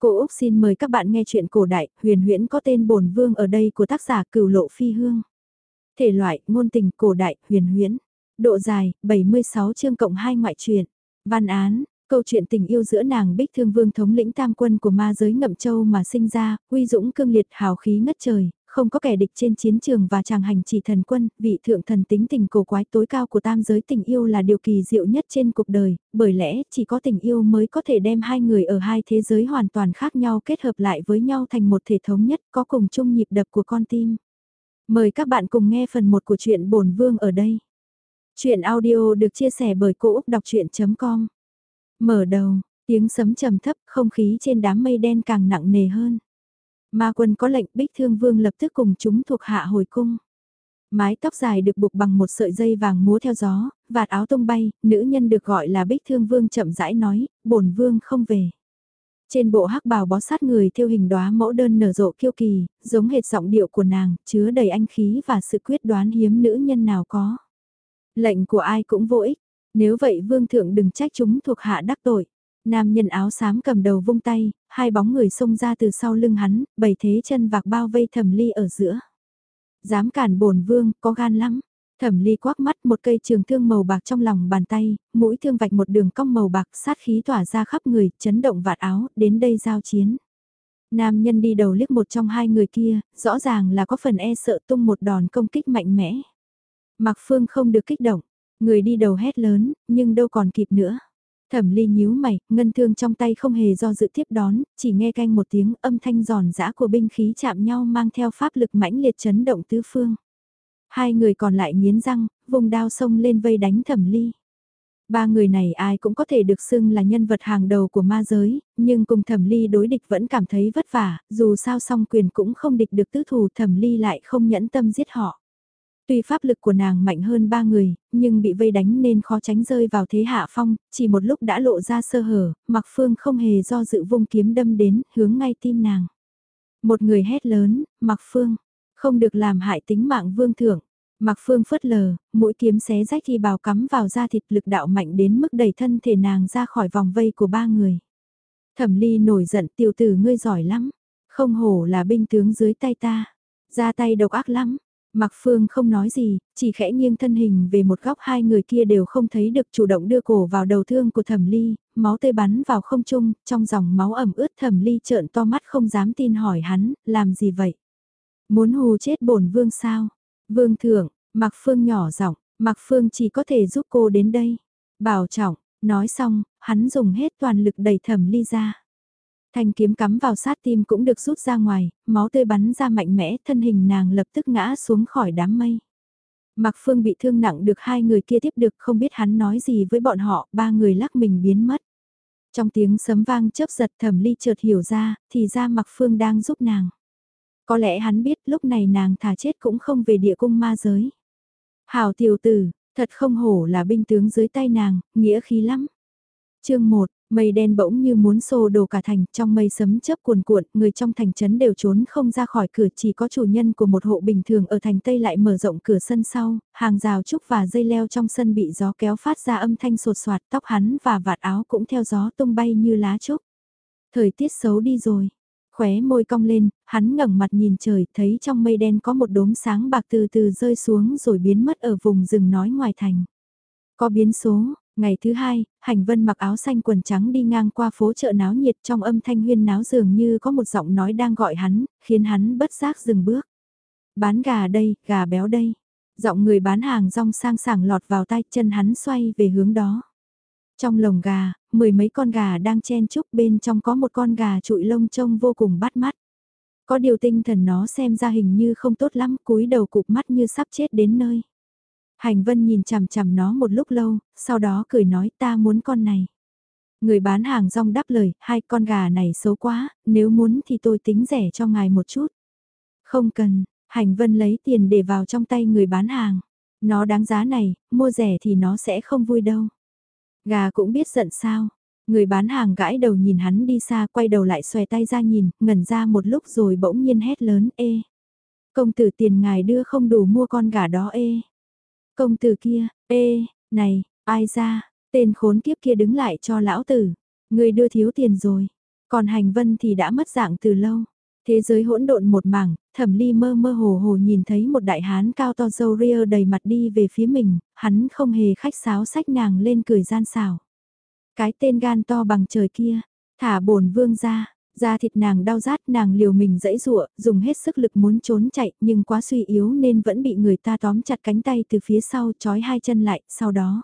Cô Úc xin mời các bạn nghe chuyện cổ đại, huyền huyễn có tên bổn vương ở đây của tác giả cửu lộ phi hương. Thể loại, ngôn tình, cổ đại, huyền huyễn. Độ dài, 76 chương cộng 2 ngoại truyện. Văn án, câu chuyện tình yêu giữa nàng Bích Thương Vương thống lĩnh tam quân của ma giới ngậm châu mà sinh ra, uy dũng cương liệt hào khí ngất trời, không có kẻ địch trên chiến trường và chàng hành chỉ thần quân, vị thượng thần tính tình cổ quái tối cao của tam giới tình yêu là điều kỳ diệu nhất trên cuộc đời, bởi lẽ chỉ có tình yêu mới có thể đem hai người ở hai thế giới hoàn toàn khác nhau kết hợp lại với nhau thành một thể thống nhất có cùng chung nhịp đập của con tim. Mời các bạn cùng nghe phần 1 của truyện bổn vương ở đây. Chuyện audio được chia sẻ bởi Cô Úc Đọc Chuyện.com Mở đầu, tiếng sấm trầm thấp, không khí trên đám mây đen càng nặng nề hơn. Ma quân có lệnh bích thương vương lập tức cùng chúng thuộc hạ hồi cung. Mái tóc dài được buộc bằng một sợi dây vàng múa theo gió, vạt áo tung bay, nữ nhân được gọi là bích thương vương chậm rãi nói, bổn vương không về. Trên bộ hắc bào bó sát người theo hình đóa mẫu đơn nở rộ kiêu kỳ, giống hệt giọng điệu của nàng, chứa đầy anh khí và sự quyết đoán hiếm nữ nhân nào có. Lệnh của ai cũng vô ích, nếu vậy vương thượng đừng trách chúng thuộc hạ đắc tội. Nam nhân áo xám cầm đầu vung tay, hai bóng người xông ra từ sau lưng hắn, bày thế chân vạc bao vây thẩm ly ở giữa. Dám cản bổn vương, có gan lắm. Thẩm ly quắc mắt một cây trường thương màu bạc trong lòng bàn tay, mũi thương vạch một đường cong màu bạc sát khí tỏa ra khắp người, chấn động vạt áo, đến đây giao chiến. Nam nhân đi đầu liếc một trong hai người kia, rõ ràng là có phần e sợ tung một đòn công kích mạnh mẽ. Mặc phương không được kích động, người đi đầu hét lớn, nhưng đâu còn kịp nữa. Thẩm ly nhíu mày, ngân thương trong tay không hề do dự tiếp đón, chỉ nghe canh một tiếng âm thanh giòn giã của binh khí chạm nhau mang theo pháp lực mãnh liệt chấn động tứ phương. Hai người còn lại nghiến răng, vùng đao sông lên vây đánh thẩm ly. Ba người này ai cũng có thể được xưng là nhân vật hàng đầu của ma giới, nhưng cùng thẩm ly đối địch vẫn cảm thấy vất vả, dù sao song quyền cũng không địch được tứ thù thẩm ly lại không nhẫn tâm giết họ. Tuy pháp lực của nàng mạnh hơn ba người, nhưng bị vây đánh nên khó tránh rơi vào thế hạ phong, chỉ một lúc đã lộ ra sơ hở, mặc phương không hề do dự vung kiếm đâm đến, hướng ngay tim nàng. Một người hét lớn, mặc phương, không được làm hại tính mạng vương thượng. Mặc phương phớt lờ, mũi kiếm xé rách thì bào cắm vào da thịt lực đạo mạnh đến mức đẩy thân thể nàng ra khỏi vòng vây của ba người. Thẩm ly nổi giận tiểu tử ngươi giỏi lắm, không hổ là binh tướng dưới tay ta, ra tay độc ác lắm, Mạc Phương không nói gì, chỉ khẽ nghiêng thân hình về một góc hai người kia đều không thấy được chủ động đưa cổ vào đầu thương của thẩm ly, máu tê bắn vào không trung, trong dòng máu ẩm ướt thẩm ly trợn to mắt không dám tin hỏi hắn, làm gì vậy? Muốn hù chết bổn vương sao? Vương thượng, Mạc Phương nhỏ giọng, Mạc Phương chỉ có thể giúp cô đến đây. Bảo trọng, nói xong, hắn dùng hết toàn lực đẩy thẩm ly ra. Thanh kiếm cắm vào sát tim cũng được rút ra ngoài, máu tươi bắn ra mạnh mẽ, thân hình nàng lập tức ngã xuống khỏi đám mây. Mặc Phương bị thương nặng được hai người kia tiếp được không biết hắn nói gì với bọn họ, ba người lắc mình biến mất. Trong tiếng sấm vang chớp giật thẩm ly chợt hiểu ra, thì ra Mặc Phương đang giúp nàng. Có lẽ hắn biết lúc này nàng thả chết cũng không về địa cung ma giới. Hảo tiểu tử, thật không hổ là binh tướng dưới tay nàng, nghĩa khí lắm. chương 1, Mây đen bỗng như muốn xô đổ cả thành, trong mây sấm chớp cuồn cuộn, người trong thành trấn đều trốn không ra khỏi cửa, chỉ có chủ nhân của một hộ bình thường ở thành Tây lại mở rộng cửa sân sau, hàng rào trúc và dây leo trong sân bị gió kéo phát ra âm thanh sột soạt, tóc hắn và vạt áo cũng theo gió tung bay như lá trúc. Thời tiết xấu đi rồi. Khóe môi cong lên, hắn ngẩng mặt nhìn trời, thấy trong mây đen có một đốm sáng bạc từ từ rơi xuống rồi biến mất ở vùng rừng nói ngoài thành. Có biến số, Ngày thứ hai, Hành Vân mặc áo xanh quần trắng đi ngang qua phố chợ náo nhiệt trong âm thanh huyên náo dường như có một giọng nói đang gọi hắn, khiến hắn bất giác dừng bước. Bán gà đây, gà béo đây. Giọng người bán hàng rong sang sảng lọt vào tay chân hắn xoay về hướng đó. Trong lồng gà, mười mấy con gà đang chen chúc bên trong có một con gà trụi lông trông vô cùng bắt mắt. Có điều tinh thần nó xem ra hình như không tốt lắm, cúi đầu cụp mắt như sắp chết đến nơi. Hành vân nhìn chằm chằm nó một lúc lâu, sau đó cười nói ta muốn con này. Người bán hàng rong đáp lời, hai con gà này xấu quá, nếu muốn thì tôi tính rẻ cho ngài một chút. Không cần, hành vân lấy tiền để vào trong tay người bán hàng. Nó đáng giá này, mua rẻ thì nó sẽ không vui đâu. Gà cũng biết giận sao. Người bán hàng gãi đầu nhìn hắn đi xa quay đầu lại xòe tay ra nhìn, ngẩn ra một lúc rồi bỗng nhiên hét lớn ê. Công tử tiền ngài đưa không đủ mua con gà đó ê. Công tử kia, ê, này, ai ra, tên khốn kiếp kia đứng lại cho lão tử. Người đưa thiếu tiền rồi. Còn hành vân thì đã mất dạng từ lâu. Thế giới hỗn độn một mảng, thẩm ly mơ mơ hồ hồ nhìn thấy một đại hán cao to dâu ria đầy mặt đi về phía mình, hắn không hề khách sáo sách nàng lên cười gian xào. Cái tên gan to bằng trời kia, thả bổn vương ra, da thịt nàng đau rát nàng liều mình dẫy rụa, dùng hết sức lực muốn trốn chạy nhưng quá suy yếu nên vẫn bị người ta tóm chặt cánh tay từ phía sau trói hai chân lại, sau đó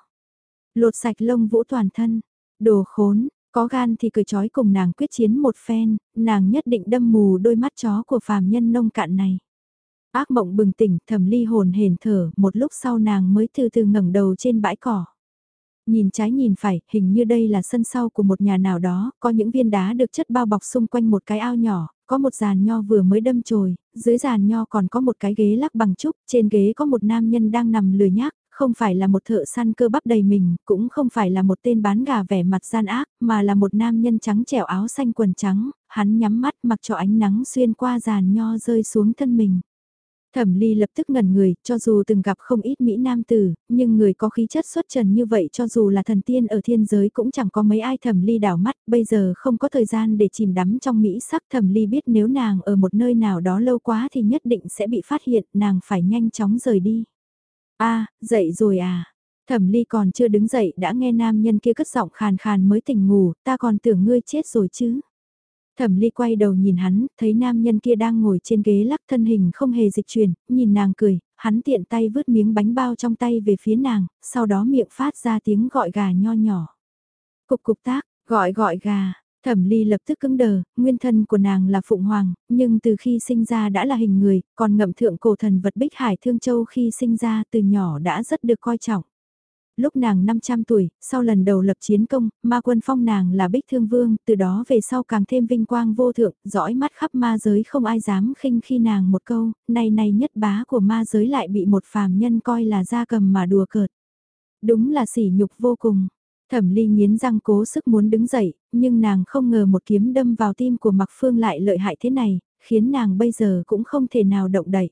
lột sạch lông vũ toàn thân, đồ khốn, có gan thì cười trói cùng nàng quyết chiến một phen, nàng nhất định đâm mù đôi mắt chó của phàm nhân nông cạn này. Ác mộng bừng tỉnh, thầm ly hồn hển thở, một lúc sau nàng mới từ từ ngẩng đầu trên bãi cỏ. Nhìn trái nhìn phải, hình như đây là sân sau của một nhà nào đó, có những viên đá được chất bao bọc xung quanh một cái ao nhỏ, có một giàn nho vừa mới đâm chồi, dưới giàn nho còn có một cái ghế lắc bằng trúc, trên ghế có một nam nhân đang nằm lười nhác, không phải là một thợ săn cơ bắp đầy mình, cũng không phải là một tên bán gà vẻ mặt gian ác, mà là một nam nhân trắng trẻo áo xanh quần trắng, hắn nhắm mắt mặc cho ánh nắng xuyên qua giàn nho rơi xuống thân mình. Thẩm Ly lập tức ngẩn người, cho dù từng gặp không ít Mỹ Nam tử, nhưng người có khí chất xuất trần như vậy cho dù là thần tiên ở thiên giới cũng chẳng có mấy ai Thẩm Ly đảo mắt, bây giờ không có thời gian để chìm đắm trong Mỹ sắc Thẩm Ly biết nếu nàng ở một nơi nào đó lâu quá thì nhất định sẽ bị phát hiện, nàng phải nhanh chóng rời đi a dậy rồi à. Thẩm ly còn chưa đứng dậy đã nghe nam nhân kia cất giọng khàn khàn mới tỉnh ngủ, ta còn tưởng ngươi chết rồi chứ. Thẩm ly quay đầu nhìn hắn, thấy nam nhân kia đang ngồi trên ghế lắc thân hình không hề dịch chuyển, nhìn nàng cười, hắn tiện tay vứt miếng bánh bao trong tay về phía nàng, sau đó miệng phát ra tiếng gọi gà nho nhỏ. Cục cục tác, gọi gọi gà, Thẩm Ly lập tức cứng đờ, nguyên thân của nàng là Phụng Hoàng, nhưng từ khi sinh ra đã là hình người, còn ngậm thượng cổ thần vật Bích Hải Thương Châu khi sinh ra từ nhỏ đã rất được coi trọng. Lúc nàng 500 tuổi, sau lần đầu lập chiến công, ma quân phong nàng là Bích Thương Vương, từ đó về sau càng thêm vinh quang vô thượng, dõi mắt khắp ma giới không ai dám khinh khi nàng một câu, này này nhất bá của ma giới lại bị một phàm nhân coi là gia cầm mà đùa cợt. Đúng là sỉ nhục vô cùng. Thẩm ly nghiến răng cố sức muốn đứng dậy, nhưng nàng không ngờ một kiếm đâm vào tim của Mạc Phương lại lợi hại thế này, khiến nàng bây giờ cũng không thể nào động đậy.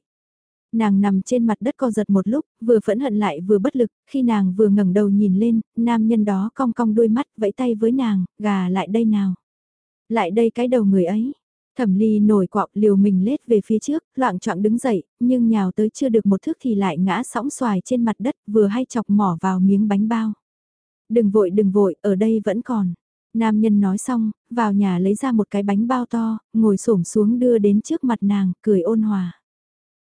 Nàng nằm trên mặt đất co giật một lúc, vừa phẫn hận lại vừa bất lực, khi nàng vừa ngẩng đầu nhìn lên, nam nhân đó cong cong đôi mắt vẫy tay với nàng, gà lại đây nào. Lại đây cái đầu người ấy. Thẩm ly nổi quạo liều mình lết về phía trước, loạn trọng đứng dậy, nhưng nhào tới chưa được một thước thì lại ngã sóng xoài trên mặt đất vừa hay chọc mỏ vào miếng bánh bao. Đừng vội đừng vội, ở đây vẫn còn. Nam nhân nói xong, vào nhà lấy ra một cái bánh bao to, ngồi xổm xuống đưa đến trước mặt nàng, cười ôn hòa.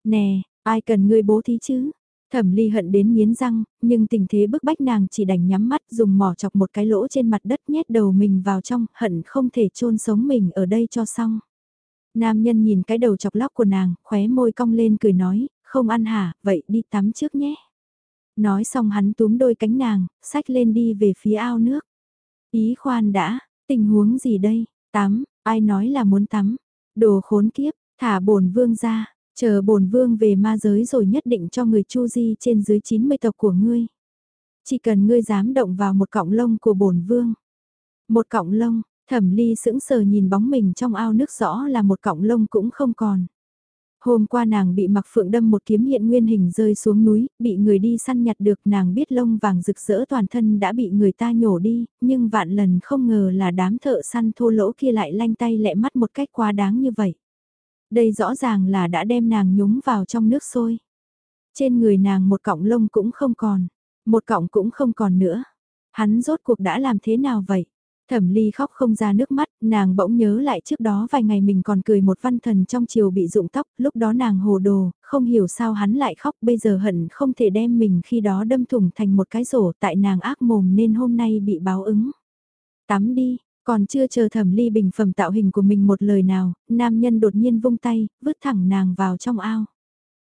Nè, ai cần ngươi bố thí chứ? Thẩm ly hận đến miến răng, nhưng tình thế bức bách nàng chỉ đành nhắm mắt dùng mỏ chọc một cái lỗ trên mặt đất nhét đầu mình vào trong, hận không thể chôn sống mình ở đây cho xong. Nam nhân nhìn cái đầu chọc lóc của nàng, khóe môi cong lên cười nói, không ăn hả, vậy đi tắm trước nhé. Nói xong hắn túm đôi cánh nàng, sách lên đi về phía ao nước. Ý khoan đã, tình huống gì đây, tắm, ai nói là muốn tắm, đồ khốn kiếp, thả bổn vương ra, chờ bổn vương về ma giới rồi nhất định cho người chu di trên dưới 90 tộc của ngươi. Chỉ cần ngươi dám động vào một cọng lông của bổn vương. Một cọng lông, thẩm ly sững sờ nhìn bóng mình trong ao nước rõ là một cọng lông cũng không còn. Hôm qua nàng bị mặc phượng đâm một kiếm hiện nguyên hình rơi xuống núi, bị người đi săn nhặt được nàng biết lông vàng rực rỡ toàn thân đã bị người ta nhổ đi, nhưng vạn lần không ngờ là đám thợ săn thô lỗ kia lại lanh tay lẹ mắt một cách quá đáng như vậy. Đây rõ ràng là đã đem nàng nhúng vào trong nước sôi. Trên người nàng một cọng lông cũng không còn, một cọng cũng không còn nữa. Hắn rốt cuộc đã làm thế nào vậy? Thẩm ly khóc không ra nước mắt, nàng bỗng nhớ lại trước đó vài ngày mình còn cười một văn thần trong chiều bị rụng tóc, lúc đó nàng hồ đồ, không hiểu sao hắn lại khóc bây giờ hận không thể đem mình khi đó đâm thủng thành một cái rổ tại nàng ác mồm nên hôm nay bị báo ứng. Tắm đi, còn chưa chờ thẩm ly bình phẩm tạo hình của mình một lời nào, nam nhân đột nhiên vung tay, vứt thẳng nàng vào trong ao.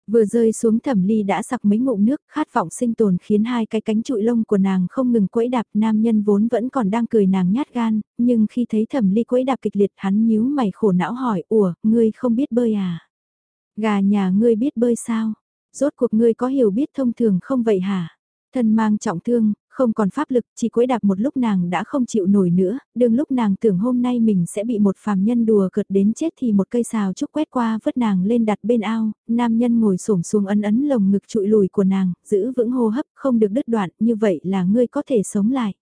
Vừa rơi xuống thẩm ly đã sặc mấy ngụm nước, khát vọng sinh tồn khiến hai cái cánh trụi lông của nàng không ngừng quẫy đạp nam nhân vốn vẫn còn đang cười nàng nhát gan, nhưng khi thấy thẩm ly quẫy đạp kịch liệt hắn nhíu mày khổ não hỏi, ủa, ngươi không biết bơi à? Gà nhà ngươi biết bơi sao? Rốt cuộc ngươi có hiểu biết thông thường không vậy hả? Thân mang trọng thương, không còn pháp lực, chỉ quấy đạp một lúc nàng đã không chịu nổi nữa, đừng lúc nàng tưởng hôm nay mình sẽ bị một phàm nhân đùa cợt đến chết thì một cây xào trúc quét qua vứt nàng lên đặt bên ao, nam nhân ngồi xổm xuống ấn ấn lồng ngực trụi lùi của nàng, giữ vững hô hấp không được đứt đoạn, như vậy là ngươi có thể sống lại.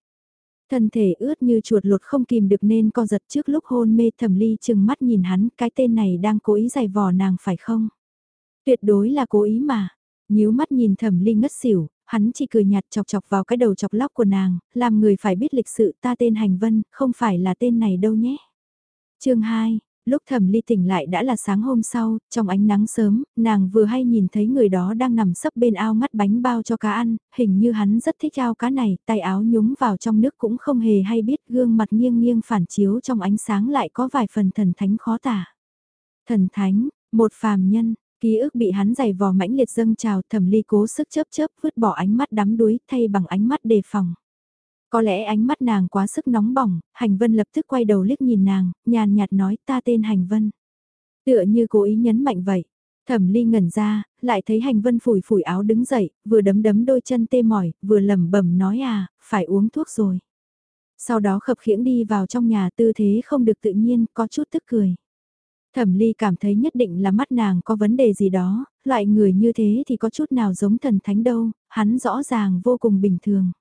Thân thể ướt như chuột lột không kìm được nên co giật trước lúc hôn mê thẩm ly chừng mắt nhìn hắn, cái tên này đang cố ý giày vò nàng phải không? Tuyệt đối là cố ý mà. Nhíu mắt nhìn thẩm ly ngất xỉu, hắn chỉ cười nhạt chọc chọc vào cái đầu chọc lóc của nàng, làm người phải biết lịch sự ta tên Hành Vân, không phải là tên này đâu nhé. chương 2, lúc thẩm ly tỉnh lại đã là sáng hôm sau, trong ánh nắng sớm, nàng vừa hay nhìn thấy người đó đang nằm sấp bên ao ngắt bánh bao cho cá ăn, hình như hắn rất thích ao cá này, tay áo nhúng vào trong nước cũng không hề hay biết gương mặt nghiêng nghiêng phản chiếu trong ánh sáng lại có vài phần thần thánh khó tả. Thần thánh, một phàm nhân, Ký ức bị hắn giày vò mãnh liệt dâng trào thẩm ly cố sức chớp chớp vứt bỏ ánh mắt đắm đuối thay bằng ánh mắt đề phòng. Có lẽ ánh mắt nàng quá sức nóng bỏng, hành vân lập tức quay đầu liếc nhìn nàng, nhàn nhạt nói ta tên hành vân. Tựa như cố ý nhấn mạnh vậy. Thẩm ly ngẩn ra, lại thấy hành vân phủi phủi áo đứng dậy, vừa đấm đấm đôi chân tê mỏi, vừa lẩm bẩm nói à, phải uống thuốc rồi. Sau đó khập khiễng đi vào trong nhà tư thế không được tự nhiên, có chút tức cười. Thẩm ly cảm thấy nhất định là mắt nàng có vấn đề gì đó, loại người như thế thì có chút nào giống thần thánh đâu, hắn rõ ràng vô cùng bình thường.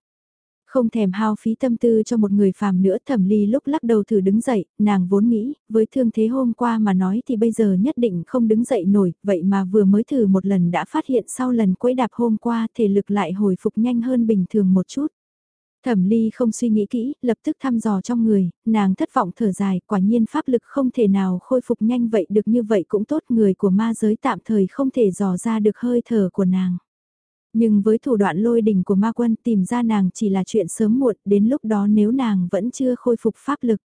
Không thèm hao phí tâm tư cho một người phàm nữa thẩm ly lúc lắc đầu thử đứng dậy, nàng vốn nghĩ, với thương thế hôm qua mà nói thì bây giờ nhất định không đứng dậy nổi, vậy mà vừa mới thử một lần đã phát hiện sau lần quấy đạp hôm qua thể lực lại hồi phục nhanh hơn bình thường một chút. Thẩm ly không suy nghĩ kỹ, lập tức thăm dò trong người, nàng thất vọng thở dài, quả nhiên pháp lực không thể nào khôi phục nhanh vậy được như vậy cũng tốt người của ma giới tạm thời không thể dò ra được hơi thở của nàng. Nhưng với thủ đoạn lôi đình của ma quân tìm ra nàng chỉ là chuyện sớm muộn, đến lúc đó nếu nàng vẫn chưa khôi phục pháp lực.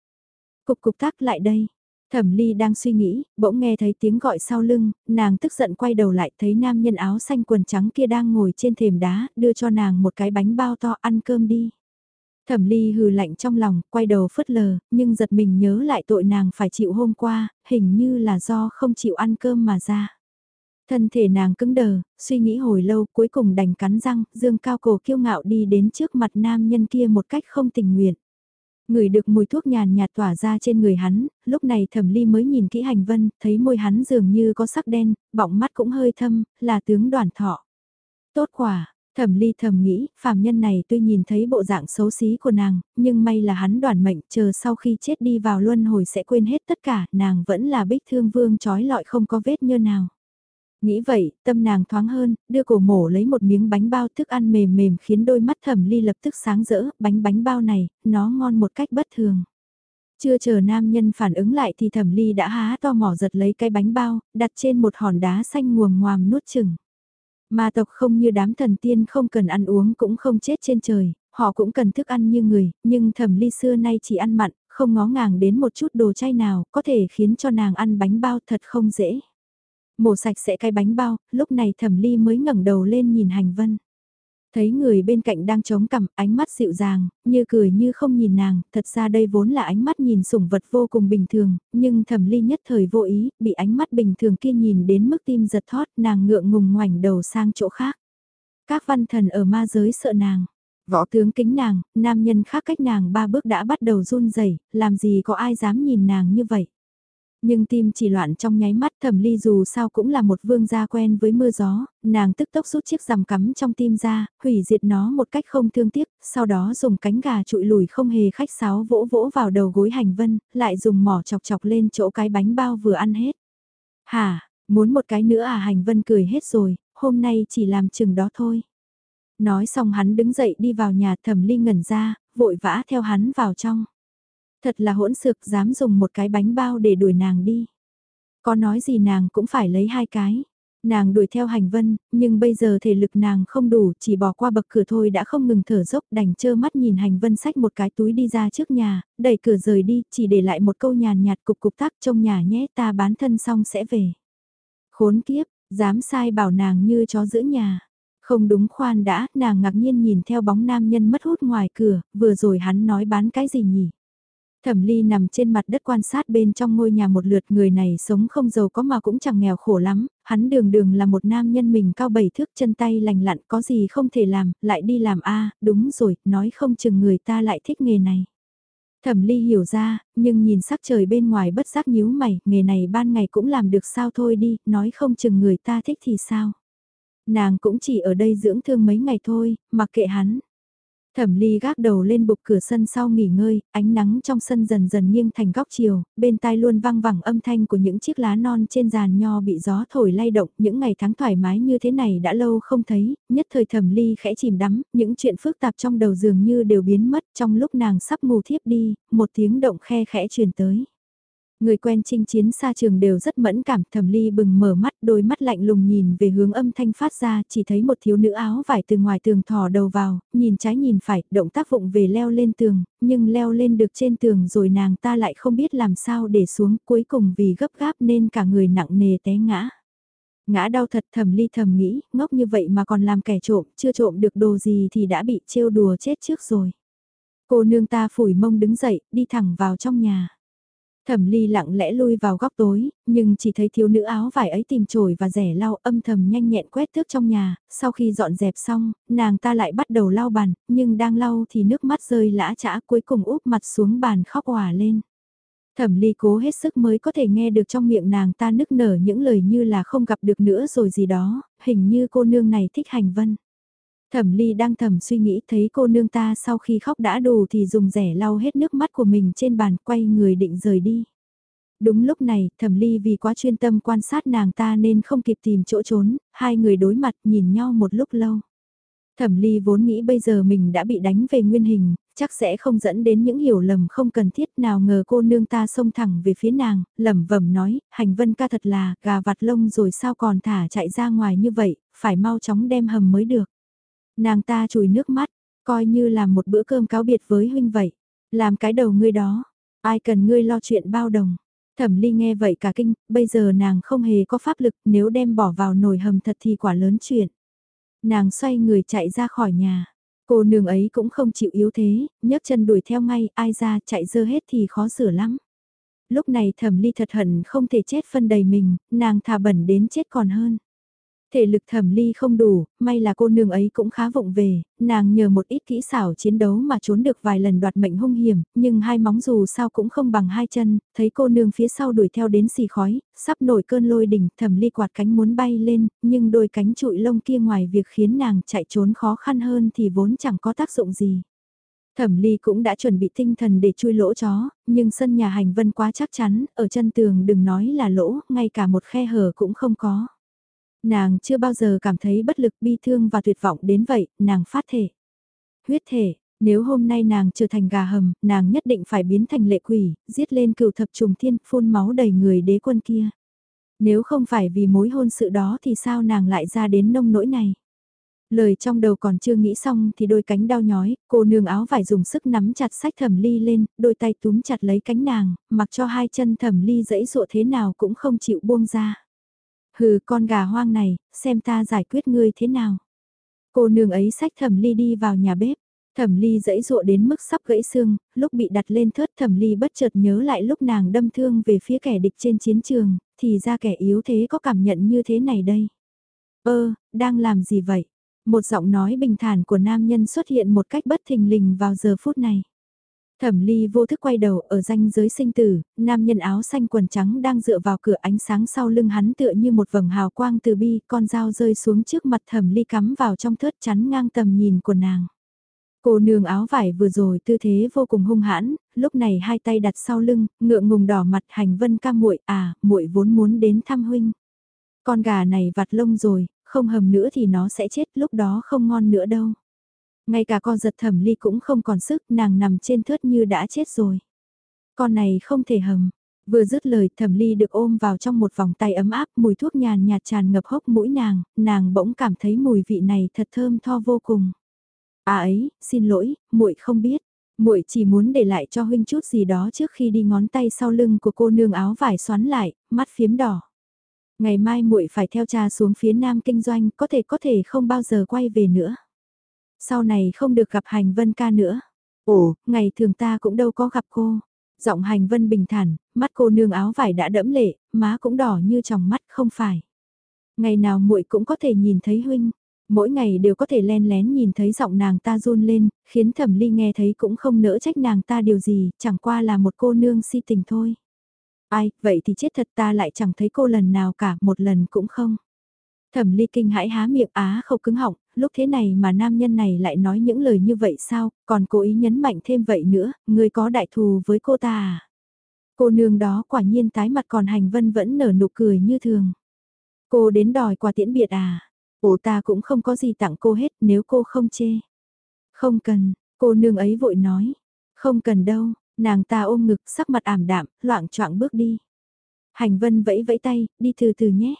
Cục cục tác lại đây. Thẩm Ly đang suy nghĩ, bỗng nghe thấy tiếng gọi sau lưng, nàng tức giận quay đầu lại thấy nam nhân áo xanh quần trắng kia đang ngồi trên thềm đá, đưa cho nàng một cái bánh bao to ăn cơm đi. Thẩm ly hừ lạnh trong lòng, quay đầu phớt lờ, nhưng giật mình nhớ lại tội nàng phải chịu hôm qua, hình như là do không chịu ăn cơm mà ra. Thân thể nàng cứng đờ, suy nghĩ hồi lâu cuối cùng đành cắn răng, dương cao cổ kiêu ngạo đi đến trước mặt nam nhân kia một cách không tình nguyện. Người được mùi thuốc nhàn nhạt tỏa ra trên người hắn, lúc này thẩm ly mới nhìn kỹ hành vân, thấy môi hắn dường như có sắc đen, bọng mắt cũng hơi thâm, là tướng đoàn thọ. Tốt quả, Thẩm ly thầm nghĩ, phàm nhân này tuy nhìn thấy bộ dạng xấu xí của nàng, nhưng may là hắn đoàn mệnh, chờ sau khi chết đi vào luân hồi sẽ quên hết tất cả, nàng vẫn là bích thương vương trói lọi không có vết nhơ nào. Nghĩ vậy, tâm nàng thoáng hơn, đưa cổ mổ lấy một miếng bánh bao thức ăn mềm mềm khiến đôi mắt thẩm ly lập tức sáng rỡ, bánh bánh bao này, nó ngon một cách bất thường. Chưa chờ nam nhân phản ứng lại thì thẩm ly đã há to mỏ giật lấy cái bánh bao, đặt trên một hòn đá xanh nguồm ngoàm nuốt chừng. Ma tộc không như đám thần tiên không cần ăn uống cũng không chết trên trời, họ cũng cần thức ăn như người, nhưng thẩm ly xưa nay chỉ ăn mặn, không ngó ngàng đến một chút đồ chay nào, có thể khiến cho nàng ăn bánh bao thật không dễ. Mổ sạch sẽ cái bánh bao, lúc này thẩm ly mới ngẩng đầu lên nhìn hành vân. Thấy người bên cạnh đang chống cằm, ánh mắt dịu dàng, như cười như không nhìn nàng, thật ra đây vốn là ánh mắt nhìn sủng vật vô cùng bình thường, nhưng thẩm ly nhất thời vô ý, bị ánh mắt bình thường kia nhìn đến mức tim giật thót, nàng ngượng ngùng ngoảnh đầu sang chỗ khác. Các văn thần ở ma giới sợ nàng. Võ tướng kính nàng, nam nhân khác cách nàng ba bước đã bắt đầu run rẩy làm gì có ai dám nhìn nàng như vậy. Nhưng tim chỉ loạn trong nháy mắt thẩm ly dù sao cũng là một vương gia quen với mưa gió, nàng tức tốc rút chiếc rằm cắm trong tim ra, hủy diệt nó một cách không thương tiếc, sau đó dùng cánh gà trụi lùi không hề khách sáo vỗ vỗ vào đầu gối hành vân, lại dùng mỏ chọc chọc lên chỗ cái bánh bao vừa ăn hết. Hả, muốn một cái nữa à hành vân cười hết rồi, hôm nay chỉ làm chừng đó thôi. Nói xong hắn đứng dậy đi vào nhà thẩm ly ngẩn ra, vội vã theo hắn vào trong. Thật là hỗn xược dám dùng một cái bánh bao để đuổi nàng đi. Có nói gì nàng cũng phải lấy hai cái. Nàng đuổi theo hành vân, nhưng bây giờ thể lực nàng không đủ, chỉ bỏ qua bậc cửa thôi đã không ngừng thở dốc đành chơ mắt nhìn hành vân sách một cái túi đi ra trước nhà, đẩy cửa rời đi, chỉ để lại một câu nhàn nhạt cục cục tác trong nhà nhé ta bán thân xong sẽ về. Khốn kiếp, dám sai bảo nàng như chó giữ nhà. Không đúng khoan đã, nàng ngạc nhiên nhìn theo bóng nam nhân mất hút ngoài cửa, vừa rồi hắn nói bán cái gì nhỉ? Thẩm Ly nằm trên mặt đất quan sát bên trong ngôi nhà một lượt người này sống không giàu có mà cũng chẳng nghèo khổ lắm, hắn đường đường là một nam nhân mình cao bảy thước chân tay lành lặn có gì không thể làm, lại đi làm a đúng rồi, nói không chừng người ta lại thích nghề này. Thẩm Ly hiểu ra, nhưng nhìn sắc trời bên ngoài bất giác nhíu mày, nghề này ban ngày cũng làm được sao thôi đi, nói không chừng người ta thích thì sao. Nàng cũng chỉ ở đây dưỡng thương mấy ngày thôi, mặc kệ hắn. Thẩm ly gác đầu lên bục cửa sân sau nghỉ ngơi, ánh nắng trong sân dần dần nghiêng thành góc chiều, bên tai luôn vang vẳng âm thanh của những chiếc lá non trên giàn nho bị gió thổi lay động, những ngày tháng thoải mái như thế này đã lâu không thấy, nhất thời thẩm ly khẽ chìm đắm, những chuyện phức tạp trong đầu dường như đều biến mất trong lúc nàng sắp ngủ thiếp đi, một tiếng động khe khẽ truyền tới. Người quen chinh chiến xa trường đều rất mẫn cảm, thẩm ly bừng mở mắt, đôi mắt lạnh lùng nhìn về hướng âm thanh phát ra, chỉ thấy một thiếu nữ áo vải từ ngoài tường thò đầu vào, nhìn trái nhìn phải, động tác vụng về leo lên tường, nhưng leo lên được trên tường rồi nàng ta lại không biết làm sao để xuống, cuối cùng vì gấp gáp nên cả người nặng nề té ngã. Ngã đau thật thẩm ly thầm nghĩ, ngốc như vậy mà còn làm kẻ trộm, chưa trộm được đồ gì thì đã bị trêu đùa chết trước rồi. Cô nương ta phủi mông đứng dậy, đi thẳng vào trong nhà. Thẩm ly lặng lẽ lui vào góc tối, nhưng chỉ thấy thiếu nữ áo vải ấy tìm chổi và rẻ lau âm thầm nhanh nhẹn quét thước trong nhà, sau khi dọn dẹp xong, nàng ta lại bắt đầu lau bàn, nhưng đang lau thì nước mắt rơi lã chã cuối cùng úp mặt xuống bàn khóc hòa lên. Thẩm ly cố hết sức mới có thể nghe được trong miệng nàng ta nức nở những lời như là không gặp được nữa rồi gì đó, hình như cô nương này thích hành vân. Thẩm ly đang thầm suy nghĩ thấy cô nương ta sau khi khóc đã đủ thì dùng rẻ lau hết nước mắt của mình trên bàn quay người định rời đi. Đúng lúc này, thẩm ly vì quá chuyên tâm quan sát nàng ta nên không kịp tìm chỗ trốn, hai người đối mặt nhìn nhau một lúc lâu. Thẩm ly vốn nghĩ bây giờ mình đã bị đánh về nguyên hình, chắc sẽ không dẫn đến những hiểu lầm không cần thiết nào ngờ cô nương ta xông thẳng về phía nàng, lẩm bẩm nói, hành vân ca thật là, gà vặt lông rồi sao còn thả chạy ra ngoài như vậy, phải mau chóng đem hầm mới được. Nàng ta chùi nước mắt, coi như là một bữa cơm cáo biệt với huynh vậy. Làm cái đầu ngươi đó, ai cần ngươi lo chuyện bao đồng. Thẩm ly nghe vậy cả kinh, bây giờ nàng không hề có pháp lực nếu đem bỏ vào nồi hầm thật thì quả lớn chuyện. Nàng xoay người chạy ra khỏi nhà. Cô nương ấy cũng không chịu yếu thế, nhấc chân đuổi theo ngay, ai ra chạy dơ hết thì khó sửa lắm. Lúc này thẩm ly thật hận không thể chết phân đầy mình, nàng thà bẩn đến chết còn hơn. Thể lực thẩm ly không đủ, may là cô nương ấy cũng khá vụng về, nàng nhờ một ít kỹ xảo chiến đấu mà trốn được vài lần đoạt mệnh hung hiểm, nhưng hai móng dù sao cũng không bằng hai chân, thấy cô nương phía sau đuổi theo đến xì khói, sắp nổi cơn lôi đỉnh, thẩm ly quạt cánh muốn bay lên, nhưng đôi cánh trụi lông kia ngoài việc khiến nàng chạy trốn khó khăn hơn thì vốn chẳng có tác dụng gì. Thẩm ly cũng đã chuẩn bị tinh thần để chui lỗ chó, nhưng sân nhà hành vân quá chắc chắn, ở chân tường đừng nói là lỗ, ngay cả một khe hở cũng không có. Nàng chưa bao giờ cảm thấy bất lực bi thương và tuyệt vọng đến vậy, nàng phát thể. Huyết thể, nếu hôm nay nàng trở thành gà hầm, nàng nhất định phải biến thành lệ quỷ, giết lên cựu thập trùng thiên, phun máu đầy người đế quân kia. Nếu không phải vì mối hôn sự đó thì sao nàng lại ra đến nông nỗi này? Lời trong đầu còn chưa nghĩ xong thì đôi cánh đau nhói, cô nương áo phải dùng sức nắm chặt sách thẩm ly lên, đôi tay túm chặt lấy cánh nàng, mặc cho hai chân thẩm ly dẫy dụa thế nào cũng không chịu buông ra. Hừ con gà hoang này, xem ta giải quyết ngươi thế nào. Cô nương ấy sách thẩm ly đi vào nhà bếp. Thẩm ly dẫy dụa đến mức sắp gãy xương, lúc bị đặt lên thớt thẩm ly bất chợt nhớ lại lúc nàng đâm thương về phía kẻ địch trên chiến trường, thì ra kẻ yếu thế có cảm nhận như thế này đây. Ơ, đang làm gì vậy? Một giọng nói bình thản của nam nhân xuất hiện một cách bất thình lình vào giờ phút này. Thẩm ly vô thức quay đầu ở danh giới sinh tử, nam nhân áo xanh quần trắng đang dựa vào cửa ánh sáng sau lưng hắn tựa như một vầng hào quang từ bi, con dao rơi xuống trước mặt thẩm ly cắm vào trong thớt chắn ngang tầm nhìn của nàng. Cô nương áo vải vừa rồi tư thế vô cùng hung hãn, lúc này hai tay đặt sau lưng, ngượng ngùng đỏ mặt hành vân ca muội à, muội vốn muốn đến thăm huynh. Con gà này vặt lông rồi, không hầm nữa thì nó sẽ chết lúc đó không ngon nữa đâu. Ngay cả con giật thẩm ly cũng không còn sức, nàng nằm trên thớt như đã chết rồi. Con này không thể hầm. Vừa dứt lời thẩm ly được ôm vào trong một vòng tay ấm áp mùi thuốc nhàn nhạt tràn ngập hốc mũi nàng, nàng bỗng cảm thấy mùi vị này thật thơm tho vô cùng. À ấy, xin lỗi, muội không biết. Muội chỉ muốn để lại cho huynh chút gì đó trước khi đi ngón tay sau lưng của cô nương áo vải xoắn lại, mắt phiếm đỏ. Ngày mai muội phải theo cha xuống phía nam kinh doanh, có thể có thể không bao giờ quay về nữa sau này không được gặp hành vân ca nữa. Ồ, ngày thường ta cũng đâu có gặp cô. Giọng hành vân bình thản, mắt cô nương áo vải đã đẫm lệ, má cũng đỏ như tròng mắt không phải. Ngày nào muội cũng có thể nhìn thấy huynh, mỗi ngày đều có thể len lén nhìn thấy giọng nàng ta run lên, khiến thẩm ly nghe thấy cũng không nỡ trách nàng ta điều gì, chẳng qua là một cô nương si tình thôi. Ai, vậy thì chết thật ta lại chẳng thấy cô lần nào cả, một lần cũng không. Thẩm ly kinh hãi há miệng á khâu cứng họng, lúc thế này mà nam nhân này lại nói những lời như vậy sao, còn cố ý nhấn mạnh thêm vậy nữa, người có đại thù với cô ta à? Cô nương đó quả nhiên tái mặt còn hành vân vẫn nở nụ cười như thường. Cô đến đòi quà tiễn biệt à? Ồ ta cũng không có gì tặng cô hết nếu cô không chê. Không cần, cô nương ấy vội nói. Không cần đâu, nàng ta ôm ngực sắc mặt ảm đạm, loạn choạng bước đi. Hành vân vẫy vẫy tay, đi từ từ nhé.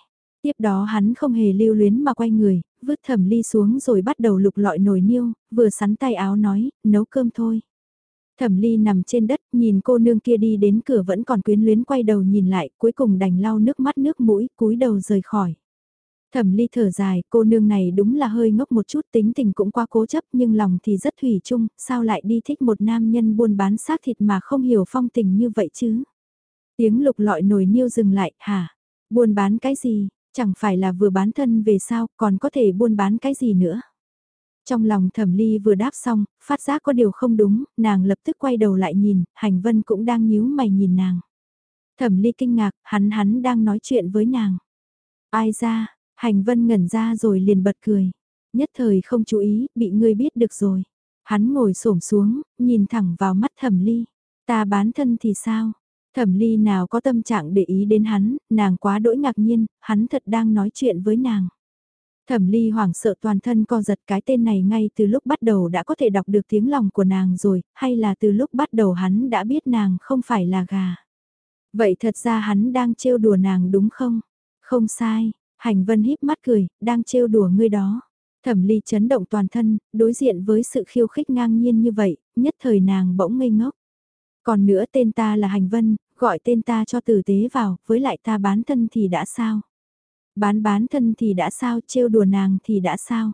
Tiếp đó hắn không hề lưu luyến mà quay người, vứt thẩm ly xuống rồi bắt đầu lục lọi nồi niêu, vừa sắn tay áo nói, nấu cơm thôi. Thẩm ly nằm trên đất, nhìn cô nương kia đi đến cửa vẫn còn quyến luyến quay đầu nhìn lại, cuối cùng đành lau nước mắt nước mũi, cúi đầu rời khỏi. Thẩm ly thở dài, cô nương này đúng là hơi ngốc một chút tính tình cũng qua cố chấp nhưng lòng thì rất thủy chung, sao lại đi thích một nam nhân buôn bán xác thịt mà không hiểu phong tình như vậy chứ? Tiếng lục lọi nồi niêu dừng lại, hả? Buôn bán cái gì? Chẳng phải là vừa bán thân về sao, còn có thể buôn bán cái gì nữa? Trong lòng thẩm ly vừa đáp xong, phát giác có điều không đúng, nàng lập tức quay đầu lại nhìn, hành vân cũng đang nhíu mày nhìn nàng. Thẩm ly kinh ngạc, hắn hắn đang nói chuyện với nàng. Ai ra, hành vân ngẩn ra rồi liền bật cười. Nhất thời không chú ý, bị ngươi biết được rồi. Hắn ngồi xổm xuống, nhìn thẳng vào mắt thẩm ly. Ta bán thân thì sao? Thẩm ly nào có tâm trạng để ý đến hắn, nàng quá đỗi ngạc nhiên, hắn thật đang nói chuyện với nàng. Thẩm ly hoảng sợ toàn thân co giật cái tên này ngay từ lúc bắt đầu đã có thể đọc được tiếng lòng của nàng rồi, hay là từ lúc bắt đầu hắn đã biết nàng không phải là gà. Vậy thật ra hắn đang trêu đùa nàng đúng không? Không sai, hành vân híp mắt cười, đang trêu đùa ngươi đó. Thẩm ly chấn động toàn thân, đối diện với sự khiêu khích ngang nhiên như vậy, nhất thời nàng bỗng ngây ngốc. Còn nữa tên ta là Hành Vân, gọi tên ta cho tử tế vào, với lại ta bán thân thì đã sao? Bán bán thân thì đã sao, trêu đùa nàng thì đã sao?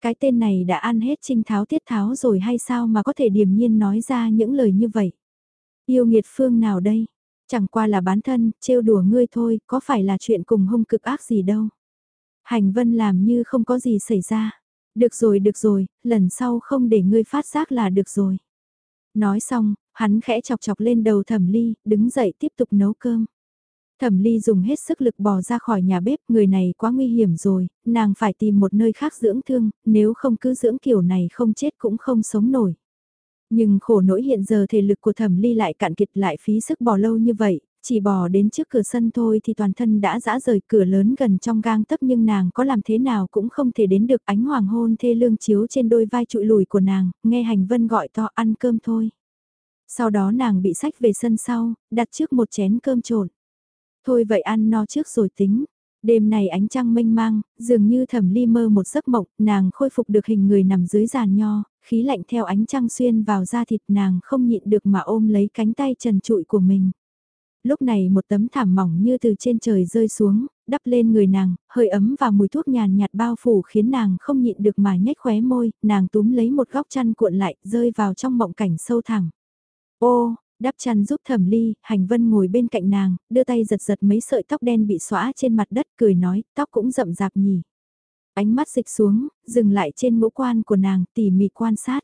Cái tên này đã ăn hết trinh tháo tiết tháo rồi hay sao mà có thể điềm nhiên nói ra những lời như vậy? Yêu nghiệt phương nào đây? Chẳng qua là bán thân, trêu đùa ngươi thôi, có phải là chuyện cùng hung cực ác gì đâu. Hành vân làm như không có gì xảy ra. Được rồi, được rồi, lần sau không để ngươi phát giác là được rồi. Nói xong, hắn khẽ chọc chọc lên đầu thẩm ly, đứng dậy tiếp tục nấu cơm. Thẩm ly dùng hết sức lực bò ra khỏi nhà bếp, người này quá nguy hiểm rồi, nàng phải tìm một nơi khác dưỡng thương, nếu không cứ dưỡng kiểu này không chết cũng không sống nổi. Nhưng khổ nỗi hiện giờ thể lực của thẩm ly lại cạn kiệt lại phí sức bò lâu như vậy, chỉ bò đến trước cửa sân thôi thì toàn thân đã dã rời cửa lớn gần trong gang tấp nhưng nàng có làm thế nào cũng không thể đến được ánh hoàng hôn thê lương chiếu trên đôi vai trụi lùi của nàng, nghe hành vân gọi to ăn cơm thôi. Sau đó nàng bị sách về sân sau, đặt trước một chén cơm trộn. Thôi vậy ăn no trước rồi tính. Đêm này ánh trăng mênh mang, dường như thẩm ly mơ một giấc mộng, nàng khôi phục được hình người nằm dưới giàn nho, khí lạnh theo ánh trăng xuyên vào da thịt nàng không nhịn được mà ôm lấy cánh tay trần trụi của mình. Lúc này một tấm thảm mỏng như từ trên trời rơi xuống, đắp lên người nàng, hơi ấm và mùi thuốc nhàn nhạt bao phủ khiến nàng không nhịn được mà nhếch khóe môi, nàng túm lấy một góc chăn cuộn lại, rơi vào trong mộng cảnh sâu thẳm. Ô, đắp chăn giúp thẩm ly, hành vân ngồi bên cạnh nàng, đưa tay giật giật mấy sợi tóc đen bị xóa trên mặt đất cười nói, tóc cũng rậm rạp nhỉ. Ánh mắt dịch xuống, dừng lại trên ngũ quan của nàng tỉ mỉ quan sát.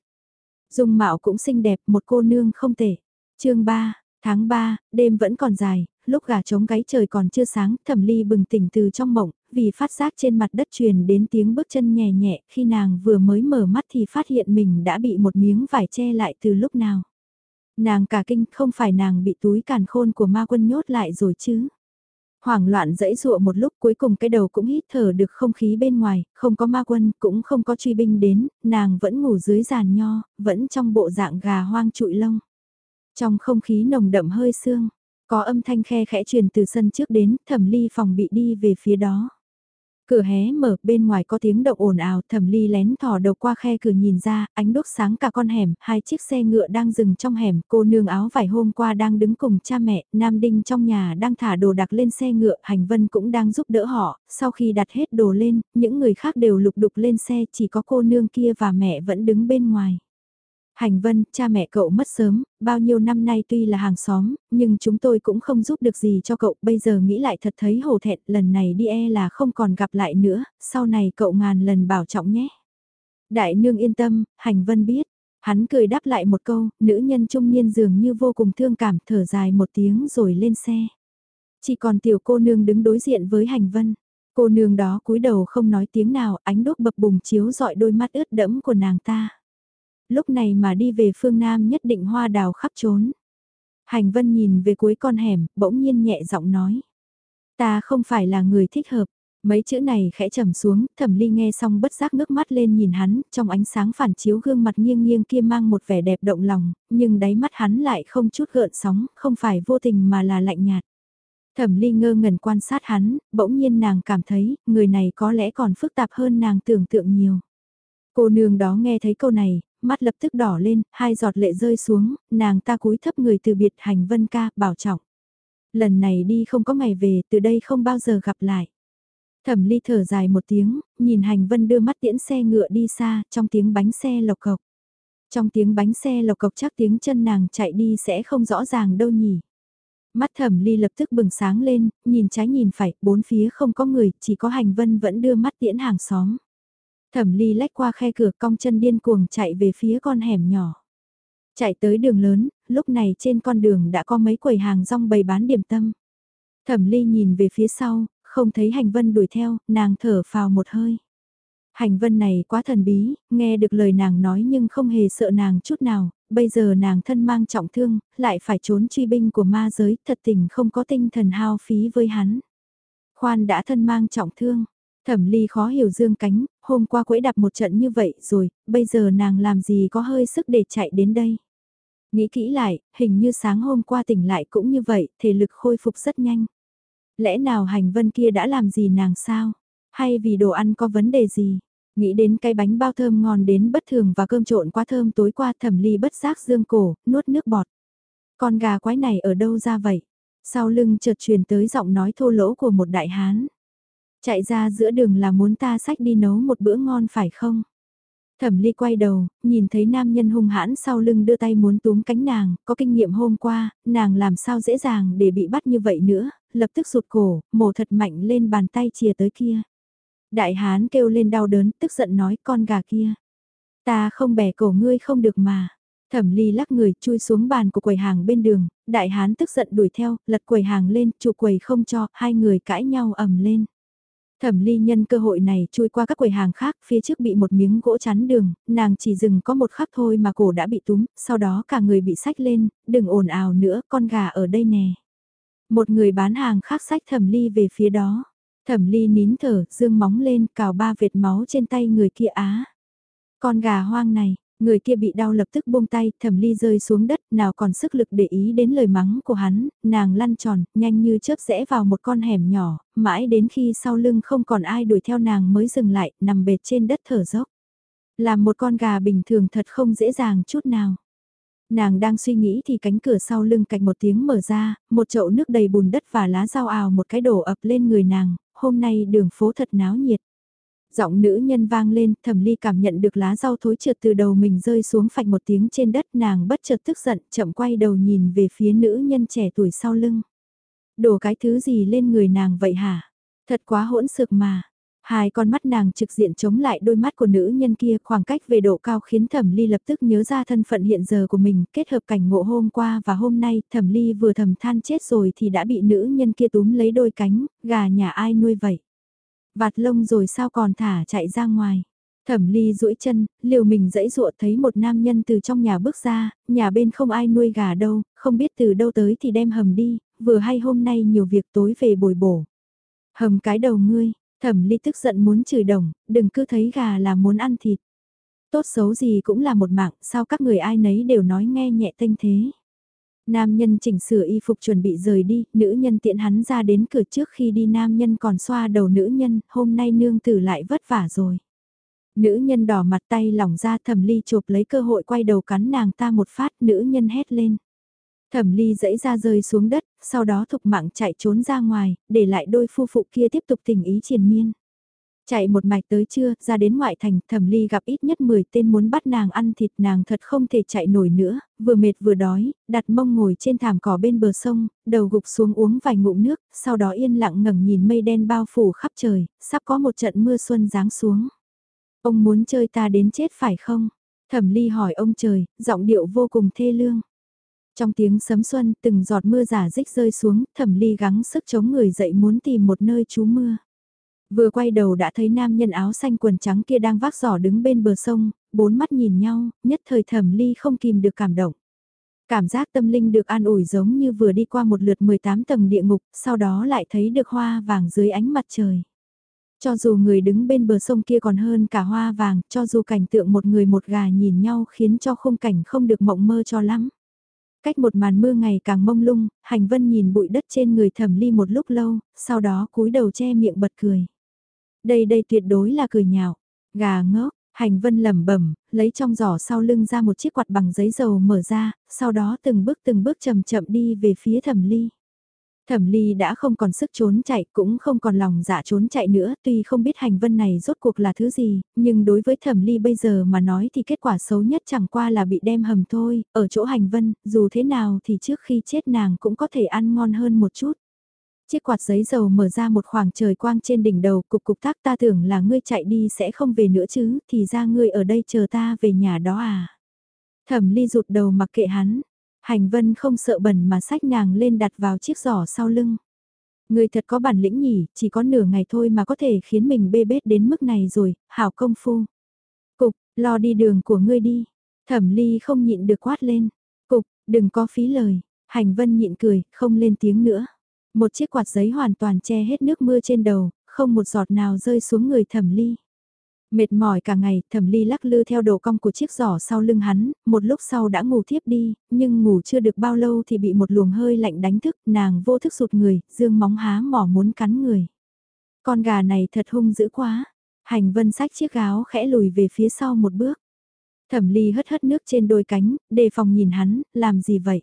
Dung mạo cũng xinh đẹp, một cô nương không tệ. chương 3, tháng 3, đêm vẫn còn dài, lúc gà trống gáy trời còn chưa sáng, thẩm ly bừng tỉnh từ trong mộng, vì phát giác trên mặt đất truyền đến tiếng bước chân nhẹ nhẹ, khi nàng vừa mới mở mắt thì phát hiện mình đã bị một miếng vải che lại từ lúc nào. Nàng cả kinh không phải nàng bị túi càn khôn của ma quân nhốt lại rồi chứ. Hoảng loạn dẫy dụa một lúc cuối cùng cái đầu cũng hít thở được không khí bên ngoài, không có ma quân, cũng không có truy binh đến, nàng vẫn ngủ dưới giàn nho, vẫn trong bộ dạng gà hoang trụi lông. Trong không khí nồng đậm hơi sương, có âm thanh khe khẽ truyền từ sân trước đến, thẩm ly phòng bị đi về phía đó. Cửa hé mở, bên ngoài có tiếng động ồn ào, thẩm ly lén thò đầu qua khe cửa nhìn ra, ánh đốt sáng cả con hẻm, hai chiếc xe ngựa đang dừng trong hẻm, cô nương áo vải hôm qua đang đứng cùng cha mẹ, Nam Đinh trong nhà đang thả đồ đặc lên xe ngựa, Hành Vân cũng đang giúp đỡ họ, sau khi đặt hết đồ lên, những người khác đều lục đục lên xe, chỉ có cô nương kia và mẹ vẫn đứng bên ngoài. Hành Vân, cha mẹ cậu mất sớm, bao nhiêu năm nay tuy là hàng xóm, nhưng chúng tôi cũng không giúp được gì cho cậu, bây giờ nghĩ lại thật thấy hổ thẹn, lần này đi e là không còn gặp lại nữa, sau này cậu ngàn lần bảo trọng nhé. Đại nương yên tâm, Hành Vân biết, hắn cười đáp lại một câu, nữ nhân trung niên dường như vô cùng thương cảm, thở dài một tiếng rồi lên xe. Chỉ còn tiểu cô nương đứng đối diện với Hành Vân. Cô nương đó cúi đầu không nói tiếng nào, ánh đốt bập bùng chiếu dọi đôi mắt ướt đẫm của nàng ta. Lúc này mà đi về phương Nam nhất định hoa đào khắp trốn. Hành vân nhìn về cuối con hẻm, bỗng nhiên nhẹ giọng nói. Ta không phải là người thích hợp. Mấy chữ này khẽ trầm xuống, thẩm ly nghe xong bất giác ngước mắt lên nhìn hắn, trong ánh sáng phản chiếu gương mặt nghiêng nghiêng kia mang một vẻ đẹp động lòng, nhưng đáy mắt hắn lại không chút gợn sóng, không phải vô tình mà là lạnh nhạt. Thẩm ly ngơ ngẩn quan sát hắn, bỗng nhiên nàng cảm thấy, người này có lẽ còn phức tạp hơn nàng tưởng tượng nhiều. Cô nương đó nghe thấy câu này, mắt lập tức đỏ lên, hai giọt lệ rơi xuống, nàng ta cúi thấp người từ biệt hành vân ca, bảo trọng. Lần này đi không có ngày về, từ đây không bao giờ gặp lại. Thẩm ly thở dài một tiếng, nhìn hành vân đưa mắt tiễn xe ngựa đi xa, trong tiếng bánh xe lộc cộc. Trong tiếng bánh xe lộc cộc chắc tiếng chân nàng chạy đi sẽ không rõ ràng đâu nhỉ. Mắt thẩm ly lập tức bừng sáng lên, nhìn trái nhìn phải, bốn phía không có người, chỉ có hành vân vẫn đưa mắt tiễn hàng xóm. Thẩm ly lách qua khe cửa cong chân điên cuồng chạy về phía con hẻm nhỏ. Chạy tới đường lớn, lúc này trên con đường đã có mấy quầy hàng rong bày bán điểm tâm. Thẩm ly nhìn về phía sau, không thấy hành vân đuổi theo, nàng thở phào một hơi. Hành vân này quá thần bí, nghe được lời nàng nói nhưng không hề sợ nàng chút nào, bây giờ nàng thân mang trọng thương, lại phải trốn truy binh của ma giới, thật tình không có tinh thần hao phí với hắn. Khoan đã thân mang trọng thương, thẩm ly khó hiểu dương cánh, hôm qua quẫy đạp một trận như vậy rồi, bây giờ nàng làm gì có hơi sức để chạy đến đây. Nghĩ kỹ lại, hình như sáng hôm qua tỉnh lại cũng như vậy, thể lực khôi phục rất nhanh. Lẽ nào hành vân kia đã làm gì nàng sao? Hay vì đồ ăn có vấn đề gì? Nghĩ đến cái bánh bao thơm ngon đến bất thường và cơm trộn quá thơm tối qua thẩm ly bất giác dương cổ, nuốt nước bọt. Con gà quái này ở đâu ra vậy? Sau lưng chợt truyền tới giọng nói thô lỗ của một đại hán. Chạy ra giữa đường là muốn ta sách đi nấu một bữa ngon phải không? Thẩm ly quay đầu, nhìn thấy nam nhân hung hãn sau lưng đưa tay muốn túm cánh nàng, có kinh nghiệm hôm qua, nàng làm sao dễ dàng để bị bắt như vậy nữa, lập tức sụt cổ, mổ thật mạnh lên bàn tay chìa tới kia. Đại hán kêu lên đau đớn, tức giận nói con gà kia. Ta không bẻ cổ ngươi không được mà. Thẩm ly lắc người chui xuống bàn của quầy hàng bên đường, đại hán tức giận đuổi theo, lật quầy hàng lên, chụp quầy không cho, hai người cãi nhau ầm lên. Thẩm ly nhân cơ hội này chui qua các quầy hàng khác, phía trước bị một miếng gỗ chắn đường, nàng chỉ dừng có một khắc thôi mà cổ đã bị túm, sau đó cả người bị sách lên, đừng ồn ào nữa, con gà ở đây nè. Một người bán hàng khác sách thẩm ly về phía đó. Thẩm ly nín thở, dương móng lên, cào ba vệt máu trên tay người kia á. Con gà hoang này, người kia bị đau lập tức buông tay, thẩm ly rơi xuống đất, nào còn sức lực để ý đến lời mắng của hắn, nàng lăn tròn, nhanh như chớp rẽ vào một con hẻm nhỏ, mãi đến khi sau lưng không còn ai đuổi theo nàng mới dừng lại, nằm bệt trên đất thở dốc. Làm một con gà bình thường thật không dễ dàng chút nào. Nàng đang suy nghĩ thì cánh cửa sau lưng cạch một tiếng mở ra, một chậu nước đầy bùn đất và lá rau ào một cái đổ ập lên người nàng, hôm nay đường phố thật náo nhiệt. Giọng nữ nhân vang lên, thẩm ly cảm nhận được lá rau thối trượt từ đầu mình rơi xuống phạch một tiếng trên đất nàng bất chợt tức giận, chậm quay đầu nhìn về phía nữ nhân trẻ tuổi sau lưng. Đổ cái thứ gì lên người nàng vậy hả? Thật quá hỗn xược mà. Hai con mắt nàng trực diện chống lại đôi mắt của nữ nhân kia khoảng cách về độ cao khiến thẩm ly lập tức nhớ ra thân phận hiện giờ của mình kết hợp cảnh ngộ hôm qua và hôm nay thẩm ly vừa thầm than chết rồi thì đã bị nữ nhân kia túm lấy đôi cánh, gà nhà ai nuôi vậy. Vạt lông rồi sao còn thả chạy ra ngoài. Thẩm ly duỗi chân, liều mình dẫy dụa thấy một nam nhân từ trong nhà bước ra, nhà bên không ai nuôi gà đâu, không biết từ đâu tới thì đem hầm đi, vừa hay hôm nay nhiều việc tối về bồi bổ. Hầm cái đầu ngươi, Thẩm ly tức giận muốn chửi đồng, đừng cứ thấy gà là muốn ăn thịt. Tốt xấu gì cũng là một mạng, sao các người ai nấy đều nói nghe nhẹ tênh thế. Nam nhân chỉnh sửa y phục chuẩn bị rời đi, nữ nhân tiện hắn ra đến cửa trước khi đi nam nhân còn xoa đầu nữ nhân, hôm nay nương tử lại vất vả rồi. Nữ nhân đỏ mặt tay lỏng ra thẩm ly chộp lấy cơ hội quay đầu cắn nàng ta một phát, nữ nhân hét lên. Thẩm ly dẫy ra rơi xuống đất, sau đó thục mạng chạy trốn ra ngoài, để lại đôi phu phụ kia tiếp tục tình ý triền miên. Chạy một mạch tới trưa, ra đến ngoại thành, thẩm ly gặp ít nhất 10 tên muốn bắt nàng ăn thịt nàng thật không thể chạy nổi nữa, vừa mệt vừa đói, đặt mông ngồi trên thảm cỏ bên bờ sông, đầu gục xuống uống vài ngụm nước, sau đó yên lặng ngẩng nhìn mây đen bao phủ khắp trời, sắp có một trận mưa xuân giáng xuống. Ông muốn chơi ta đến chết phải không? Thẩm ly hỏi ông trời, giọng điệu vô cùng thê lương. Trong tiếng sấm xuân, từng giọt mưa giả dích rơi xuống, thẩm ly gắng sức chống người dậy muốn tìm một nơi trú mưa. Vừa quay đầu đã thấy nam nhân áo xanh quần trắng kia đang vác giỏ đứng bên bờ sông, bốn mắt nhìn nhau, nhất thời thẩm ly không kìm được cảm động. Cảm giác tâm linh được an ủi giống như vừa đi qua một lượt 18 tầng địa ngục, sau đó lại thấy được hoa vàng dưới ánh mặt trời. Cho dù người đứng bên bờ sông kia còn hơn cả hoa vàng, cho dù cảnh tượng một người một gà nhìn nhau khiến cho khung cảnh không được mộng mơ cho lắm. Cách một màn mưa ngày càng mông lung, hành vân nhìn bụi đất trên người thẩm ly một lúc lâu, sau đó cúi đầu che miệng bật cười. Đây đây tuyệt đối là cười nhạo, gà ngốc, hành vân lẩm bẩm lấy trong giỏ sau lưng ra một chiếc quạt bằng giấy dầu mở ra, sau đó từng bước từng bước chậm chậm đi về phía thẩm ly. Thẩm Ly đã không còn sức trốn chạy, cũng không còn lòng dạ trốn chạy nữa, tuy không biết hành vân này rốt cuộc là thứ gì, nhưng đối với Thẩm Ly bây giờ mà nói thì kết quả xấu nhất chẳng qua là bị đem hầm thôi, ở chỗ hành vân, dù thế nào thì trước khi chết nàng cũng có thể ăn ngon hơn một chút. Chiếc quạt giấy dầu mở ra một khoảng trời quang trên đỉnh đầu, cục cục tác ta tưởng là ngươi chạy đi sẽ không về nữa chứ, thì ra ngươi ở đây chờ ta về nhà đó à. Thẩm Ly rụt đầu mặc kệ hắn, Hành vân không sợ bẩn mà sách nàng lên đặt vào chiếc giỏ sau lưng. Người thật có bản lĩnh nhỉ, chỉ có nửa ngày thôi mà có thể khiến mình bê bết đến mức này rồi, hảo công phu. Cục, lo đi đường của ngươi đi. Thẩm ly không nhịn được quát lên. Cục, đừng có phí lời. Hành vân nhịn cười, không lên tiếng nữa. Một chiếc quạt giấy hoàn toàn che hết nước mưa trên đầu, không một giọt nào rơi xuống người thẩm ly. Mệt mỏi cả ngày, thẩm ly lắc lư theo độ cong của chiếc giỏ sau lưng hắn, một lúc sau đã ngủ thiếp đi, nhưng ngủ chưa được bao lâu thì bị một luồng hơi lạnh đánh thức, nàng vô thức sụt người, dương móng há mỏ muốn cắn người. Con gà này thật hung dữ quá, hành vân sách chiếc gáo khẽ lùi về phía sau một bước. Thẩm ly hất hất nước trên đôi cánh, đề phòng nhìn hắn, làm gì vậy?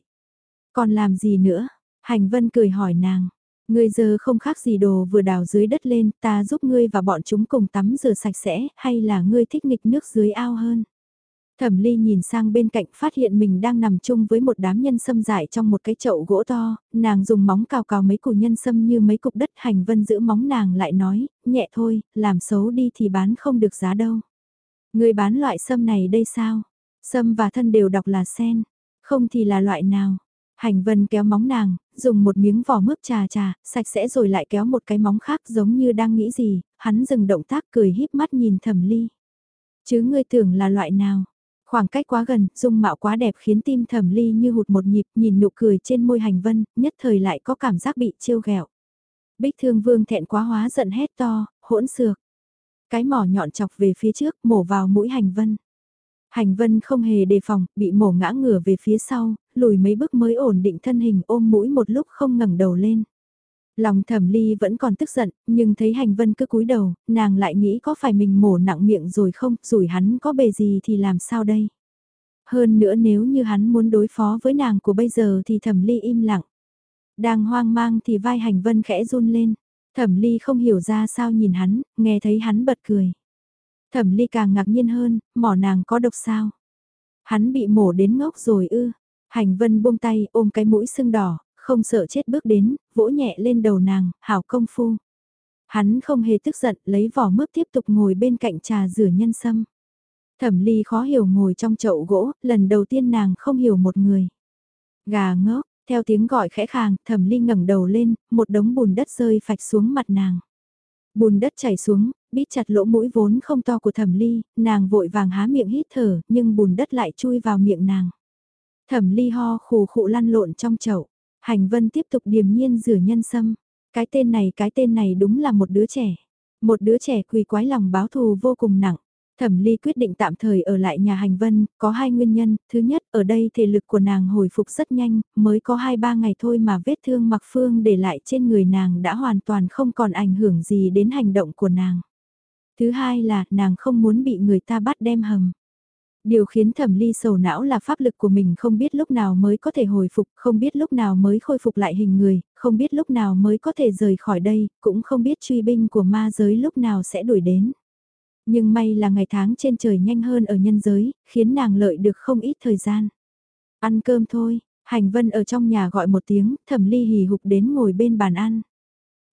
Còn làm gì nữa? Hành vân cười hỏi nàng, Ngươi giờ không khác gì đồ vừa đào dưới đất lên, ta giúp ngươi và bọn chúng cùng tắm rửa sạch sẽ, hay là ngươi thích nghịch nước dưới ao hơn? Thẩm Ly nhìn sang bên cạnh phát hiện mình đang nằm chung với một đám nhân sâm dại trong một cái chậu gỗ to, nàng dùng móng cào cào mấy củ nhân sâm như mấy cục đất hành vân giữ móng nàng lại nói, nhẹ thôi, làm xấu đi thì bán không được giá đâu. Người bán loại sâm này đây sao? Sâm và thân đều đọc là sen, không thì là loại nào? Hành vân kéo móng nàng, dùng một miếng vỏ mướp trà trà, sạch sẽ rồi lại kéo một cái móng khác giống như đang nghĩ gì, hắn dừng động tác cười híp mắt nhìn thẩm ly. Chứ ngươi tưởng là loại nào? Khoảng cách quá gần, dung mạo quá đẹp khiến tim thẩm ly như hụt một nhịp, nhìn nụ cười trên môi hành vân, nhất thời lại có cảm giác bị trêu ghẹo. Bích thương vương thẹn quá hóa giận hét to, hỗn xược. Cái mỏ nhọn chọc về phía trước, mổ vào mũi hành vân. Hành vân không hề đề phòng, bị mổ ngã ngửa về phía sau, lùi mấy bước mới ổn định thân hình ôm mũi một lúc không ngẩng đầu lên. Lòng thẩm ly vẫn còn tức giận, nhưng thấy hành vân cứ cúi đầu, nàng lại nghĩ có phải mình mổ nặng miệng rồi không, rủi hắn có bề gì thì làm sao đây. Hơn nữa nếu như hắn muốn đối phó với nàng của bây giờ thì thẩm ly im lặng. Đang hoang mang thì vai hành vân khẽ run lên. Thẩm ly không hiểu ra sao nhìn hắn, nghe thấy hắn bật cười. Thẩm ly càng ngạc nhiên hơn, mỏ nàng có độc sao? Hắn bị mổ đến ngốc rồi ư. Hành vân buông tay ôm cái mũi sưng đỏ, không sợ chết bước đến, vỗ nhẹ lên đầu nàng, hảo công phu. Hắn không hề tức giận, lấy vỏ mướp tiếp tục ngồi bên cạnh trà rửa nhân sâm. Thẩm ly khó hiểu ngồi trong chậu gỗ, lần đầu tiên nàng không hiểu một người. Gà ngốc, theo tiếng gọi khẽ khàng, thẩm ly ngẩng đầu lên, một đống bùn đất rơi phạch xuống mặt nàng. Bùn đất chảy xuống, bít chặt lỗ mũi vốn không to của thẩm ly, nàng vội vàng há miệng hít thở, nhưng bùn đất lại chui vào miệng nàng. Thẩm ly ho khù khụ lăn lộn trong chậu, hành vân tiếp tục điềm nhiên rửa nhân sâm. Cái tên này cái tên này đúng là một đứa trẻ. Một đứa trẻ quỳ quái lòng báo thù vô cùng nặng. Thẩm Ly quyết định tạm thời ở lại nhà hành vân, có hai nguyên nhân, thứ nhất ở đây thể lực của nàng hồi phục rất nhanh, mới có 2-3 ngày thôi mà vết thương mặc phương để lại trên người nàng đã hoàn toàn không còn ảnh hưởng gì đến hành động của nàng. Thứ hai là nàng không muốn bị người ta bắt đem hầm. Điều khiến thẩm ly sầu não là pháp lực của mình không biết lúc nào mới có thể hồi phục, không biết lúc nào mới khôi phục lại hình người, không biết lúc nào mới có thể rời khỏi đây, cũng không biết truy binh của ma giới lúc nào sẽ đuổi đến. Nhưng may là ngày tháng trên trời nhanh hơn ở nhân giới, khiến nàng lợi được không ít thời gian. Ăn cơm thôi, hành vân ở trong nhà gọi một tiếng, thẩm ly hì hục đến ngồi bên bàn ăn.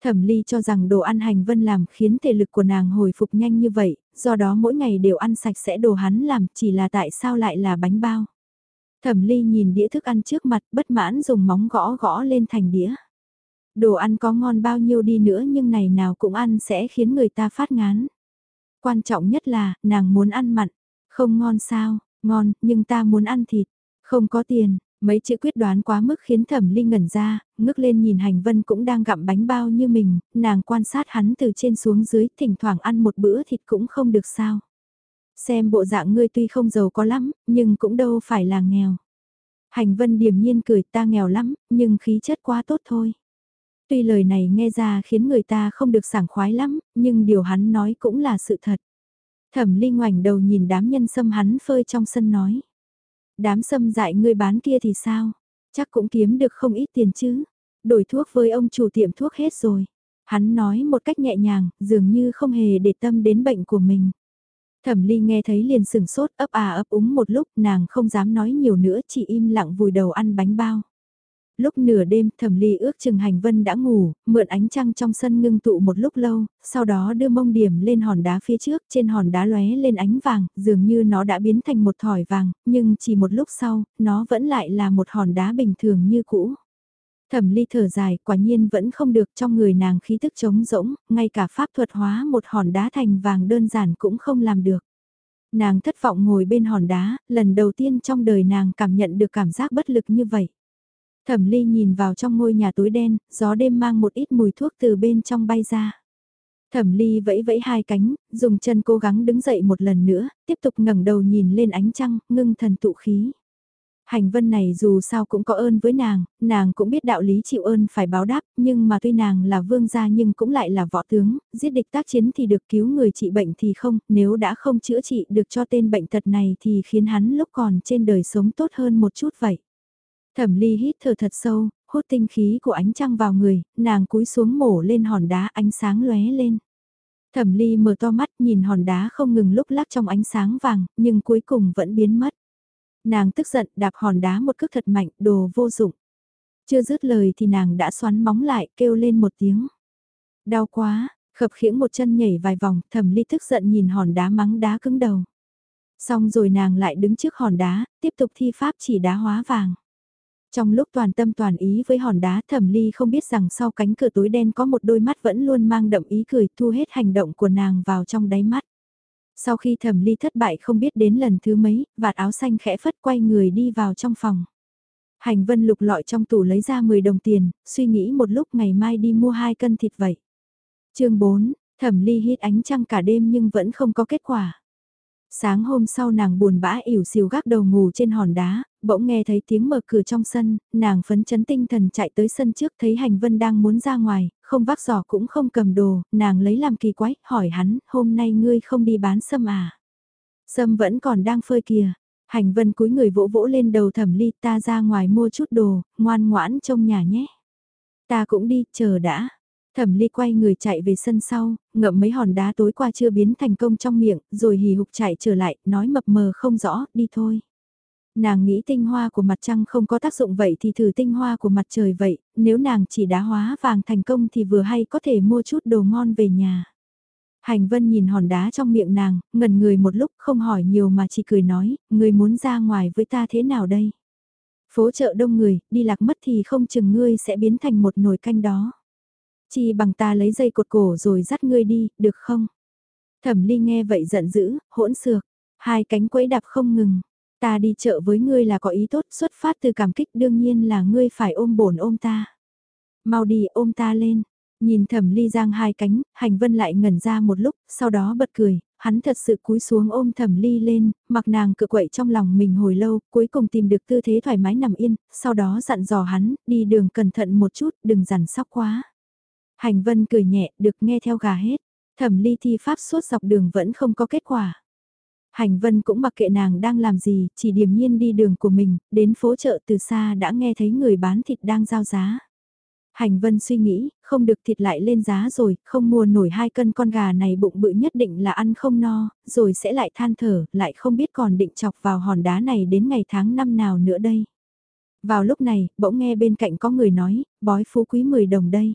Thẩm Ly cho rằng đồ ăn hành vân làm khiến thể lực của nàng hồi phục nhanh như vậy, do đó mỗi ngày đều ăn sạch sẽ đồ hắn làm chỉ là tại sao lại là bánh bao. Thẩm Ly nhìn đĩa thức ăn trước mặt bất mãn dùng móng gõ gõ lên thành đĩa. Đồ ăn có ngon bao nhiêu đi nữa nhưng này nào cũng ăn sẽ khiến người ta phát ngán. Quan trọng nhất là, nàng muốn ăn mặn. Không ngon sao, ngon, nhưng ta muốn ăn thịt. Không có tiền, mấy chữ quyết đoán quá mức khiến thẩm ly ngẩn ra, ngước lên nhìn hành vân cũng đang gặm bánh bao như mình, nàng quan sát hắn từ trên xuống dưới, thỉnh thoảng ăn một bữa thịt cũng không được sao. Xem bộ dạng ngươi tuy không giàu có lắm, nhưng cũng đâu phải là nghèo. Hành vân điềm nhiên cười ta nghèo lắm, nhưng khí chất quá tốt thôi. Tuy lời này nghe ra khiến người ta không được sảng khoái lắm, nhưng điều hắn nói cũng là sự thật. Thẩm Ly ngoảnh đầu nhìn đám nhân sâm hắn phơi trong sân nói. Đám sâm dại ngươi bán kia thì sao? Chắc cũng kiếm được không ít tiền chứ. Đổi thuốc với ông chủ tiệm thuốc hết rồi. Hắn nói một cách nhẹ nhàng, dường như không hề để tâm đến bệnh của mình. Thẩm Ly nghe thấy liền sừng sốt ấp à ấp úng một lúc nàng không dám nói nhiều nữa chỉ im lặng vùi đầu ăn bánh bao lúc nửa đêm thẩm ly ước chừng hành vân đã ngủ, mượn ánh trăng trong sân ngưng tụ một lúc lâu, sau đó đưa mông điểm lên hòn đá phía trước, trên hòn đá lóe lên ánh vàng, dường như nó đã biến thành một thỏi vàng, nhưng chỉ một lúc sau, nó vẫn lại là một hòn đá bình thường như cũ. Thẩm ly thở dài, quả nhiên vẫn không được trong người nàng khí tức trống rỗng, ngay cả pháp thuật hóa một hòn đá thành vàng đơn giản cũng không làm được. Nàng thất vọng ngồi bên hòn đá, lần đầu tiên trong đời nàng cảm nhận được cảm giác bất lực như vậy. Thẩm ly nhìn vào trong ngôi nhà tối đen, gió đêm mang một ít mùi thuốc từ bên trong bay ra. Thẩm ly vẫy vẫy hai cánh, dùng chân cố gắng đứng dậy một lần nữa, tiếp tục ngẩng đầu nhìn lên ánh trăng, ngưng thần tụ khí. Hành vân này dù sao cũng có ơn với nàng, nàng cũng biết đạo lý chịu ơn phải báo đáp, nhưng mà tuy nàng là vương gia nhưng cũng lại là võ tướng, giết địch tác chiến thì được cứu người trị bệnh thì không, nếu đã không chữa trị được cho tên bệnh tật này thì khiến hắn lúc còn trên đời sống tốt hơn một chút vậy. Thẩm ly hít thở thật sâu, hút tinh khí của ánh trăng vào người, nàng cúi xuống mổ lên hòn đá ánh sáng lóe lên. Thẩm ly mở to mắt nhìn hòn đá không ngừng lúc lắc trong ánh sáng vàng, nhưng cuối cùng vẫn biến mất. Nàng tức giận đạp hòn đá một cước thật mạnh, đồ vô dụng. Chưa dứt lời thì nàng đã xoắn móng lại, kêu lên một tiếng. Đau quá, khập khiễng một chân nhảy vài vòng, thẩm ly tức giận nhìn hòn đá mắng đá cứng đầu. Xong rồi nàng lại đứng trước hòn đá, tiếp tục thi pháp chỉ đá hóa vàng. Trong lúc toàn tâm toàn ý với hòn đá thẩm ly không biết rằng sau cánh cửa tối đen có một đôi mắt vẫn luôn mang đậm ý cười thu hết hành động của nàng vào trong đáy mắt. Sau khi thẩm ly thất bại không biết đến lần thứ mấy, vạt áo xanh khẽ phất quay người đi vào trong phòng. Hành vân lục lọi trong tủ lấy ra 10 đồng tiền, suy nghĩ một lúc ngày mai đi mua hai cân thịt vậy. chương 4, thẩm ly hít ánh trăng cả đêm nhưng vẫn không có kết quả. Sáng hôm sau nàng buồn bã ỉu xìu gác đầu ngủ trên hòn đá, bỗng nghe thấy tiếng mở cửa trong sân, nàng phấn chấn tinh thần chạy tới sân trước thấy hành vân đang muốn ra ngoài, không vác giỏ cũng không cầm đồ, nàng lấy làm kỳ quái, hỏi hắn, hôm nay ngươi không đi bán sâm à? Sâm vẫn còn đang phơi kìa. Hành vân cúi người vỗ vỗ lên đầu thẩm ly ta ra ngoài mua chút đồ, ngoan ngoãn trong nhà nhé. Ta cũng đi, chờ đã. Thẩm ly quay người chạy về sân sau, ngậm mấy hòn đá tối qua chưa biến thành công trong miệng, rồi hì hục chạy trở lại, nói mập mờ không rõ, đi thôi. Nàng nghĩ tinh hoa của mặt trăng không có tác dụng vậy thì thử tinh hoa của mặt trời vậy, nếu nàng chỉ đá hóa vàng thành công thì vừa hay có thể mua chút đồ ngon về nhà. Hành vân nhìn hòn đá trong miệng nàng, ngần người một lúc không hỏi nhiều mà chỉ cười nói, người muốn ra ngoài với ta thế nào đây? Phố chợ đông người, đi lạc mất thì không chừng ngươi sẽ biến thành một nồi canh đó. Chi bằng ta lấy dây cột cổ rồi dắt ngươi đi, được không? Thẩm ly nghe vậy giận dữ, hỗn xược, hai cánh quẫy đạp không ngừng. Ta đi chợ với ngươi là có ý tốt, xuất phát từ cảm kích đương nhiên là ngươi phải ôm bổn ôm ta. Mau đi ôm ta lên. Nhìn thẩm ly giang hai cánh, hành vân lại ngẩn ra một lúc, sau đó bật cười, hắn thật sự cúi xuống ôm thẩm ly lên, mặc nàng cự quậy trong lòng mình hồi lâu, cuối cùng tìm được tư thế thoải mái nằm yên, sau đó dặn dò hắn, đi đường cẩn thận một chút, đừng dằn sóc quá. Hành vân cười nhẹ, được nghe theo gà hết. Thẩm ly thi pháp suốt dọc đường vẫn không có kết quả. Hành vân cũng mặc kệ nàng đang làm gì, chỉ điềm nhiên đi đường của mình, đến phố chợ từ xa đã nghe thấy người bán thịt đang giao giá. Hành vân suy nghĩ, không được thịt lại lên giá rồi, không mua nổi hai cân con gà này bụng bự nhất định là ăn không no, rồi sẽ lại than thở, lại không biết còn định chọc vào hòn đá này đến ngày tháng năm nào nữa đây. Vào lúc này, bỗng nghe bên cạnh có người nói, bói phú quý 10 đồng đây.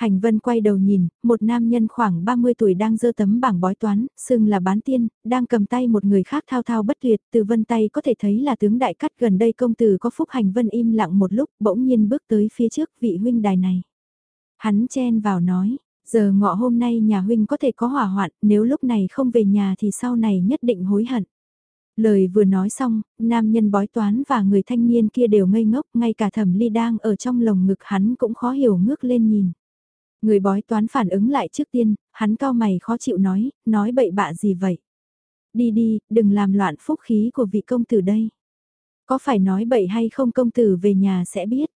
Hành Vân quay đầu nhìn, một nam nhân khoảng 30 tuổi đang dơ tấm bảng bói toán, xưng là bán tiên, đang cầm tay một người khác thao thao bất tuyệt, từ vân tay có thể thấy là tướng đại cắt gần đây công tử có phúc Hành Vân im lặng một lúc, bỗng nhiên bước tới phía trước vị huynh đài này. Hắn chen vào nói, giờ ngọ hôm nay nhà huynh có thể có hỏa hoạn, nếu lúc này không về nhà thì sau này nhất định hối hận. Lời vừa nói xong, nam nhân bói toán và người thanh niên kia đều ngây ngốc, ngay cả thẩm ly đang ở trong lồng ngực hắn cũng khó hiểu ngước lên nhìn. Người bói toán phản ứng lại trước tiên, hắn cao mày khó chịu nói, nói bậy bạ gì vậy? Đi đi, đừng làm loạn phúc khí của vị công tử đây. Có phải nói bậy hay không công tử về nhà sẽ biết.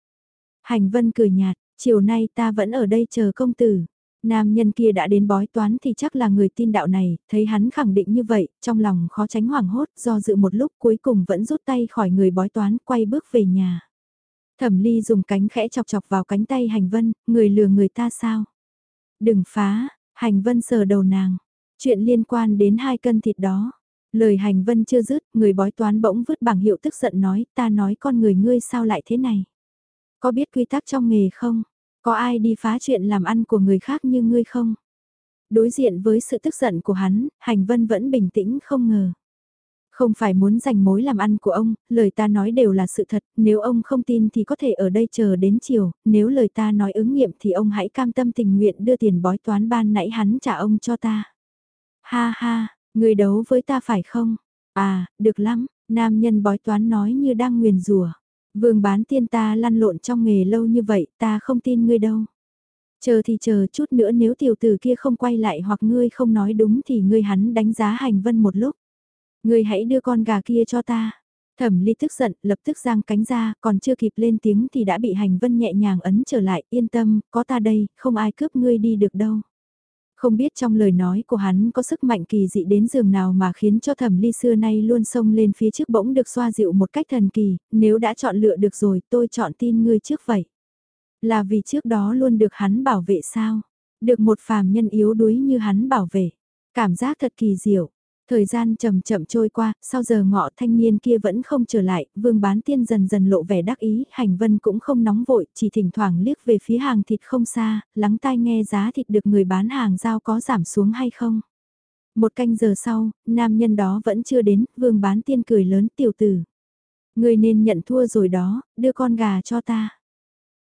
Hành vân cười nhạt, chiều nay ta vẫn ở đây chờ công tử. Nam nhân kia đã đến bói toán thì chắc là người tin đạo này, thấy hắn khẳng định như vậy, trong lòng khó tránh hoảng hốt, do dự một lúc cuối cùng vẫn rút tay khỏi người bói toán, quay bước về nhà. Thẩm ly dùng cánh khẽ chọc chọc vào cánh tay hành vân, người lừa người ta sao? Đừng phá, hành vân sờ đầu nàng, chuyện liên quan đến hai cân thịt đó. Lời hành vân chưa dứt, người bói toán bỗng vứt bảng hiệu tức giận nói, ta nói con người ngươi sao lại thế này? Có biết quy tắc trong nghề không? Có ai đi phá chuyện làm ăn của người khác như ngươi không? Đối diện với sự tức giận của hắn, hành vân vẫn bình tĩnh không ngờ. Không phải muốn giành mối làm ăn của ông, lời ta nói đều là sự thật, nếu ông không tin thì có thể ở đây chờ đến chiều, nếu lời ta nói ứng nghiệm thì ông hãy cam tâm tình nguyện đưa tiền bói toán ban nãy hắn trả ông cho ta. Ha ha, người đấu với ta phải không? À, được lắm, nam nhân bói toán nói như đang nguyền rủa. Vương bán tiên ta lăn lộn trong nghề lâu như vậy, ta không tin ngươi đâu. Chờ thì chờ chút nữa nếu tiểu tử kia không quay lại hoặc ngươi không nói đúng thì ngươi hắn đánh giá hành vân một lúc. Ngươi hãy đưa con gà kia cho ta. Thẩm ly tức giận, lập tức giang cánh ra, còn chưa kịp lên tiếng thì đã bị hành vân nhẹ nhàng ấn trở lại, yên tâm, có ta đây, không ai cướp ngươi đi được đâu. Không biết trong lời nói của hắn có sức mạnh kỳ dị đến giường nào mà khiến cho thẩm ly xưa nay luôn xông lên phía trước bỗng được xoa dịu một cách thần kỳ, nếu đã chọn lựa được rồi tôi chọn tin ngươi trước vậy. Là vì trước đó luôn được hắn bảo vệ sao? Được một phàm nhân yếu đuối như hắn bảo vệ. Cảm giác thật kỳ diệu. Thời gian chậm chậm trôi qua, sau giờ ngọ thanh niên kia vẫn không trở lại, vương bán tiên dần dần lộ vẻ đắc ý, hành vân cũng không nóng vội, chỉ thỉnh thoảng liếc về phía hàng thịt không xa, lắng tai nghe giá thịt được người bán hàng giao có giảm xuống hay không. Một canh giờ sau, nam nhân đó vẫn chưa đến, vương bán tiên cười lớn tiểu tử. Người nên nhận thua rồi đó, đưa con gà cho ta.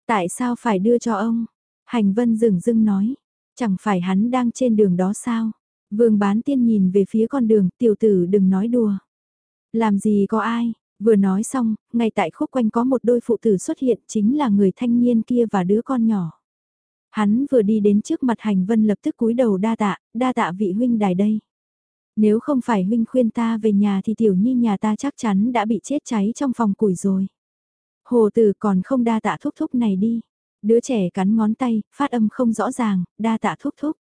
Tại sao phải đưa cho ông? Hành vân dừng dưng nói, chẳng phải hắn đang trên đường đó sao? Vương bán tiên nhìn về phía con đường, tiểu tử đừng nói đùa. Làm gì có ai, vừa nói xong, ngay tại khúc quanh có một đôi phụ tử xuất hiện chính là người thanh niên kia và đứa con nhỏ. Hắn vừa đi đến trước mặt hành vân lập tức cúi đầu đa tạ, đa tạ vị huynh đài đây. Nếu không phải huynh khuyên ta về nhà thì tiểu nhi nhà ta chắc chắn đã bị chết cháy trong phòng củi rồi. Hồ tử còn không đa tạ thúc thúc này đi. Đứa trẻ cắn ngón tay, phát âm không rõ ràng, đa tạ thúc thúc.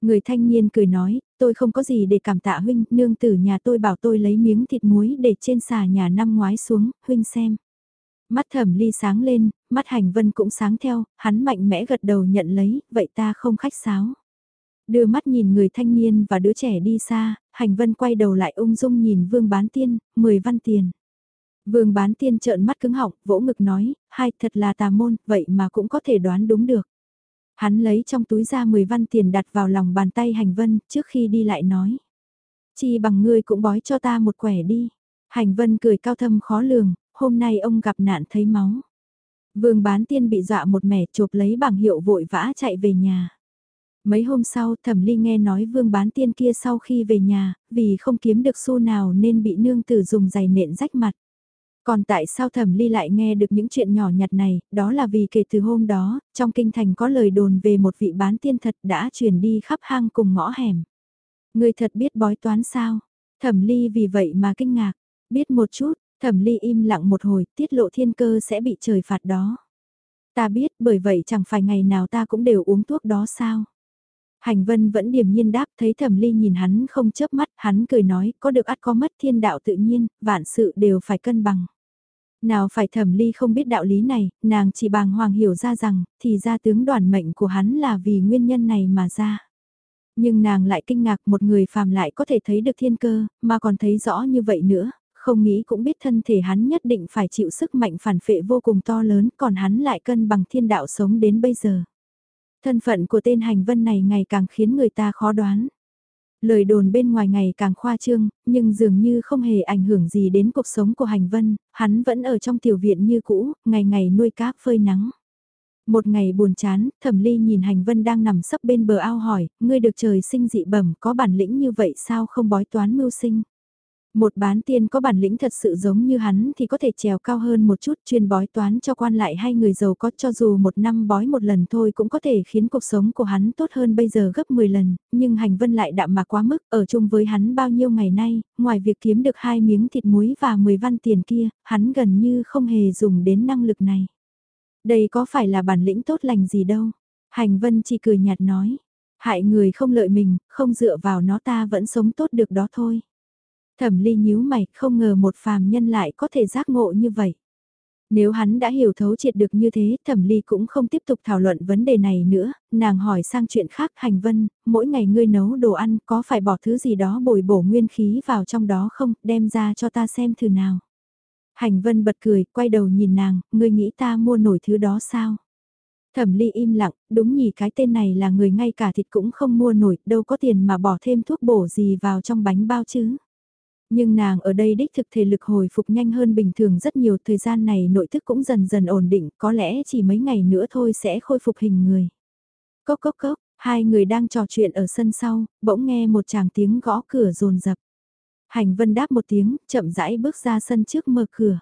Người thanh niên cười nói, tôi không có gì để cảm tạ huynh, nương tử nhà tôi bảo tôi lấy miếng thịt muối để trên xà nhà năm ngoái xuống, huynh xem. Mắt thẩm ly sáng lên, mắt hành vân cũng sáng theo, hắn mạnh mẽ gật đầu nhận lấy, vậy ta không khách sáo. Đưa mắt nhìn người thanh niên và đứa trẻ đi xa, hành vân quay đầu lại ung dung nhìn vương bán tiên, 10 văn tiền. Vương bán tiên trợn mắt cứng họng, vỗ ngực nói, hai thật là tà môn, vậy mà cũng có thể đoán đúng được. Hắn lấy trong túi ra 10 văn tiền đặt vào lòng bàn tay hành vân trước khi đi lại nói. Chi bằng ngươi cũng bói cho ta một quẻ đi. Hành vân cười cao thâm khó lường, hôm nay ông gặp nạn thấy máu. Vương bán tiên bị dọa một mẻ chộp lấy bảng hiệu vội vã chạy về nhà. Mấy hôm sau thẩm ly nghe nói vương bán tiên kia sau khi về nhà, vì không kiếm được xu nào nên bị nương tử dùng giày nện rách mặt. Còn tại sao thẩm ly lại nghe được những chuyện nhỏ nhặt này, đó là vì kể từ hôm đó, trong kinh thành có lời đồn về một vị bán tiên thật đã truyền đi khắp hang cùng ngõ hẻm. Người thật biết bói toán sao? Thẩm ly vì vậy mà kinh ngạc, biết một chút, thẩm ly im lặng một hồi, tiết lộ thiên cơ sẽ bị trời phạt đó. Ta biết bởi vậy chẳng phải ngày nào ta cũng đều uống thuốc đó sao? Hành vân vẫn điềm nhiên đáp thấy thẩm ly nhìn hắn không chớp mắt, hắn cười nói có được ắt có mất thiên đạo tự nhiên, vạn sự đều phải cân bằng. Nào phải thẩm ly không biết đạo lý này, nàng chỉ bàng hoàng hiểu ra rằng, thì ra tướng đoàn mệnh của hắn là vì nguyên nhân này mà ra. Nhưng nàng lại kinh ngạc một người phàm lại có thể thấy được thiên cơ, mà còn thấy rõ như vậy nữa, không nghĩ cũng biết thân thể hắn nhất định phải chịu sức mạnh phản phệ vô cùng to lớn, còn hắn lại cân bằng thiên đạo sống đến bây giờ. Thân phận của tên hành vân này ngày càng khiến người ta khó đoán. Lời đồn bên ngoài ngày càng khoa trương, nhưng dường như không hề ảnh hưởng gì đến cuộc sống của hành vân, hắn vẫn ở trong tiểu viện như cũ, ngày ngày nuôi cá phơi nắng. Một ngày buồn chán, thẩm ly nhìn hành vân đang nằm sấp bên bờ ao hỏi, ngươi được trời sinh dị bẩm có bản lĩnh như vậy sao không bói toán mưu sinh. Một bán tiên có bản lĩnh thật sự giống như hắn thì có thể trèo cao hơn một chút chuyên bói toán cho quan lại hay người giàu có cho dù một năm bói một lần thôi cũng có thể khiến cuộc sống của hắn tốt hơn bây giờ gấp 10 lần, nhưng hành vân lại đạm mà quá mức, ở chung với hắn bao nhiêu ngày nay, ngoài việc kiếm được hai miếng thịt muối và 10 văn tiền kia, hắn gần như không hề dùng đến năng lực này. Đây có phải là bản lĩnh tốt lành gì đâu. Hành vân chỉ cười nhạt nói. Hại người không lợi mình, không dựa vào nó ta vẫn sống tốt được đó thôi. Thẩm ly nhíu mày, không ngờ một phàm nhân lại có thể giác ngộ như vậy. Nếu hắn đã hiểu thấu triệt được như thế, thẩm ly cũng không tiếp tục thảo luận vấn đề này nữa, nàng hỏi sang chuyện khác hành vân, mỗi ngày ngươi nấu đồ ăn có phải bỏ thứ gì đó bồi bổ nguyên khí vào trong đó không, đem ra cho ta xem thử nào. Hành vân bật cười, quay đầu nhìn nàng, ngươi nghĩ ta mua nổi thứ đó sao? Thẩm ly im lặng, đúng nhỉ cái tên này là người ngay cả thịt cũng không mua nổi, đâu có tiền mà bỏ thêm thuốc bổ gì vào trong bánh bao chứ. Nhưng nàng ở đây đích thực thể lực hồi phục nhanh hơn bình thường rất nhiều thời gian này nội thức cũng dần dần ổn định, có lẽ chỉ mấy ngày nữa thôi sẽ khôi phục hình người. Cốc cốc cốc, hai người đang trò chuyện ở sân sau, bỗng nghe một chàng tiếng gõ cửa rồn rập. Hành vân đáp một tiếng, chậm rãi bước ra sân trước mở cửa.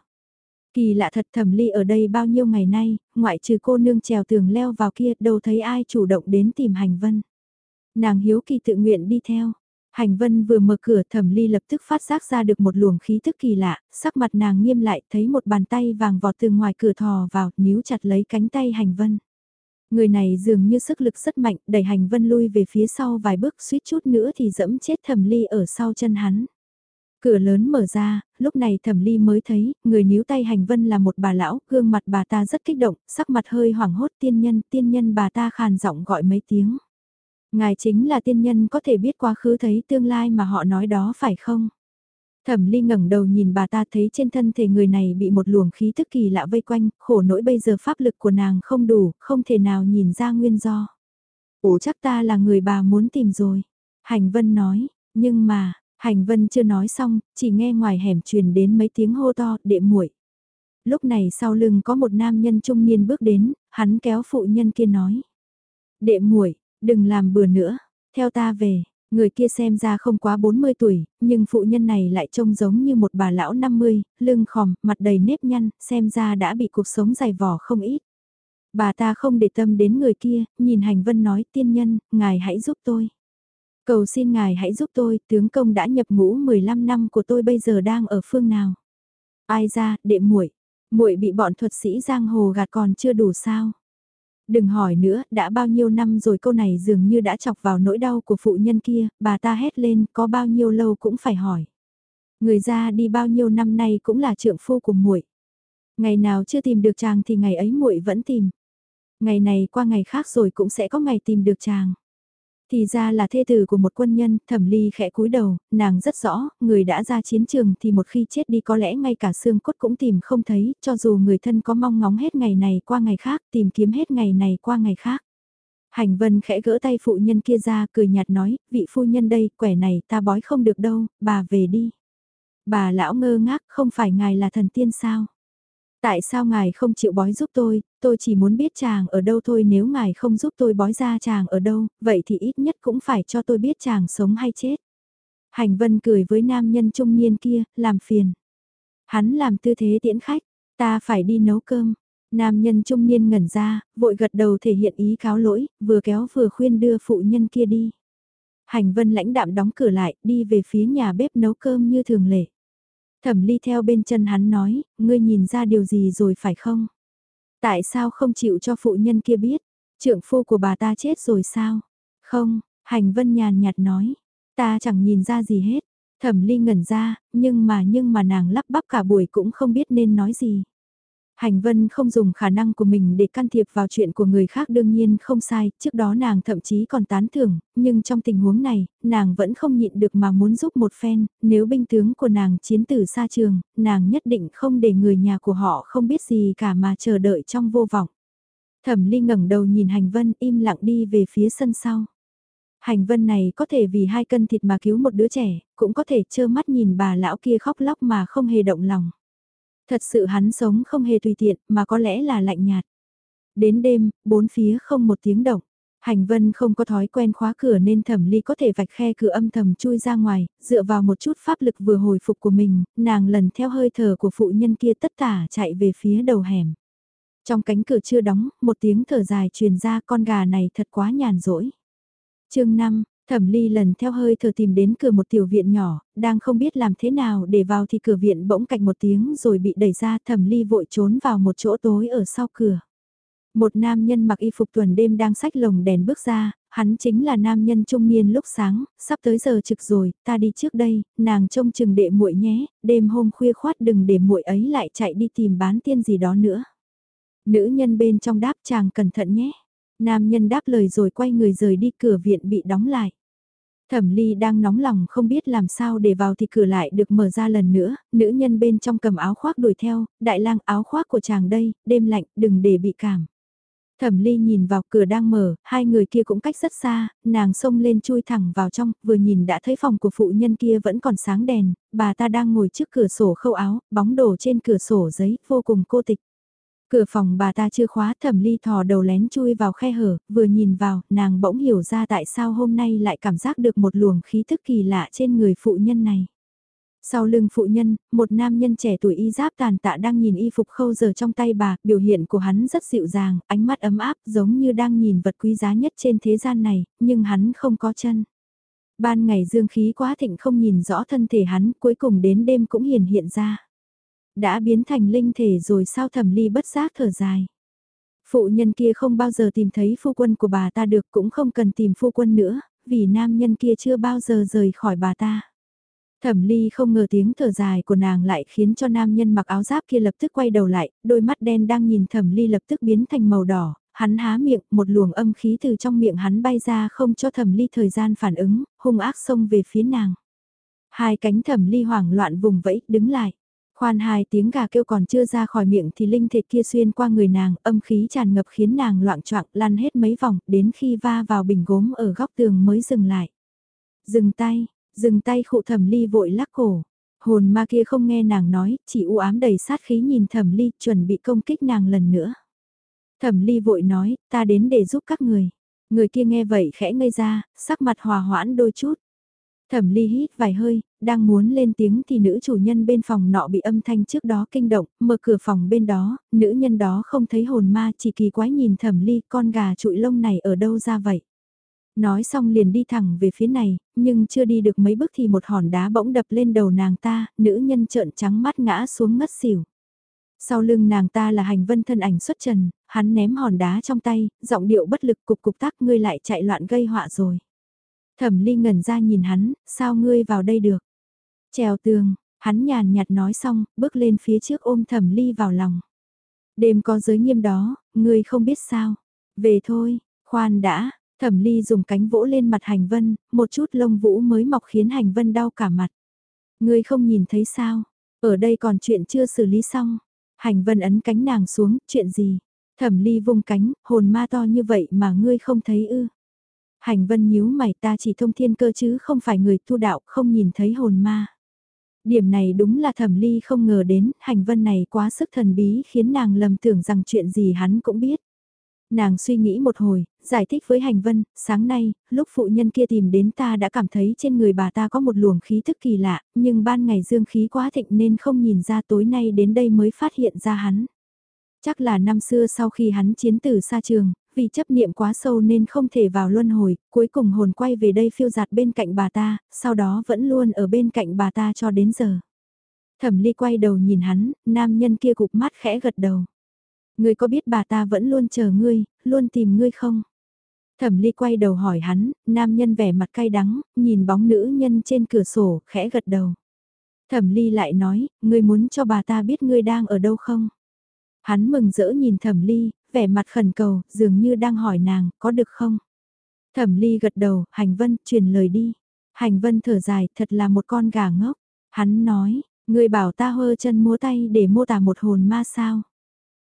Kỳ lạ thật thẩm ly ở đây bao nhiêu ngày nay, ngoại trừ cô nương trèo tường leo vào kia đâu thấy ai chủ động đến tìm hành vân. Nàng hiếu kỳ tự nguyện đi theo. Hành vân vừa mở cửa thẩm ly lập tức phát giác ra được một luồng khí thức kỳ lạ, sắc mặt nàng nghiêm lại thấy một bàn tay vàng vọt từ ngoài cửa thò vào, níu chặt lấy cánh tay hành vân. Người này dường như sức lực rất mạnh, đẩy hành vân lui về phía sau vài bước suýt chút nữa thì dẫm chết thẩm ly ở sau chân hắn. Cửa lớn mở ra, lúc này thẩm ly mới thấy, người níu tay hành vân là một bà lão, gương mặt bà ta rất kích động, sắc mặt hơi hoảng hốt tiên nhân, tiên nhân bà ta khàn giọng gọi mấy tiếng. Ngài chính là tiên nhân có thể biết quá khứ thấy tương lai mà họ nói đó phải không? Thẩm ly ngẩng đầu nhìn bà ta thấy trên thân thể người này bị một luồng khí thức kỳ lạ vây quanh, khổ nỗi bây giờ pháp lực của nàng không đủ, không thể nào nhìn ra nguyên do. Ủa chắc ta là người bà muốn tìm rồi. Hành vân nói, nhưng mà, hành vân chưa nói xong, chỉ nghe ngoài hẻm truyền đến mấy tiếng hô to, đệ muội. Lúc này sau lưng có một nam nhân trung niên bước đến, hắn kéo phụ nhân kia nói. Đệ muội Đừng làm bừa nữa, theo ta về, người kia xem ra không quá 40 tuổi, nhưng phụ nhân này lại trông giống như một bà lão 50, lưng khòm, mặt đầy nếp nhăn, xem ra đã bị cuộc sống dày vò không ít. Bà ta không để tâm đến người kia, nhìn hành vân nói tiên nhân, ngài hãy giúp tôi. Cầu xin ngài hãy giúp tôi, tướng công đã nhập ngũ 15 năm của tôi bây giờ đang ở phương nào. Ai ra, đệ muội muội bị bọn thuật sĩ giang hồ gạt còn chưa đủ sao. Đừng hỏi nữa, đã bao nhiêu năm rồi câu này dường như đã chọc vào nỗi đau của phụ nhân kia, bà ta hét lên, có bao nhiêu lâu cũng phải hỏi. Người ra đi bao nhiêu năm nay cũng là trượng phu của muội. Ngày nào chưa tìm được chàng thì ngày ấy muội vẫn tìm. Ngày này qua ngày khác rồi cũng sẽ có ngày tìm được chàng. Thì ra là thê tử của một quân nhân, thẩm ly khẽ cúi đầu, nàng rất rõ, người đã ra chiến trường thì một khi chết đi có lẽ ngay cả xương cốt cũng tìm không thấy, cho dù người thân có mong ngóng hết ngày này qua ngày khác, tìm kiếm hết ngày này qua ngày khác. Hành vân khẽ gỡ tay phụ nhân kia ra, cười nhạt nói, vị phu nhân đây, quẻ này ta bói không được đâu, bà về đi. Bà lão ngơ ngác, không phải ngài là thần tiên sao? Tại sao ngài không chịu bói giúp tôi, tôi chỉ muốn biết chàng ở đâu thôi nếu ngài không giúp tôi bói ra chàng ở đâu, vậy thì ít nhất cũng phải cho tôi biết chàng sống hay chết. Hành vân cười với nam nhân trung niên kia, làm phiền. Hắn làm tư thế tiễn khách, ta phải đi nấu cơm. Nam nhân trung niên ngẩn ra, vội gật đầu thể hiện ý cáo lỗi, vừa kéo vừa khuyên đưa phụ nhân kia đi. Hành vân lãnh đạm đóng cửa lại, đi về phía nhà bếp nấu cơm như thường lệ. Thẩm ly theo bên chân hắn nói, ngươi nhìn ra điều gì rồi phải không? Tại sao không chịu cho phụ nhân kia biết? Trượng phu của bà ta chết rồi sao? Không, hành vân nhàn nhạt nói. Ta chẳng nhìn ra gì hết. Thẩm ly ngẩn ra, nhưng mà nhưng mà nàng lắp bắp cả buổi cũng không biết nên nói gì. Hành vân không dùng khả năng của mình để can thiệp vào chuyện của người khác đương nhiên không sai, trước đó nàng thậm chí còn tán thưởng, nhưng trong tình huống này, nàng vẫn không nhịn được mà muốn giúp một phen, nếu binh tướng của nàng chiến tử xa trường, nàng nhất định không để người nhà của họ không biết gì cả mà chờ đợi trong vô vọng. Thẩm ly ngẩng đầu nhìn hành vân im lặng đi về phía sân sau. Hành vân này có thể vì hai cân thịt mà cứu một đứa trẻ, cũng có thể trơ mắt nhìn bà lão kia khóc lóc mà không hề động lòng. Thật sự hắn sống không hề tùy tiện mà có lẽ là lạnh nhạt. Đến đêm, bốn phía không một tiếng động. Hành vân không có thói quen khóa cửa nên thẩm ly có thể vạch khe cửa âm thầm chui ra ngoài, dựa vào một chút pháp lực vừa hồi phục của mình, nàng lần theo hơi thở của phụ nhân kia tất tả chạy về phía đầu hẻm. Trong cánh cửa chưa đóng, một tiếng thở dài truyền ra con gà này thật quá nhàn rỗi. chương 5, Thẩm Ly lần theo hơi thở tìm đến cửa một tiểu viện nhỏ, đang không biết làm thế nào để vào thì cửa viện bỗng cạch một tiếng rồi bị đẩy ra Thẩm Ly vội trốn vào một chỗ tối ở sau cửa. Một nam nhân mặc y phục tuần đêm đang sách lồng đèn bước ra, hắn chính là nam nhân trung niên lúc sáng, sắp tới giờ trực rồi, ta đi trước đây, nàng trông chừng đệ muội nhé, đêm hôm khuya khoát đừng để muội ấy lại chạy đi tìm bán tiên gì đó nữa. Nữ nhân bên trong đáp chàng cẩn thận nhé. Nam nhân đáp lời rồi quay người rời đi cửa viện bị đóng lại. Thẩm Ly đang nóng lòng không biết làm sao để vào thì cửa lại được mở ra lần nữa, nữ nhân bên trong cầm áo khoác đuổi theo, đại lang áo khoác của chàng đây, đêm lạnh, đừng để bị cảm. Thẩm Ly nhìn vào cửa đang mở, hai người kia cũng cách rất xa, nàng xông lên chui thẳng vào trong, vừa nhìn đã thấy phòng của phụ nhân kia vẫn còn sáng đèn, bà ta đang ngồi trước cửa sổ khâu áo, bóng đổ trên cửa sổ giấy, vô cùng cô tịch. Cửa phòng bà ta chưa khóa thẩm ly thò đầu lén chui vào khe hở, vừa nhìn vào, nàng bỗng hiểu ra tại sao hôm nay lại cảm giác được một luồng khí thức kỳ lạ trên người phụ nhân này. Sau lưng phụ nhân, một nam nhân trẻ tuổi y giáp tàn tạ đang nhìn y phục khâu giờ trong tay bà, biểu hiện của hắn rất dịu dàng, ánh mắt ấm áp giống như đang nhìn vật quý giá nhất trên thế gian này, nhưng hắn không có chân. Ban ngày dương khí quá thịnh không nhìn rõ thân thể hắn, cuối cùng đến đêm cũng hiển hiện ra đã biến thành linh thể rồi sao thẩm ly bất giác thở dài. Phụ nhân kia không bao giờ tìm thấy phu quân của bà ta được cũng không cần tìm phu quân nữa, vì nam nhân kia chưa bao giờ rời khỏi bà ta. Thẩm ly không ngờ tiếng thở dài của nàng lại khiến cho nam nhân mặc áo giáp kia lập tức quay đầu lại, đôi mắt đen đang nhìn thẩm ly lập tức biến thành màu đỏ, hắn há miệng, một luồng âm khí từ trong miệng hắn bay ra không cho thẩm ly thời gian phản ứng, hung ác xông về phía nàng. Hai cánh thẩm ly hoảng loạn vùng vẫy, đứng lại. Khoan hai tiếng gà kêu còn chưa ra khỏi miệng thì linh thịt kia xuyên qua người nàng, âm khí tràn ngập khiến nàng loạn choạng lăn hết mấy vòng, đến khi va vào bình gốm ở góc tường mới dừng lại. Dừng tay, dừng tay khụ thẩm ly vội lắc cổ. Hồn ma kia không nghe nàng nói, chỉ u ám đầy sát khí nhìn thẩm ly chuẩn bị công kích nàng lần nữa. Thẩm ly vội nói, ta đến để giúp các người. Người kia nghe vậy khẽ ngây ra, sắc mặt hòa hoãn đôi chút. Thẩm ly hít vài hơi, đang muốn lên tiếng thì nữ chủ nhân bên phòng nọ bị âm thanh trước đó kinh động, mở cửa phòng bên đó, nữ nhân đó không thấy hồn ma chỉ kỳ quái nhìn thẩm ly con gà trụi lông này ở đâu ra vậy. Nói xong liền đi thẳng về phía này, nhưng chưa đi được mấy bước thì một hòn đá bỗng đập lên đầu nàng ta, nữ nhân trợn trắng mắt ngã xuống ngất xỉu. Sau lưng nàng ta là hành vân thân ảnh xuất trần, hắn ném hòn đá trong tay, giọng điệu bất lực cục cục tác ngươi lại chạy loạn gây họa rồi. Thẩm ly ngẩn ra nhìn hắn, sao ngươi vào đây được? Trèo tường, hắn nhàn nhạt nói xong, bước lên phía trước ôm thẩm ly vào lòng. Đêm có giới nghiêm đó, ngươi không biết sao. Về thôi, khoan đã, thẩm ly dùng cánh vỗ lên mặt hành vân, một chút lông vũ mới mọc khiến hành vân đau cả mặt. Ngươi không nhìn thấy sao, ở đây còn chuyện chưa xử lý xong. Hành vân ấn cánh nàng xuống, chuyện gì? Thẩm ly vung cánh, hồn ma to như vậy mà ngươi không thấy ư. Hành vân nhíu mày ta chỉ thông thiên cơ chứ không phải người tu đạo không nhìn thấy hồn ma. Điểm này đúng là thẩm ly không ngờ đến, hành vân này quá sức thần bí khiến nàng lầm tưởng rằng chuyện gì hắn cũng biết. Nàng suy nghĩ một hồi, giải thích với hành vân, sáng nay, lúc phụ nhân kia tìm đến ta đã cảm thấy trên người bà ta có một luồng khí thức kỳ lạ, nhưng ban ngày dương khí quá thịnh nên không nhìn ra tối nay đến đây mới phát hiện ra hắn. Chắc là năm xưa sau khi hắn chiến tử xa trường, vì chấp niệm quá sâu nên không thể vào luân hồi, cuối cùng hồn quay về đây phiêu giạt bên cạnh bà ta, sau đó vẫn luôn ở bên cạnh bà ta cho đến giờ. Thẩm ly quay đầu nhìn hắn, nam nhân kia cục mắt khẽ gật đầu. Ngươi có biết bà ta vẫn luôn chờ ngươi, luôn tìm ngươi không? Thẩm ly quay đầu hỏi hắn, nam nhân vẻ mặt cay đắng, nhìn bóng nữ nhân trên cửa sổ, khẽ gật đầu. Thẩm ly lại nói, ngươi muốn cho bà ta biết ngươi đang ở đâu không? Hắn mừng rỡ nhìn thẩm ly, vẻ mặt khẩn cầu, dường như đang hỏi nàng, có được không? Thẩm ly gật đầu, hành vân, truyền lời đi. Hành vân thở dài, thật là một con gà ngốc. Hắn nói, người bảo ta hơ chân múa tay để mô tả một hồn ma sao.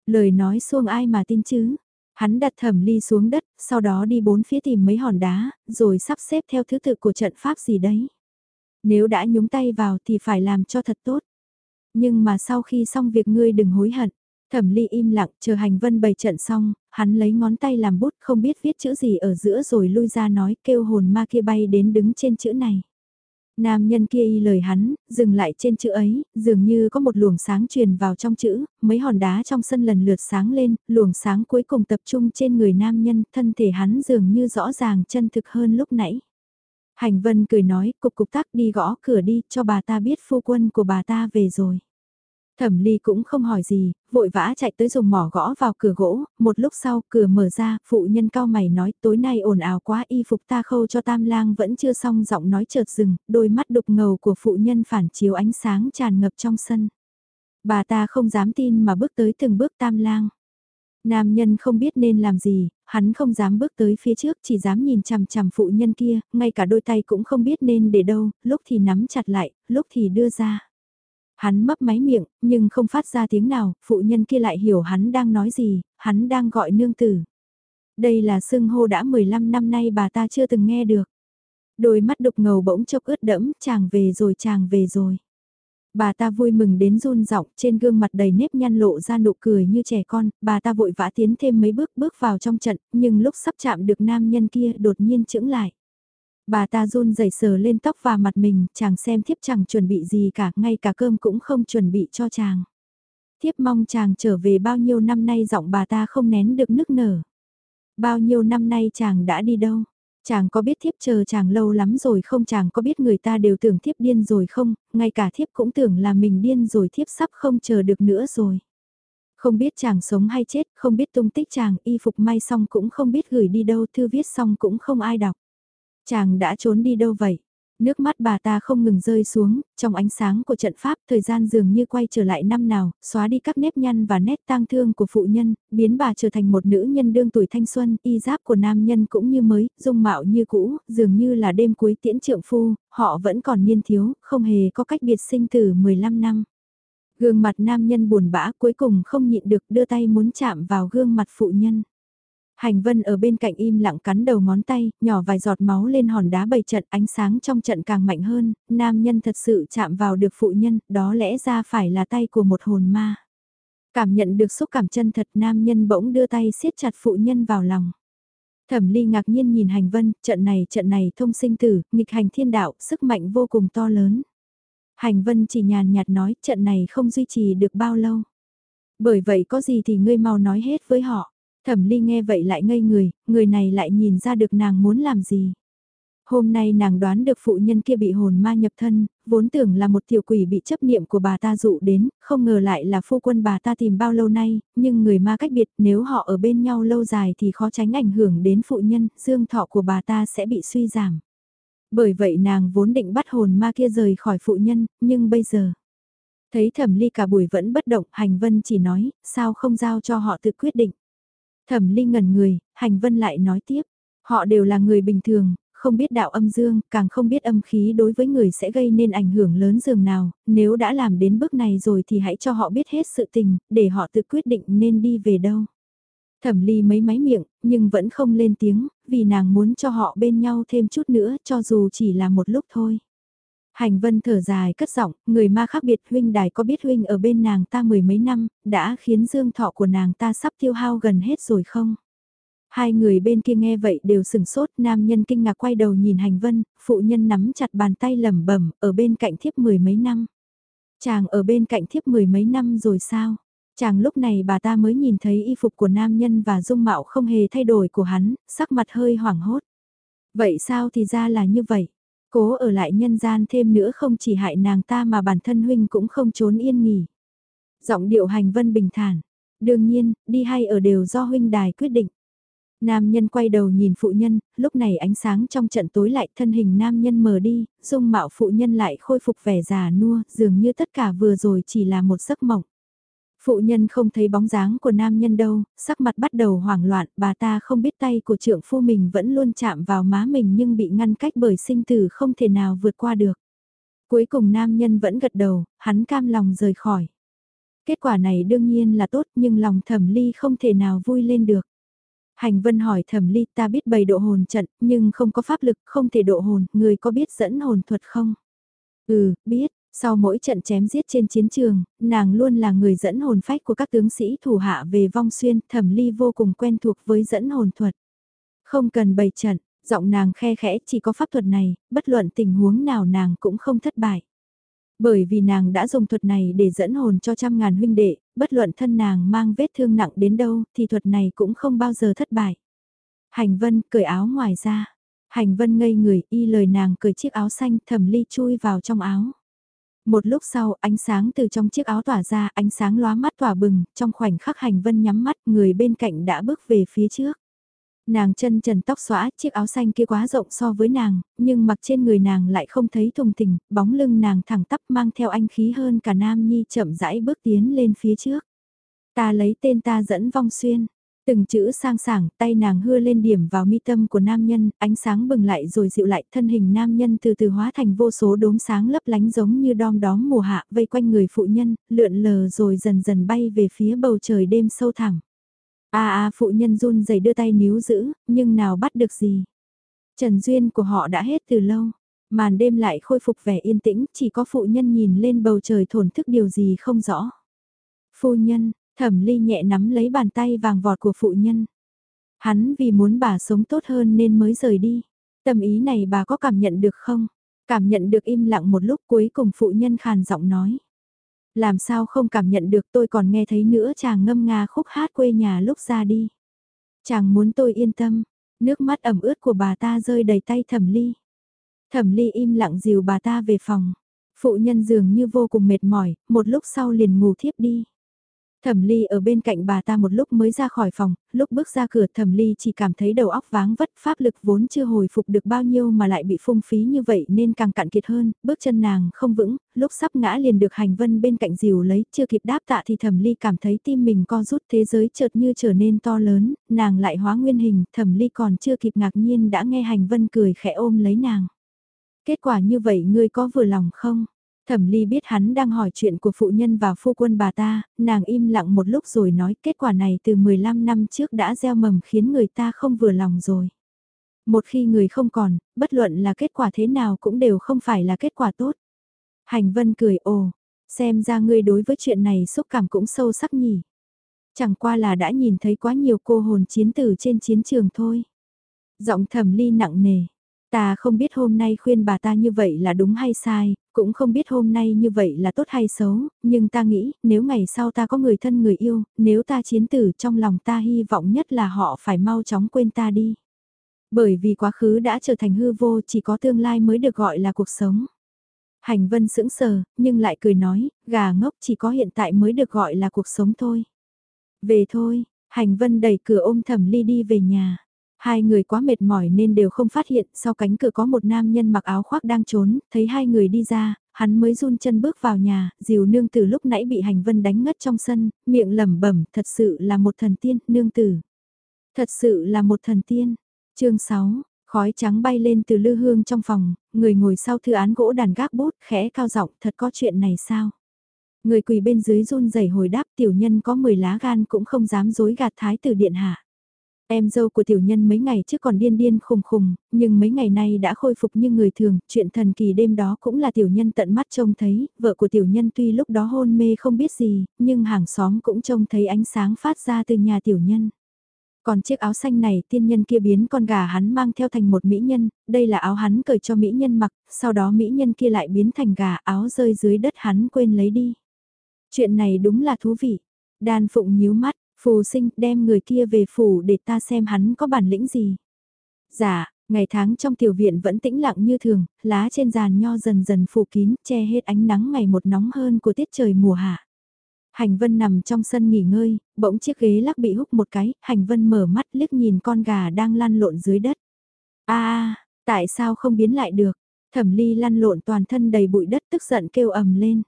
Lời nói xuông ai mà tin chứ? Hắn đặt thẩm ly xuống đất, sau đó đi bốn phía tìm mấy hòn đá, rồi sắp xếp theo thứ tự của trận pháp gì đấy. Nếu đã nhúng tay vào thì phải làm cho thật tốt. Nhưng mà sau khi xong việc ngươi đừng hối hận. Thẩm ly im lặng, chờ hành vân bày trận xong, hắn lấy ngón tay làm bút không biết viết chữ gì ở giữa rồi lui ra nói kêu hồn ma kia bay đến đứng trên chữ này. Nam nhân kia y lời hắn, dừng lại trên chữ ấy, dường như có một luồng sáng truyền vào trong chữ, mấy hòn đá trong sân lần lượt sáng lên, luồng sáng cuối cùng tập trung trên người nam nhân, thân thể hắn dường như rõ ràng chân thực hơn lúc nãy. Hành vân cười nói, cục cục tắc đi gõ cửa đi, cho bà ta biết phu quân của bà ta về rồi. Thẩm ly cũng không hỏi gì, vội vã chạy tới dùng mỏ gõ vào cửa gỗ, một lúc sau cửa mở ra, phụ nhân cao mày nói tối nay ồn ào quá y phục ta khâu cho tam lang vẫn chưa xong giọng nói chợt dừng, đôi mắt đục ngầu của phụ nhân phản chiếu ánh sáng tràn ngập trong sân. Bà ta không dám tin mà bước tới từng bước tam lang. Nam nhân không biết nên làm gì, hắn không dám bước tới phía trước chỉ dám nhìn chằm chằm phụ nhân kia, ngay cả đôi tay cũng không biết nên để đâu, lúc thì nắm chặt lại, lúc thì đưa ra. Hắn mấp máy miệng, nhưng không phát ra tiếng nào, phụ nhân kia lại hiểu hắn đang nói gì, hắn đang gọi nương tử. Đây là xưng hô đã 15 năm nay bà ta chưa từng nghe được. Đôi mắt đục ngầu bỗng chốc ướt đẫm, chàng về rồi chàng về rồi. Bà ta vui mừng đến run giọng trên gương mặt đầy nếp nhăn lộ ra nụ cười như trẻ con, bà ta vội vã tiến thêm mấy bước bước vào trong trận, nhưng lúc sắp chạm được nam nhân kia đột nhiên chững lại. Bà ta run rẩy sờ lên tóc và mặt mình, chàng xem thiếp chẳng chuẩn bị gì cả, ngay cả cơm cũng không chuẩn bị cho chàng. Thiếp mong chàng trở về bao nhiêu năm nay giọng bà ta không nén được nức nở. Bao nhiêu năm nay chàng đã đi đâu? Chàng có biết thiếp chờ chàng lâu lắm rồi không chàng có biết người ta đều tưởng thiếp điên rồi không, ngay cả thiếp cũng tưởng là mình điên rồi thiếp sắp không chờ được nữa rồi. Không biết chàng sống hay chết, không biết tung tích chàng, y phục may xong cũng không biết gửi đi đâu, thư viết xong cũng không ai đọc. Chàng đã trốn đi đâu vậy? Nước mắt bà ta không ngừng rơi xuống, trong ánh sáng của trận pháp thời gian dường như quay trở lại năm nào, xóa đi các nếp nhăn và nét tang thương của phụ nhân, biến bà trở thành một nữ nhân đương tuổi thanh xuân, y giáp của nam nhân cũng như mới, dung mạo như cũ, dường như là đêm cuối tiễn trượng phu, họ vẫn còn niên thiếu, không hề có cách biệt sinh từ 15 năm. Gương mặt nam nhân buồn bã cuối cùng không nhịn được đưa tay muốn chạm vào gương mặt phụ nhân. Hành vân ở bên cạnh im lặng cắn đầu ngón tay, nhỏ vài giọt máu lên hòn đá bầy trận ánh sáng trong trận càng mạnh hơn, nam nhân thật sự chạm vào được phụ nhân, đó lẽ ra phải là tay của một hồn ma. Cảm nhận được xúc cảm chân thật nam nhân bỗng đưa tay siết chặt phụ nhân vào lòng. Thẩm ly ngạc nhiên nhìn hành vân, trận này trận này thông sinh tử, nghịch hành thiên đạo, sức mạnh vô cùng to lớn. Hành vân chỉ nhàn nhạt nói trận này không duy trì được bao lâu. Bởi vậy có gì thì ngươi mau nói hết với họ. Thẩm ly nghe vậy lại ngây người, người này lại nhìn ra được nàng muốn làm gì. Hôm nay nàng đoán được phụ nhân kia bị hồn ma nhập thân, vốn tưởng là một tiểu quỷ bị chấp niệm của bà ta dụ đến, không ngờ lại là phu quân bà ta tìm bao lâu nay, nhưng người ma cách biệt nếu họ ở bên nhau lâu dài thì khó tránh ảnh hưởng đến phụ nhân, dương thọ của bà ta sẽ bị suy giảm. Bởi vậy nàng vốn định bắt hồn ma kia rời khỏi phụ nhân, nhưng bây giờ... Thấy thẩm ly cả buổi vẫn bất động, hành vân chỉ nói, sao không giao cho họ tự quyết định. Thẩm Ly ngẩn người, Hành Vân lại nói tiếp, họ đều là người bình thường, không biết đạo âm dương, càng không biết âm khí đối với người sẽ gây nên ảnh hưởng lớn dường nào, nếu đã làm đến bước này rồi thì hãy cho họ biết hết sự tình, để họ tự quyết định nên đi về đâu. Thẩm Ly mấy máy miệng, nhưng vẫn không lên tiếng, vì nàng muốn cho họ bên nhau thêm chút nữa cho dù chỉ là một lúc thôi. Hành vân thở dài cất giọng, người ma khác biệt huynh đài có biết huynh ở bên nàng ta mười mấy năm, đã khiến dương thọ của nàng ta sắp tiêu hao gần hết rồi không? Hai người bên kia nghe vậy đều sừng sốt, nam nhân kinh ngạc quay đầu nhìn hành vân, phụ nhân nắm chặt bàn tay lẩm bẩm ở bên cạnh thiếp mười mấy năm. Chàng ở bên cạnh thiếp mười mấy năm rồi sao? Chàng lúc này bà ta mới nhìn thấy y phục của nam nhân và dung mạo không hề thay đổi của hắn, sắc mặt hơi hoảng hốt. Vậy sao thì ra là như vậy? Cố ở lại nhân gian thêm nữa không chỉ hại nàng ta mà bản thân huynh cũng không trốn yên nghỉ. Giọng điệu hành vân bình thản. Đương nhiên, đi hay ở đều do huynh đài quyết định. Nam nhân quay đầu nhìn phụ nhân, lúc này ánh sáng trong trận tối lại thân hình nam nhân mờ đi, dung mạo phụ nhân lại khôi phục vẻ già nua, dường như tất cả vừa rồi chỉ là một giấc mộng. Phụ nhân không thấy bóng dáng của nam nhân đâu, sắc mặt bắt đầu hoảng loạn, bà ta không biết tay của trượng phu mình vẫn luôn chạm vào má mình nhưng bị ngăn cách bởi sinh tử không thể nào vượt qua được. Cuối cùng nam nhân vẫn gật đầu, hắn cam lòng rời khỏi. Kết quả này đương nhiên là tốt nhưng lòng thẩm ly không thể nào vui lên được. Hành vân hỏi thẩm ly ta biết bày độ hồn trận nhưng không có pháp lực không thể độ hồn, người có biết dẫn hồn thuật không? Ừ, biết, sau mỗi trận chém giết trên chiến trường, nàng luôn là người dẫn hồn phách của các tướng sĩ thủ hạ về vong xuyên, thẩm ly vô cùng quen thuộc với dẫn hồn thuật. Không cần bày trận, giọng nàng khe khẽ chỉ có pháp thuật này, bất luận tình huống nào nàng cũng không thất bại. Bởi vì nàng đã dùng thuật này để dẫn hồn cho trăm ngàn huynh đệ, bất luận thân nàng mang vết thương nặng đến đâu thì thuật này cũng không bao giờ thất bại. Hành vân cởi áo ngoài ra. Hành vân ngây người y lời nàng cởi chiếc áo xanh thẩm ly chui vào trong áo. Một lúc sau ánh sáng từ trong chiếc áo tỏa ra ánh sáng lóa mắt tỏa bừng, trong khoảnh khắc hành vân nhắm mắt người bên cạnh đã bước về phía trước. Nàng chân trần tóc xóa chiếc áo xanh kia quá rộng so với nàng, nhưng mặc trên người nàng lại không thấy thùng tình, bóng lưng nàng thẳng tắp mang theo anh khí hơn cả nam nhi chậm rãi bước tiến lên phía trước. Ta lấy tên ta dẫn vong xuyên. Từng chữ sang sảng, tay nàng hưa lên điểm vào mi tâm của nam nhân, ánh sáng bừng lại rồi dịu lại, thân hình nam nhân từ từ hóa thành vô số đốm sáng lấp lánh giống như đom đóm mùa hạ, vây quanh người phụ nhân, lượn lờ rồi dần dần bay về phía bầu trời đêm sâu thẳng A a phụ nhân run rẩy đưa tay níu giữ, nhưng nào bắt được gì. Trần duyên của họ đã hết từ lâu. Màn đêm lại khôi phục vẻ yên tĩnh, chỉ có phụ nhân nhìn lên bầu trời thổn thức điều gì không rõ. Phu nhân, thẩm ly nhẹ nắm lấy bàn tay vàng vọt của phụ nhân. Hắn vì muốn bà sống tốt hơn nên mới rời đi. Tâm ý này bà có cảm nhận được không? Cảm nhận được im lặng một lúc cuối cùng phụ nhân khàn giọng nói. Làm sao không cảm nhận được tôi còn nghe thấy nữa chàng ngâm nga khúc hát quê nhà lúc ra đi. Chàng muốn tôi yên tâm, nước mắt ẩm ướt của bà ta rơi đầy tay thẩm ly. Thẩm ly im lặng dìu bà ta về phòng. Phụ nhân dường như vô cùng mệt mỏi, một lúc sau liền ngủ thiếp đi. Thẩm Ly ở bên cạnh bà ta một lúc mới ra khỏi phòng, lúc bước ra cửa Thẩm Ly chỉ cảm thấy đầu óc váng vất, pháp lực vốn chưa hồi phục được bao nhiêu mà lại bị phung phí như vậy nên càng cạn kiệt hơn, bước chân nàng không vững, lúc sắp ngã liền được hành vân bên cạnh dìu lấy, chưa kịp đáp tạ thì Thẩm Ly cảm thấy tim mình co rút thế giới chợt như trở nên to lớn, nàng lại hóa nguyên hình, Thẩm Ly còn chưa kịp ngạc nhiên đã nghe hành vân cười khẽ ôm lấy nàng. Kết quả như vậy ngươi có vừa lòng không? Thẩm Ly biết hắn đang hỏi chuyện của phụ nhân và phu quân bà ta, nàng im lặng một lúc rồi nói kết quả này từ 15 năm trước đã gieo mầm khiến người ta không vừa lòng rồi. Một khi người không còn, bất luận là kết quả thế nào cũng đều không phải là kết quả tốt. Hành Vân cười ồ, xem ra ngươi đối với chuyện này xúc cảm cũng sâu sắc nhỉ. Chẳng qua là đã nhìn thấy quá nhiều cô hồn chiến tử trên chiến trường thôi. Giọng thẩm ly nặng nề. Ta không biết hôm nay khuyên bà ta như vậy là đúng hay sai, cũng không biết hôm nay như vậy là tốt hay xấu, nhưng ta nghĩ nếu ngày sau ta có người thân người yêu, nếu ta chiến tử trong lòng ta hy vọng nhất là họ phải mau chóng quên ta đi. Bởi vì quá khứ đã trở thành hư vô chỉ có tương lai mới được gọi là cuộc sống. Hành vân sững sờ, nhưng lại cười nói, gà ngốc chỉ có hiện tại mới được gọi là cuộc sống thôi. Về thôi, hành vân đẩy cửa ôm thẩm ly đi về nhà. Hai người quá mệt mỏi nên đều không phát hiện, sau cánh cửa có một nam nhân mặc áo khoác đang trốn, thấy hai người đi ra, hắn mới run chân bước vào nhà, dìu nương tử lúc nãy bị hành vân đánh ngất trong sân, miệng lẩm bẩm, thật sự là một thần tiên, nương tử. Thật sự là một thần tiên. chương 6, khói trắng bay lên từ lư hương trong phòng, người ngồi sau thư án gỗ đàn gác bút, khẽ cao giọng thật có chuyện này sao? Người quỳ bên dưới run rẩy hồi đáp tiểu nhân có 10 lá gan cũng không dám dối gạt thái tử điện hạ. Em dâu của tiểu nhân mấy ngày trước còn điên điên khùng khùng, nhưng mấy ngày nay đã khôi phục như người thường, chuyện thần kỳ đêm đó cũng là tiểu nhân tận mắt trông thấy, vợ của tiểu nhân tuy lúc đó hôn mê không biết gì, nhưng hàng xóm cũng trông thấy ánh sáng phát ra từ nhà tiểu nhân. Còn chiếc áo xanh này tiên nhân kia biến con gà hắn mang theo thành một mỹ nhân, đây là áo hắn cởi cho mỹ nhân mặc, sau đó mỹ nhân kia lại biến thành gà áo rơi dưới đất hắn quên lấy đi. Chuyện này đúng là thú vị. Đan Phụng nhíu mắt, Phù sinh đem người kia về phủ để ta xem hắn có bản lĩnh gì. Dạ, ngày tháng trong tiểu viện vẫn tĩnh lặng như thường, lá trên giàn nho dần dần phủ kín, che hết ánh nắng ngày một nóng hơn của tiết trời mùa hạ. Hành Vân nằm trong sân nghỉ ngơi, bỗng chiếc ghế lắc bị húc một cái, Hành Vân mở mắt liếc nhìn con gà đang lăn lộn dưới đất. a tại sao không biến lại được? Thẩm ly lăn lộn toàn thân đầy bụi đất tức giận kêu ầm lên.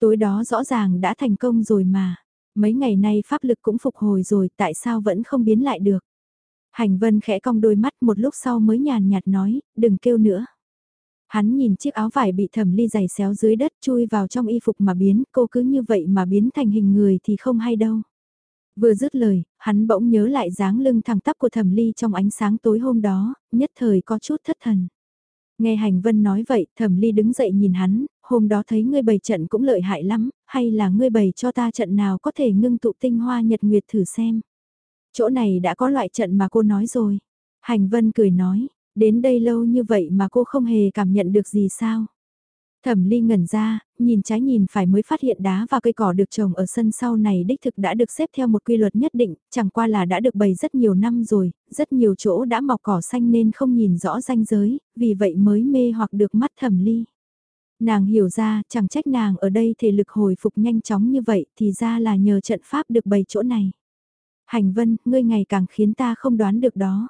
Tối đó rõ ràng đã thành công rồi mà mấy ngày nay pháp lực cũng phục hồi rồi tại sao vẫn không biến lại được. Hành vân khẽ cong đôi mắt một lúc sau mới nhàn nhạt nói, đừng kêu nữa. Hắn nhìn chiếc áo vải bị thẩm ly giày xéo dưới đất chui vào trong y phục mà biến, cô cứ như vậy mà biến thành hình người thì không hay đâu. Vừa dứt lời, hắn bỗng nhớ lại dáng lưng thẳng tắp của thẩm ly trong ánh sáng tối hôm đó, nhất thời có chút thất thần. Nghe hành vân nói vậy, thẩm ly đứng dậy nhìn hắn, hôm đó thấy ngươi bày trận cũng lợi hại lắm, hay là ngươi bày cho ta trận nào có thể ngưng tụ tinh hoa nhật nguyệt thử xem. Chỗ này đã có loại trận mà cô nói rồi. Hành Vân cười nói, đến đây lâu như vậy mà cô không hề cảm nhận được gì sao. Thẩm ly ngẩn ra, nhìn trái nhìn phải mới phát hiện đá và cây cỏ được trồng ở sân sau này đích thực đã được xếp theo một quy luật nhất định, chẳng qua là đã được bày rất nhiều năm rồi, rất nhiều chỗ đã mọc cỏ xanh nên không nhìn rõ ranh giới, vì vậy mới mê hoặc được mắt thẩm ly. Nàng hiểu ra, chẳng trách nàng ở đây thể lực hồi phục nhanh chóng như vậy thì ra là nhờ trận pháp được bày chỗ này. Hành vân, ngươi ngày càng khiến ta không đoán được đó.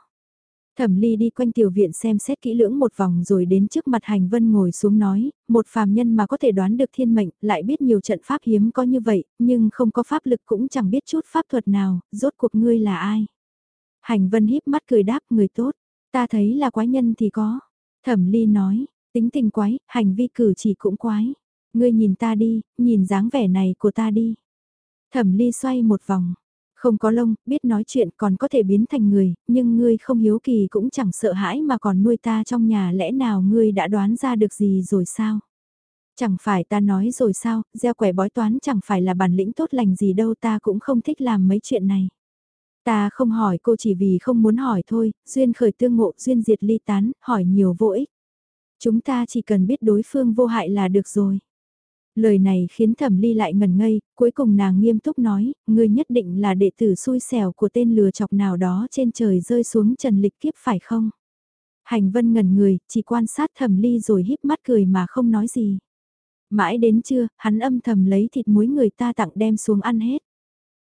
Thẩm Ly đi quanh tiểu viện xem xét kỹ lưỡng một vòng rồi đến trước mặt Hành Vân ngồi xuống nói, một phàm nhân mà có thể đoán được thiên mệnh, lại biết nhiều trận pháp hiếm có như vậy, nhưng không có pháp lực cũng chẳng biết chút pháp thuật nào, rốt cuộc ngươi là ai. Hành Vân híp mắt cười đáp người tốt, ta thấy là quái nhân thì có. Thẩm Ly nói, tính tình quái, hành vi cử chỉ cũng quái. Ngươi nhìn ta đi, nhìn dáng vẻ này của ta đi. Thẩm Ly xoay một vòng, không có lông, biết nói chuyện còn có thể biến thành người, nhưng ngươi không hiếu kỳ cũng chẳng sợ hãi mà còn nuôi ta trong nhà lẽ nào ngươi đã đoán ra được gì rồi sao? Chẳng phải ta nói rồi sao, gieo quẻ bói toán chẳng phải là bản lĩnh tốt lành gì đâu ta cũng không thích làm mấy chuyện này. Ta không hỏi cô chỉ vì không muốn hỏi thôi, duyên khởi tương ngộ, duyên diệt ly tán, hỏi nhiều vô ích. Chúng ta chỉ cần biết đối phương vô hại là được rồi. Lời này khiến thẩm ly lại ngần ngây, cuối cùng nàng nghiêm túc nói, ngươi nhất định là đệ tử xui xẻo của tên lừa chọc nào đó trên trời rơi xuống trần lịch kiếp phải không? Hành vân ngẩn người, chỉ quan sát thẩm ly rồi híp mắt cười mà không nói gì. Mãi đến trưa, hắn âm thầm lấy thịt muối người ta tặng đem xuống ăn hết.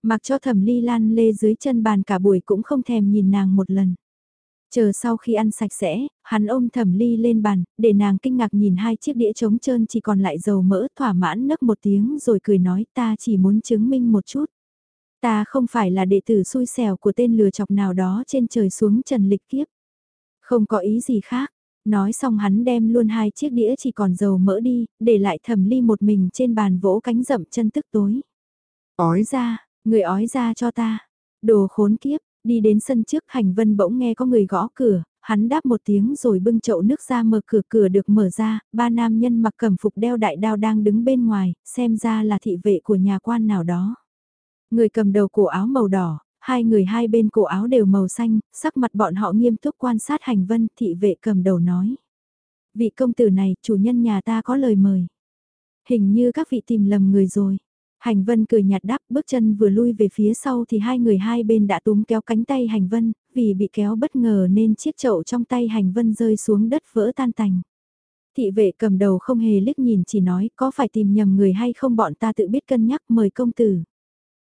Mặc cho thẩm ly lan lê dưới chân bàn cả buổi cũng không thèm nhìn nàng một lần. Chờ sau khi ăn sạch sẽ, hắn ôm thẩm ly lên bàn, để nàng kinh ngạc nhìn hai chiếc đĩa trống trơn chỉ còn lại dầu mỡ thỏa mãn nấc một tiếng rồi cười nói ta chỉ muốn chứng minh một chút. Ta không phải là đệ tử xui xẻo của tên lừa chọc nào đó trên trời xuống trần lịch kiếp. Không có ý gì khác, nói xong hắn đem luôn hai chiếc đĩa chỉ còn dầu mỡ đi, để lại thẩm ly một mình trên bàn vỗ cánh rậm chân tức tối. Ói ra, người ói ra cho ta, đồ khốn kiếp, Đi đến sân trước hành vân bỗng nghe có người gõ cửa, hắn đáp một tiếng rồi bưng chậu nước ra mở cửa cửa được mở ra, ba nam nhân mặc cẩm phục đeo đại đao đang đứng bên ngoài, xem ra là thị vệ của nhà quan nào đó. Người cầm đầu cổ áo màu đỏ, hai người hai bên cổ áo đều màu xanh, sắc mặt bọn họ nghiêm túc quan sát hành vân, thị vệ cầm đầu nói. Vị công tử này, chủ nhân nhà ta có lời mời. Hình như các vị tìm lầm người rồi. Hành Vân cười nhạt đáp bước chân vừa lui về phía sau thì hai người hai bên đã túm kéo cánh tay Hành Vân, vì bị kéo bất ngờ nên chiếc chậu trong tay Hành Vân rơi xuống đất vỡ tan tành. Thị vệ cầm đầu không hề liếc nhìn chỉ nói có phải tìm nhầm người hay không bọn ta tự biết cân nhắc mời công tử.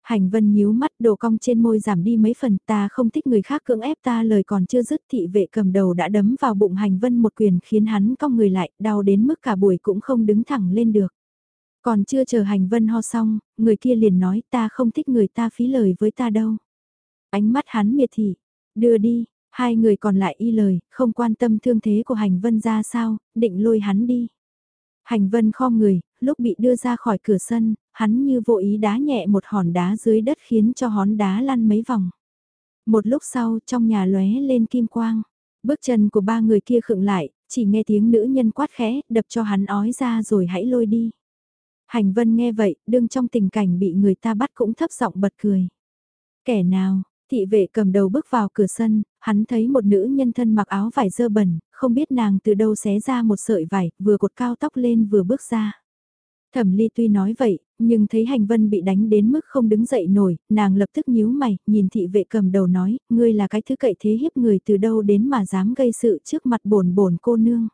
Hành Vân nhíu mắt đồ cong trên môi giảm đi mấy phần ta không thích người khác cưỡng ép ta lời còn chưa dứt thị vệ cầm đầu đã đấm vào bụng Hành Vân một quyền khiến hắn cong người lại đau đến mức cả buổi cũng không đứng thẳng lên được. Còn chưa chờ hành vân ho xong, người kia liền nói ta không thích người ta phí lời với ta đâu. Ánh mắt hắn miệt thị, đưa đi, hai người còn lại y lời, không quan tâm thương thế của hành vân ra sao, định lôi hắn đi. Hành vân kho người, lúc bị đưa ra khỏi cửa sân, hắn như vô ý đá nhẹ một hòn đá dưới đất khiến cho hòn đá lăn mấy vòng. Một lúc sau trong nhà lóe lên kim quang, bước chân của ba người kia khựng lại, chỉ nghe tiếng nữ nhân quát khẽ, đập cho hắn ói ra rồi hãy lôi đi. Hành vân nghe vậy, đương trong tình cảnh bị người ta bắt cũng thấp giọng bật cười. Kẻ nào, thị vệ cầm đầu bước vào cửa sân, hắn thấy một nữ nhân thân mặc áo vải dơ bẩn, không biết nàng từ đâu xé ra một sợi vải, vừa cột cao tóc lên vừa bước ra. Thẩm ly tuy nói vậy, nhưng thấy hành vân bị đánh đến mức không đứng dậy nổi, nàng lập tức nhíu mày, nhìn thị vệ cầm đầu nói, ngươi là cái thứ cậy thế hiếp người từ đâu đến mà dám gây sự trước mặt bổn bổn cô nương.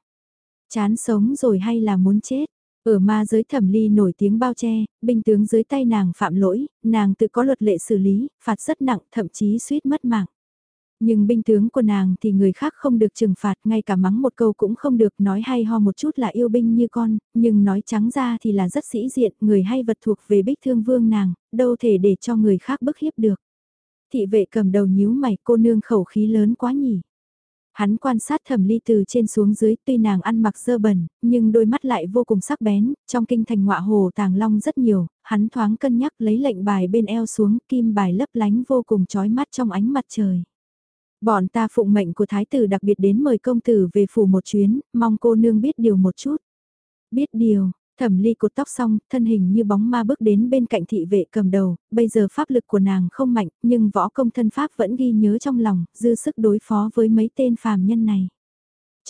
Chán sống rồi hay là muốn chết? Ở ma giới thẩm ly nổi tiếng bao che, binh tướng dưới tay nàng phạm lỗi, nàng tự có luật lệ xử lý, phạt rất nặng, thậm chí suýt mất mạng. Nhưng binh tướng của nàng thì người khác không được trừng phạt, ngay cả mắng một câu cũng không được, nói hay ho một chút là yêu binh như con, nhưng nói trắng ra thì là rất sĩ diện, người hay vật thuộc về bích thương vương nàng, đâu thể để cho người khác bức hiếp được. Thị vệ cầm đầu nhíu mày cô nương khẩu khí lớn quá nhỉ. Hắn quan sát thẩm ly từ trên xuống dưới tuy nàng ăn mặc dơ bẩn, nhưng đôi mắt lại vô cùng sắc bén, trong kinh thành ngọa hồ tàng long rất nhiều, hắn thoáng cân nhắc lấy lệnh bài bên eo xuống, kim bài lấp lánh vô cùng chói mắt trong ánh mặt trời. Bọn ta phụng mệnh của thái tử đặc biệt đến mời công tử về phủ một chuyến, mong cô nương biết điều một chút. Biết điều, Thẩm ly cột tóc xong, thân hình như bóng ma bước đến bên cạnh thị vệ cầm đầu, bây giờ pháp lực của nàng không mạnh, nhưng võ công thân pháp vẫn ghi nhớ trong lòng, dư sức đối phó với mấy tên phàm nhân này.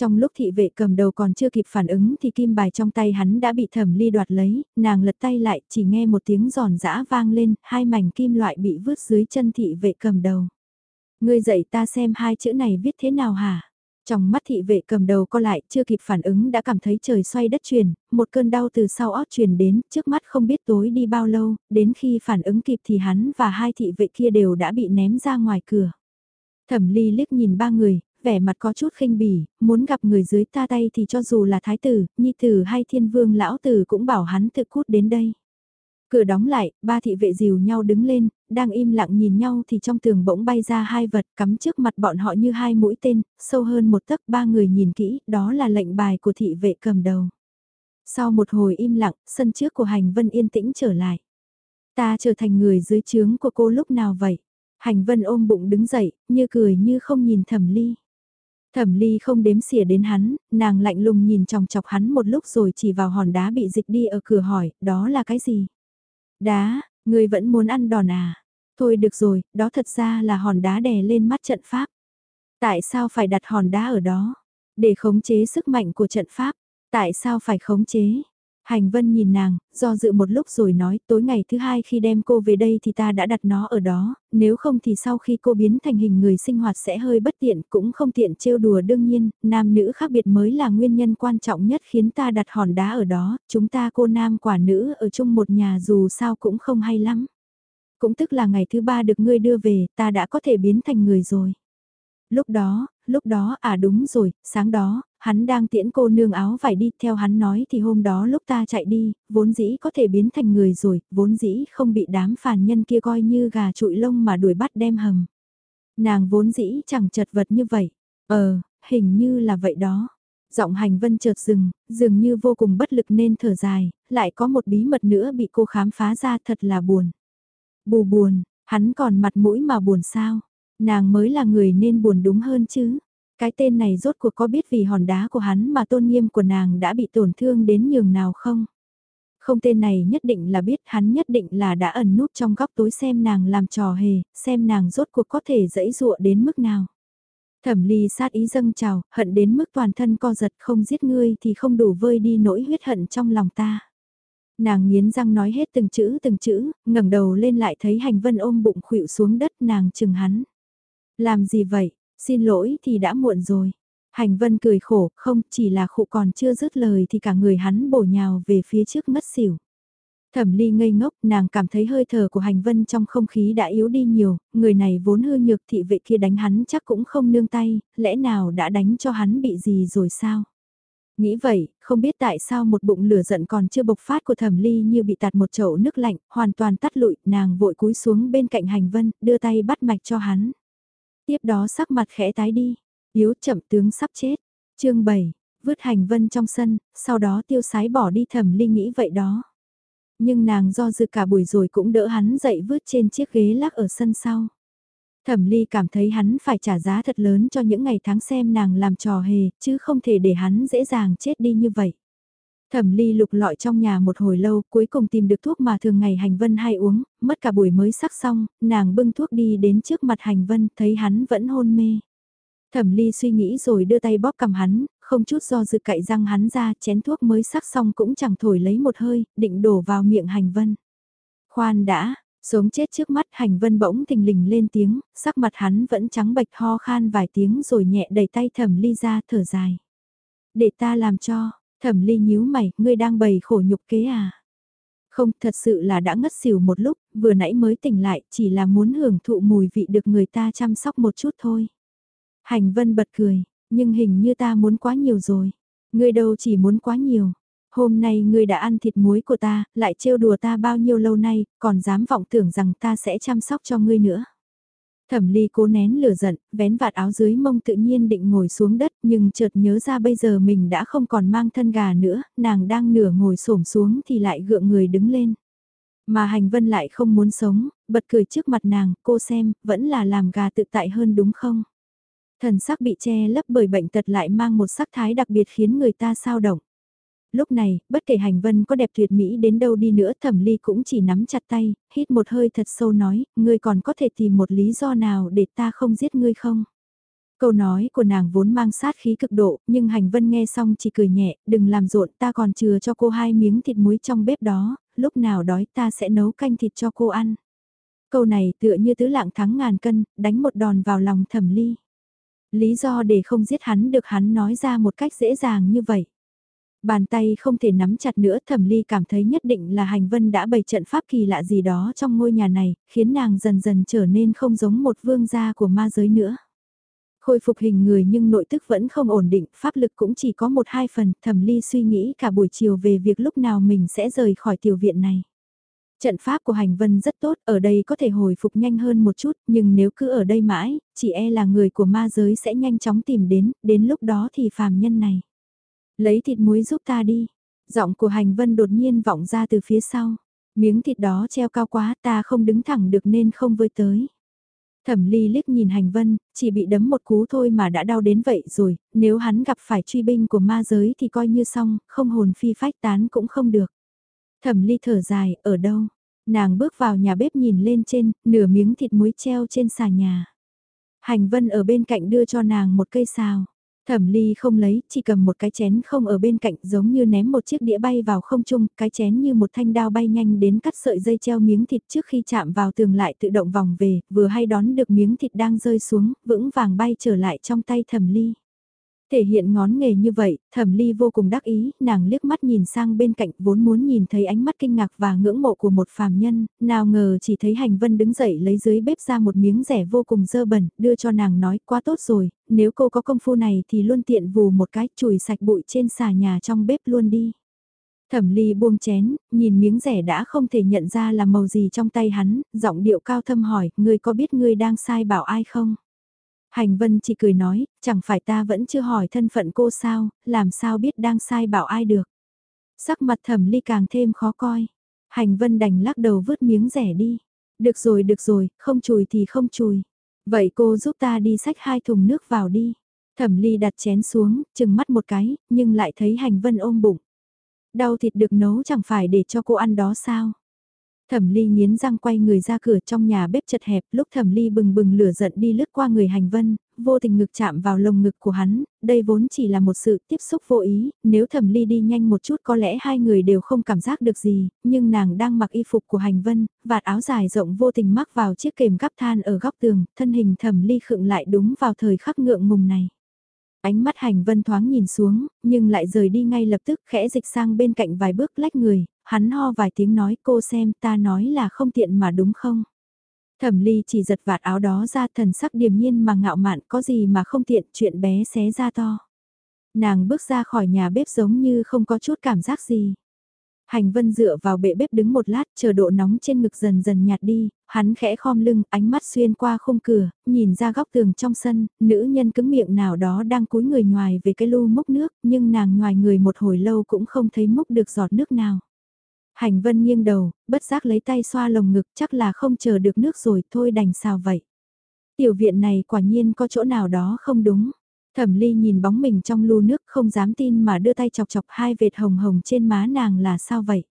Trong lúc thị vệ cầm đầu còn chưa kịp phản ứng thì kim bài trong tay hắn đã bị thẩm ly đoạt lấy, nàng lật tay lại chỉ nghe một tiếng giòn giã vang lên, hai mảnh kim loại bị vứt dưới chân thị vệ cầm đầu. Ngươi dạy ta xem hai chữ này viết thế nào hả? Trong mắt thị vệ cầm đầu co lại, chưa kịp phản ứng đã cảm thấy trời xoay đất chuyển, một cơn đau từ sau ót truyền đến, trước mắt không biết tối đi bao lâu, đến khi phản ứng kịp thì hắn và hai thị vệ kia đều đã bị ném ra ngoài cửa. Thẩm ly liếc nhìn ba người, vẻ mặt có chút khinh bỉ, muốn gặp người dưới ta tay thì cho dù là thái tử, nhi tử hay thiên vương lão tử cũng bảo hắn tự cút đến đây. Cửa đóng lại, ba thị vệ dìu nhau đứng lên, đang im lặng nhìn nhau thì trong tường bỗng bay ra hai vật cắm trước mặt bọn họ như hai mũi tên, sâu hơn một tấc ba người nhìn kỹ, đó là lệnh bài của thị vệ cầm đầu. Sau một hồi im lặng, sân trước của hành vân yên tĩnh trở lại. Ta trở thành người dưới trướng của cô lúc nào vậy? Hành vân ôm bụng đứng dậy, như cười như không nhìn thẩm ly. Thẩm ly không đếm xỉa đến hắn, nàng lạnh lùng nhìn chòng chọc hắn một lúc rồi chỉ vào hòn đá bị dịch đi ở cửa hỏi, đó là cái gì? Đá, người vẫn muốn ăn đòn à? Thôi được rồi, đó thật ra là hòn đá đè lên mắt trận pháp. Tại sao phải đặt hòn đá ở đó? Để khống chế sức mạnh của trận pháp. Tại sao phải khống chế? Hành Vân nhìn nàng, do dự một lúc rồi nói tối ngày thứ hai khi đem cô về đây thì ta đã đặt nó ở đó, nếu không thì sau khi cô biến thành hình người sinh hoạt sẽ hơi bất tiện cũng không tiện trêu đùa đương nhiên, nam nữ khác biệt mới là nguyên nhân quan trọng nhất khiến ta đặt hòn đá ở đó, chúng ta cô nam quả nữ ở chung một nhà dù sao cũng không hay lắm. Cũng tức là ngày thứ ba được ngươi đưa về, ta đã có thể biến thành người rồi. Lúc đó, lúc đó à đúng rồi, sáng đó, hắn đang tiễn cô nương áo vải đi, theo hắn nói thì hôm đó lúc ta chạy đi, vốn dĩ có thể biến thành người rồi, vốn dĩ không bị đám phản nhân kia coi như gà trụi lông mà đuổi bắt đem hầm. Nàng vốn dĩ chẳng chật vật như vậy, ờ, hình như là vậy đó. Giọng hành vân chợt dừng, dường như vô cùng bất lực nên thở dài, lại có một bí mật nữa bị cô khám phá ra thật là buồn. Bù buồn, hắn còn mặt mũi mà buồn sao? Nàng mới là người nên buồn đúng hơn chứ. Cái tên này rốt cuộc có biết vì hòn đá của hắn mà tôn nghiêm của nàng đã bị tổn thương đến nhường nào không? Không tên này nhất định là biết hắn nhất định là đã ẩn núp trong góc tối xem nàng làm trò hề, xem nàng rốt cuộc có thể dẫy dụa đến mức nào. Thẩm ly sát ý dâng trào, hận đến mức toàn thân co giật không giết ngươi thì không đủ vơi đi nỗi huyết hận trong lòng ta. Nàng nghiến răng nói hết từng chữ từng chữ, ngẩng đầu lên lại thấy hành vân ôm bụng khuỵu xuống đất nàng chừng hắn. Làm gì vậy, xin lỗi thì đã muộn rồi. Hành vân cười khổ, không chỉ là khụ còn chưa dứt lời thì cả người hắn bổ nhào về phía trước ngất xỉu. Thẩm ly ngây ngốc, nàng cảm thấy hơi thở của hành vân trong không khí đã yếu đi nhiều, người này vốn hư nhược thị vệ kia đánh hắn chắc cũng không nương tay, lẽ nào đã đánh cho hắn bị gì rồi sao? Nghĩ vậy, không biết tại sao một bụng lửa giận còn chưa bộc phát của thẩm ly như bị tạt một chậu nước lạnh, hoàn toàn tắt lụi, nàng vội cúi xuống bên cạnh hành vân, đưa tay bắt mạch cho hắn. Tiếp đó sắc mặt khẽ tái đi, yếu chậm tướng sắp chết. chương 7, vứt hành vân trong sân, sau đó tiêu sái bỏ đi thẩm ly nghĩ vậy đó. Nhưng nàng do dự cả buổi rồi cũng đỡ hắn dậy vứt trên chiếc ghế lắc ở sân sau. Thẩm ly cảm thấy hắn phải trả giá thật lớn cho những ngày tháng xem nàng làm trò hề, chứ không thể để hắn dễ dàng chết đi như vậy. Thẩm ly lục lọi trong nhà một hồi lâu, cuối cùng tìm được thuốc mà thường ngày hành vân hay uống, mất cả buổi mới sắc xong, nàng bưng thuốc đi đến trước mặt hành vân, thấy hắn vẫn hôn mê. Thẩm ly suy nghĩ rồi đưa tay bóp cầm hắn, không chút do dự cậy răng hắn ra, chén thuốc mới sắc xong cũng chẳng thổi lấy một hơi, định đổ vào miệng hành vân. Khoan đã, sống chết trước mắt hành vân bỗng thình lình lên tiếng, sắc mặt hắn vẫn trắng bệch ho khan vài tiếng rồi nhẹ đẩy tay thẩm ly ra thở dài. Để ta làm cho, Thẩm ly nhíu mày, ngươi đang bày khổ nhục kế à? Không, thật sự là đã ngất xỉu một lúc, vừa nãy mới tỉnh lại, chỉ là muốn hưởng thụ mùi vị được người ta chăm sóc một chút thôi. Hành vân bật cười, nhưng hình như ta muốn quá nhiều rồi. Ngươi đâu chỉ muốn quá nhiều. Hôm nay ngươi đã ăn thịt muối của ta, lại trêu đùa ta bao nhiêu lâu nay, còn dám vọng tưởng rằng ta sẽ chăm sóc cho ngươi nữa. Thẩm ly cố nén lửa giận, vén vạt áo dưới mông tự nhiên định ngồi xuống đất nhưng chợt nhớ ra bây giờ mình đã không còn mang thân gà nữa, nàng đang nửa ngồi xổm xuống thì lại gượng người đứng lên. Mà hành vân lại không muốn sống, bật cười trước mặt nàng, cô xem, vẫn là làm gà tự tại hơn đúng không? Thần sắc bị che lấp bởi bệnh tật lại mang một sắc thái đặc biệt khiến người ta sao động. Lúc này, bất kể hành vân có đẹp tuyệt mỹ đến đâu đi nữa thẩm ly cũng chỉ nắm chặt tay, hít một hơi thật sâu nói, ngươi còn có thể tìm một lý do nào để ta không giết ngươi không? Câu nói của nàng vốn mang sát khí cực độ, nhưng hành vân nghe xong chỉ cười nhẹ, đừng làm rộn ta còn chừa cho cô hai miếng thịt muối trong bếp đó, lúc nào đói ta sẽ nấu canh thịt cho cô ăn. Câu này tựa như tứ lạng thắng ngàn cân, đánh một đòn vào lòng thẩm ly. Lý do để không giết hắn được hắn nói ra một cách dễ dàng như vậy. Bàn tay không thể nắm chặt nữa thẩm ly cảm thấy nhất định là hành vân đã bày trận pháp kỳ lạ gì đó trong ngôi nhà này, khiến nàng dần dần trở nên không giống một vương gia của ma giới nữa. Khôi phục hình người nhưng nội tức vẫn không ổn định, pháp lực cũng chỉ có một hai phần, thẩm ly suy nghĩ cả buổi chiều về việc lúc nào mình sẽ rời khỏi tiểu viện này. Trận pháp của hành vân rất tốt, ở đây có thể hồi phục nhanh hơn một chút, nhưng nếu cứ ở đây mãi, chỉ e là người của ma giới sẽ nhanh chóng tìm đến, đến lúc đó thì phàm nhân này. Lấy thịt muối giúp ta đi. Giọng của hành vân đột nhiên vọng ra từ phía sau. Miếng thịt đó treo cao quá ta không đứng thẳng được nên không với tới. Thẩm ly liếc nhìn hành vân, chỉ bị đấm một cú thôi mà đã đau đến vậy rồi, nếu hắn gặp phải truy binh của ma giới thì coi như xong, không hồn phi phách tán cũng không được. Thẩm ly thở dài, ở đâu? Nàng bước vào nhà bếp nhìn lên trên, nửa miếng thịt muối treo trên xà nhà. Hành vân ở bên cạnh đưa cho nàng một cây xào. Thẩm ly không lấy, chỉ cầm một cái chén không ở bên cạnh giống như ném một chiếc đĩa bay vào không trung, cái chén như một thanh đao bay nhanh đến cắt sợi dây treo miếng thịt trước khi chạm vào tường lại tự động vòng về, vừa hay đón được miếng thịt đang rơi xuống, vững vàng bay trở lại trong tay thẩm ly. Thể hiện ngón nghề như vậy, thẩm ly vô cùng đắc ý, nàng liếc mắt nhìn sang bên cạnh vốn muốn nhìn thấy ánh mắt kinh ngạc và ngưỡng mộ của một phàm nhân, nào ngờ chỉ thấy hành vân đứng dậy lấy dưới bếp ra một miếng rẻ vô cùng dơ bẩn, đưa cho nàng nói quá tốt rồi, nếu cô có công phu này thì luôn tiện vù một cái chùi sạch bụi trên xà nhà trong bếp luôn đi. Thẩm ly buông chén, nhìn miếng rẻ đã không thể nhận ra là màu gì trong tay hắn, giọng điệu cao thâm hỏi, ngươi có biết ngươi đang sai bảo ai không? Hành vân chỉ cười nói, chẳng phải ta vẫn chưa hỏi thân phận cô sao, làm sao biết đang sai bảo ai được. Sắc mặt thẩm ly càng thêm khó coi. Hành vân đành lắc đầu vứt miếng rẻ đi. Được rồi được rồi, không chùi thì không chùi. Vậy cô giúp ta đi xách hai thùng nước vào đi. Thẩm ly đặt chén xuống, chừng mắt một cái, nhưng lại thấy hành vân ôm bụng. Đau thịt được nấu chẳng phải để cho cô ăn đó sao? Thẩm Ly nghiến răng quay người ra cửa trong nhà bếp chật hẹp, lúc Thẩm Ly bừng bừng lửa giận đi lướt qua người hành vân, vô tình ngực chạm vào lồng ngực của hắn, đây vốn chỉ là một sự tiếp xúc vô ý, nếu Thẩm Ly đi nhanh một chút có lẽ hai người đều không cảm giác được gì, nhưng nàng đang mặc y phục của hành vân, vạt áo dài rộng vô tình mắc vào chiếc kềm gắp than ở góc tường, thân hình Thẩm Ly khựng lại đúng vào thời khắc ngượng ngùng này. Ánh mắt hành vân thoáng nhìn xuống, nhưng lại rời đi ngay lập tức khẽ dịch sang bên cạnh vài bước lách người, hắn ho vài tiếng nói cô xem ta nói là không tiện mà đúng không? Thẩm ly chỉ giật vạt áo đó ra thần sắc điềm nhiên mà ngạo mạn có gì mà không tiện chuyện bé xé ra to. Nàng bước ra khỏi nhà bếp giống như không có chút cảm giác gì. Hành vân dựa vào bệ bếp đứng một lát chờ độ nóng trên ngực dần dần nhạt đi, hắn khẽ khom lưng, ánh mắt xuyên qua khung cửa, nhìn ra góc tường trong sân, nữ nhân cứng miệng nào đó đang cúi người ngoài về cái lu múc nước, nhưng nàng ngoài người một hồi lâu cũng không thấy múc được giọt nước nào. Hành vân nghiêng đầu, bất giác lấy tay xoa lồng ngực chắc là không chờ được nước rồi thôi đành sao vậy. Tiểu viện này quả nhiên có chỗ nào đó không đúng. Thẩm ly nhìn bóng mình trong lu nước không dám tin mà đưa tay chọc chọc hai vệt hồng hồng trên má nàng là sao vậy?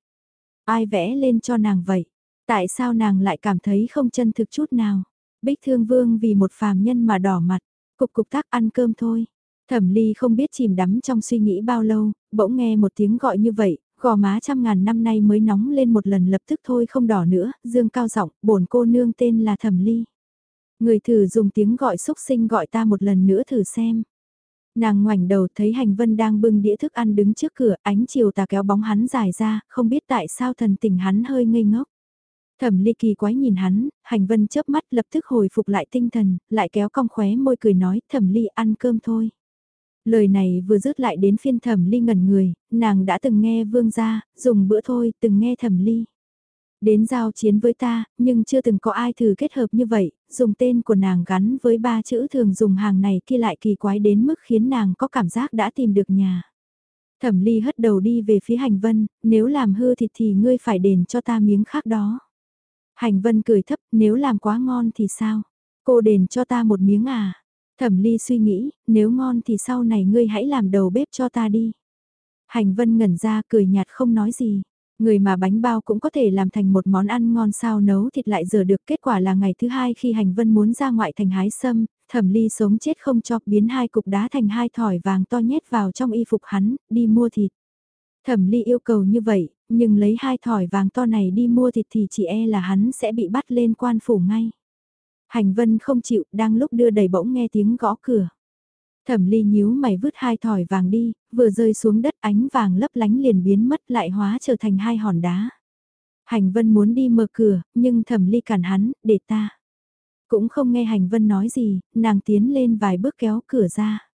Ai vẽ lên cho nàng vậy? Tại sao nàng lại cảm thấy không chân thực chút nào? Bích thương vương vì một phàm nhân mà đỏ mặt, cục cục tác ăn cơm thôi. Thẩm ly không biết chìm đắm trong suy nghĩ bao lâu, bỗng nghe một tiếng gọi như vậy, gò má trăm ngàn năm nay mới nóng lên một lần lập tức thôi không đỏ nữa, dương cao giọng bổn cô nương tên là Thẩm ly. Người thử dùng tiếng gọi xúc sinh gọi ta một lần nữa thử xem. Nàng ngoảnh đầu thấy hành vân đang bưng đĩa thức ăn đứng trước cửa, ánh chiều tà kéo bóng hắn dài ra, không biết tại sao thần tình hắn hơi ngây ngốc. Thẩm ly kỳ quái nhìn hắn, hành vân chớp mắt lập tức hồi phục lại tinh thần, lại kéo cong khóe môi cười nói thẩm ly ăn cơm thôi. Lời này vừa dứt lại đến phiên thẩm ly ngẩn người, nàng đã từng nghe vương gia, dùng bữa thôi, từng nghe thẩm ly. Đến giao chiến với ta, nhưng chưa từng có ai thử kết hợp như vậy, dùng tên của nàng gắn với ba chữ thường dùng hàng này kia lại kỳ quái đến mức khiến nàng có cảm giác đã tìm được nhà. Thẩm ly hất đầu đi về phía hành vân, nếu làm hư thịt thì ngươi phải đền cho ta miếng khác đó. Hành vân cười thấp, nếu làm quá ngon thì sao? Cô đền cho ta một miếng à? Thẩm ly suy nghĩ, nếu ngon thì sau này ngươi hãy làm đầu bếp cho ta đi. Hành vân ngẩn ra cười nhạt không nói gì. Người mà bánh bao cũng có thể làm thành một món ăn ngon sao nấu thịt lại giờ được kết quả là ngày thứ hai khi hành vân muốn ra ngoại thành hái sâm, thẩm ly sống chết không cho biến hai cục đá thành hai thỏi vàng to nhét vào trong y phục hắn, đi mua thịt. Thẩm ly yêu cầu như vậy, nhưng lấy hai thỏi vàng to này đi mua thịt thì chỉ e là hắn sẽ bị bắt lên quan phủ ngay. Hành vân không chịu, đang lúc đưa đầy bỗng nghe tiếng gõ cửa. Thẩm ly nhíu mày vứt hai thỏi vàng đi, vừa rơi xuống đất ánh vàng lấp lánh liền biến mất lại hóa trở thành hai hòn đá. Hành vân muốn đi mở cửa, nhưng thẩm ly cản hắn, để ta. Cũng không nghe hành vân nói gì, nàng tiến lên vài bước kéo cửa ra.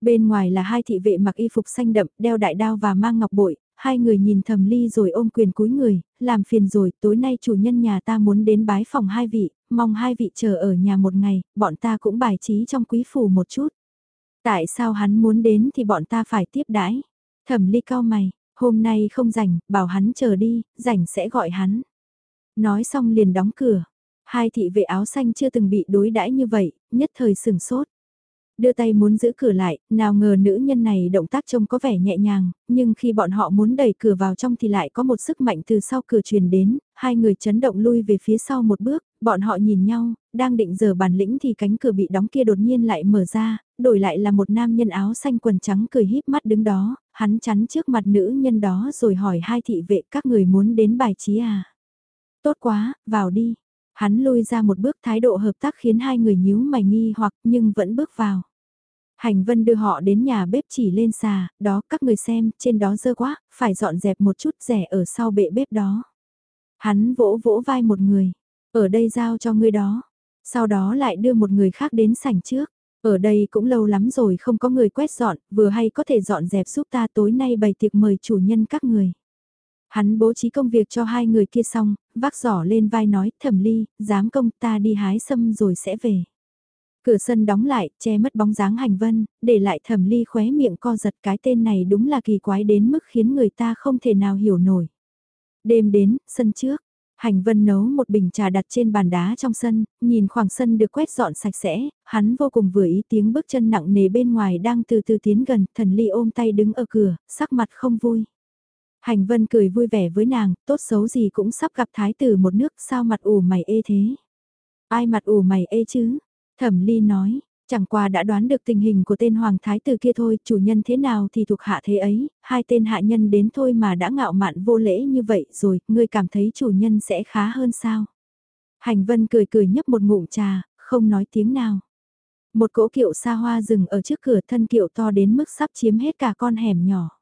Bên ngoài là hai thị vệ mặc y phục xanh đậm, đeo đại đao và mang ngọc bội, hai người nhìn Thẩm ly rồi ôm quyền cúi người, làm phiền rồi, tối nay chủ nhân nhà ta muốn đến bái phòng hai vị, mong hai vị chờ ở nhà một ngày, bọn ta cũng bài trí trong quý phủ một chút. Tại sao hắn muốn đến thì bọn ta phải tiếp đãi? Thẩm ly cao mày, hôm nay không rảnh, bảo hắn chờ đi, rảnh sẽ gọi hắn. Nói xong liền đóng cửa. Hai thị vệ áo xanh chưa từng bị đối đãi như vậy, nhất thời sừng sốt. Đưa tay muốn giữ cửa lại, nào ngờ nữ nhân này động tác trông có vẻ nhẹ nhàng, nhưng khi bọn họ muốn đẩy cửa vào trong thì lại có một sức mạnh từ sau cửa truyền đến, hai người chấn động lui về phía sau một bước, bọn họ nhìn nhau, đang định giờ bản lĩnh thì cánh cửa bị đóng kia đột nhiên lại mở ra, đổi lại là một nam nhân áo xanh quần trắng cười híp mắt đứng đó, hắn chắn trước mặt nữ nhân đó rồi hỏi hai thị vệ các người muốn đến bài trí à. Tốt quá, vào đi. Hắn lui ra một bước thái độ hợp tác khiến hai người nhíu mày nghi hoặc nhưng vẫn bước vào. Hành vân đưa họ đến nhà bếp chỉ lên xà, đó các người xem, trên đó dơ quá, phải dọn dẹp một chút rẻ ở sau bệ bếp đó. Hắn vỗ vỗ vai một người, ở đây giao cho người đó, sau đó lại đưa một người khác đến sảnh trước. Ở đây cũng lâu lắm rồi không có người quét dọn, vừa hay có thể dọn dẹp giúp ta tối nay bày tiệc mời chủ nhân các người. Hắn bố trí công việc cho hai người kia xong, vác giỏ lên vai nói, thẩm ly, dám công ta đi hái sâm rồi sẽ về. Cửa sân đóng lại, che mất bóng dáng hành vân, để lại thẩm ly khóe miệng co giật cái tên này đúng là kỳ quái đến mức khiến người ta không thể nào hiểu nổi. Đêm đến, sân trước, Hành vân nấu một bình trà đặt trên bàn đá trong sân, nhìn khoảng sân được quét dọn sạch sẽ, hắn vô cùng vừa ý tiếng bước chân nặng nề bên ngoài đang từ từ tiến gần, thần ly ôm tay đứng ở cửa, sắc mặt không vui. Hành vân cười vui vẻ với nàng, tốt xấu gì cũng sắp gặp thái tử một nước, sao mặt ủ mày ê thế? Ai mặt ủ mày ê chứ? Thẩm ly nói, chẳng qua đã đoán được tình hình của tên hoàng thái tử kia thôi, chủ nhân thế nào thì thuộc hạ thế ấy, hai tên hạ nhân đến thôi mà đã ngạo mạn vô lễ như vậy rồi, ngươi cảm thấy chủ nhân sẽ khá hơn sao? Hành vân cười cười nhấp một ngụm trà, không nói tiếng nào. Một cỗ kiệu xa hoa dừng ở trước cửa thân kiệu to đến mức sắp chiếm hết cả con hẻm nhỏ.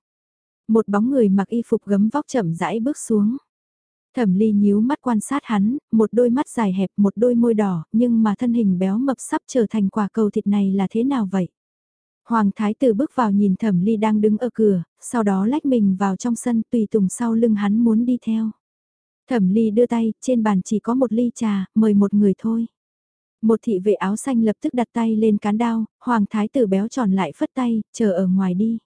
Một bóng người mặc y phục gấm vóc chậm rãi bước xuống. Thẩm ly nhíu mắt quan sát hắn, một đôi mắt dài hẹp một đôi môi đỏ, nhưng mà thân hình béo mập sắp trở thành quả cầu thịt này là thế nào vậy? Hoàng thái tử bước vào nhìn thẩm ly đang đứng ở cửa, sau đó lách mình vào trong sân tùy tùng sau lưng hắn muốn đi theo. Thẩm ly đưa tay, trên bàn chỉ có một ly trà, mời một người thôi. Một thị vệ áo xanh lập tức đặt tay lên cán đao, hoàng thái tử béo tròn lại phất tay, chờ ở ngoài đi.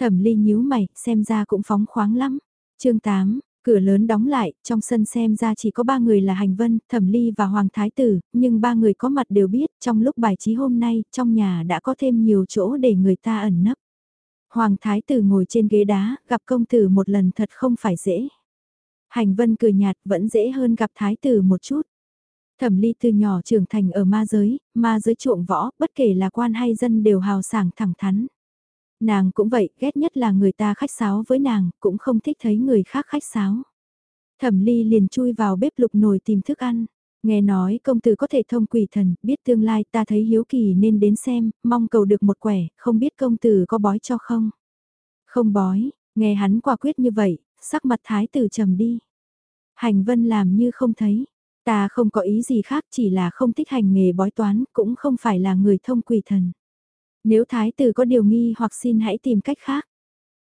Thẩm ly nhíu mày, xem ra cũng phóng khoáng lắm. chương 8, cửa lớn đóng lại, trong sân xem ra chỉ có ba người là Hành Vân, Thẩm ly và Hoàng Thái Tử, nhưng ba người có mặt đều biết trong lúc bài trí hôm nay, trong nhà đã có thêm nhiều chỗ để người ta ẩn nấp. Hoàng Thái Tử ngồi trên ghế đá, gặp công tử một lần thật không phải dễ. Hành Vân cười nhạt vẫn dễ hơn gặp Thái Tử một chút. Thẩm ly từ nhỏ trưởng thành ở ma giới, ma giới chuộng võ, bất kể là quan hay dân đều hào sảng thẳng thắn. Nàng cũng vậy, ghét nhất là người ta khách sáo với nàng, cũng không thích thấy người khác khách sáo. Thẩm ly liền chui vào bếp lục nồi tìm thức ăn. Nghe nói công tử có thể thông quỷ thần, biết tương lai ta thấy hiếu kỳ nên đến xem, mong cầu được một quẻ, không biết công tử có bói cho không? Không bói, nghe hắn quả quyết như vậy, sắc mặt thái tử trầm đi. Hành vân làm như không thấy, ta không có ý gì khác chỉ là không thích hành nghề bói toán, cũng không phải là người thông quỷ thần. Nếu thái tử có điều nghi hoặc xin hãy tìm cách khác.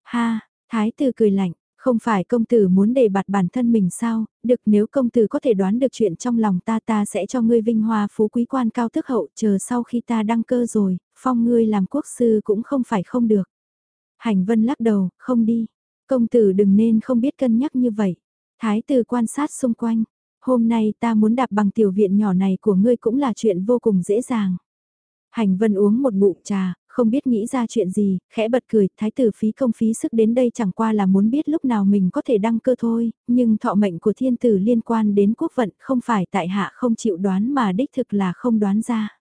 Ha, thái tử cười lạnh, không phải công tử muốn đề bạt bản thân mình sao, được nếu công tử có thể đoán được chuyện trong lòng ta ta sẽ cho ngươi vinh hoa phú quý quan cao thức hậu chờ sau khi ta đăng cơ rồi, phong ngươi làm quốc sư cũng không phải không được. Hành vân lắc đầu, không đi, công tử đừng nên không biết cân nhắc như vậy. Thái tử quan sát xung quanh, hôm nay ta muốn đạp bằng tiểu viện nhỏ này của ngươi cũng là chuyện vô cùng dễ dàng. Hành vân uống một bụng trà, không biết nghĩ ra chuyện gì, khẽ bật cười, thái tử phí công phí sức đến đây chẳng qua là muốn biết lúc nào mình có thể đăng cơ thôi, nhưng thọ mệnh của thiên tử liên quan đến quốc vận không phải tại hạ không chịu đoán mà đích thực là không đoán ra.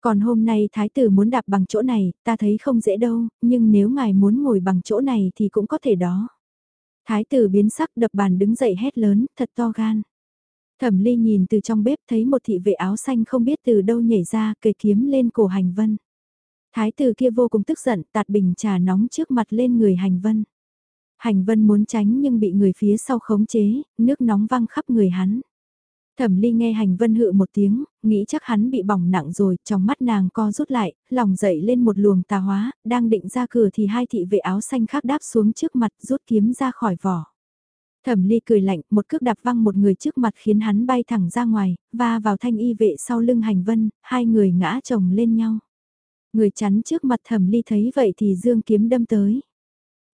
Còn hôm nay thái tử muốn đạp bằng chỗ này, ta thấy không dễ đâu, nhưng nếu ngài muốn ngồi bằng chỗ này thì cũng có thể đó. Thái tử biến sắc đập bàn đứng dậy hét lớn, thật to gan. Thẩm ly nhìn từ trong bếp thấy một thị vệ áo xanh không biết từ đâu nhảy ra, kề kiếm lên cổ hành vân. Thái tử kia vô cùng tức giận, tạt bình trà nóng trước mặt lên người hành vân. Hành vân muốn tránh nhưng bị người phía sau khống chế, nước nóng văng khắp người hắn. Thẩm ly nghe hành vân hự một tiếng, nghĩ chắc hắn bị bỏng nặng rồi, trong mắt nàng co rút lại, lòng dậy lên một luồng tà hóa, đang định ra cửa thì hai thị vệ áo xanh khác đáp xuống trước mặt rút kiếm ra khỏi vỏ. Thẩm ly cười lạnh, một cước đạp văng một người trước mặt khiến hắn bay thẳng ra ngoài, và vào thanh y vệ sau lưng hành vân, hai người ngã chồng lên nhau. Người chắn trước mặt thẩm ly thấy vậy thì dương kiếm đâm tới.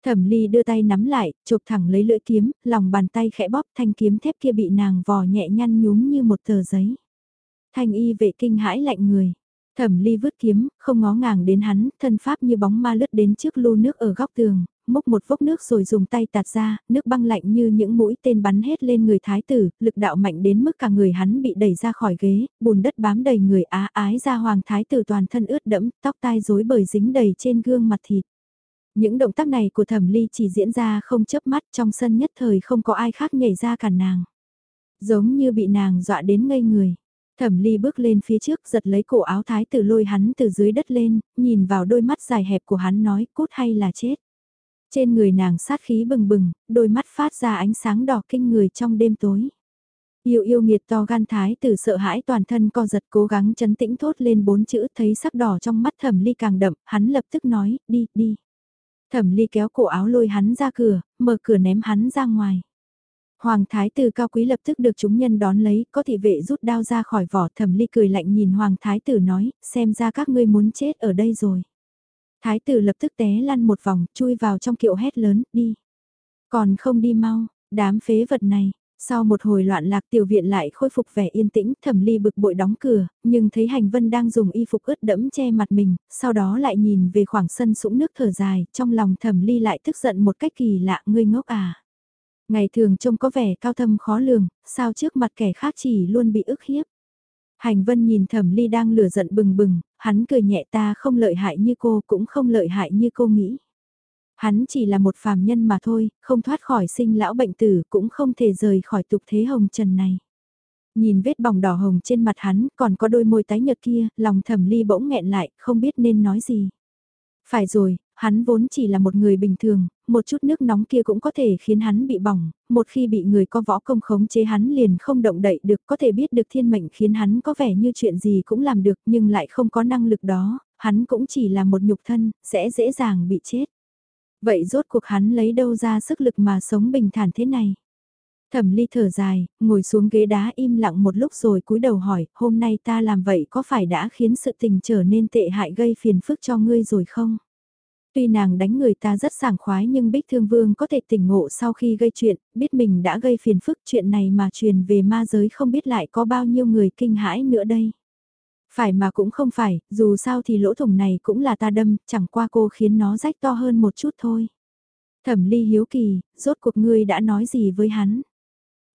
Thẩm ly đưa tay nắm lại, chụp thẳng lấy lưỡi kiếm, lòng bàn tay khẽ bóp thanh kiếm thép kia bị nàng vò nhẹ nhăn nhúm như một tờ giấy. Thanh y vệ kinh hãi lạnh người. Thẩm ly vứt kiếm, không ngó ngàng đến hắn, thân pháp như bóng ma lướt đến trước lu nước ở góc tường, múc một vốc nước rồi dùng tay tạt ra, nước băng lạnh như những mũi tên bắn hết lên người thái tử, lực đạo mạnh đến mức cả người hắn bị đẩy ra khỏi ghế, bùn đất bám đầy người á ái ra hoàng thái tử toàn thân ướt đẫm, tóc tai rối bời dính đầy trên gương mặt thịt. Những động tác này của thẩm ly chỉ diễn ra không chớp mắt trong sân nhất thời không có ai khác nhảy ra cản nàng. Giống như bị nàng dọa đến ngây người. Thẩm ly bước lên phía trước giật lấy cổ áo thái tử lôi hắn từ dưới đất lên, nhìn vào đôi mắt dài hẹp của hắn nói cút hay là chết. Trên người nàng sát khí bừng bừng, đôi mắt phát ra ánh sáng đỏ kinh người trong đêm tối. Yêu yêu nghiệt to gan thái tử sợ hãi toàn thân co giật cố gắng chấn tĩnh thốt lên bốn chữ thấy sắc đỏ trong mắt thẩm ly càng đậm, hắn lập tức nói, đi, đi. Thẩm ly kéo cổ áo lôi hắn ra cửa, mở cửa ném hắn ra ngoài. Hoàng thái tử cao quý lập tức được chúng nhân đón lấy, có thị vệ rút đao ra khỏi vỏ thẩm ly cười lạnh nhìn hoàng thái tử nói, xem ra các ngươi muốn chết ở đây rồi. Thái tử lập tức té lăn một vòng, chui vào trong kiệu hét lớn, đi. Còn không đi mau, đám phế vật này, sau một hồi loạn lạc tiểu viện lại khôi phục vẻ yên tĩnh, thẩm ly bực bội đóng cửa, nhưng thấy hành vân đang dùng y phục ướt đẫm che mặt mình, sau đó lại nhìn về khoảng sân sũng nước thở dài, trong lòng thẩm ly lại tức giận một cách kỳ lạ, ngươi ngốc à. Ngày thường trông có vẻ cao thâm khó lường, sao trước mặt kẻ khác chỉ luôn bị ức hiếp. Hành vân nhìn thẩm ly đang lửa giận bừng bừng, hắn cười nhẹ ta không lợi hại như cô cũng không lợi hại như cô nghĩ. Hắn chỉ là một phàm nhân mà thôi, không thoát khỏi sinh lão bệnh tử cũng không thể rời khỏi tục thế hồng trần này. Nhìn vết bỏng đỏ hồng trên mặt hắn còn có đôi môi tái nhợt kia, lòng thẩm ly bỗng nghẹn lại, không biết nên nói gì. Phải rồi, hắn vốn chỉ là một người bình thường, một chút nước nóng kia cũng có thể khiến hắn bị bỏng, một khi bị người có võ công khống chế hắn liền không động đậy được có thể biết được thiên mệnh khiến hắn có vẻ như chuyện gì cũng làm được nhưng lại không có năng lực đó, hắn cũng chỉ là một nhục thân, sẽ dễ dàng bị chết. Vậy rốt cuộc hắn lấy đâu ra sức lực mà sống bình thản thế này? Thẩm ly thở dài, ngồi xuống ghế đá im lặng một lúc rồi cúi đầu hỏi, hôm nay ta làm vậy có phải đã khiến sự tình trở nên tệ hại gây phiền phức cho ngươi rồi không? Tuy nàng đánh người ta rất sảng khoái nhưng Bích Thương Vương có thể tỉnh ngộ sau khi gây chuyện, biết mình đã gây phiền phức chuyện này mà truyền về ma giới không biết lại có bao nhiêu người kinh hãi nữa đây. Phải mà cũng không phải, dù sao thì lỗ thủng này cũng là ta đâm, chẳng qua cô khiến nó rách to hơn một chút thôi. Thẩm ly hiếu kỳ, rốt cuộc ngươi đã nói gì với hắn?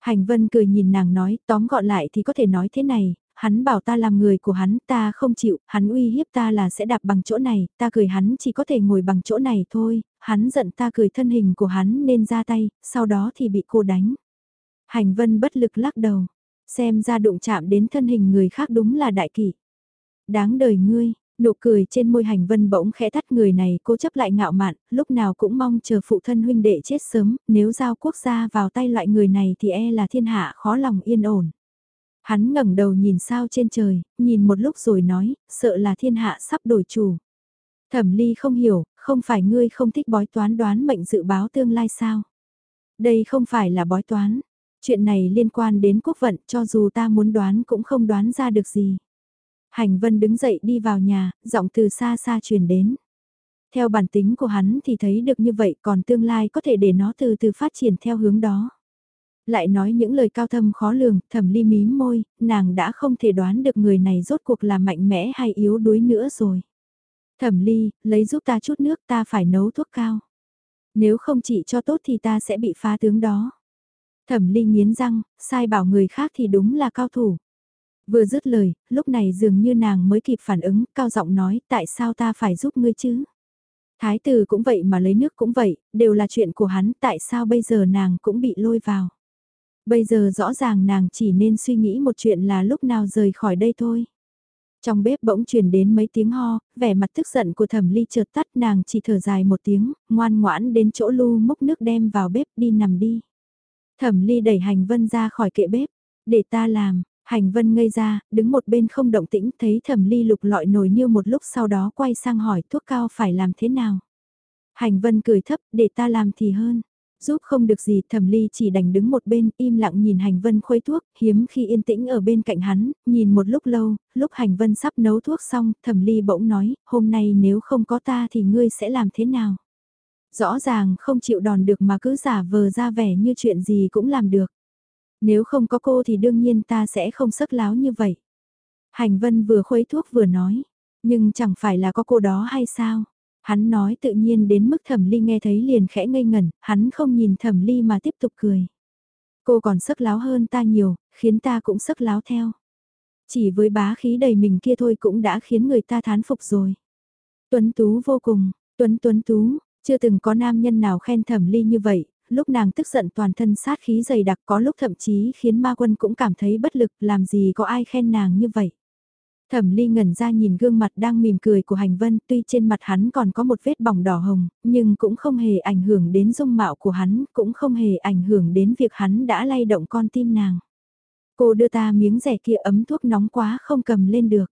Hành vân cười nhìn nàng nói, tóm gọn lại thì có thể nói thế này, hắn bảo ta làm người của hắn, ta không chịu, hắn uy hiếp ta là sẽ đạp bằng chỗ này, ta cười hắn chỉ có thể ngồi bằng chỗ này thôi, hắn giận ta cười thân hình của hắn nên ra tay, sau đó thì bị cô đánh. Hành vân bất lực lắc đầu, xem ra đụng chạm đến thân hình người khác đúng là đại kỷ. Đáng đời ngươi, nụ cười trên môi hành vân bỗng khẽ tắt người này cố chấp lại ngạo mạn, lúc nào cũng mong chờ phụ thân huynh đệ chết sớm, nếu giao quốc gia vào tay loại người này thì e là thiên hạ khó lòng yên ổn. Hắn ngẩng đầu nhìn sao trên trời, nhìn một lúc rồi nói, sợ là thiên hạ sắp đổi chủ. Thẩm ly không hiểu, không phải ngươi không thích bói toán đoán mệnh dự báo tương lai sao? Đây không phải là bói toán. Chuyện này liên quan đến quốc vận cho dù ta muốn đoán cũng không đoán ra được gì. Hành vân đứng dậy đi vào nhà, giọng từ xa xa truyền đến. Theo bản tính của hắn thì thấy được như vậy còn tương lai có thể để nó từ từ phát triển theo hướng đó. Lại nói những lời cao thâm khó lường, thẩm ly mím môi, nàng đã không thể đoán được người này rốt cuộc là mạnh mẽ hay yếu đuối nữa rồi. Thẩm ly, lấy giúp ta chút nước ta phải nấu thuốc cao. Nếu không chỉ cho tốt thì ta sẽ bị phá tướng đó. Thẩm ly nghiến răng, sai bảo người khác thì đúng là cao thủ. Vừa dứt lời, lúc này dường như nàng mới kịp phản ứng, cao giọng nói, tại sao ta phải giúp ngươi chứ? Thái tử cũng vậy mà lấy nước cũng vậy, đều là chuyện của hắn, tại sao bây giờ nàng cũng bị lôi vào? Bây giờ rõ ràng nàng chỉ nên suy nghĩ một chuyện là lúc nào rời khỏi đây thôi. Trong bếp bỗng truyền đến mấy tiếng ho, vẻ mặt tức giận của thẩm ly chợt tắt nàng chỉ thở dài một tiếng, ngoan ngoãn đến chỗ lu múc nước đem vào bếp đi nằm đi. Thẩm ly đẩy hành vân ra khỏi kệ bếp, để ta làm, hành vân ngây ra, đứng một bên không động tĩnh thấy thẩm ly lục lọi nồi niêu một lúc sau đó quay sang hỏi thuốc cao phải làm thế nào. Hành vân cười thấp, để ta làm thì hơn. Giúp không được gì, thẩm ly chỉ đành đứng một bên, im lặng nhìn hành vân khuấy thuốc, hiếm khi yên tĩnh ở bên cạnh hắn, nhìn một lúc lâu, lúc hành vân sắp nấu thuốc xong, thẩm ly bỗng nói, hôm nay nếu không có ta thì ngươi sẽ làm thế nào? Rõ ràng không chịu đòn được mà cứ giả vờ ra vẻ như chuyện gì cũng làm được. Nếu không có cô thì đương nhiên ta sẽ không sức láo như vậy. Hành vân vừa khuấy thuốc vừa nói, nhưng chẳng phải là có cô đó hay sao? Hắn nói tự nhiên đến mức thẩm ly nghe thấy liền khẽ ngây ngẩn, hắn không nhìn thẩm ly mà tiếp tục cười. Cô còn sức láo hơn ta nhiều, khiến ta cũng sức láo theo. Chỉ với bá khí đầy mình kia thôi cũng đã khiến người ta thán phục rồi. Tuấn tú vô cùng, tuấn tuấn tú, chưa từng có nam nhân nào khen thẩm ly như vậy, lúc nàng tức giận toàn thân sát khí dày đặc có lúc thậm chí khiến ma quân cũng cảm thấy bất lực làm gì có ai khen nàng như vậy. Thẩm Ly ngẩn ra nhìn gương mặt đang mỉm cười của Hành Vân, tuy trên mặt hắn còn có một vết bỏng đỏ hồng, nhưng cũng không hề ảnh hưởng đến dung mạo của hắn, cũng không hề ảnh hưởng đến việc hắn đã lay động con tim nàng. Cô đưa ta miếng rẻ kia ấm thuốc nóng quá không cầm lên được.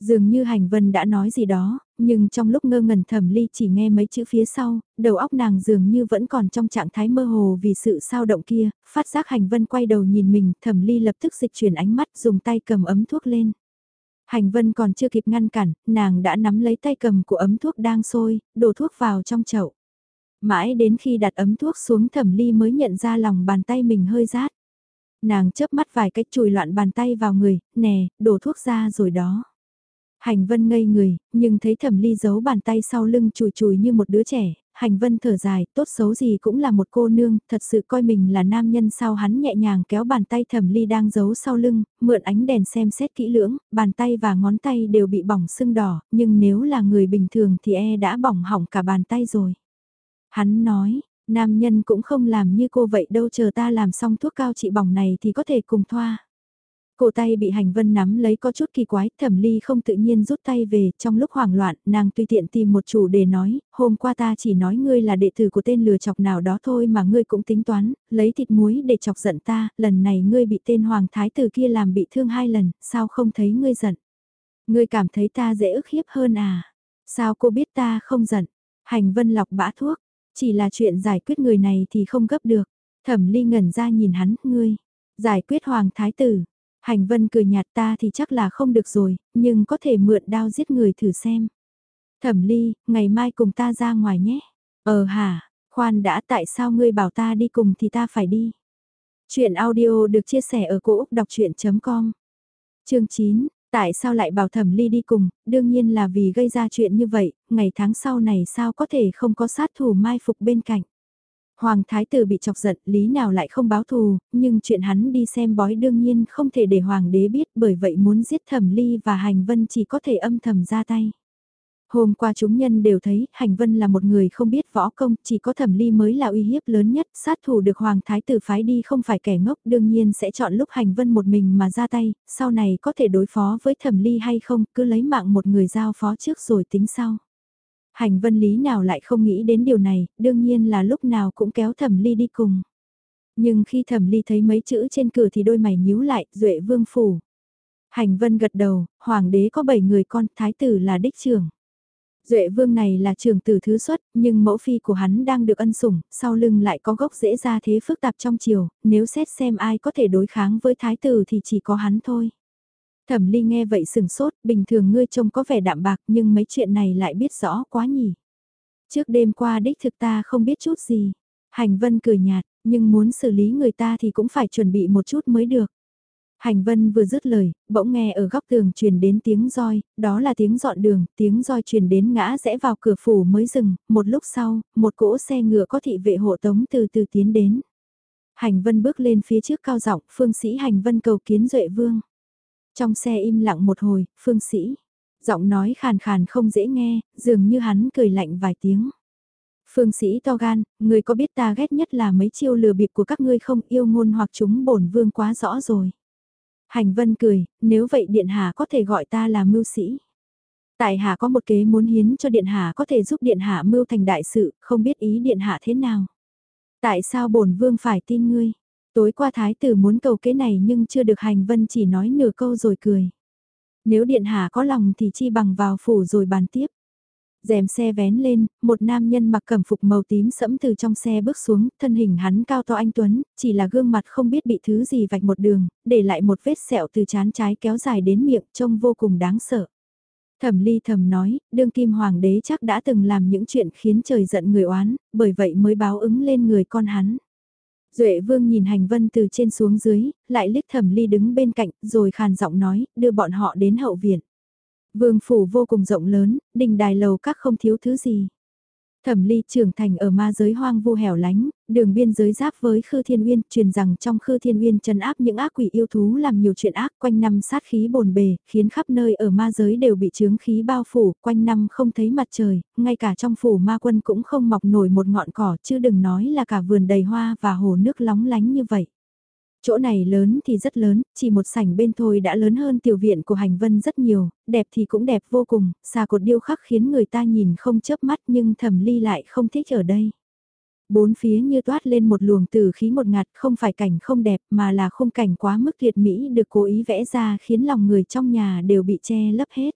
Dường như Hành Vân đã nói gì đó, nhưng trong lúc ngơ ngẩn Thẩm Ly chỉ nghe mấy chữ phía sau, đầu óc nàng dường như vẫn còn trong trạng thái mơ hồ vì sự sao động kia, phát giác Hành Vân quay đầu nhìn mình, Thẩm Ly lập tức dịch chuyển ánh mắt dùng tay cầm ấm thuốc lên. Hành vân còn chưa kịp ngăn cản, nàng đã nắm lấy tay cầm của ấm thuốc đang sôi, đổ thuốc vào trong chậu. Mãi đến khi đặt ấm thuốc xuống thẩm ly mới nhận ra lòng bàn tay mình hơi rát. Nàng chớp mắt vài cách chùi loạn bàn tay vào người, nè, đổ thuốc ra rồi đó. Hành vân ngây người, nhưng thấy thẩm ly giấu bàn tay sau lưng chùi chùi như một đứa trẻ, hành vân thở dài, tốt xấu gì cũng là một cô nương, thật sự coi mình là nam nhân sao hắn nhẹ nhàng kéo bàn tay thẩm ly đang giấu sau lưng, mượn ánh đèn xem xét kỹ lưỡng, bàn tay và ngón tay đều bị bỏng sưng đỏ, nhưng nếu là người bình thường thì e đã bỏng hỏng cả bàn tay rồi. Hắn nói, nam nhân cũng không làm như cô vậy đâu chờ ta làm xong thuốc cao trị bỏng này thì có thể cùng thoa. Cổ tay bị hành vân nắm lấy có chút kỳ quái, thẩm ly không tự nhiên rút tay về, trong lúc hoảng loạn, nàng tùy tiện tìm một chủ để nói, hôm qua ta chỉ nói ngươi là đệ tử của tên lừa chọc nào đó thôi mà ngươi cũng tính toán, lấy thịt muối để chọc giận ta, lần này ngươi bị tên hoàng thái tử kia làm bị thương hai lần, sao không thấy ngươi giận? Ngươi cảm thấy ta dễ ức hiếp hơn à? Sao cô biết ta không giận? Hành vân lọc bã thuốc, chỉ là chuyện giải quyết người này thì không gấp được. Thẩm ly ngẩn ra nhìn hắn, ngươi, giải quyết hoàng thái tử, Hành vân cười nhạt ta thì chắc là không được rồi, nhưng có thể mượn đao giết người thử xem. Thẩm ly, ngày mai cùng ta ra ngoài nhé. Ờ hả, khoan đã tại sao ngươi bảo ta đi cùng thì ta phải đi. Chuyện audio được chia sẻ ở cỗ đọc chuyện.com Chương 9, tại sao lại bảo thẩm ly đi cùng, đương nhiên là vì gây ra chuyện như vậy, ngày tháng sau này sao có thể không có sát thủ mai phục bên cạnh. Hoàng thái tử bị chọc giận, lý nào lại không báo thù, nhưng chuyện hắn đi xem bói đương nhiên không thể để hoàng đế biết bởi vậy muốn giết thẩm ly và hành vân chỉ có thể âm thầm ra tay. Hôm qua chúng nhân đều thấy Hành Vân là một người không biết võ công, chỉ có thẩm ly mới là uy hiếp lớn nhất, sát thủ được Hoàng Thái tử phái đi không phải kẻ ngốc đương nhiên sẽ chọn lúc Hành Vân một mình mà ra tay, sau này có thể đối phó với thẩm ly hay không, cứ lấy mạng một người giao phó trước rồi tính sau. Hành vân lý nào lại không nghĩ đến điều này, đương nhiên là lúc nào cũng kéo thẩm ly đi cùng. Nhưng khi thẩm ly thấy mấy chữ trên cửa thì đôi mày nhíu lại, duệ vương phủ. Hành vân gật đầu, hoàng đế có 7 người con, thái tử là đích trưởng. Duệ vương này là trưởng tử thứ xuất, nhưng mẫu phi của hắn đang được ân sủng, sau lưng lại có gốc dễ ra thế phức tạp trong chiều, nếu xét xem ai có thể đối kháng với thái tử thì chỉ có hắn thôi. Thẩm Ly nghe vậy sừng sốt, bình thường ngươi trông có vẻ đạm bạc nhưng mấy chuyện này lại biết rõ quá nhỉ. Trước đêm qua đích thực ta không biết chút gì. Hành Vân cười nhạt, nhưng muốn xử lý người ta thì cũng phải chuẩn bị một chút mới được. Hành vân vừa dứt lời, bỗng nghe ở góc tường truyền đến tiếng roi, đó là tiếng dọn đường, tiếng roi truyền đến ngã rẽ vào cửa phủ mới dừng, một lúc sau, một cỗ xe ngựa có thị vệ hộ tống từ từ tiến đến. Hành vân bước lên phía trước cao giọng phương sĩ hành vân cầu kiến duệ vương. Trong xe im lặng một hồi, phương sĩ, giọng nói khàn khàn không dễ nghe, dường như hắn cười lạnh vài tiếng. Phương sĩ to gan, người có biết ta ghét nhất là mấy chiêu lừa bịp của các ngươi không yêu ngôn hoặc chúng bổn vương quá rõ rồi. Hành vân cười, nếu vậy Điện Hạ có thể gọi ta là mưu sĩ. Tại Hạ có một kế muốn hiến cho Điện Hạ có thể giúp Điện Hạ mưu thành đại sự, không biết ý Điện Hạ thế nào. Tại sao bổn vương phải tin ngươi? Tối qua Thái tử muốn cầu kế này nhưng chưa được hành vân chỉ nói nửa câu rồi cười. Nếu Điện Hạ có lòng thì chi bằng vào phủ rồi bàn tiếp rèm xe vén lên, một nam nhân mặc cẩm phục màu tím sẫm từ trong xe bước xuống, thân hình hắn cao to anh Tuấn, chỉ là gương mặt không biết bị thứ gì vạch một đường, để lại một vết sẹo từ chán trái kéo dài đến miệng trông vô cùng đáng sợ. Thẩm ly thầm nói, đương kim hoàng đế chắc đã từng làm những chuyện khiến trời giận người oán, bởi vậy mới báo ứng lên người con hắn. Duệ vương nhìn hành vân từ trên xuống dưới, lại liếc thẩm ly đứng bên cạnh, rồi khàn giọng nói, đưa bọn họ đến hậu viện. Vương phủ vô cùng rộng lớn, đình đài lầu các không thiếu thứ gì. Thẩm ly trưởng thành ở ma giới hoang vu hẻo lánh, đường biên giới giáp với Khư Thiên Uyên, truyền rằng trong Khư Thiên Uyên trấn áp những ác quỷ yêu thú làm nhiều chuyện ác quanh năm sát khí bồn bề, khiến khắp nơi ở ma giới đều bị chướng khí bao phủ, quanh năm không thấy mặt trời, ngay cả trong phủ ma quân cũng không mọc nổi một ngọn cỏ chứ đừng nói là cả vườn đầy hoa và hồ nước lóng lánh như vậy. Chỗ này lớn thì rất lớn, chỉ một sảnh bên thôi đã lớn hơn tiểu viện của hành vân rất nhiều, đẹp thì cũng đẹp vô cùng, xà cột điêu khắc khiến người ta nhìn không chớp mắt nhưng thẩm ly lại không thích ở đây. Bốn phía như toát lên một luồng từ khí một ngạt không phải cảnh không đẹp mà là khung cảnh quá mức tuyệt mỹ được cố ý vẽ ra khiến lòng người trong nhà đều bị che lấp hết.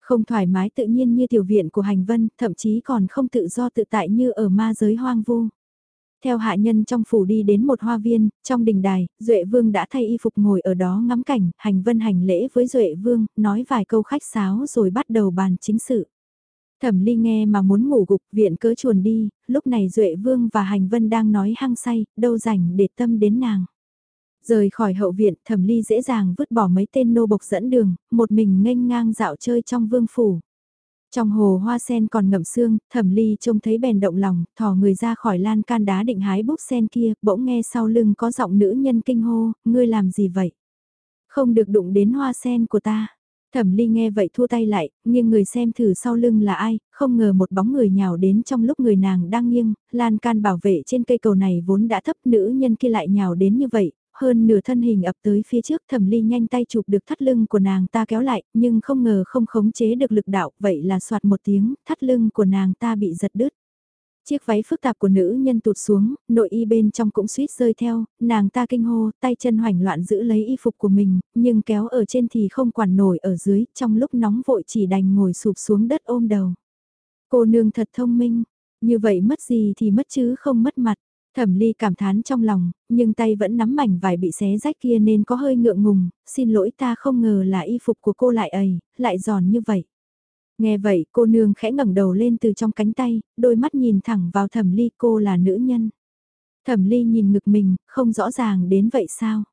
Không thoải mái tự nhiên như tiểu viện của hành vân, thậm chí còn không tự do tự tại như ở ma giới hoang vu. Theo hạ nhân trong phủ đi đến một hoa viên, trong đình đài, Duệ Vương đã thay y phục ngồi ở đó ngắm cảnh, hành vân hành lễ với Duệ Vương, nói vài câu khách sáo rồi bắt đầu bàn chính sự. Thẩm ly nghe mà muốn ngủ gục viện cớ chuồn đi, lúc này Duệ Vương và Hành Vân đang nói hăng say, đâu rảnh để tâm đến nàng. Rời khỏi hậu viện, thẩm ly dễ dàng vứt bỏ mấy tên nô bộc dẫn đường, một mình nghênh ngang dạo chơi trong vương phủ. Trong hồ hoa sen còn ngậm xương, thẩm ly trông thấy bèn động lòng, thò người ra khỏi lan can đá định hái búp sen kia, bỗng nghe sau lưng có giọng nữ nhân kinh hô, ngươi làm gì vậy? Không được đụng đến hoa sen của ta. Thẩm ly nghe vậy thua tay lại, nghiêng người xem thử sau lưng là ai, không ngờ một bóng người nhào đến trong lúc người nàng đang nghiêng, lan can bảo vệ trên cây cầu này vốn đã thấp nữ nhân kia lại nhào đến như vậy, hơn nửa thân hình ập tới phía trước thẩm ly nhanh tay chụp được thắt lưng của nàng ta kéo lại, nhưng không ngờ không khống chế được lực đạo, vậy là soạt một tiếng, thắt lưng của nàng ta bị giật đứt. Chiếc váy phức tạp của nữ nhân tụt xuống, nội y bên trong cũng suýt rơi theo, nàng ta kinh hô, tay chân hoành loạn giữ lấy y phục của mình, nhưng kéo ở trên thì không quản nổi ở dưới, trong lúc nóng vội chỉ đành ngồi sụp xuống đất ôm đầu. Cô nương thật thông minh, như vậy mất gì thì mất chứ không mất mặt. Thẩm ly cảm thán trong lòng, nhưng tay vẫn nắm mảnh vải bị xé rách kia nên có hơi ngượng ngùng, xin lỗi ta không ngờ là y phục của cô lại ầy, lại giòn như vậy. Nghe vậy cô nương khẽ ngẩng đầu lên từ trong cánh tay, đôi mắt nhìn thẳng vào thẩm ly cô là nữ nhân. Thẩm ly nhìn ngực mình, không rõ ràng đến vậy sao?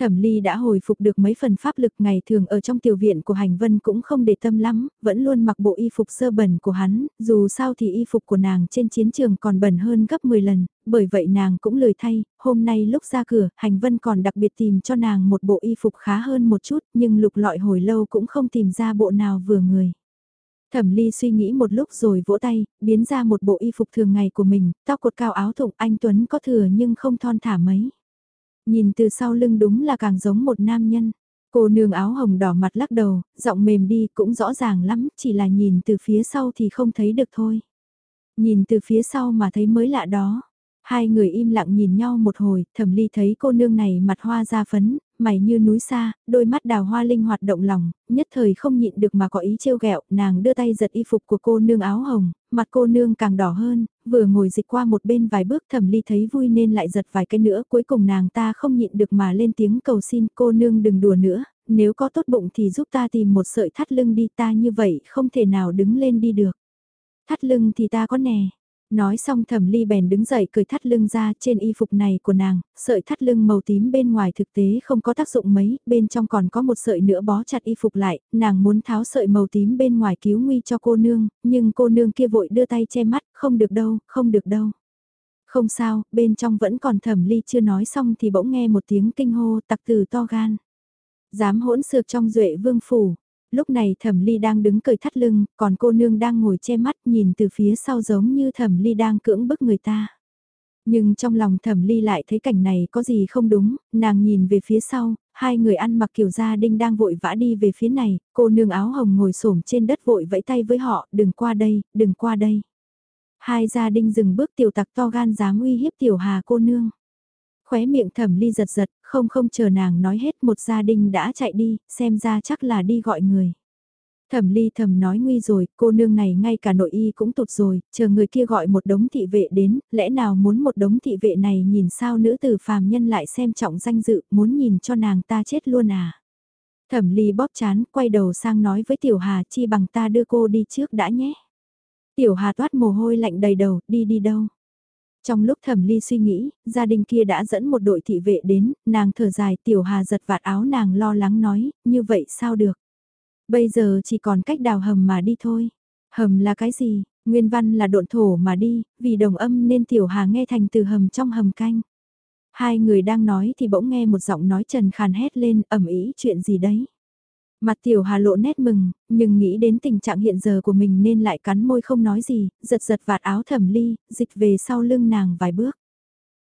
Thẩm Ly đã hồi phục được mấy phần pháp lực ngày thường ở trong tiểu viện của Hành Vân cũng không để tâm lắm, vẫn luôn mặc bộ y phục sơ bẩn của hắn, dù sao thì y phục của nàng trên chiến trường còn bẩn hơn gấp 10 lần, bởi vậy nàng cũng lười thay, hôm nay lúc ra cửa, Hành Vân còn đặc biệt tìm cho nàng một bộ y phục khá hơn một chút, nhưng lục lọi hồi lâu cũng không tìm ra bộ nào vừa người. Thẩm Ly suy nghĩ một lúc rồi vỗ tay, biến ra một bộ y phục thường ngày của mình, tóc cột cao áo thụng anh Tuấn có thừa nhưng không thon thả mấy. Nhìn từ sau lưng đúng là càng giống một nam nhân. Cô nương áo hồng đỏ mặt lắc đầu, giọng mềm đi cũng rõ ràng lắm, chỉ là nhìn từ phía sau thì không thấy được thôi. Nhìn từ phía sau mà thấy mới lạ đó. Hai người im lặng nhìn nhau một hồi, thẩm ly thấy cô nương này mặt hoa da phấn, mày như núi xa, đôi mắt đào hoa linh hoạt động lòng, nhất thời không nhịn được mà có ý trêu ghẹo, nàng đưa tay giật y phục của cô nương áo hồng, mặt cô nương càng đỏ hơn, vừa ngồi dịch qua một bên vài bước thẩm ly thấy vui nên lại giật vài cái nữa, cuối cùng nàng ta không nhịn được mà lên tiếng cầu xin cô nương đừng đùa nữa, nếu có tốt bụng thì giúp ta tìm một sợi thắt lưng đi ta như vậy không thể nào đứng lên đi được. Thắt lưng thì ta có nè, Nói xong thẩm ly bèn đứng dậy cười thắt lưng ra trên y phục này của nàng, sợi thắt lưng màu tím bên ngoài thực tế không có tác dụng mấy, bên trong còn có một sợi nữa bó chặt y phục lại, nàng muốn tháo sợi màu tím bên ngoài cứu nguy cho cô nương, nhưng cô nương kia vội đưa tay che mắt, không được đâu, không được đâu. Không sao, bên trong vẫn còn thẩm ly chưa nói xong thì bỗng nghe một tiếng kinh hô tặc từ to gan. Dám hỗn xược trong duệ vương phủ, Lúc này thẩm ly đang đứng cười thắt lưng, còn cô nương đang ngồi che mắt nhìn từ phía sau giống như thẩm ly đang cưỡng bức người ta. Nhưng trong lòng thẩm ly lại thấy cảnh này có gì không đúng, nàng nhìn về phía sau, hai người ăn mặc kiểu gia đinh đang vội vã đi về phía này, cô nương áo hồng ngồi xổm trên đất vội vẫy tay với họ, đừng qua đây, đừng qua đây. Hai gia đinh dừng bước tiểu tặc to gan dám uy hiếp tiểu hà cô nương. Khóe miệng thẩm ly giật giật, không không chờ nàng nói hết một gia đình đã chạy đi, xem ra chắc là đi gọi người. Thẩm ly thầm nói nguy rồi, cô nương này ngay cả nội y cũng tụt rồi, chờ người kia gọi một đống thị vệ đến, lẽ nào muốn một đống thị vệ này nhìn sao nữ tử phàm nhân lại xem trọng danh dự, muốn nhìn cho nàng ta chết luôn à. Thẩm ly bóp chán, quay đầu sang nói với tiểu hà chi bằng ta đưa cô đi trước đã nhé. Tiểu hà toát mồ hôi lạnh đầy đầu, đi đi đâu. Trong lúc thẩm ly suy nghĩ, gia đình kia đã dẫn một đội thị vệ đến, nàng thở dài tiểu hà giật vạt áo nàng lo lắng nói, như vậy sao được. Bây giờ chỉ còn cách đào hầm mà đi thôi. Hầm là cái gì? Nguyên văn là độn thổ mà đi, vì đồng âm nên tiểu hà nghe thành từ hầm trong hầm canh. Hai người đang nói thì bỗng nghe một giọng nói trần khàn hét lên ẩm ý chuyện gì đấy. Mặt tiểu hà lộ nét mừng, nhưng nghĩ đến tình trạng hiện giờ của mình nên lại cắn môi không nói gì, giật giật vạt áo thẩm ly, dịch về sau lưng nàng vài bước.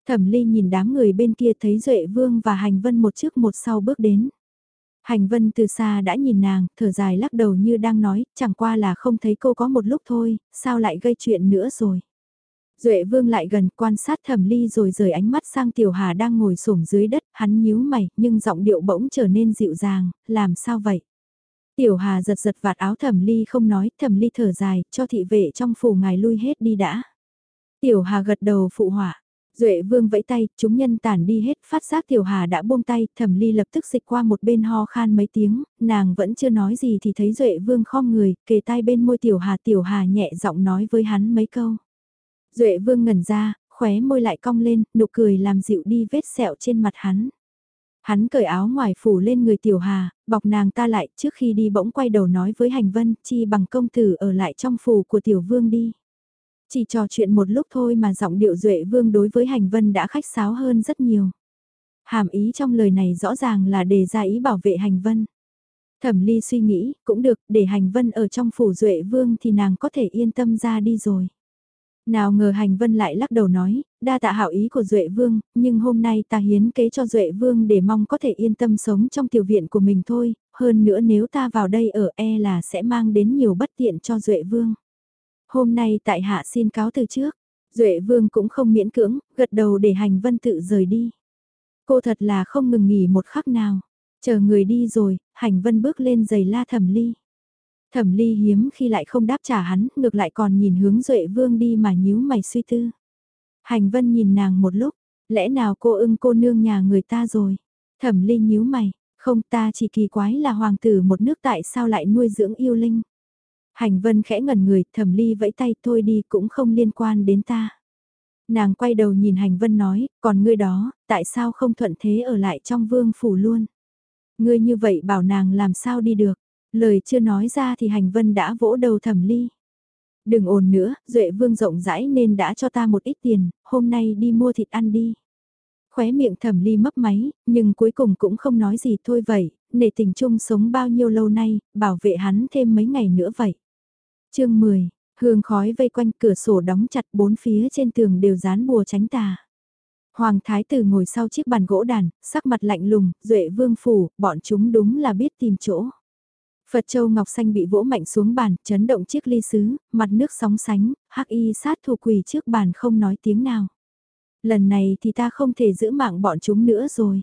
Thẩm ly nhìn đám người bên kia thấy Duệ Vương và Hành Vân một trước một sau bước đến. Hành Vân từ xa đã nhìn nàng, thở dài lắc đầu như đang nói, chẳng qua là không thấy cô có một lúc thôi, sao lại gây chuyện nữa rồi. Duệ Vương lại gần quan sát thẩm ly rồi rời ánh mắt sang Tiểu Hà đang ngồi xổm dưới đất, hắn nhíu mày, nhưng giọng điệu bỗng trở nên dịu dàng, làm sao vậy? Tiểu Hà giật giật vạt áo thẩm ly không nói, thẩm ly thở dài, cho thị vệ trong phủ ngài lui hết đi đã. Tiểu Hà gật đầu phụ họa. Duệ vương vẫy tay, chúng nhân tản đi hết, phát giác Tiểu Hà đã buông tay, thẩm ly lập tức dịch qua một bên ho khan mấy tiếng, nàng vẫn chưa nói gì thì thấy Duệ vương khom người, kề tay bên môi Tiểu Hà Tiểu Hà nhẹ giọng nói với hắn mấy câu. Duệ vương ngẩn ra, khóe môi lại cong lên, nụ cười làm dịu đi vết sẹo trên mặt hắn. Hắn cởi áo ngoài phủ lên người tiểu hà, bọc nàng ta lại trước khi đi bỗng quay đầu nói với hành vân chi bằng công tử ở lại trong phủ của tiểu vương đi. Chỉ trò chuyện một lúc thôi mà giọng điệu duệ vương đối với hành vân đã khách sáo hơn rất nhiều. Hàm ý trong lời này rõ ràng là đề ra ý bảo vệ hành vân. Thẩm ly suy nghĩ, cũng được, để hành vân ở trong phủ duệ vương thì nàng có thể yên tâm ra đi rồi. Nào ngờ hành vân lại lắc đầu nói, đa tạ hảo ý của Duệ Vương, nhưng hôm nay ta hiến kế cho Duệ Vương để mong có thể yên tâm sống trong tiểu viện của mình thôi, hơn nữa nếu ta vào đây ở e là sẽ mang đến nhiều bất tiện cho Duệ Vương. Hôm nay tại hạ xin cáo từ trước, Duệ Vương cũng không miễn cưỡng, gật đầu để hành vân tự rời đi. Cô thật là không ngừng nghỉ một khắc nào, chờ người đi rồi, hành vân bước lên giày la thẩm ly. Thẩm ly hiếm khi lại không đáp trả hắn, ngược lại còn nhìn hướng Duệ Vương đi mà nhíu mày suy tư. Hành vân nhìn nàng một lúc, lẽ nào cô ưng cô nương nhà người ta rồi? Thẩm ly nhíu mày, không ta chỉ kỳ quái là hoàng tử một nước tại sao lại nuôi dưỡng yêu linh. Hành vân khẽ ngẩn người, thẩm ly vẫy tay thôi đi cũng không liên quan đến ta. Nàng quay đầu nhìn hành vân nói, còn ngươi đó, tại sao không thuận thế ở lại trong vương phủ luôn? Ngươi như vậy bảo nàng làm sao đi được? Lời chưa nói ra thì hành vân đã vỗ đầu thẩm ly. Đừng ồn nữa, Duệ Vương rộng rãi nên đã cho ta một ít tiền, hôm nay đi mua thịt ăn đi. Khóe miệng thẩm ly mấp máy, nhưng cuối cùng cũng không nói gì thôi vậy, nể tình chung sống bao nhiêu lâu nay, bảo vệ hắn thêm mấy ngày nữa vậy. chương 10, hương khói vây quanh cửa sổ đóng chặt bốn phía trên tường đều dán bùa tránh tà. Hoàng thái tử ngồi sau chiếc bàn gỗ đàn, sắc mặt lạnh lùng, duệ vương phủ, bọn chúng đúng là biết tìm chỗ. Phật Châu Ngọc Xanh bị vỗ mạnh xuống bàn, chấn động chiếc ly sứ, mặt nước sóng sánh, hắc y sát thủ quỳ trước bàn không nói tiếng nào. Lần này thì ta không thể giữ mạng bọn chúng nữa rồi.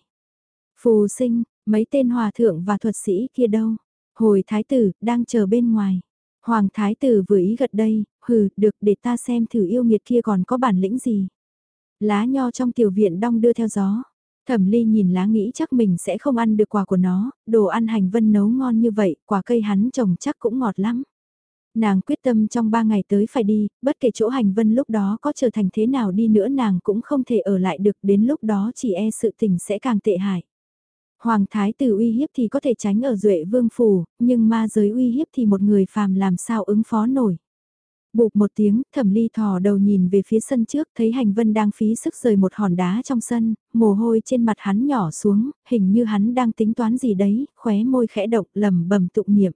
Phù sinh, mấy tên hòa thượng và thuật sĩ kia đâu? Hồi thái tử, đang chờ bên ngoài. Hoàng thái tử vừa ý gật đây, hừ, được để ta xem thử yêu nghiệt kia còn có bản lĩnh gì. Lá nho trong tiểu viện đong đưa theo gió. Thẩm ly nhìn lá nghĩ chắc mình sẽ không ăn được quả của nó, đồ ăn hành vân nấu ngon như vậy, quả cây hắn trồng chắc cũng ngọt lắm. Nàng quyết tâm trong ba ngày tới phải đi, bất kể chỗ hành vân lúc đó có trở thành thế nào đi nữa nàng cũng không thể ở lại được đến lúc đó chỉ e sự tình sẽ càng tệ hại. Hoàng thái tử uy hiếp thì có thể tránh ở duệ vương phủ, nhưng ma giới uy hiếp thì một người phàm làm sao ứng phó nổi. Bụp một tiếng, thẩm ly thò đầu nhìn về phía sân trước, thấy hành vân đang phí sức rời một hòn đá trong sân, mồ hôi trên mặt hắn nhỏ xuống, hình như hắn đang tính toán gì đấy, khóe môi khẽ động, lầm bầm tụng niệm.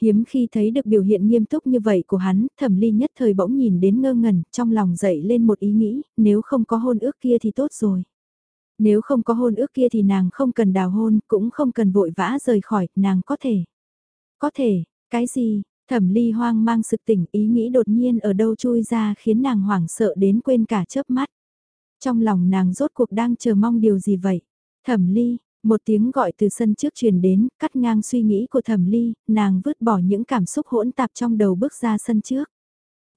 Hiếm khi thấy được biểu hiện nghiêm túc như vậy của hắn, thẩm ly nhất thời bỗng nhìn đến ngơ ngẩn, trong lòng dậy lên một ý nghĩ, nếu không có hôn ước kia thì tốt rồi. Nếu không có hôn ước kia thì nàng không cần đào hôn, cũng không cần vội vã rời khỏi, nàng có thể. Có thể, cái gì, thẩm ly hoang mang sực tỉnh ý nghĩ đột nhiên ở đâu chui ra khiến nàng hoảng sợ đến quên cả chớp mắt. Trong lòng nàng rốt cuộc đang chờ mong điều gì vậy? Thẩm ly, một tiếng gọi từ sân trước truyền đến, cắt ngang suy nghĩ của thẩm ly, nàng vứt bỏ những cảm xúc hỗn tạp trong đầu bước ra sân trước.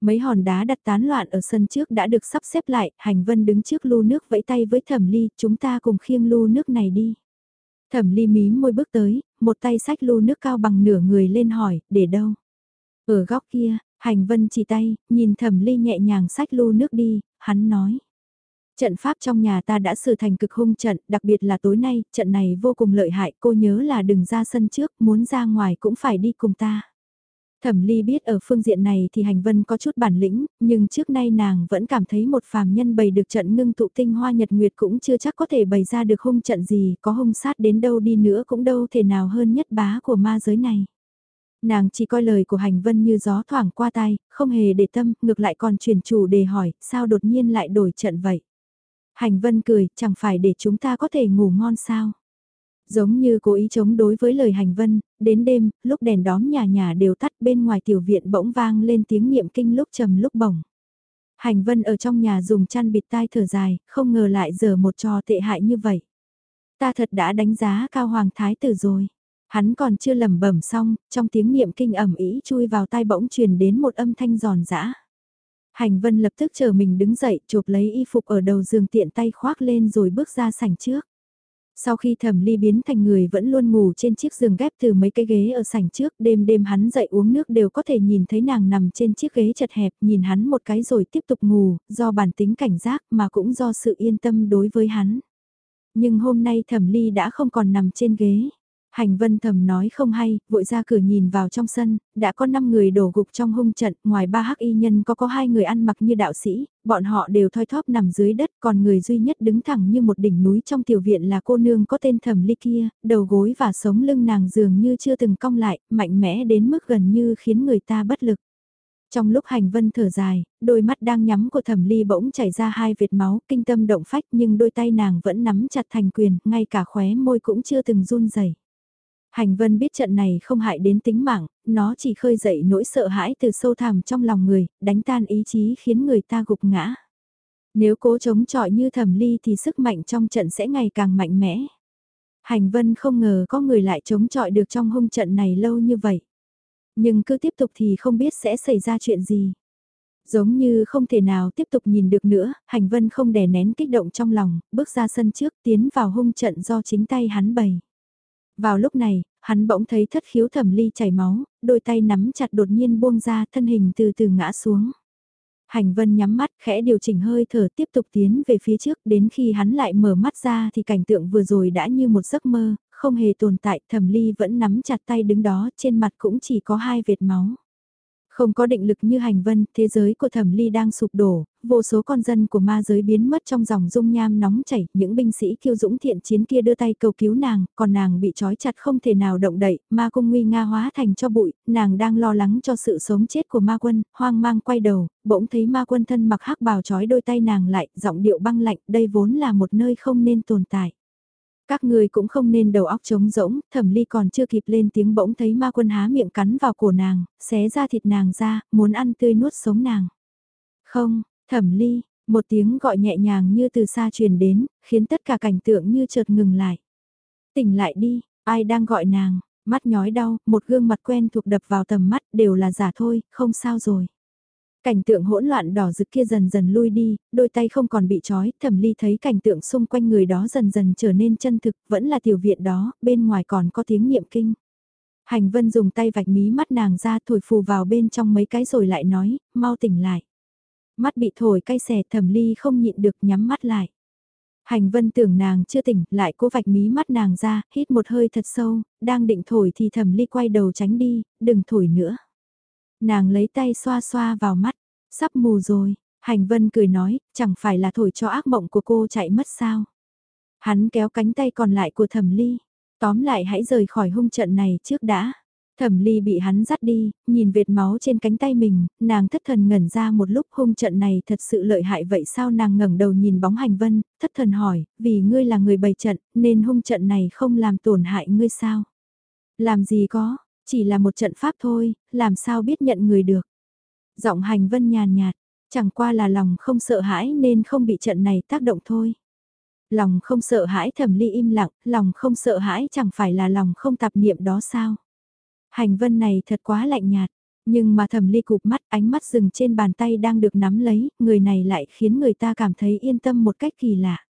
Mấy hòn đá đặt tán loạn ở sân trước đã được sắp xếp lại, hành vân đứng trước lu nước vẫy tay với thẩm ly, chúng ta cùng khiêng lu nước này đi. Thẩm ly mí môi bước tới, một tay sách lu nước cao bằng nửa người lên hỏi, để đâu? Ở góc kia, hành vân chỉ tay, nhìn thẩm ly nhẹ nhàng sách lu nước đi, hắn nói. Trận pháp trong nhà ta đã xử thành cực hung trận, đặc biệt là tối nay, trận này vô cùng lợi hại, cô nhớ là đừng ra sân trước, muốn ra ngoài cũng phải đi cùng ta. Thẩm Ly biết ở phương diện này thì hành vân có chút bản lĩnh, nhưng trước nay nàng vẫn cảm thấy một phàm nhân bày được trận ngưng tụ tinh hoa nhật nguyệt cũng chưa chắc có thể bày ra được hung trận gì, có hung sát đến đâu đi nữa cũng đâu thể nào hơn nhất bá của ma giới này. Nàng chỉ coi lời của hành vân như gió thoảng qua tai, không hề để tâm, ngược lại còn truyền chủ đề hỏi, sao đột nhiên lại đổi trận vậy? Hành vân cười, chẳng phải để chúng ta có thể ngủ ngon sao? Giống như cố ý chống đối với lời hành vân, đến đêm, lúc đèn đóm nhà nhà đều tắt bên ngoài tiểu viện bỗng vang lên tiếng niệm kinh lúc trầm lúc bổng. Hành vân ở trong nhà dùng chăn bịt tai thở dài, không ngờ lại giờ một trò tệ hại như vậy. Ta thật đã đánh giá cao hoàng thái tử rồi. Hắn còn chưa lẩm bẩm xong, trong tiếng niệm kinh ẩm ý chui vào tai bỗng truyền đến một âm thanh giòn giã. Hành vân lập tức chờ mình đứng dậy, chụp lấy y phục ở đầu giường tiện tay khoác lên rồi bước ra sảnh trước. Sau khi thẩm ly biến thành người vẫn luôn ngủ trên chiếc giường ghép từ mấy cái ghế ở sảnh trước, đêm đêm hắn dậy uống nước đều có thể nhìn thấy nàng nằm trên chiếc ghế chật hẹp, nhìn hắn một cái rồi tiếp tục ngủ, do bản tính cảnh giác mà cũng do sự yên tâm đối với hắn. Nhưng hôm nay thẩm ly đã không còn nằm trên ghế. Hành vân thầm nói không hay, vội ra cửa nhìn vào trong sân, đã có 5 người đổ gục trong hung trận, ngoài ba hắc y nhân có có hai người ăn mặc như đạo sĩ, bọn họ đều thoi thóp nằm dưới đất, còn người duy nhất đứng thẳng như một đỉnh núi trong tiểu viện là cô nương có tên thầm ly kia, đầu gối và sống lưng nàng dường như chưa từng cong lại, mạnh mẽ đến mức gần như khiến người ta bất lực. Trong lúc hành vân thở dài, đôi mắt đang nhắm của thẩm ly bỗng chảy ra hai vệt máu, kinh tâm động phách nhưng đôi tay nàng vẫn nắm chặt thành quyền, ngay cả khóe môi cũng chưa từng run rẩy. Hành vân biết trận này không hại đến tính mạng, nó chỉ khơi dậy nỗi sợ hãi từ sâu thẳm trong lòng người, đánh tan ý chí khiến người ta gục ngã. Nếu cố chống chọi như thẩm ly thì sức mạnh trong trận sẽ ngày càng mạnh mẽ. Hành vân không ngờ có người lại chống chọi được trong hung trận này lâu như vậy. Nhưng cứ tiếp tục thì không biết sẽ xảy ra chuyện gì. Giống như không thể nào tiếp tục nhìn được nữa, hành vân không đè nén kích động trong lòng, bước ra sân trước tiến vào hung trận do chính tay hắn bày. Vào lúc này, hắn bỗng thấy thất khiếu thẩm ly chảy máu, đôi tay nắm chặt đột nhiên buông ra thân hình từ từ ngã xuống. Hành vân nhắm mắt khẽ điều chỉnh hơi thở tiếp tục tiến về phía trước đến khi hắn lại mở mắt ra thì cảnh tượng vừa rồi đã như một giấc mơ, không hề tồn tại thẩm ly vẫn nắm chặt tay đứng đó trên mặt cũng chỉ có hai vệt máu. Không có định lực như hành vân, thế giới của thẩm ly đang sụp đổ, vô số con dân của ma giới biến mất trong dòng dung nham nóng chảy, những binh sĩ kiêu dũng thiện chiến kia đưa tay cầu cứu nàng, còn nàng bị trói chặt không thể nào động đậy, ma cung nguy nga hóa thành cho bụi, nàng đang lo lắng cho sự sống chết của ma quân, hoang mang quay đầu, bỗng thấy ma quân thân mặc hắc bào trói đôi tay nàng lại, giọng điệu băng lạnh, đây vốn là một nơi không nên tồn tại. Các người cũng không nên đầu óc trống rỗng, thẩm ly còn chưa kịp lên tiếng bỗng thấy ma quân há miệng cắn vào cổ nàng, xé ra thịt nàng ra, muốn ăn tươi nuốt sống nàng. Không, thẩm ly, một tiếng gọi nhẹ nhàng như từ xa truyền đến, khiến tất cả cảnh tượng như chợt ngừng lại. Tỉnh lại đi, ai đang gọi nàng, mắt nhói đau, một gương mặt quen thuộc đập vào tầm mắt đều là giả thôi, không sao rồi. Cảnh tượng hỗn loạn đỏ rực kia dần dần lui đi, đôi tay không còn bị trói, thẩm ly thấy cảnh tượng xung quanh người đó dần dần trở nên chân thực, vẫn là tiểu viện đó, bên ngoài còn có tiếng niệm kinh. Hành vân dùng tay vạch mí mắt nàng ra thổi phù vào bên trong mấy cái rồi lại nói, mau tỉnh lại. Mắt bị thổi cay xè thẩm ly không nhịn được nhắm mắt lại. Hành vân tưởng nàng chưa tỉnh, lại cố vạch mí mắt nàng ra, hít một hơi thật sâu, đang định thổi thì thẩm ly quay đầu tránh đi, đừng thổi nữa. Nàng lấy tay xoa xoa vào mắt, sắp mù rồi, hành vân cười nói, chẳng phải là thổi cho ác mộng của cô chạy mất sao. Hắn kéo cánh tay còn lại của thẩm ly, tóm lại hãy rời khỏi hung trận này trước đã. Thẩm ly bị hắn dắt đi, nhìn vệt máu trên cánh tay mình, nàng thất thần ngẩn ra một lúc hung trận này thật sự lợi hại vậy sao nàng ngẩng đầu nhìn bóng hành vân, thất thần hỏi, vì ngươi là người bày trận, nên hung trận này không làm tổn hại ngươi sao? Làm gì có, chỉ là một trận pháp thôi, làm sao biết nhận người được? Giọng hành vân nhàn nhạt, chẳng qua là lòng không sợ hãi nên không bị trận này tác động thôi. Lòng không sợ hãi thẩm ly im lặng, lòng không sợ hãi chẳng phải là lòng không tạp niệm đó sao? Hành vân này thật quá lạnh nhạt, nhưng mà thẩm ly cụp mắt ánh mắt dừng trên bàn tay đang được nắm lấy, người này lại khiến người ta cảm thấy yên tâm một cách kỳ lạ.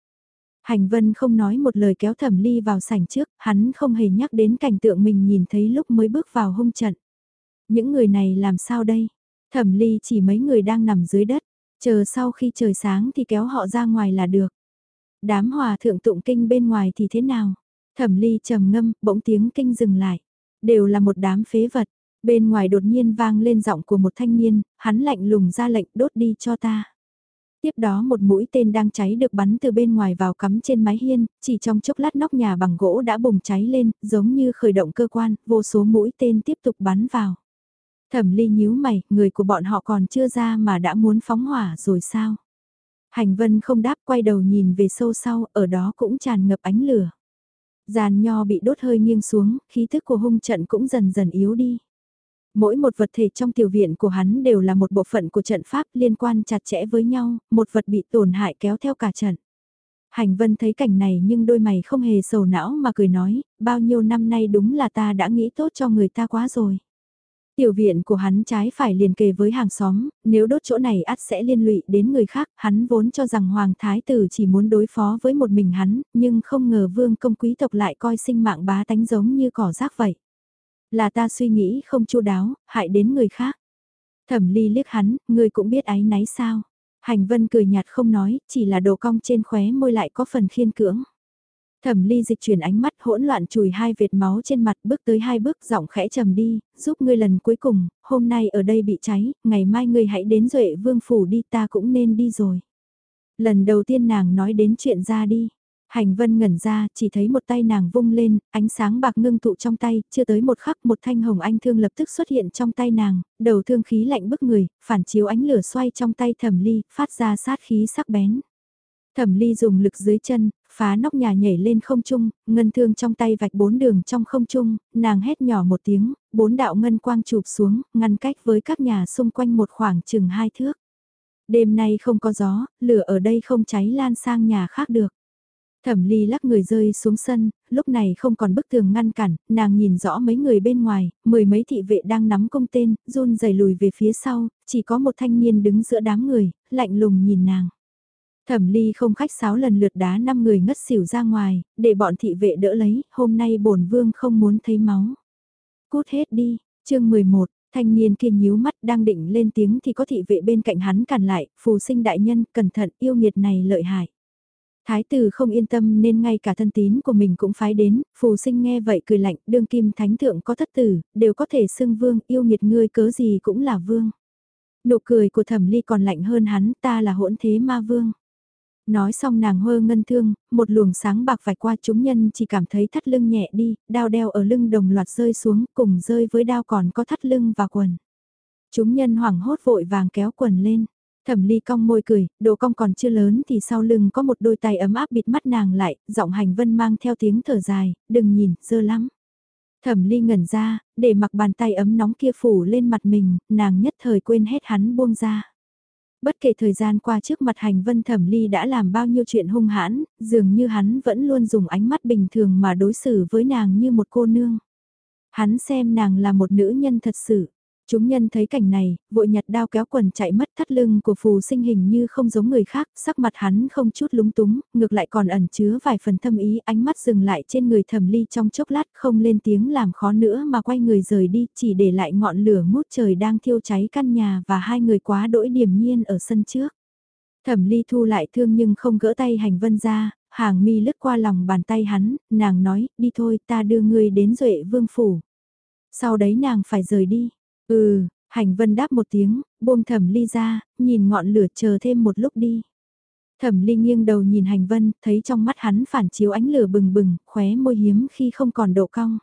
Hành vân không nói một lời kéo thẩm ly vào sảnh trước, hắn không hề nhắc đến cảnh tượng mình nhìn thấy lúc mới bước vào hung trận. Những người này làm sao đây? Thẩm ly chỉ mấy người đang nằm dưới đất, chờ sau khi trời sáng thì kéo họ ra ngoài là được. Đám hòa thượng tụng kinh bên ngoài thì thế nào? Thẩm ly trầm ngâm, bỗng tiếng kinh dừng lại. Đều là một đám phế vật. Bên ngoài đột nhiên vang lên giọng của một thanh niên, hắn lạnh lùng ra lệnh đốt đi cho ta. Tiếp đó một mũi tên đang cháy được bắn từ bên ngoài vào cắm trên mái hiên, chỉ trong chốc lát nóc nhà bằng gỗ đã bùng cháy lên, giống như khởi động cơ quan, vô số mũi tên tiếp tục bắn vào. Thẩm ly nhíu mày, người của bọn họ còn chưa ra mà đã muốn phóng hỏa rồi sao? Hành vân không đáp quay đầu nhìn về sâu sau, ở đó cũng tràn ngập ánh lửa. Giàn nho bị đốt hơi nghiêng xuống, khí thức của hung trận cũng dần dần yếu đi. Mỗi một vật thể trong tiểu viện của hắn đều là một bộ phận của trận pháp liên quan chặt chẽ với nhau, một vật bị tổn hại kéo theo cả trận. Hành vân thấy cảnh này nhưng đôi mày không hề sầu não mà cười nói, bao nhiêu năm nay đúng là ta đã nghĩ tốt cho người ta quá rồi. Tiểu viện của hắn trái phải liền kề với hàng xóm, nếu đốt chỗ này ắt sẽ liên lụy đến người khác, hắn vốn cho rằng Hoàng Thái Tử chỉ muốn đối phó với một mình hắn, nhưng không ngờ vương công quý tộc lại coi sinh mạng bá tánh giống như cỏ rác vậy. Là ta suy nghĩ không chu đáo, hại đến người khác. Thẩm ly liếc hắn, ngươi cũng biết ái náy sao. Hành vân cười nhạt không nói, chỉ là đồ cong trên khóe môi lại có phần khiên cưỡng. Thẩm ly dịch chuyển ánh mắt hỗn loạn chùi hai vệt máu trên mặt bước tới hai bước giọng khẽ trầm đi, giúp ngươi lần cuối cùng, hôm nay ở đây bị cháy, ngày mai ngươi hãy đến Duệ Vương Phủ đi ta cũng nên đi rồi. Lần đầu tiên nàng nói đến chuyện ra đi. Hành vân ngẩn ra, chỉ thấy một tay nàng vung lên, ánh sáng bạc ngưng tụ trong tay, chưa tới một khắc một thanh hồng anh thương lập tức xuất hiện trong tay nàng, đầu thương khí lạnh bức người, phản chiếu ánh lửa xoay trong tay thẩm ly, phát ra sát khí sắc bén. Thẩm ly dùng lực dưới chân, phá nóc nhà nhảy lên không trung, ngân thương trong tay vạch bốn đường trong không trung, nàng hét nhỏ một tiếng, bốn đạo ngân quang chụp xuống, ngăn cách với các nhà xung quanh một khoảng chừng hai thước. Đêm nay không có gió, lửa ở đây không cháy lan sang nhà khác được. Thẩm ly lắc người rơi xuống sân, lúc này không còn bức tường ngăn cản, nàng nhìn rõ mấy người bên ngoài, mười mấy thị vệ đang nắm công tên, run rẩy lùi về phía sau, chỉ có một thanh niên đứng giữa đám người, lạnh lùng nhìn nàng. Thẩm ly không khách sáo lần lượt đá năm người ngất xỉu ra ngoài, để bọn thị vệ đỡ lấy, hôm nay bổn vương không muốn thấy máu. Cút hết đi, chương 11, thanh niên kia nhíu mắt đang định lên tiếng thì có thị vệ bên cạnh hắn cản lại, phù sinh đại nhân, cẩn thận, yêu nghiệt này lợi hại. Thái tử không yên tâm nên ngay cả thân tín của mình cũng phái đến, phù sinh nghe vậy cười lạnh, đương kim thánh thượng có thất tử, đều có thể xưng vương, yêu nghiệt ngươi cớ gì cũng là vương. Nụ cười của thẩm ly còn lạnh hơn hắn, ta là hỗn thế ma vương. Nói xong nàng hơ ngân thương, một luồng sáng bạc vạch qua chúng nhân chỉ cảm thấy thắt lưng nhẹ đi, đao đeo ở lưng đồng loạt rơi xuống, cùng rơi với đao còn có thắt lưng và quần. Chúng nhân hoảng hốt vội vàng kéo quần lên. Thẩm ly cong môi cười, độ cong còn chưa lớn thì sau lưng có một đôi tay ấm áp bịt mắt nàng lại, giọng hành vân mang theo tiếng thở dài, đừng nhìn, dơ lắm. Thẩm ly ngẩn ra, để mặc bàn tay ấm nóng kia phủ lên mặt mình, nàng nhất thời quên hết hắn buông ra. Bất kể thời gian qua trước mặt hành vân thẩm ly đã làm bao nhiêu chuyện hung hãn, dường như hắn vẫn luôn dùng ánh mắt bình thường mà đối xử với nàng như một cô nương. Hắn xem nàng là một nữ nhân thật sự. Chúng nhân thấy cảnh này, vội nhặt đao kéo quần chạy mất thắt lưng của phù sinh hình như không giống người khác, sắc mặt hắn không chút lúng túng, ngược lại còn ẩn chứa vài phần thâm ý, ánh mắt dừng lại trên người thẩm ly trong chốc lát không lên tiếng làm khó nữa mà quay người rời đi, chỉ để lại ngọn lửa ngút trời đang thiêu cháy căn nhà và hai người quá đỗi điềm nhiên ở sân trước. Thẩm ly thu lại thương nhưng không gỡ tay hành vân ra, hàng mi lướt qua lòng bàn tay hắn, nàng nói, đi thôi ta đưa ngươi đến duệ vương phủ. Sau đấy nàng phải rời đi. Ừ, hành vân đáp một tiếng, buông thẩm ly ra, nhìn ngọn lửa chờ thêm một lúc đi. Thẩm ly nghiêng đầu nhìn hành vân, thấy trong mắt hắn phản chiếu ánh lửa bừng bừng, khóe môi hiếm khi không còn độ cong.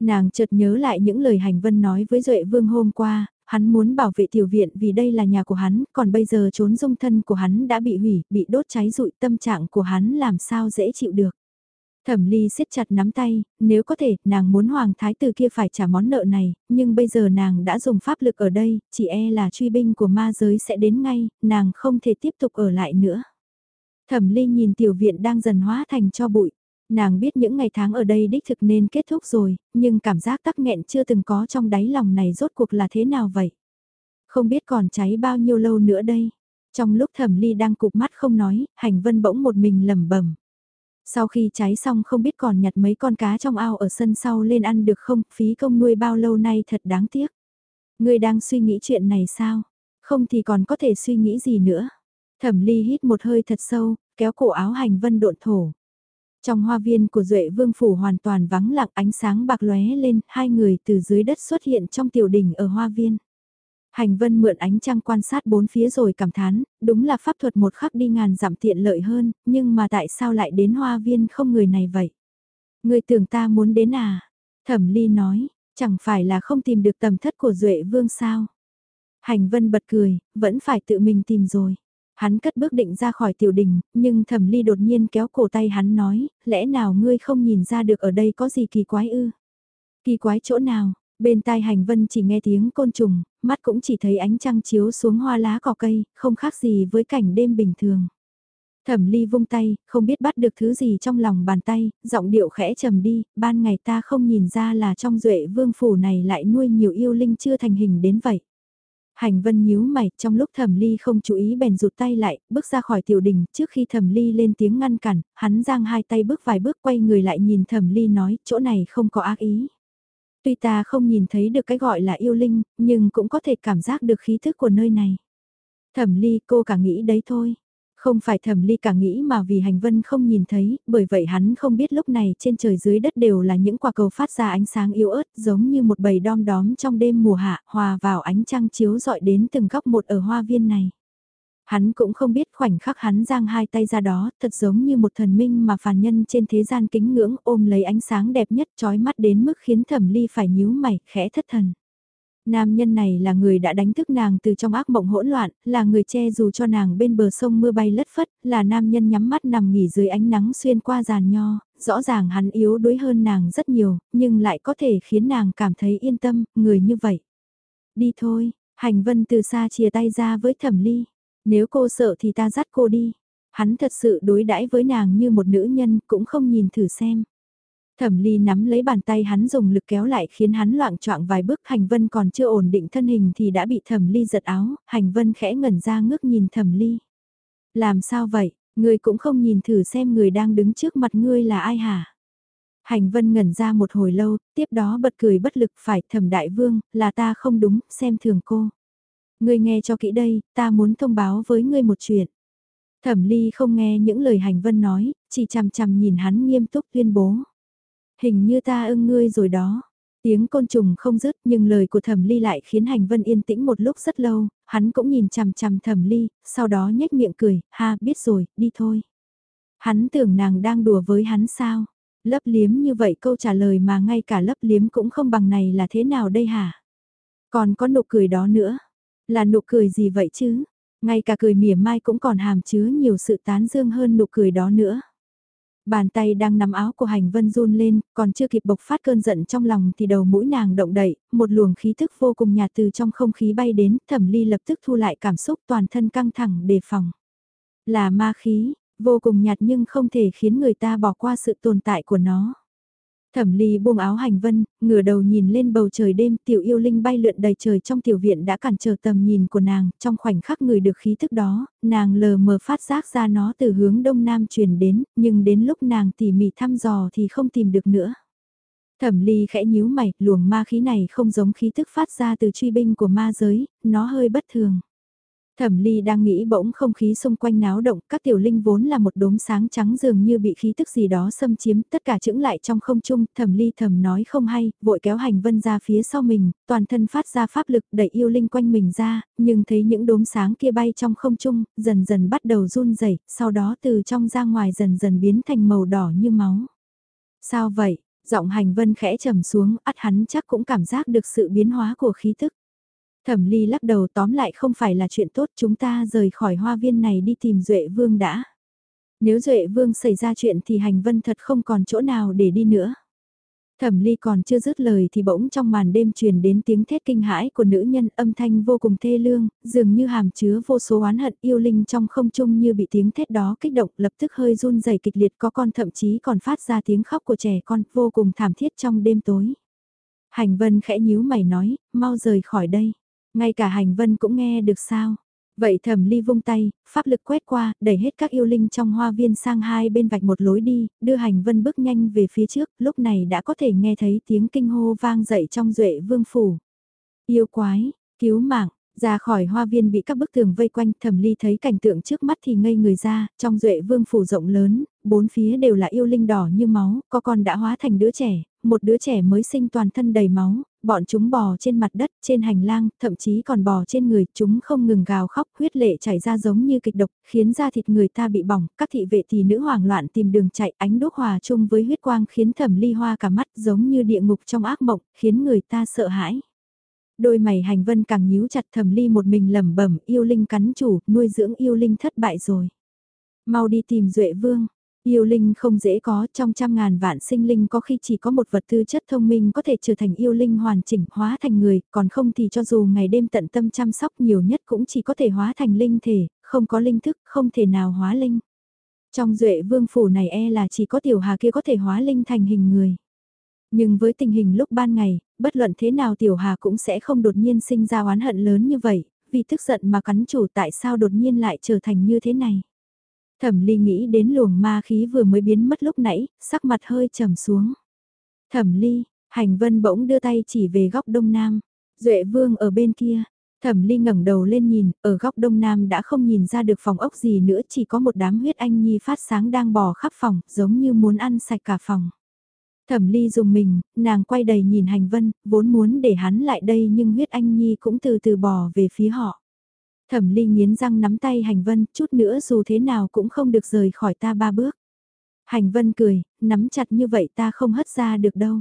Nàng chợt nhớ lại những lời hành vân nói với Duệ Vương hôm qua, hắn muốn bảo vệ tiểu viện vì đây là nhà của hắn, còn bây giờ trốn dung thân của hắn đã bị hủy, bị đốt cháy rụi tâm trạng của hắn làm sao dễ chịu được. Thẩm ly siết chặt nắm tay, nếu có thể, nàng muốn hoàng thái tử kia phải trả món nợ này, nhưng bây giờ nàng đã dùng pháp lực ở đây, chỉ e là truy binh của ma giới sẽ đến ngay, nàng không thể tiếp tục ở lại nữa. Thẩm ly nhìn tiểu viện đang dần hóa thành cho bụi, nàng biết những ngày tháng ở đây đích thực nên kết thúc rồi, nhưng cảm giác tắc nghẹn chưa từng có trong đáy lòng này rốt cuộc là thế nào vậy? Không biết còn cháy bao nhiêu lâu nữa đây? Trong lúc thẩm ly đang cụp mắt không nói, hành vân bỗng một mình lẩm bẩm sau khi cháy xong không biết còn nhặt mấy con cá trong ao ở sân sau lên ăn được không, phí công nuôi bao lâu nay thật đáng tiếc. Người đang suy nghĩ chuyện này sao? Không thì còn có thể suy nghĩ gì nữa. Thẩm ly hít một hơi thật sâu, kéo cổ áo hành vân độn thổ. Trong hoa viên của Duệ Vương Phủ hoàn toàn vắng lặng ánh sáng bạc lóe lên, hai người từ dưới đất xuất hiện trong tiểu đỉnh ở hoa viên. Hành vân mượn ánh trăng quan sát bốn phía rồi cảm thán, đúng là pháp thuật một khắc đi ngàn giảm tiện lợi hơn, nhưng mà tại sao lại đến hoa viên không người này vậy? Người tưởng ta muốn đến à? Thẩm ly nói, chẳng phải là không tìm được tầm thất của Duệ Vương sao? Hành vân bật cười, vẫn phải tự mình tìm rồi. Hắn cất bước định ra khỏi tiểu đình, nhưng thẩm ly đột nhiên kéo cổ tay hắn nói, lẽ nào ngươi không nhìn ra được ở đây có gì kỳ quái ư? Kỳ quái chỗ nào? Bên tai hành vân chỉ nghe tiếng côn trùng, mắt cũng chỉ thấy ánh trăng chiếu xuống hoa lá cỏ cây, không khác gì với cảnh đêm bình thường. Thẩm ly vung tay, không biết bắt được thứ gì trong lòng bàn tay, giọng điệu khẽ trầm đi, ban ngày ta không nhìn ra là trong duệ vương phủ này lại nuôi nhiều yêu linh chưa thành hình đến vậy. Hành vân nhíu mày, trong lúc thẩm ly không chú ý bèn rụt tay lại, bước ra khỏi tiểu đình, trước khi thẩm ly lên tiếng ngăn cản, hắn giang hai tay bước vài bước quay người lại nhìn thẩm ly nói, chỗ này không có ác ý. Tuy ta không nhìn thấy được cái gọi là yêu linh, nhưng cũng có thể cảm giác được khí thức của nơi này. Thẩm ly cô cả nghĩ đấy thôi. Không phải thẩm ly cả nghĩ mà vì hành vân không nhìn thấy, bởi vậy hắn không biết lúc này trên trời dưới đất đều là những quả cầu phát ra ánh sáng yếu ớt giống như một bầy đom đóm trong đêm mùa hạ hòa vào ánh trăng chiếu dọi đến từng góc một ở hoa viên này. Hắn cũng không biết khoảnh khắc hắn giang hai tay ra đó, thật giống như một thần minh mà phàm nhân trên thế gian kính ngưỡng ôm lấy ánh sáng đẹp nhất trói mắt đến mức khiến thẩm ly phải nhíu mày, khẽ thất thần. Nam nhân này là người đã đánh thức nàng từ trong ác mộng hỗn loạn, là người che dù cho nàng bên bờ sông mưa bay lất phất, là nam nhân nhắm mắt nằm nghỉ dưới ánh nắng xuyên qua giàn nho, rõ ràng hắn yếu đuối hơn nàng rất nhiều, nhưng lại có thể khiến nàng cảm thấy yên tâm, người như vậy. Đi thôi, hành vân từ xa chia tay ra với thẩm ly. Nếu cô sợ thì ta dắt cô đi. Hắn thật sự đối đãi với nàng như một nữ nhân cũng không nhìn thử xem. Thẩm ly nắm lấy bàn tay hắn dùng lực kéo lại khiến hắn loạn choạng vài bước hành vân còn chưa ổn định thân hình thì đã bị thẩm ly giật áo, hành vân khẽ ngẩn ra ngước nhìn thẩm ly. Làm sao vậy, ngươi cũng không nhìn thử xem người đang đứng trước mặt ngươi là ai hả? Hành vân ngẩn ra một hồi lâu, tiếp đó bật cười bất lực phải thẩm đại vương, là ta không đúng, xem thường cô. Ngươi nghe cho kỹ đây, ta muốn thông báo với ngươi một chuyện. Thẩm ly không nghe những lời hành vân nói, chỉ chằm chằm nhìn hắn nghiêm túc tuyên bố. Hình như ta ưng ngươi rồi đó. Tiếng côn trùng không dứt nhưng lời của thẩm ly lại khiến hành vân yên tĩnh một lúc rất lâu, hắn cũng nhìn chằm chằm thẩm ly, sau đó nhếch miệng cười, ha biết rồi, đi thôi. Hắn tưởng nàng đang đùa với hắn sao? Lấp liếm như vậy câu trả lời mà ngay cả lấp liếm cũng không bằng này là thế nào đây hả? Còn có nụ cười đó nữa. Là nụ cười gì vậy chứ? Ngay cả cười mỉa mai cũng còn hàm chứa nhiều sự tán dương hơn nụ cười đó nữa. Bàn tay đang nắm áo của hành vân run lên, còn chưa kịp bộc phát cơn giận trong lòng thì đầu mũi nàng động đậy, một luồng khí thức vô cùng nhạt từ trong không khí bay đến, thẩm ly lập tức thu lại cảm xúc toàn thân căng thẳng đề phòng. Là ma khí, vô cùng nhạt nhưng không thể khiến người ta bỏ qua sự tồn tại của nó. Thẩm ly buông áo hành vân, ngửa đầu nhìn lên bầu trời đêm tiểu yêu linh bay lượn đầy trời trong tiểu viện đã cản trở tầm nhìn của nàng, trong khoảnh khắc người được khí thức đó, nàng lờ mờ phát giác ra nó từ hướng đông nam truyền đến, nhưng đến lúc nàng tỉ mỉ thăm dò thì không tìm được nữa. Thẩm ly khẽ nhíu mày, luồng ma khí này không giống khí thức phát ra từ truy binh của ma giới, nó hơi bất thường. Thẩm Ly đang nghĩ bỗng không khí xung quanh náo động, các tiểu linh vốn là một đốm sáng trắng dường như bị khí tức gì đó xâm chiếm, tất cả chững lại trong không trung, Thẩm Ly thầm nói không hay, vội kéo hành vân ra phía sau mình, toàn thân phát ra pháp lực đẩy yêu linh quanh mình ra, nhưng thấy những đốm sáng kia bay trong không trung, dần dần bắt đầu run rẩy, sau đó từ trong ra ngoài dần dần biến thành màu đỏ như máu. Sao vậy? Giọng hành vân khẽ trầm xuống, ắt hắn chắc cũng cảm giác được sự biến hóa của khí tức. Thẩm ly lắc đầu tóm lại không phải là chuyện tốt chúng ta rời khỏi hoa viên này đi tìm Duệ Vương đã. Nếu Duệ Vương xảy ra chuyện thì hành vân thật không còn chỗ nào để đi nữa. Thẩm ly còn chưa dứt lời thì bỗng trong màn đêm truyền đến tiếng thét kinh hãi của nữ nhân âm thanh vô cùng thê lương, dường như hàm chứa vô số oán hận yêu linh trong không trung như bị tiếng thét đó kích động lập tức hơi run rẩy kịch liệt có con thậm chí còn phát ra tiếng khóc của trẻ con vô cùng thảm thiết trong đêm tối. Hành vân khẽ nhíu mày nói, mau rời khỏi đây. Ngay cả hành vân cũng nghe được sao. Vậy thẩm ly vung tay, pháp lực quét qua, đẩy hết các yêu linh trong hoa viên sang hai bên vạch một lối đi, đưa hành vân bước nhanh về phía trước, lúc này đã có thể nghe thấy tiếng kinh hô vang dậy trong duệ vương phủ. Yêu quái, cứu mạng, ra khỏi hoa viên bị các bức tường vây quanh thẩm ly thấy cảnh tượng trước mắt thì ngây người ra, trong duệ vương phủ rộng lớn, bốn phía đều là yêu linh đỏ như máu, có con đã hóa thành đứa trẻ, một đứa trẻ mới sinh toàn thân đầy máu, bọn chúng bò trên mặt đất, trên hành lang, thậm chí còn bò trên người, chúng không ngừng gào khóc, huyết lệ chảy ra giống như kịch độc, khiến da thịt người ta bị bỏng, các thị vệ thì nữ hoảng loạn tìm đường chạy, ánh đốt hòa chung với huyết quang khiến thẩm ly hoa cả mắt giống như địa ngục trong ác mộng, khiến người ta sợ hãi. Đôi mày hành vân càng nhíu chặt thẩm ly một mình lẩm bẩm yêu linh cắn chủ, nuôi dưỡng yêu linh thất bại rồi. Mau đi tìm Duệ Vương, Yêu linh không dễ có, trong trăm ngàn vạn sinh linh có khi chỉ có một vật tư chất thông minh có thể trở thành yêu linh hoàn chỉnh hóa thành người, còn không thì cho dù ngày đêm tận tâm chăm sóc nhiều nhất cũng chỉ có thể hóa thành linh thể, không có linh thức, không thể nào hóa linh. Trong duệ vương phủ này e là chỉ có tiểu hà kia có thể hóa linh thành hình người. Nhưng với tình hình lúc ban ngày, bất luận thế nào tiểu hà cũng sẽ không đột nhiên sinh ra oán hận lớn như vậy, vì tức giận mà cắn chủ tại sao đột nhiên lại trở thành như thế này. Thẩm ly nghĩ đến luồng ma khí vừa mới biến mất lúc nãy, sắc mặt hơi trầm xuống. Thẩm ly, hành vân bỗng đưa tay chỉ về góc đông nam. Duệ vương ở bên kia. Thẩm ly ngẩng đầu lên nhìn, ở góc đông nam đã không nhìn ra được phòng ốc gì nữa chỉ có một đám huyết anh nhi phát sáng đang bò khắp phòng, giống như muốn ăn sạch cả phòng. Thẩm ly dùng mình, nàng quay đầy nhìn hành vân, vốn muốn để hắn lại đây nhưng huyết anh nhi cũng từ từ bò về phía họ. Thẩm Ly nghiến răng nắm tay Hành Vân, chút nữa dù thế nào cũng không được rời khỏi ta ba bước. Hành Vân cười, nắm chặt như vậy ta không hất ra được đâu.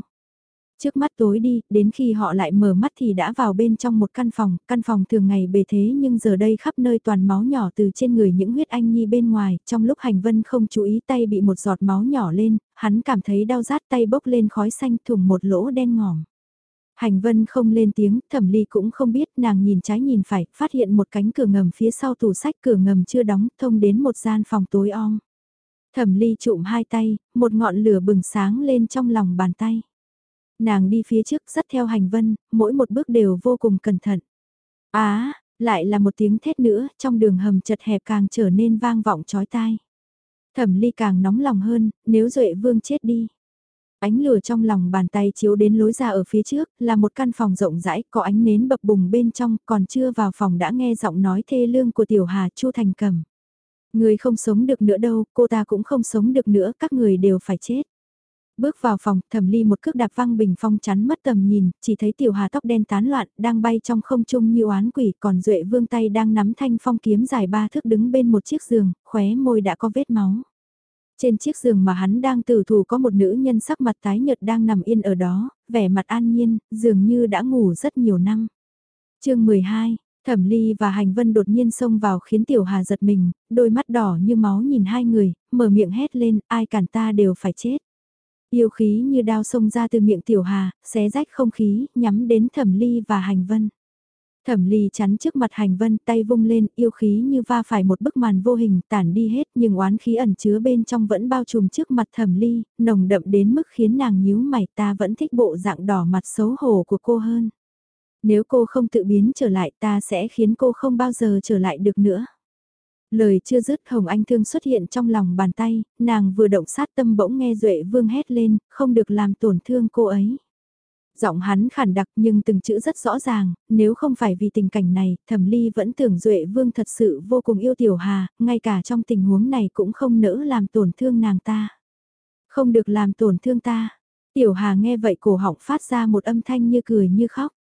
Trước mắt tối đi, đến khi họ lại mở mắt thì đã vào bên trong một căn phòng, căn phòng thường ngày bề thế nhưng giờ đây khắp nơi toàn máu nhỏ từ trên người những huyết anh nhi bên ngoài, trong lúc hành vân không chú ý tay bị một giọt máu nhỏ lên, hắn cảm thấy đau rát tay bốc lên khói xanh thủng một lỗ đen ngòm. Hành vân không lên tiếng, thẩm ly cũng không biết nàng nhìn trái nhìn phải, phát hiện một cánh cửa ngầm phía sau tủ sách cửa ngầm chưa đóng, thông đến một gian phòng tối om. Thẩm ly trụm hai tay, một ngọn lửa bừng sáng lên trong lòng bàn tay. Nàng đi phía trước dắt theo hành vân, mỗi một bước đều vô cùng cẩn thận. Á, lại là một tiếng thét nữa, trong đường hầm chật hẹp càng trở nên vang vọng chói tai. Thẩm ly càng nóng lòng hơn, nếu Duệ Vương chết đi. Ánh lửa trong lòng bàn tay chiếu đến lối ra ở phía trước, là một căn phòng rộng rãi, có ánh nến bập bùng bên trong, còn chưa vào phòng đã nghe giọng nói thê lương của tiểu hà Chu Thành Cầm. Người không sống được nữa đâu, cô ta cũng không sống được nữa, các người đều phải chết. Bước vào phòng, thẩm ly một cước đạp văng bình phong chắn mất tầm nhìn, chỉ thấy tiểu hà tóc đen tán loạn, đang bay trong không trung như oán quỷ, còn duệ vương tay đang nắm thanh phong kiếm dài ba thước đứng bên một chiếc giường, khóe môi đã có vết máu. Trên chiếc giường mà hắn đang tử thủ có một nữ nhân sắc mặt tái nhợt đang nằm yên ở đó, vẻ mặt an nhiên, dường như đã ngủ rất nhiều năm. chương 12, Thẩm Ly và Hành Vân đột nhiên xông vào khiến Tiểu Hà giật mình, đôi mắt đỏ như máu nhìn hai người, mở miệng hét lên, ai cản ta đều phải chết. Yêu khí như đao xông ra từ miệng Tiểu Hà, xé rách không khí, nhắm đến Thẩm Ly và Hành Vân. Thẩm ly chắn trước mặt hành vân tay vung lên yêu khí như va phải một bức màn vô hình tản đi hết nhưng oán khí ẩn chứa bên trong vẫn bao trùm trước mặt thẩm ly, nồng đậm đến mức khiến nàng nhíu mày ta vẫn thích bộ dạng đỏ mặt xấu hổ của cô hơn. Nếu cô không tự biến trở lại ta sẽ khiến cô không bao giờ trở lại được nữa. Lời chưa dứt Hồng Anh Thương xuất hiện trong lòng bàn tay, nàng vừa động sát tâm bỗng nghe Duệ Vương hét lên, không được làm tổn thương cô ấy. Giọng hắn khản đặc nhưng từng chữ rất rõ ràng, nếu không phải vì tình cảnh này, Thẩm Ly vẫn tưởng Duệ Vương thật sự vô cùng yêu Tiểu Hà, ngay cả trong tình huống này cũng không nỡ làm tổn thương nàng ta. Không được làm tổn thương ta. Tiểu Hà nghe vậy cổ họng phát ra một âm thanh như cười như khóc.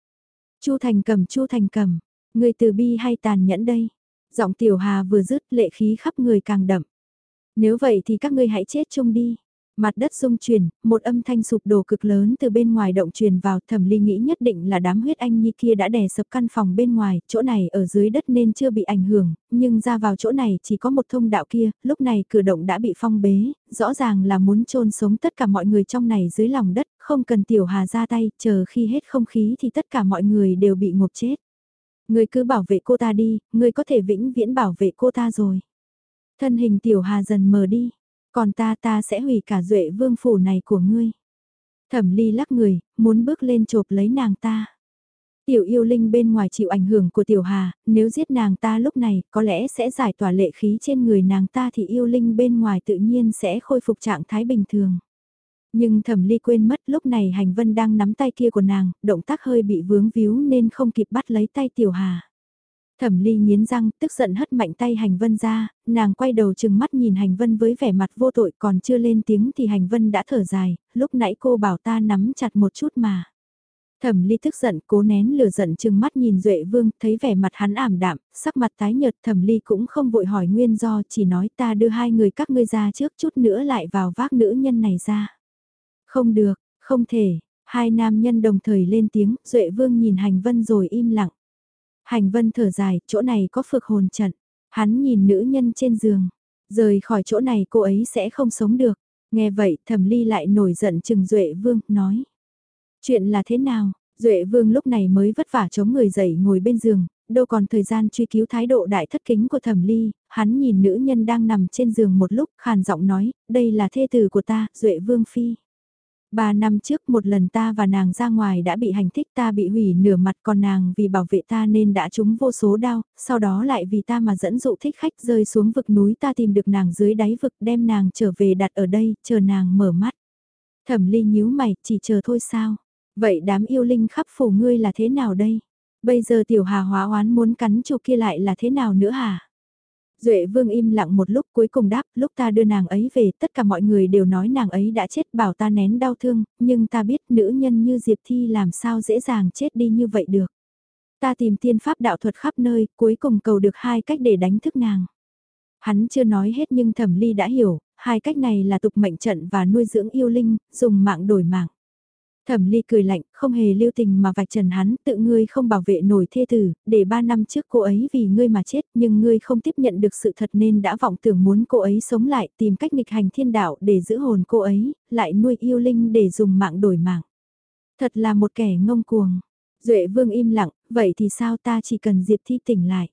Chu Thành cầm Chu Thành cầm, người từ bi hay tàn nhẫn đây? Giọng Tiểu Hà vừa dứt lệ khí khắp người càng đậm. Nếu vậy thì các ngươi hãy chết chung đi. Mặt đất rung chuyển, một âm thanh sụp đổ cực lớn từ bên ngoài động truyền vào thẩm ly nghĩ nhất định là đám huyết anh nhi kia đã đè sập căn phòng bên ngoài, chỗ này ở dưới đất nên chưa bị ảnh hưởng, nhưng ra vào chỗ này chỉ có một thông đạo kia, lúc này cửa động đã bị phong bế, rõ ràng là muốn chôn sống tất cả mọi người trong này dưới lòng đất, không cần tiểu hà ra tay, chờ khi hết không khí thì tất cả mọi người đều bị ngộp chết. Người cứ bảo vệ cô ta đi, người có thể vĩnh viễn bảo vệ cô ta rồi. Thân hình tiểu hà dần mờ đi còn ta ta sẽ hủy cả duệ vương phủ này của ngươi. Thẩm ly lắc người, muốn bước lên chộp lấy nàng ta. Tiểu yêu linh bên ngoài chịu ảnh hưởng của tiểu hà, nếu giết nàng ta lúc này có lẽ sẽ giải tỏa lệ khí trên người nàng ta thì yêu linh bên ngoài tự nhiên sẽ khôi phục trạng thái bình thường. Nhưng thẩm ly quên mất lúc này hành vân đang nắm tay kia của nàng, động tác hơi bị vướng víu nên không kịp bắt lấy tay tiểu hà. Thẩm ly nghiến răng, tức giận hất mạnh tay hành vân ra, nàng quay đầu chừng mắt nhìn hành vân với vẻ mặt vô tội còn chưa lên tiếng thì hành vân đã thở dài, lúc nãy cô bảo ta nắm chặt một chút mà. Thẩm ly tức giận cố nén lửa giận chừng mắt nhìn Duệ Vương, thấy vẻ mặt hắn ảm đạm, sắc mặt tái nhợt thẩm ly cũng không vội hỏi nguyên do, chỉ nói ta đưa hai người các ngươi ra trước chút nữa lại vào vác nữ nhân này ra. Không được, không thể, hai nam nhân đồng thời lên tiếng, Duệ Vương nhìn hành vân rồi im lặng. Hành vân thở dài, chỗ này có phược hồn trận. Hắn nhìn nữ nhân trên giường. Rời khỏi chỗ này cô ấy sẽ không sống được. Nghe vậy thẩm ly lại nổi giận chừng Duệ Vương, nói. Chuyện là thế nào? Duệ Vương lúc này mới vất vả chống người dậy ngồi bên giường, đâu còn thời gian truy cứu thái độ đại thất kính của thẩm ly, hắn nhìn nữ nhân đang nằm trên giường một lúc khàn giọng nói, đây là thê tử của ta, Duệ Vương Phi. Ba năm trước một lần ta và nàng ra ngoài đã bị hành thích ta bị hủy nửa mặt còn nàng vì bảo vệ ta nên đã trúng vô số đau, sau đó lại vì ta mà dẫn dụ thích khách rơi xuống vực núi ta tìm được nàng dưới đáy vực đem nàng trở về đặt ở đây, chờ nàng mở mắt. Thẩm ly nhíu mày, chỉ chờ thôi sao? Vậy đám yêu linh khắp phủ ngươi là thế nào đây? Bây giờ tiểu hà hóa oán muốn cắn chu kia lại là thế nào nữa hả? Duệ vương im lặng một lúc cuối cùng đáp, lúc ta đưa nàng ấy về, tất cả mọi người đều nói nàng ấy đã chết bảo ta nén đau thương, nhưng ta biết nữ nhân như Diệp Thi làm sao dễ dàng chết đi như vậy được. Ta tìm tiên pháp đạo thuật khắp nơi, cuối cùng cầu được hai cách để đánh thức nàng. Hắn chưa nói hết nhưng thẩm ly đã hiểu, hai cách này là tục mệnh trận và nuôi dưỡng yêu linh, dùng mạng đổi mạng. Thẩm ly cười lạnh, không hề lưu tình mà vạch trần hắn, tự ngươi không bảo vệ nổi thê tử, để ba năm trước cô ấy vì ngươi mà chết, nhưng ngươi không tiếp nhận được sự thật nên đã vọng tưởng muốn cô ấy sống lại, tìm cách nghịch hành thiên đạo để giữ hồn cô ấy, lại nuôi yêu linh để dùng mạng đổi mạng. Thật là một kẻ ngông cuồng. Duệ vương im lặng, vậy thì sao ta chỉ cần Diệp Thi tỉnh lại.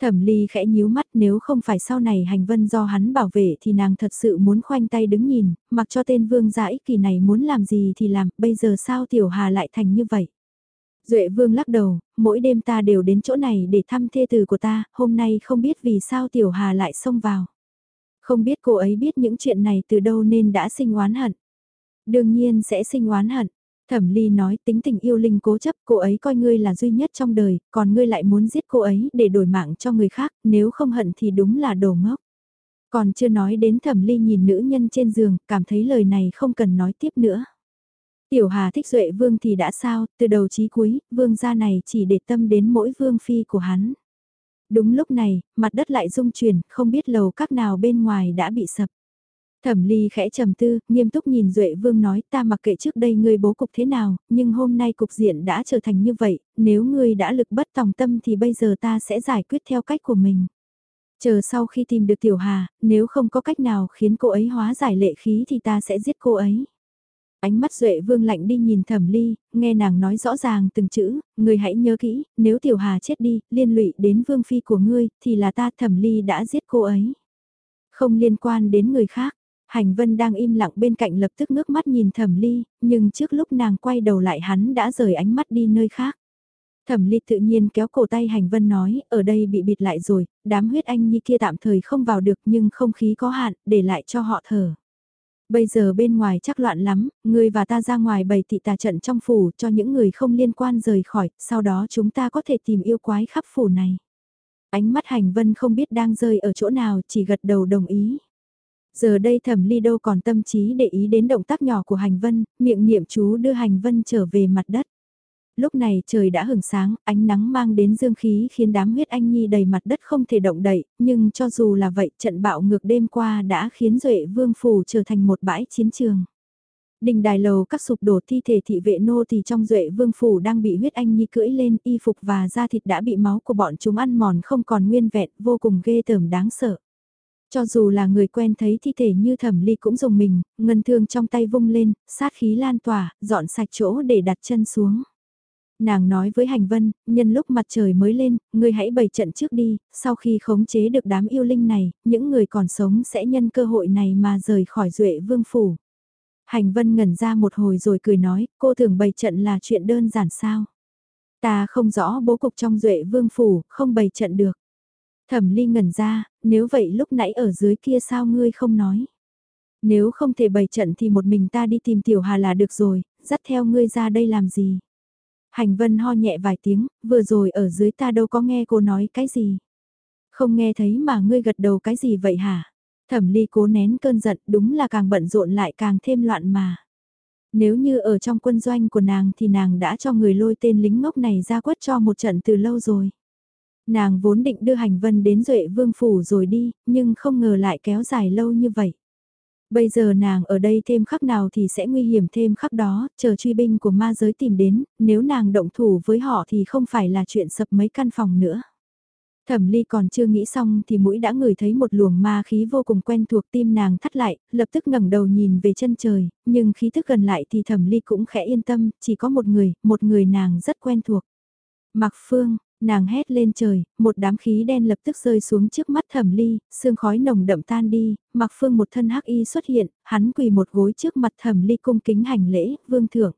Thẩm ly khẽ nhíu mắt nếu không phải sau này hành vân do hắn bảo vệ thì nàng thật sự muốn khoanh tay đứng nhìn, mặc cho tên vương gia ích kỳ này muốn làm gì thì làm, bây giờ sao tiểu hà lại thành như vậy. Duệ vương lắc đầu, mỗi đêm ta đều đến chỗ này để thăm thê tử của ta, hôm nay không biết vì sao tiểu hà lại xông vào. Không biết cô ấy biết những chuyện này từ đâu nên đã sinh oán hận. Đương nhiên sẽ sinh oán hận, Thẩm Ly nói tính tình yêu linh cố chấp cô ấy coi ngươi là duy nhất trong đời, còn ngươi lại muốn giết cô ấy để đổi mạng cho người khác, nếu không hận thì đúng là đồ ngốc. Còn chưa nói đến Thẩm Ly nhìn nữ nhân trên giường, cảm thấy lời này không cần nói tiếp nữa. Tiểu Hà thích Duệ Vương thì đã sao, từ đầu chí cuối, Vương gia này chỉ để tâm đến mỗi Vương Phi của hắn. Đúng lúc này, mặt đất lại rung chuyển, không biết lầu các nào bên ngoài đã bị sập. Thẩm ly khẽ trầm tư, nghiêm túc nhìn Duệ Vương nói ta mặc kệ trước đây ngươi bố cục thế nào, nhưng hôm nay cục diện đã trở thành như vậy, nếu ngươi đã lực bất tòng tâm thì bây giờ ta sẽ giải quyết theo cách của mình. Chờ sau khi tìm được Tiểu Hà, nếu không có cách nào khiến cô ấy hóa giải lệ khí thì ta sẽ giết cô ấy. Ánh mắt Duệ Vương lạnh đi nhìn Thẩm Ly, nghe nàng nói rõ ràng từng chữ, Ngươi hãy nhớ kỹ, nếu Tiểu Hà chết đi, liên lụy đến vương phi của ngươi, thì là ta Thẩm Ly đã giết cô ấy. Không liên quan đến người khác. Hành Vân đang im lặng bên cạnh lập tức ngước mắt nhìn Thẩm Ly, nhưng trước lúc nàng quay đầu lại hắn đã rời ánh mắt đi nơi khác. Thẩm Ly tự nhiên kéo cổ tay Hành Vân nói, ở đây bị bịt lại rồi, đám huyết anh nhi kia tạm thời không vào được nhưng không khí có hạn, để lại cho họ thở. Bây giờ bên ngoài chắc loạn lắm, ngươi và ta ra ngoài bày thị tà trận trong phủ cho những người không liên quan rời khỏi, sau đó chúng ta có thể tìm yêu quái khắp phủ này. Ánh mắt hành vân không biết đang rơi ở chỗ nào, chỉ gật đầu đồng ý. Giờ đây thẩm ly đâu còn tâm trí để ý đến động tác nhỏ của hành vân, miệng niệm chú đưa hành vân trở về mặt đất lúc này trời đã hưởng sáng, ánh nắng mang đến dương khí khiến đám huyết anh nhi đầy mặt đất không thể động đậy, nhưng cho dù là vậy trận bạo ngược đêm qua đã khiến Duệ Vương Phủ trở thành một bãi chiến trường. Đình đài lầu các sụp đổ thi thể thị vệ nô thì trong Duệ Vương Phủ đang bị huyết anh nhi cưỡi lên y phục và da thịt đã bị máu của bọn chúng ăn mòn không còn nguyên vẹn vô cùng ghê tởm đáng sợ. Cho dù là người quen thấy thi thể như thẩm ly cũng dùng mình, ngân thương trong tay vung lên, sát khí lan tỏa, dọn sạch chỗ để đặt chân xuống. Nàng nói với Hành Vân, nhân lúc mặt trời mới lên, ngươi hãy bày trận trước đi, sau khi khống chế được đám yêu linh này, những người còn sống sẽ nhân cơ hội này mà rời khỏi duệ vương phủ. Hành Vân ngẩn ra một hồi rồi cười nói, cô thường bày trận là chuyện đơn giản sao. Ta không rõ bố cục trong duệ vương phủ, không bày trận được. Thẩm ly ngẩn ra, nếu vậy lúc nãy ở dưới kia sao ngươi không nói. Nếu không thể bày trận thì một mình ta đi tìm tiểu hà là được rồi, dắt theo ngươi ra đây làm gì. Hành vân ho nhẹ vài tiếng, vừa rồi ở dưới ta đâu có nghe cô nói cái gì. Không nghe thấy mà ngươi gật đầu cái gì vậy hả? Thẩm ly cố nén cơn giận đúng là càng bận rộn lại càng thêm loạn mà. Nếu như ở trong quân doanh của nàng thì nàng đã cho người lôi tên lính ngốc này ra quất cho một trận từ lâu rồi. Nàng vốn định đưa hành vân đến Duệ Vương Phủ rồi đi, nhưng không ngờ lại kéo dài lâu như vậy. Bây giờ nàng ở đây thêm khắc nào thì sẽ nguy hiểm thêm khắc đó, chờ truy binh của ma giới tìm đến, nếu nàng động thủ với họ thì không phải là chuyện sập mấy căn phòng nữa. Thẩm ly còn chưa nghĩ xong thì mũi đã ngửi thấy một luồng ma khí vô cùng quen thuộc tim nàng thắt lại, lập tức ngẩng đầu nhìn về chân trời, nhưng khí thức gần lại thì thẩm ly cũng khẽ yên tâm, chỉ có một người, một người nàng rất quen thuộc. Mặc phương, Nàng hét lên trời, một đám khí đen lập tức rơi xuống trước mắt thẩm ly, sương khói nồng đậm tan đi, mặc phương một thân hắc y xuất hiện, hắn quỳ một gối trước mặt thẩm ly cung kính hành lễ, vương thượng.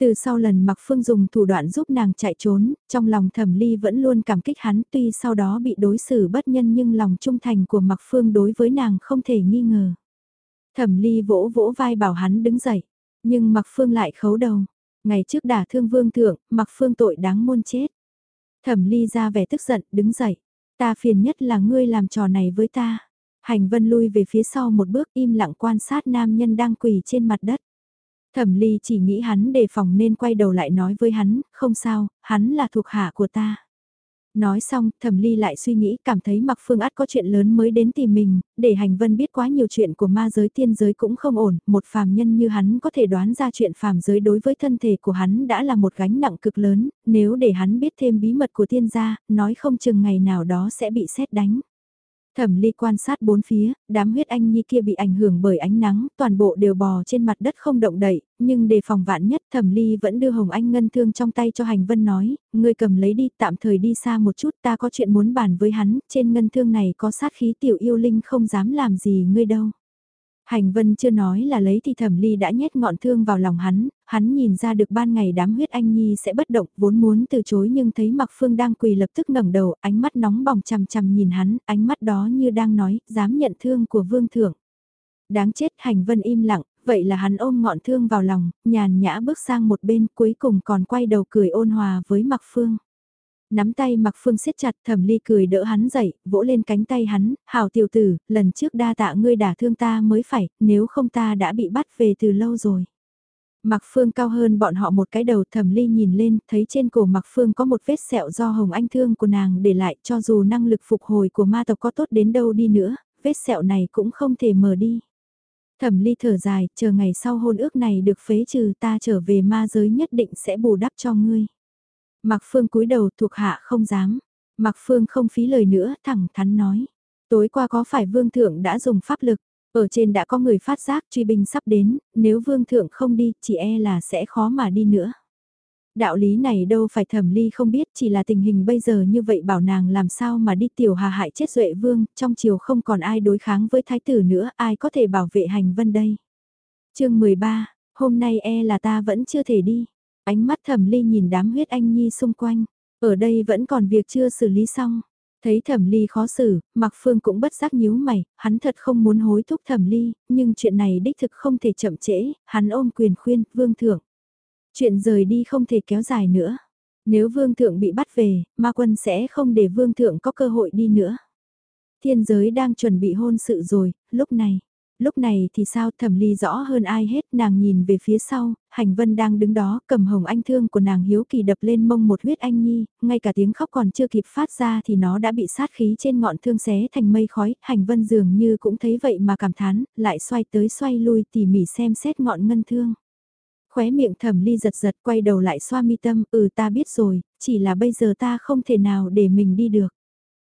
Từ sau lần mặc phương dùng thủ đoạn giúp nàng chạy trốn, trong lòng thẩm ly vẫn luôn cảm kích hắn tuy sau đó bị đối xử bất nhân nhưng lòng trung thành của mặc phương đối với nàng không thể nghi ngờ. Thẩm ly vỗ vỗ vai bảo hắn đứng dậy, nhưng mặc phương lại khấu đầu. Ngày trước đả thương vương thượng, mặc phương tội đáng muôn chết. Thẩm ly ra vẻ tức giận, đứng dậy. Ta phiền nhất là ngươi làm trò này với ta. Hành vân lui về phía sau một bước im lặng quan sát nam nhân đang quỳ trên mặt đất. Thẩm ly chỉ nghĩ hắn đề phòng nên quay đầu lại nói với hắn, không sao, hắn là thuộc hạ của ta. Nói xong, thẩm ly lại suy nghĩ cảm thấy mặc phương át có chuyện lớn mới đến tìm mình, để hành vân biết quá nhiều chuyện của ma giới tiên giới cũng không ổn, một phàm nhân như hắn có thể đoán ra chuyện phàm giới đối với thân thể của hắn đã là một gánh nặng cực lớn, nếu để hắn biết thêm bí mật của tiên gia, nói không chừng ngày nào đó sẽ bị xét đánh. Thẩm ly quan sát bốn phía, đám huyết anh nhi kia bị ảnh hưởng bởi ánh nắng, toàn bộ đều bò trên mặt đất không động đậy, nhưng đề phòng vạn nhất thẩm ly vẫn đưa hồng anh ngân thương trong tay cho hành vân nói, ngươi cầm lấy đi tạm thời đi xa một chút ta có chuyện muốn bàn với hắn, trên ngân thương này có sát khí tiểu yêu linh không dám làm gì ngươi đâu. Hành vân chưa nói là lấy thì thẩm ly đã nhét ngọn thương vào lòng hắn, hắn nhìn ra được ban ngày đám huyết anh nhi sẽ bất động vốn muốn từ chối nhưng thấy mặc phương đang quỳ lập tức ngẩng đầu ánh mắt nóng bỏng chằm chằm nhìn hắn, ánh mắt đó như đang nói, dám nhận thương của vương thượng. Đáng chết hành vân im lặng, vậy là hắn ôm ngọn thương vào lòng, nhàn nhã bước sang một bên cuối cùng còn quay đầu cười ôn hòa với mặc phương. Nắm tay mặc phương siết chặt thẩm ly cười đỡ hắn dậy, vỗ lên cánh tay hắn, hảo tiểu tử, lần trước đa tạ ngươi đả thương ta mới phải, nếu không ta đã bị bắt về từ lâu rồi. Mặc Phương cao hơn bọn họ một cái đầu thẩm ly nhìn lên, thấy trên cổ Mặc Phương có một vết sẹo do Hồng Anh thương của nàng để lại cho dù năng lực phục hồi của ma tộc có tốt đến đâu đi nữa, vết sẹo này cũng không thể mở đi. Thẩm ly thở dài, chờ ngày sau hôn ước này được phế trừ ta trở về ma giới nhất định sẽ bù đắp cho ngươi. Mạc Phương cúi đầu thuộc hạ không dám. Mạc Phương không phí lời nữa thẳng thắn nói. Tối qua có phải vương thượng đã dùng pháp lực? Ở trên đã có người phát giác truy binh sắp đến, nếu vương thượng không đi, chỉ e là sẽ khó mà đi nữa. Đạo lý này đâu phải thẩm ly không biết, chỉ là tình hình bây giờ như vậy bảo nàng làm sao mà đi tiểu hà hại chết duệ vương, trong chiều không còn ai đối kháng với thái tử nữa, ai có thể bảo vệ hành vân đây. chương 13, hôm nay e là ta vẫn chưa thể đi. Ánh mắt thẩm ly nhìn đám huyết anh nhi xung quanh, ở đây vẫn còn việc chưa xử lý xong. Thấy thẩm ly khó xử, Mạc Phương cũng bất giác nhíu mày, hắn thật không muốn hối thúc thẩm ly, nhưng chuyện này đích thực không thể chậm trễ, hắn ôm quyền khuyên, vương thượng. Chuyện rời đi không thể kéo dài nữa. Nếu vương thượng bị bắt về, ma quân sẽ không để vương thượng có cơ hội đi nữa. Thiên giới đang chuẩn bị hôn sự rồi, lúc này. Lúc này thì sao thẩm ly rõ hơn ai hết nàng nhìn về phía sau, hành vân đang đứng đó cầm hồng anh thương của nàng hiếu kỳ đập lên mông một huyết anh nhi, ngay cả tiếng khóc còn chưa kịp phát ra thì nó đã bị sát khí trên ngọn thương xé thành mây khói, hành vân dường như cũng thấy vậy mà cảm thán, lại xoay tới xoay lui tỉ mỉ xem xét ngọn ngân thương. Khóe miệng thẩm ly giật giật quay đầu lại xoa mi tâm, ừ ta biết rồi, chỉ là bây giờ ta không thể nào để mình đi được.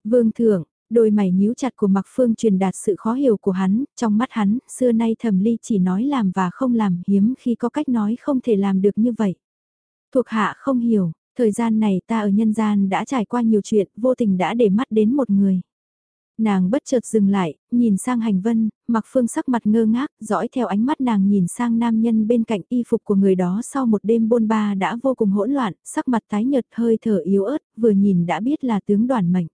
Vương thượng, đôi mày nhíu chặt của Mạc Phương truyền đạt sự khó hiểu của hắn, trong mắt hắn, xưa nay thẩm ly chỉ nói làm và không làm hiếm khi có cách nói không thể làm được như vậy. Thuộc hạ không hiểu, thời gian này ta ở nhân gian đã trải qua nhiều chuyện, vô tình đã để mắt đến một người. Nàng bất chợt dừng lại, nhìn sang hành vân, mặc phương sắc mặt ngơ ngác, dõi theo ánh mắt nàng nhìn sang nam nhân bên cạnh y phục của người đó sau một đêm bôn ba đã vô cùng hỗn loạn, sắc mặt tái nhợt hơi thở yếu ớt, vừa nhìn đã biết là tướng đoàn mệnh.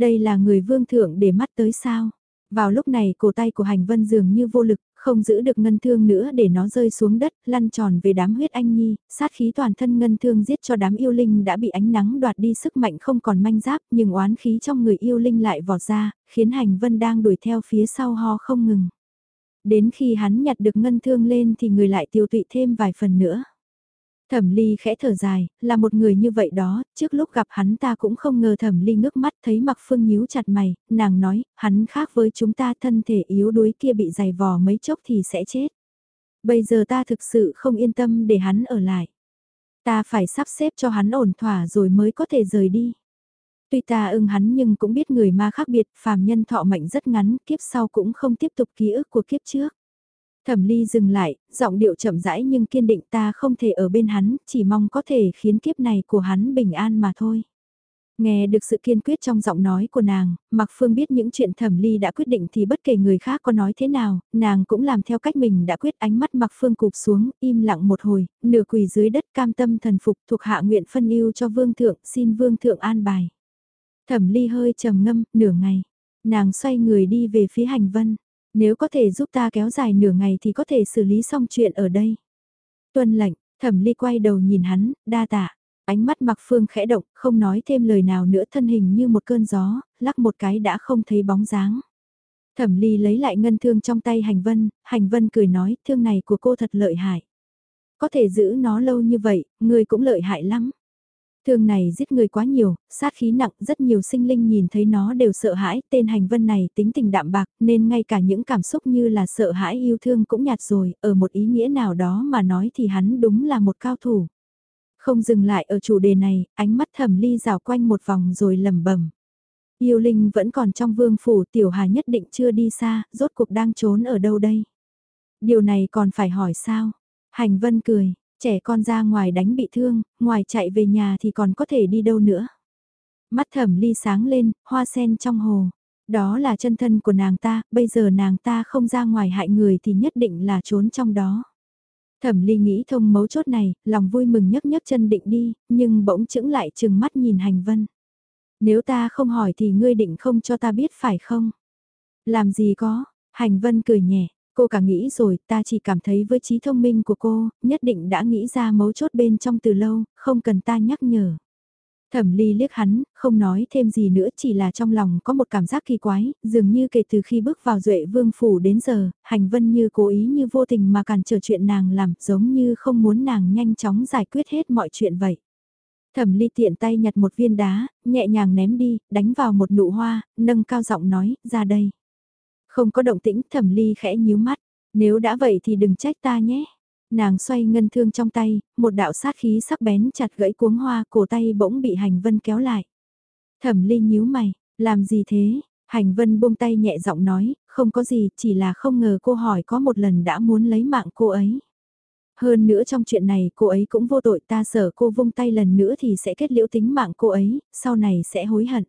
Đây là người vương thượng để mắt tới sao? Vào lúc này cổ tay của hành vân dường như vô lực, không giữ được ngân thương nữa để nó rơi xuống đất, lăn tròn về đám huyết anh nhi, sát khí toàn thân ngân thương giết cho đám yêu linh đã bị ánh nắng đoạt đi sức mạnh không còn manh giáp, nhưng oán khí trong người yêu linh lại vọt ra, khiến hành vân đang đuổi theo phía sau ho không ngừng. Đến khi hắn nhặt được ngân thương lên thì người lại tiêu tụy thêm vài phần nữa. Thẩm Ly khẽ thở dài, là một người như vậy đó, trước lúc gặp hắn ta cũng không ngờ Thẩm Ly ngước mắt thấy Mặc Phương nhíu chặt mày, nàng nói, hắn khác với chúng ta thân thể yếu đuối kia bị dày vò mấy chốc thì sẽ chết. Bây giờ ta thực sự không yên tâm để hắn ở lại. Ta phải sắp xếp cho hắn ổn thỏa rồi mới có thể rời đi. Tuy ta ưng hắn nhưng cũng biết người ma khác biệt, phàm nhân thọ mệnh rất ngắn, kiếp sau cũng không tiếp tục ký ức của kiếp trước. Thẩm ly dừng lại, giọng điệu chậm rãi nhưng kiên định ta không thể ở bên hắn, chỉ mong có thể khiến kiếp này của hắn bình an mà thôi. Nghe được sự kiên quyết trong giọng nói của nàng, Mạc Phương biết những chuyện thẩm ly đã quyết định thì bất kể người khác có nói thế nào, nàng cũng làm theo cách mình đã quyết ánh mắt Mạc Phương cụp xuống, im lặng một hồi, nửa quỳ dưới đất cam tâm thần phục thuộc hạ nguyện phân yêu cho vương thượng, xin vương thượng an bài. Thẩm ly hơi trầm ngâm, nửa ngày, nàng xoay người đi về phía hành vân. Nếu có thể giúp ta kéo dài nửa ngày thì có thể xử lý xong chuyện ở đây. Tuân lệnh, thẩm ly quay đầu nhìn hắn, đa tạ. Ánh mắt mặc phương khẽ động, không nói thêm lời nào nữa thân hình như một cơn gió, lắc một cái đã không thấy bóng dáng. Thẩm ly lấy lại ngân thương trong tay hành vân, hành vân cười nói, thương này của cô thật lợi hại. Có thể giữ nó lâu như vậy, người cũng lợi hại lắm. Thương này giết người quá nhiều, sát khí nặng, rất nhiều sinh linh nhìn thấy nó đều sợ hãi, tên hành vân này tính tình đạm bạc, nên ngay cả những cảm xúc như là sợ hãi yêu thương cũng nhạt rồi, ở một ý nghĩa nào đó mà nói thì hắn đúng là một cao thủ. Không dừng lại ở chủ đề này, ánh mắt thẩm ly rào quanh một vòng rồi lầm bẩm Yêu linh vẫn còn trong vương phủ tiểu hà nhất định chưa đi xa, rốt cuộc đang trốn ở đâu đây? Điều này còn phải hỏi sao? Hành vân cười, Trẻ con ra ngoài đánh bị thương, ngoài chạy về nhà thì còn có thể đi đâu nữa. Mắt thẩm ly sáng lên, hoa sen trong hồ. Đó là chân thân của nàng ta, bây giờ nàng ta không ra ngoài hại người thì nhất định là trốn trong đó. Thẩm ly nghĩ thông mấu chốt này, lòng vui mừng nhấc nhấc chân định đi, nhưng bỗng chững lại chừng mắt nhìn hành vân. Nếu ta không hỏi thì ngươi định không cho ta biết phải không? Làm gì có, hành vân cười nhẹ, Cô cả nghĩ rồi, ta chỉ cảm thấy với trí thông minh của cô, nhất định đã nghĩ ra mấu chốt bên trong từ lâu, không cần ta nhắc nhở. Thẩm ly liếc hắn, không nói thêm gì nữa chỉ là trong lòng có một cảm giác kỳ quái, dường như kể từ khi bước vào duệ vương phủ đến giờ, hành vân như cố ý như vô tình mà cản trở chuyện nàng làm, giống như không muốn nàng nhanh chóng giải quyết hết mọi chuyện vậy. Thẩm ly tiện tay nhặt một viên đá, nhẹ nhàng ném đi, đánh vào một nụ hoa, nâng cao giọng nói, ra đây. Không có động tĩnh thẩm ly khẽ nhíu mắt, nếu đã vậy thì đừng trách ta nhé. Nàng xoay ngân thương trong tay, một đạo sát khí sắc bén chặt gãy cuống hoa cổ tay bỗng bị hành vân kéo lại. Thẩm ly nhíu mày, làm gì thế? Hành vân buông tay nhẹ giọng nói, không có gì, chỉ là không ngờ cô hỏi có một lần đã muốn lấy mạng cô ấy. Hơn nữa trong chuyện này cô ấy cũng vô tội ta sợ cô vung tay lần nữa thì sẽ kết liễu tính mạng cô ấy, sau này sẽ hối hận.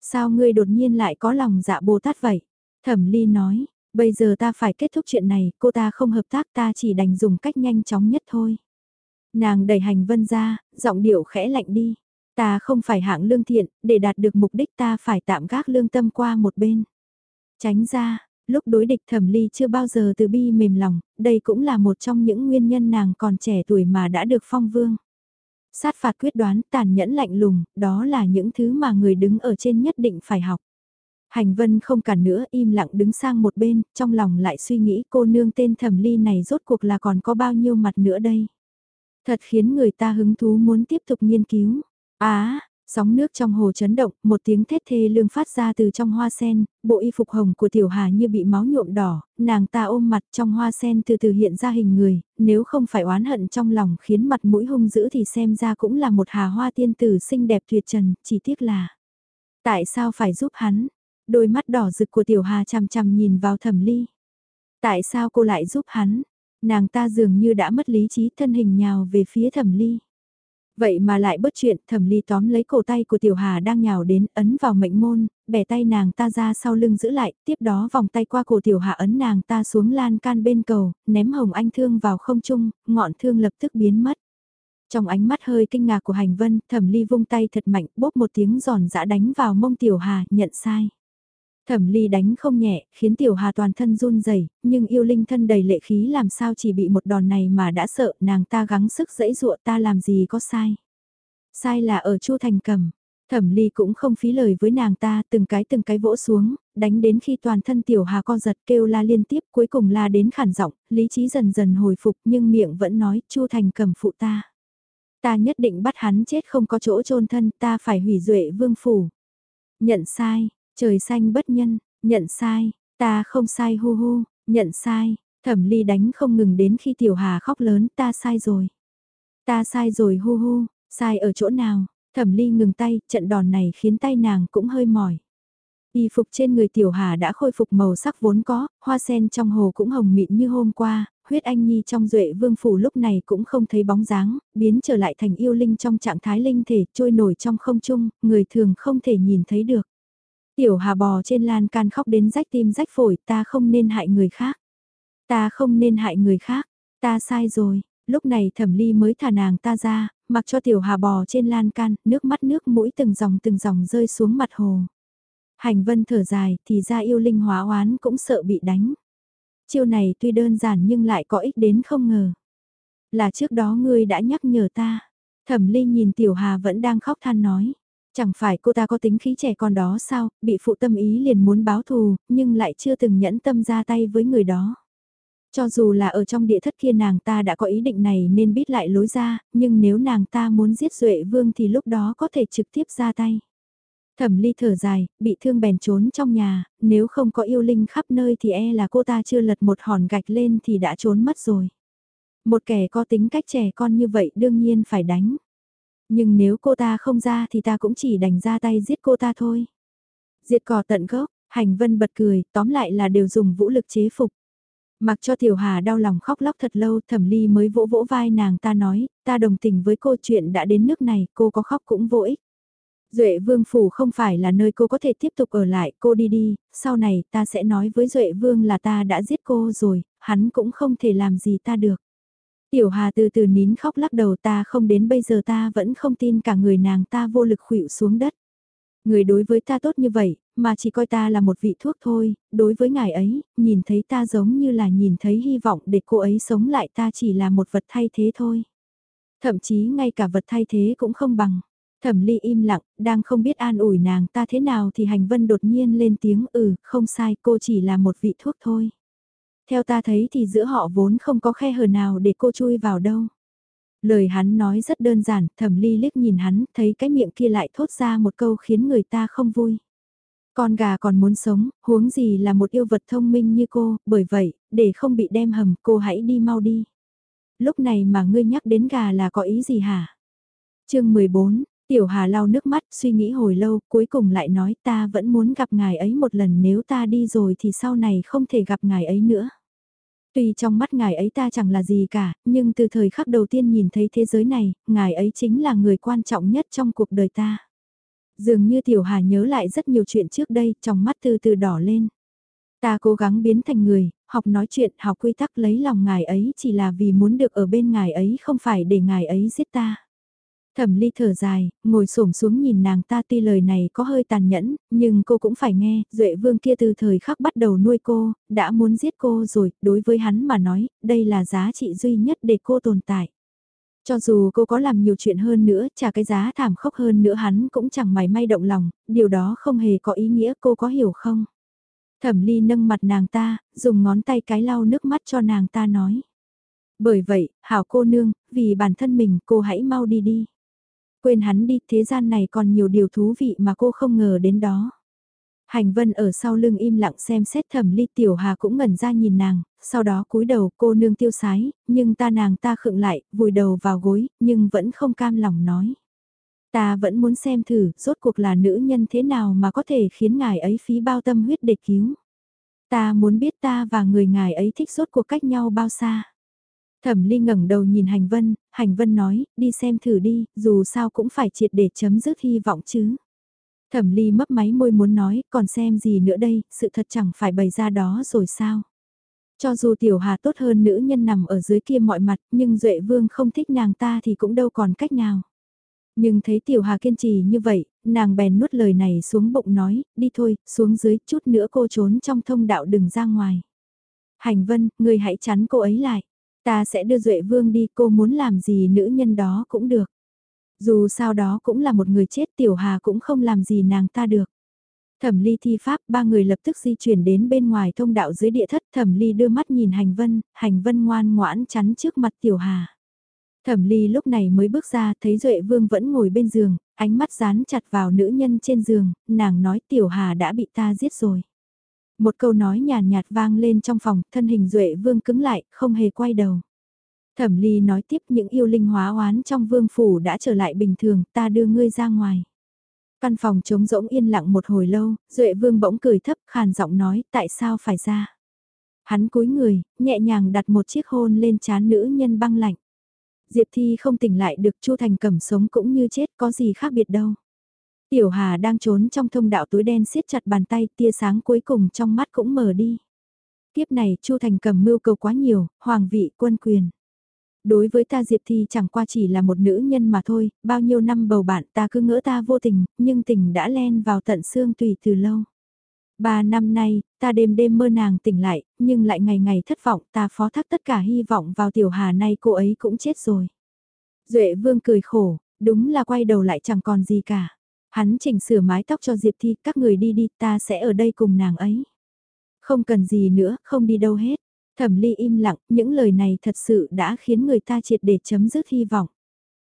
Sao ngươi đột nhiên lại có lòng dạ Bồ Tát vậy? Thẩm Ly nói, bây giờ ta phải kết thúc chuyện này, cô ta không hợp tác ta chỉ đành dùng cách nhanh chóng nhất thôi. Nàng đẩy hành vân ra, giọng điệu khẽ lạnh đi. Ta không phải hạng lương thiện, để đạt được mục đích ta phải tạm gác lương tâm qua một bên. Tránh ra, lúc đối địch thẩm ly chưa bao giờ từ bi mềm lòng, đây cũng là một trong những nguyên nhân nàng còn trẻ tuổi mà đã được phong vương. Sát phạt quyết đoán, tàn nhẫn lạnh lùng, đó là những thứ mà người đứng ở trên nhất định phải học. Hành vân không cản nữa im lặng đứng sang một bên, trong lòng lại suy nghĩ cô nương tên thẩm ly này rốt cuộc là còn có bao nhiêu mặt nữa đây. Thật khiến người ta hứng thú muốn tiếp tục nghiên cứu. Á, sóng nước trong hồ chấn động, một tiếng thét thê lương phát ra từ trong hoa sen, bộ y phục hồng của tiểu hà như bị máu nhuộm đỏ, nàng ta ôm mặt trong hoa sen từ từ hiện ra hình người, nếu không phải oán hận trong lòng khiến mặt mũi hung dữ thì xem ra cũng là một hà hoa tiên tử xinh đẹp tuyệt trần, chỉ tiếc là tại sao phải giúp hắn? Đôi mắt đỏ rực của tiểu hà chằm chằm nhìn vào thẩm ly. Tại sao cô lại giúp hắn? Nàng ta dường như đã mất lý trí thân hình nhào về phía thẩm ly. Vậy mà lại bất chuyện, thẩm ly tóm lấy cổ tay của tiểu hà đang nhào đến, ấn vào mệnh môn, bẻ tay nàng ta ra sau lưng giữ lại, tiếp đó vòng tay qua cổ tiểu hà ấn nàng ta xuống lan can bên cầu, ném hồng anh thương vào không trung, ngọn thương lập tức biến mất. Trong ánh mắt hơi kinh ngạc của hành vân, thẩm ly vung tay thật mạnh, bốp một tiếng giòn giã đánh vào mông tiểu hà, nhận sai. Thẩm ly đánh không nhẹ, khiến tiểu hà toàn thân run rẩy nhưng yêu linh thân đầy lệ khí làm sao chỉ bị một đòn này mà đã sợ nàng ta gắng sức dẫy dụa ta làm gì có sai. Sai là ở chu thành cầm. Thẩm ly cũng không phí lời với nàng ta từng cái từng cái vỗ xuống, đánh đến khi toàn thân tiểu hà co giật kêu la liên tiếp cuối cùng la đến khản giọng, lý trí dần dần hồi phục nhưng miệng vẫn nói chu thành cầm phụ ta. Ta nhất định bắt hắn chết không có chỗ chôn thân ta phải hủy duệ vương phủ. Nhận sai, Trời xanh bất nhân, nhận sai, ta không sai hu hu, nhận sai, thẩm ly đánh không ngừng đến khi tiểu hà khóc lớn ta sai rồi. Ta sai rồi hu hu, sai ở chỗ nào, thẩm ly ngừng tay, trận đòn này khiến tay nàng cũng hơi mỏi. Y phục trên người tiểu hà đã khôi phục màu sắc vốn có, hoa sen trong hồ cũng hồng mịn như hôm qua, huyết anh nhi trong duệ vương phủ lúc này cũng không thấy bóng dáng, biến trở lại thành yêu linh trong trạng thái linh thể trôi nổi trong không trung, người thường không thể nhìn thấy được. Tiểu Hà bò trên lan can khóc đến rách tim rách phổi, ta không nên hại người khác. Ta không nên hại người khác, ta sai rồi. Lúc này thẩm ly mới thả nàng ta ra, mặc cho tiểu hà bò trên lan can, nước mắt nước mũi từng dòng từng dòng rơi xuống mặt hồ. Hành vân thở dài, thì ra yêu linh hóa oán cũng sợ bị đánh. Chiêu này tuy đơn giản nhưng lại có ích đến không ngờ. Là trước đó ngươi đã nhắc nhở ta. Thẩm ly nhìn tiểu hà vẫn đang khóc than nói. Chẳng phải cô ta có tính khí trẻ con đó sao, bị phụ tâm ý liền muốn báo thù, nhưng lại chưa từng nhẫn tâm ra tay với người đó. Cho dù là ở trong địa thất kia nàng ta đã có ý định này nên biết lại lối ra, nhưng nếu nàng ta muốn giết Duệ Vương thì lúc đó có thể trực tiếp ra tay. Thẩm ly thở dài, bị thương bèn trốn trong nhà, nếu không có yêu linh khắp nơi thì e là cô ta chưa lật một hòn gạch lên thì đã trốn mất rồi. Một kẻ có tính cách trẻ con như vậy đương nhiên phải đánh. Nhưng nếu cô ta không ra thì ta cũng chỉ đành ra tay giết cô ta thôi. Diệt cỏ tận gốc, hành vân bật cười, tóm lại là đều dùng vũ lực chế phục. Mặc cho Tiểu Hà đau lòng khóc lóc thật lâu thẩm ly mới vỗ vỗ vai nàng ta nói, ta đồng tình với cô chuyện đã đến nước này, cô có khóc cũng vô ích. Duệ Vương Phủ không phải là nơi cô có thể tiếp tục ở lại, cô đi đi, sau này ta sẽ nói với Duệ Vương là ta đã giết cô rồi, hắn cũng không thể làm gì ta được. Tiểu Hà từ từ nín khóc lắc đầu ta không đến bây giờ ta vẫn không tin cả người nàng ta vô lực khuỵu xuống đất. Người đối với ta tốt như vậy, mà chỉ coi ta là một vị thuốc thôi, đối với ngài ấy, nhìn thấy ta giống như là nhìn thấy hy vọng để cô ấy sống lại ta chỉ là một vật thay thế thôi. Thậm chí ngay cả vật thay thế cũng không bằng. Thẩm ly im lặng, đang không biết an ủi nàng ta thế nào thì hành vân đột nhiên lên tiếng ừ, không sai cô chỉ là một vị thuốc thôi. Theo ta thấy thì giữa họ vốn không có khe hở nào để cô chui vào đâu. Lời hắn nói rất đơn giản, thẩm ly liếc nhìn hắn, thấy cái miệng kia lại thốt ra một câu khiến người ta không vui. Con gà còn muốn sống, huống gì là một yêu vật thông minh như cô, bởi vậy, để không bị đem hầm, cô hãy đi mau đi. Lúc này mà ngươi nhắc đến gà là có ý gì hả? chương 14, Tiểu Hà lau nước mắt, suy nghĩ hồi lâu, cuối cùng lại nói ta vẫn muốn gặp ngài ấy một lần nếu ta đi rồi thì sau này không thể gặp ngài ấy nữa. Tuy trong mắt ngài ấy ta chẳng là gì cả, nhưng từ thời khắc đầu tiên nhìn thấy thế giới này, ngài ấy chính là người quan trọng nhất trong cuộc đời ta. Dường như Tiểu Hà nhớ lại rất nhiều chuyện trước đây, trong mắt từ từ đỏ lên. Ta cố gắng biến thành người, học nói chuyện, học quy tắc lấy lòng ngài ấy chỉ là vì muốn được ở bên ngài ấy không phải để ngài ấy giết ta. Thẩm ly thở dài, ngồi xổm xuống nhìn nàng ta tuy lời này có hơi tàn nhẫn, nhưng cô cũng phải nghe, Duệ Vương kia từ thời khắc bắt đầu nuôi cô, đã muốn giết cô rồi, đối với hắn mà nói, đây là giá trị duy nhất để cô tồn tại. Cho dù cô có làm nhiều chuyện hơn nữa, trả cái giá thảm khốc hơn nữa hắn cũng chẳng mảy may động lòng, điều đó không hề có ý nghĩa cô có hiểu không? Thẩm ly nâng mặt nàng ta, dùng ngón tay cái lau nước mắt cho nàng ta nói. Bởi vậy, hảo cô nương, vì bản thân mình cô hãy mau đi đi. Quên hắn đi, thế gian này còn nhiều điều thú vị mà cô không ngờ đến đó. Hành vân ở sau lưng im lặng xem xét thẩm ly tiểu hà cũng ngẩn ra nhìn nàng, sau đó cúi đầu cô nương tiêu sái, nhưng ta nàng ta khựng lại, vùi đầu vào gối, nhưng vẫn không cam lòng nói. Ta vẫn muốn xem thử, rốt cuộc là nữ nhân thế nào mà có thể khiến ngài ấy phí bao tâm huyết để cứu. Ta muốn biết ta và người ngài ấy thích rốt cuộc cách nhau bao xa. Thẩm Ly ngẩng đầu nhìn Hành Vân, Hành Vân nói, đi xem thử đi, dù sao cũng phải triệt để chấm dứt hy vọng chứ. Thẩm Ly mấp máy môi muốn nói, còn xem gì nữa đây, sự thật chẳng phải bày ra đó rồi sao. Cho dù Tiểu Hà tốt hơn nữ nhân nằm ở dưới kia mọi mặt, nhưng Duệ Vương không thích nàng ta thì cũng đâu còn cách nào. Nhưng thấy Tiểu Hà kiên trì như vậy, nàng bèn nuốt lời này xuống bụng nói, đi thôi, xuống dưới, chút nữa cô trốn trong thông đạo đừng ra ngoài. Hành Vân, người hãy chắn cô ấy lại. Ta sẽ đưa Duệ Vương đi, cô muốn làm gì nữ nhân đó cũng được. Dù sao đó cũng là một người chết Tiểu Hà cũng không làm gì nàng ta được. Thẩm Ly thi pháp, ba người lập tức di chuyển đến bên ngoài thông đạo dưới địa thất, Thẩm Ly đưa mắt nhìn Hành Vân, Hành Vân ngoan ngoãn chắn trước mặt Tiểu Hà. Thẩm Ly lúc này mới bước ra, thấy Duệ Vương vẫn ngồi bên giường, ánh mắt dán chặt vào nữ nhân trên giường, nàng nói Tiểu Hà đã bị ta giết rồi. Một câu nói nhàn nhạt, vang lên trong phòng, thân hình Duệ Vương cứng lại, không hề quay đầu. Thẩm Ly nói tiếp những yêu linh hóa oán trong vương phủ đã trở lại bình thường, ta đưa ngươi ra ngoài. Căn phòng trống rỗng yên lặng một hồi lâu, Duệ Vương bỗng cười thấp khàn giọng nói tại sao phải ra. Hắn cúi người, nhẹ nhàng đặt một chiếc hôn lên trán nữ nhân băng lạnh. Diệp Thi không tỉnh lại được Chu Thành cầm sống cũng như chết có gì khác biệt đâu. Tiểu Hà đang trốn trong thông đạo túi đen siết chặt bàn tay tia sáng cuối cùng trong mắt cũng mở đi. Tiếp này Chu Thành cầm mưu cầu quá nhiều, hoàng vị quân quyền. Đối với ta Diệp thì chẳng qua chỉ là một nữ nhân mà thôi, bao nhiêu năm bầu bạn ta cứ ngỡ ta vô tình, nhưng tình đã len vào tận xương tùy từ lâu. Ba năm nay, ta đêm đêm mơ nàng tỉnh lại, nhưng lại ngày ngày thất vọng ta phó thác tất cả hy vọng vào tiểu hà nay cô ấy cũng chết rồi. Duệ vương cười khổ, đúng là quay đầu lại chẳng còn gì cả. Hắn chỉnh sửa mái tóc cho Diệp Thi, các người đi đi, ta sẽ ở đây cùng nàng ấy. Không cần gì nữa, không đi đâu hết. Thẩm ly im lặng, những lời này thật sự đã khiến người ta triệt để chấm dứt hy vọng.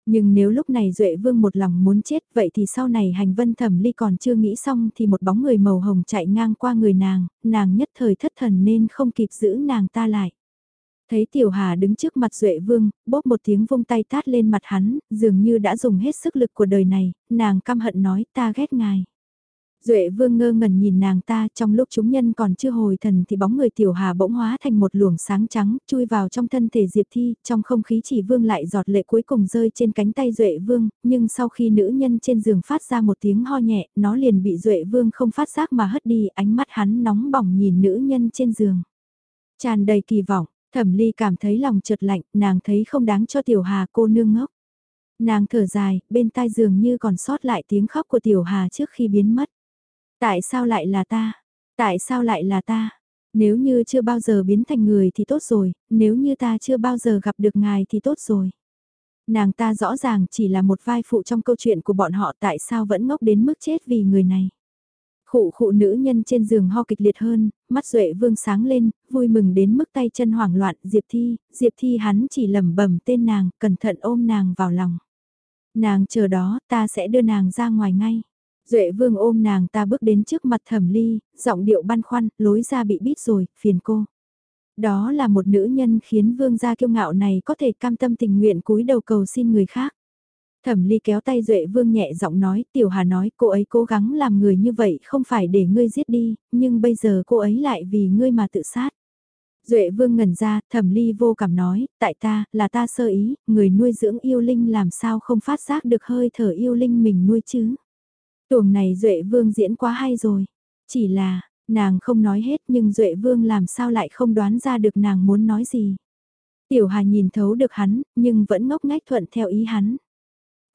Nhưng nếu lúc này Duệ Vương một lòng muốn chết vậy thì sau này hành vân thẩm ly còn chưa nghĩ xong thì một bóng người màu hồng chạy ngang qua người nàng, nàng nhất thời thất thần nên không kịp giữ nàng ta lại. Thấy Tiểu Hà đứng trước mặt Duệ Vương, bóp một tiếng vung tay tát lên mặt hắn, dường như đã dùng hết sức lực của đời này, nàng căm hận nói ta ghét ngài. Duệ vương ngơ ngẩn nhìn nàng ta trong lúc chúng nhân còn chưa hồi thần thì bóng người tiểu hà bỗng hóa thành một luồng sáng trắng chui vào trong thân thể Diệp Thi, trong không khí chỉ vương lại giọt lệ cuối cùng rơi trên cánh tay Duệ vương, nhưng sau khi nữ nhân trên giường phát ra một tiếng ho nhẹ, nó liền bị Duệ vương không phát giác mà hất đi, ánh mắt hắn nóng bỏng nhìn nữ nhân trên giường. tràn đầy kỳ vọng, thẩm ly cảm thấy lòng chợt lạnh, nàng thấy không đáng cho tiểu hà cô nương ngốc. Nàng thở dài, bên tai dường như còn sót lại tiếng khóc của tiểu hà trước khi biến mất. Tại sao lại là ta? Tại sao lại là ta? Nếu như chưa bao giờ biến thành người thì tốt rồi, nếu như ta chưa bao giờ gặp được ngài thì tốt rồi. Nàng ta rõ ràng chỉ là một vai phụ trong câu chuyện của bọn họ tại sao vẫn ngốc đến mức chết vì người này. Khụ khụ nữ nhân trên giường ho kịch liệt hơn, mắt Duệ vương sáng lên, vui mừng đến mức tay chân hoảng loạn, Diệp Thi, Diệp Thi hắn chỉ lẩm bẩm tên nàng, cẩn thận ôm nàng vào lòng. Nàng chờ đó, ta sẽ đưa nàng ra ngoài ngay. Duệ vương ôm nàng ta bước đến trước mặt thẩm ly, giọng điệu băn khoăn, lối ra bị bít rồi, phiền cô. Đó là một nữ nhân khiến vương gia kiêu ngạo này có thể cam tâm tình nguyện cúi đầu cầu xin người khác. Thẩm ly kéo tay Duệ Vương nhẹ giọng nói, Tiểu Hà nói cô ấy cố gắng làm người như vậy không phải để ngươi giết đi, nhưng bây giờ cô ấy lại vì ngươi mà tự sát. Duệ Vương ngẩn ra, Thẩm ly vô cảm nói, tại ta, là ta sơ ý, người nuôi dưỡng yêu linh làm sao không phát giác được hơi thở yêu linh mình nuôi chứ. Tuồng này Duệ Vương diễn quá hay rồi, chỉ là, nàng không nói hết nhưng Duệ Vương làm sao lại không đoán ra được nàng muốn nói gì. Tiểu Hà nhìn thấu được hắn, nhưng vẫn ngốc ngách thuận theo ý hắn.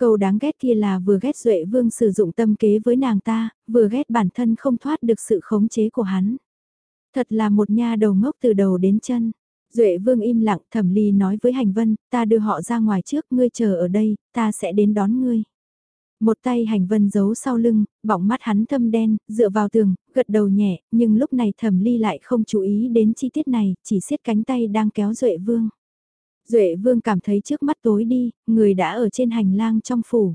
Câu đáng ghét kia là vừa ghét Duệ Vương sử dụng tâm kế với nàng ta, vừa ghét bản thân không thoát được sự khống chế của hắn. Thật là một nha đầu ngốc từ đầu đến chân. Duệ Vương im lặng thẩm ly nói với Hành Vân, ta đưa họ ra ngoài trước, ngươi chờ ở đây, ta sẽ đến đón ngươi. Một tay Hành Vân giấu sau lưng, bọng mắt hắn thâm đen, dựa vào tường, gật đầu nhẹ, nhưng lúc này thẩm ly lại không chú ý đến chi tiết này, chỉ siết cánh tay đang kéo Duệ Vương. Duệ Vương cảm thấy trước mắt tối đi, người đã ở trên hành lang trong phủ.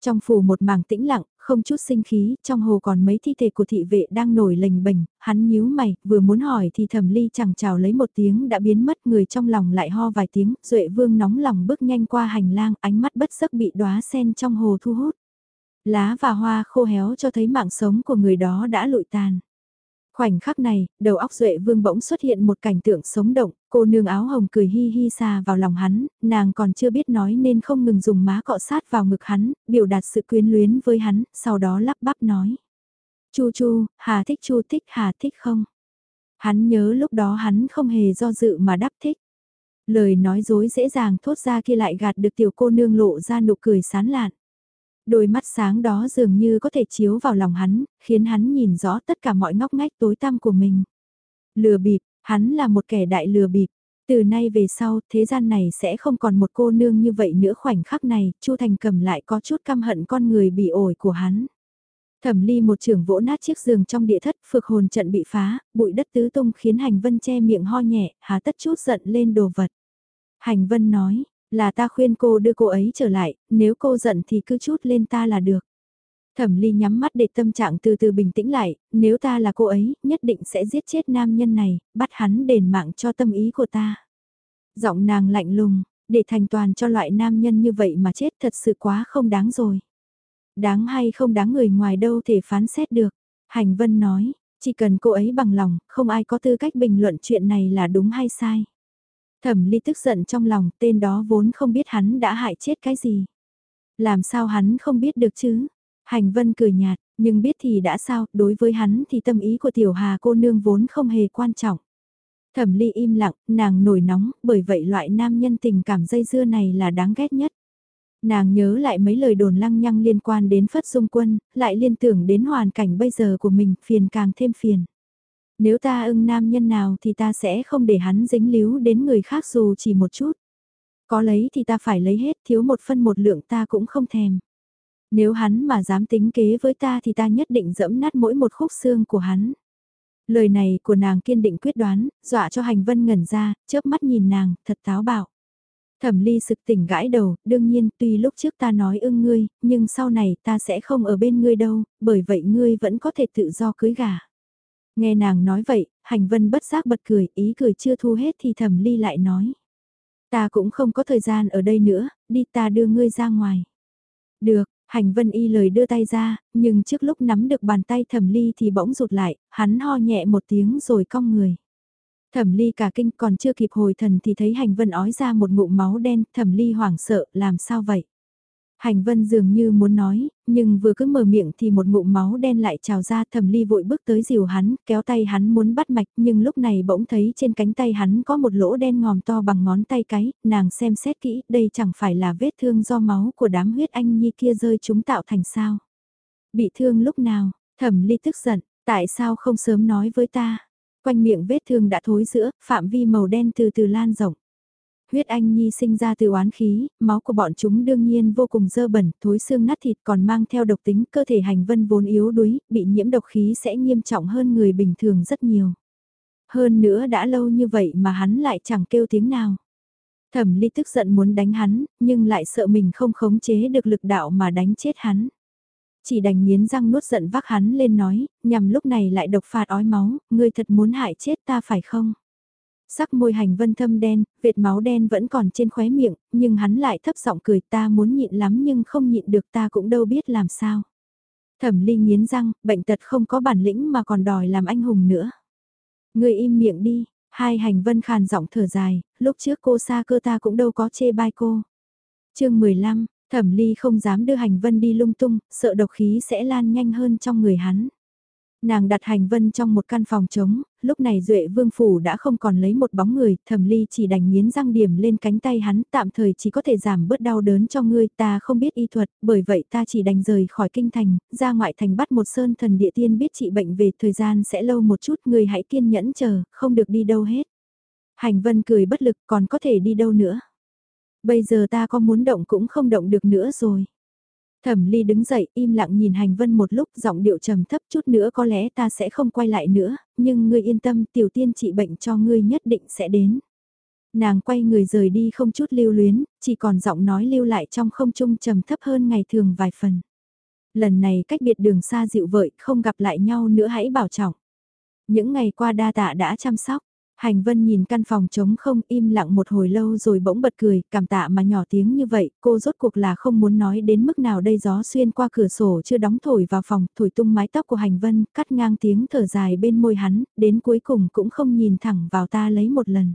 Trong phủ một mảng tĩnh lặng, không chút sinh khí, trong hồ còn mấy thi thể của thị vệ đang nổi lềnh bềnh, hắn nhíu mày, vừa muốn hỏi thì thẩm ly chẳng chào lấy một tiếng đã biến mất người trong lòng lại ho vài tiếng, Duệ Vương nóng lòng bước nhanh qua hành lang, ánh mắt bất giấc bị đóa sen trong hồ thu hút. Lá và hoa khô héo cho thấy mạng sống của người đó đã lụi tàn. Khoảnh khắc này, đầu óc Duệ Vương bỗng xuất hiện một cảnh tượng sống động, cô nương áo hồng cười hi hi xa vào lòng hắn, nàng còn chưa biết nói nên không ngừng dùng má cọ sát vào ngực hắn, biểu đạt sự quyến luyến với hắn, sau đó lắp bắp nói. Chu chu, Hà thích chu thích Hà thích không? Hắn nhớ lúc đó hắn không hề do dự mà đáp thích. Lời nói dối dễ dàng thốt ra kia lại gạt được tiểu cô nương lộ ra nụ cười sán lạn. Đôi mắt sáng đó dường như có thể chiếu vào lòng hắn, khiến hắn nhìn rõ tất cả mọi ngóc ngách tối tăm của mình. Lừa bịp, hắn là một kẻ đại lừa bịp. Từ nay về sau, thế gian này sẽ không còn một cô nương như vậy nữa khoảnh khắc này, Chu Thành cầm lại có chút căm hận con người bị ổi của hắn. Thẩm ly một trường vỗ nát chiếc giường trong địa thất, phược hồn trận bị phá, bụi đất tứ tung khiến hành vân che miệng ho nhẹ, hà tất chút giận lên đồ vật. Hành vân nói, là ta khuyên cô đưa cô ấy trở lại, nếu cô giận thì cứ chút lên ta là được. Thẩm ly nhắm mắt để tâm trạng từ từ bình tĩnh lại, nếu ta là cô ấy, nhất định sẽ giết chết nam nhân này, bắt hắn đền mạng cho tâm ý của ta. Giọng nàng lạnh lùng, để thành toàn cho loại nam nhân như vậy mà chết thật sự quá không đáng rồi. Đáng hay không đáng người ngoài đâu thể phán xét được. Hành Vân nói, chỉ cần cô ấy bằng lòng, không ai có tư cách bình luận chuyện này là đúng hay sai. Thẩm ly tức giận trong lòng, tên đó vốn không biết hắn đã hại chết cái gì. Làm sao hắn không biết được chứ? Hành vân cười nhạt, nhưng biết thì đã sao, đối với hắn thì tâm ý của tiểu hà cô nương vốn không hề quan trọng. Thẩm ly im lặng, nàng nổi nóng, bởi vậy loại nam nhân tình cảm dây dưa này là đáng ghét nhất. Nàng nhớ lại mấy lời đồn lăng nhăng liên quan đến Phất Dung Quân, lại liên tưởng đến hoàn cảnh bây giờ của mình, phiền càng thêm phiền. Nếu ta ưng nam nhân nào thì ta sẽ không để hắn dính líu đến người khác dù chỉ một chút. Có lấy thì ta phải lấy hết, thiếu một phân một lượng ta cũng không thèm. Nếu hắn mà dám tính kế với ta thì ta nhất định dẫm nát mỗi một khúc xương của hắn. Lời này của nàng kiên định quyết đoán, dọa cho hành vân ngẩn ra, chớp mắt nhìn nàng, thật táo bạo. Thẩm ly sực tỉnh gãi đầu, đương nhiên tuy lúc trước ta nói ưng ngươi, nhưng sau này ta sẽ không ở bên ngươi đâu, bởi vậy ngươi vẫn có thể tự do cưới gà. Nghe nàng nói vậy, hành vân bất giác bật cười, ý cười chưa thu hết thì thẩm ly lại nói. Ta cũng không có thời gian ở đây nữa, đi ta đưa ngươi ra ngoài. Được, hành vân y lời đưa tay ra, nhưng trước lúc nắm được bàn tay thẩm ly thì bỗng rụt lại, hắn ho nhẹ một tiếng rồi cong người. Thẩm ly cả kinh còn chưa kịp hồi thần thì thấy hành vân ói ra một ngụm máu đen, thẩm ly hoảng sợ, làm sao vậy? Hành vân dường như muốn nói, nhưng vừa cứ mở miệng thì một ngụm máu đen lại trào ra thẩm ly vội bước tới dìu hắn, kéo tay hắn muốn bắt mạch nhưng lúc này bỗng thấy trên cánh tay hắn có một lỗ đen ngòm to bằng ngón tay cái, nàng xem xét kỹ, đây chẳng phải là vết thương do máu của đám huyết anh nhi kia rơi chúng tạo thành sao. Bị thương lúc nào, thẩm ly tức giận, tại sao không sớm nói với ta. Quanh miệng vết thương đã thối giữa, phạm vi màu đen từ từ lan rộng huyết anh nhi sinh ra từ oán khí, máu của bọn chúng đương nhiên vô cùng dơ bẩn, thối xương nát thịt còn mang theo độc tính, cơ thể hành vân vốn yếu đuối, bị nhiễm độc khí sẽ nghiêm trọng hơn người bình thường rất nhiều. Hơn nữa đã lâu như vậy mà hắn lại chẳng kêu tiếng nào. Thẩm ly tức giận muốn đánh hắn, nhưng lại sợ mình không khống chế được lực đạo mà đánh chết hắn. Chỉ đành nghiến răng nuốt giận vác hắn lên nói, nhằm lúc này lại độc phạt ói máu, ngươi thật muốn hại chết ta phải không? Sắc môi hành vân thâm đen, vệt máu đen vẫn còn trên khóe miệng, nhưng hắn lại thấp giọng cười ta muốn nhịn lắm nhưng không nhịn được ta cũng đâu biết làm sao. Thẩm ly nghiến răng, bệnh tật không có bản lĩnh mà còn đòi làm anh hùng nữa. Người im miệng đi, hai hành vân khàn giọng thở dài, lúc trước cô xa cơ ta cũng đâu có chê bai cô. chương 15, thẩm ly không dám đưa hành vân đi lung tung, sợ độc khí sẽ lan nhanh hơn trong người hắn. Nàng đặt hành vân trong một căn phòng trống, lúc này Duệ Vương Phủ đã không còn lấy một bóng người, thẩm ly chỉ đành nghiến răng điểm lên cánh tay hắn, tạm thời chỉ có thể giảm bớt đau đớn cho ngươi, ta không biết y thuật, bởi vậy ta chỉ đành rời khỏi kinh thành, ra ngoại thành bắt một sơn thần địa tiên biết trị bệnh về thời gian sẽ lâu một chút, ngươi hãy kiên nhẫn chờ, không được đi đâu hết. Hành vân cười bất lực còn có thể đi đâu nữa. Bây giờ ta có muốn động cũng không động được nữa rồi. Thẩm Ly đứng dậy im lặng nhìn Hành Vân một lúc giọng điệu trầm thấp chút nữa có lẽ ta sẽ không quay lại nữa, nhưng ngươi yên tâm tiểu tiên trị bệnh cho ngươi nhất định sẽ đến. Nàng quay người rời đi không chút lưu luyến, chỉ còn giọng nói lưu lại trong không trung trầm thấp hơn ngày thường vài phần. Lần này cách biệt đường xa dịu vợi không gặp lại nhau nữa hãy bảo trọng. Những ngày qua đa tạ đã chăm sóc, Hành Vân nhìn căn phòng trống không im lặng một hồi lâu rồi bỗng bật cười, cảm tạ mà nhỏ tiếng như vậy, cô rốt cuộc là không muốn nói đến mức nào đây gió xuyên qua cửa sổ chưa đóng thổi vào phòng, thổi tung mái tóc của Hành Vân, cắt ngang tiếng thở dài bên môi hắn, đến cuối cùng cũng không nhìn thẳng vào ta lấy một lần.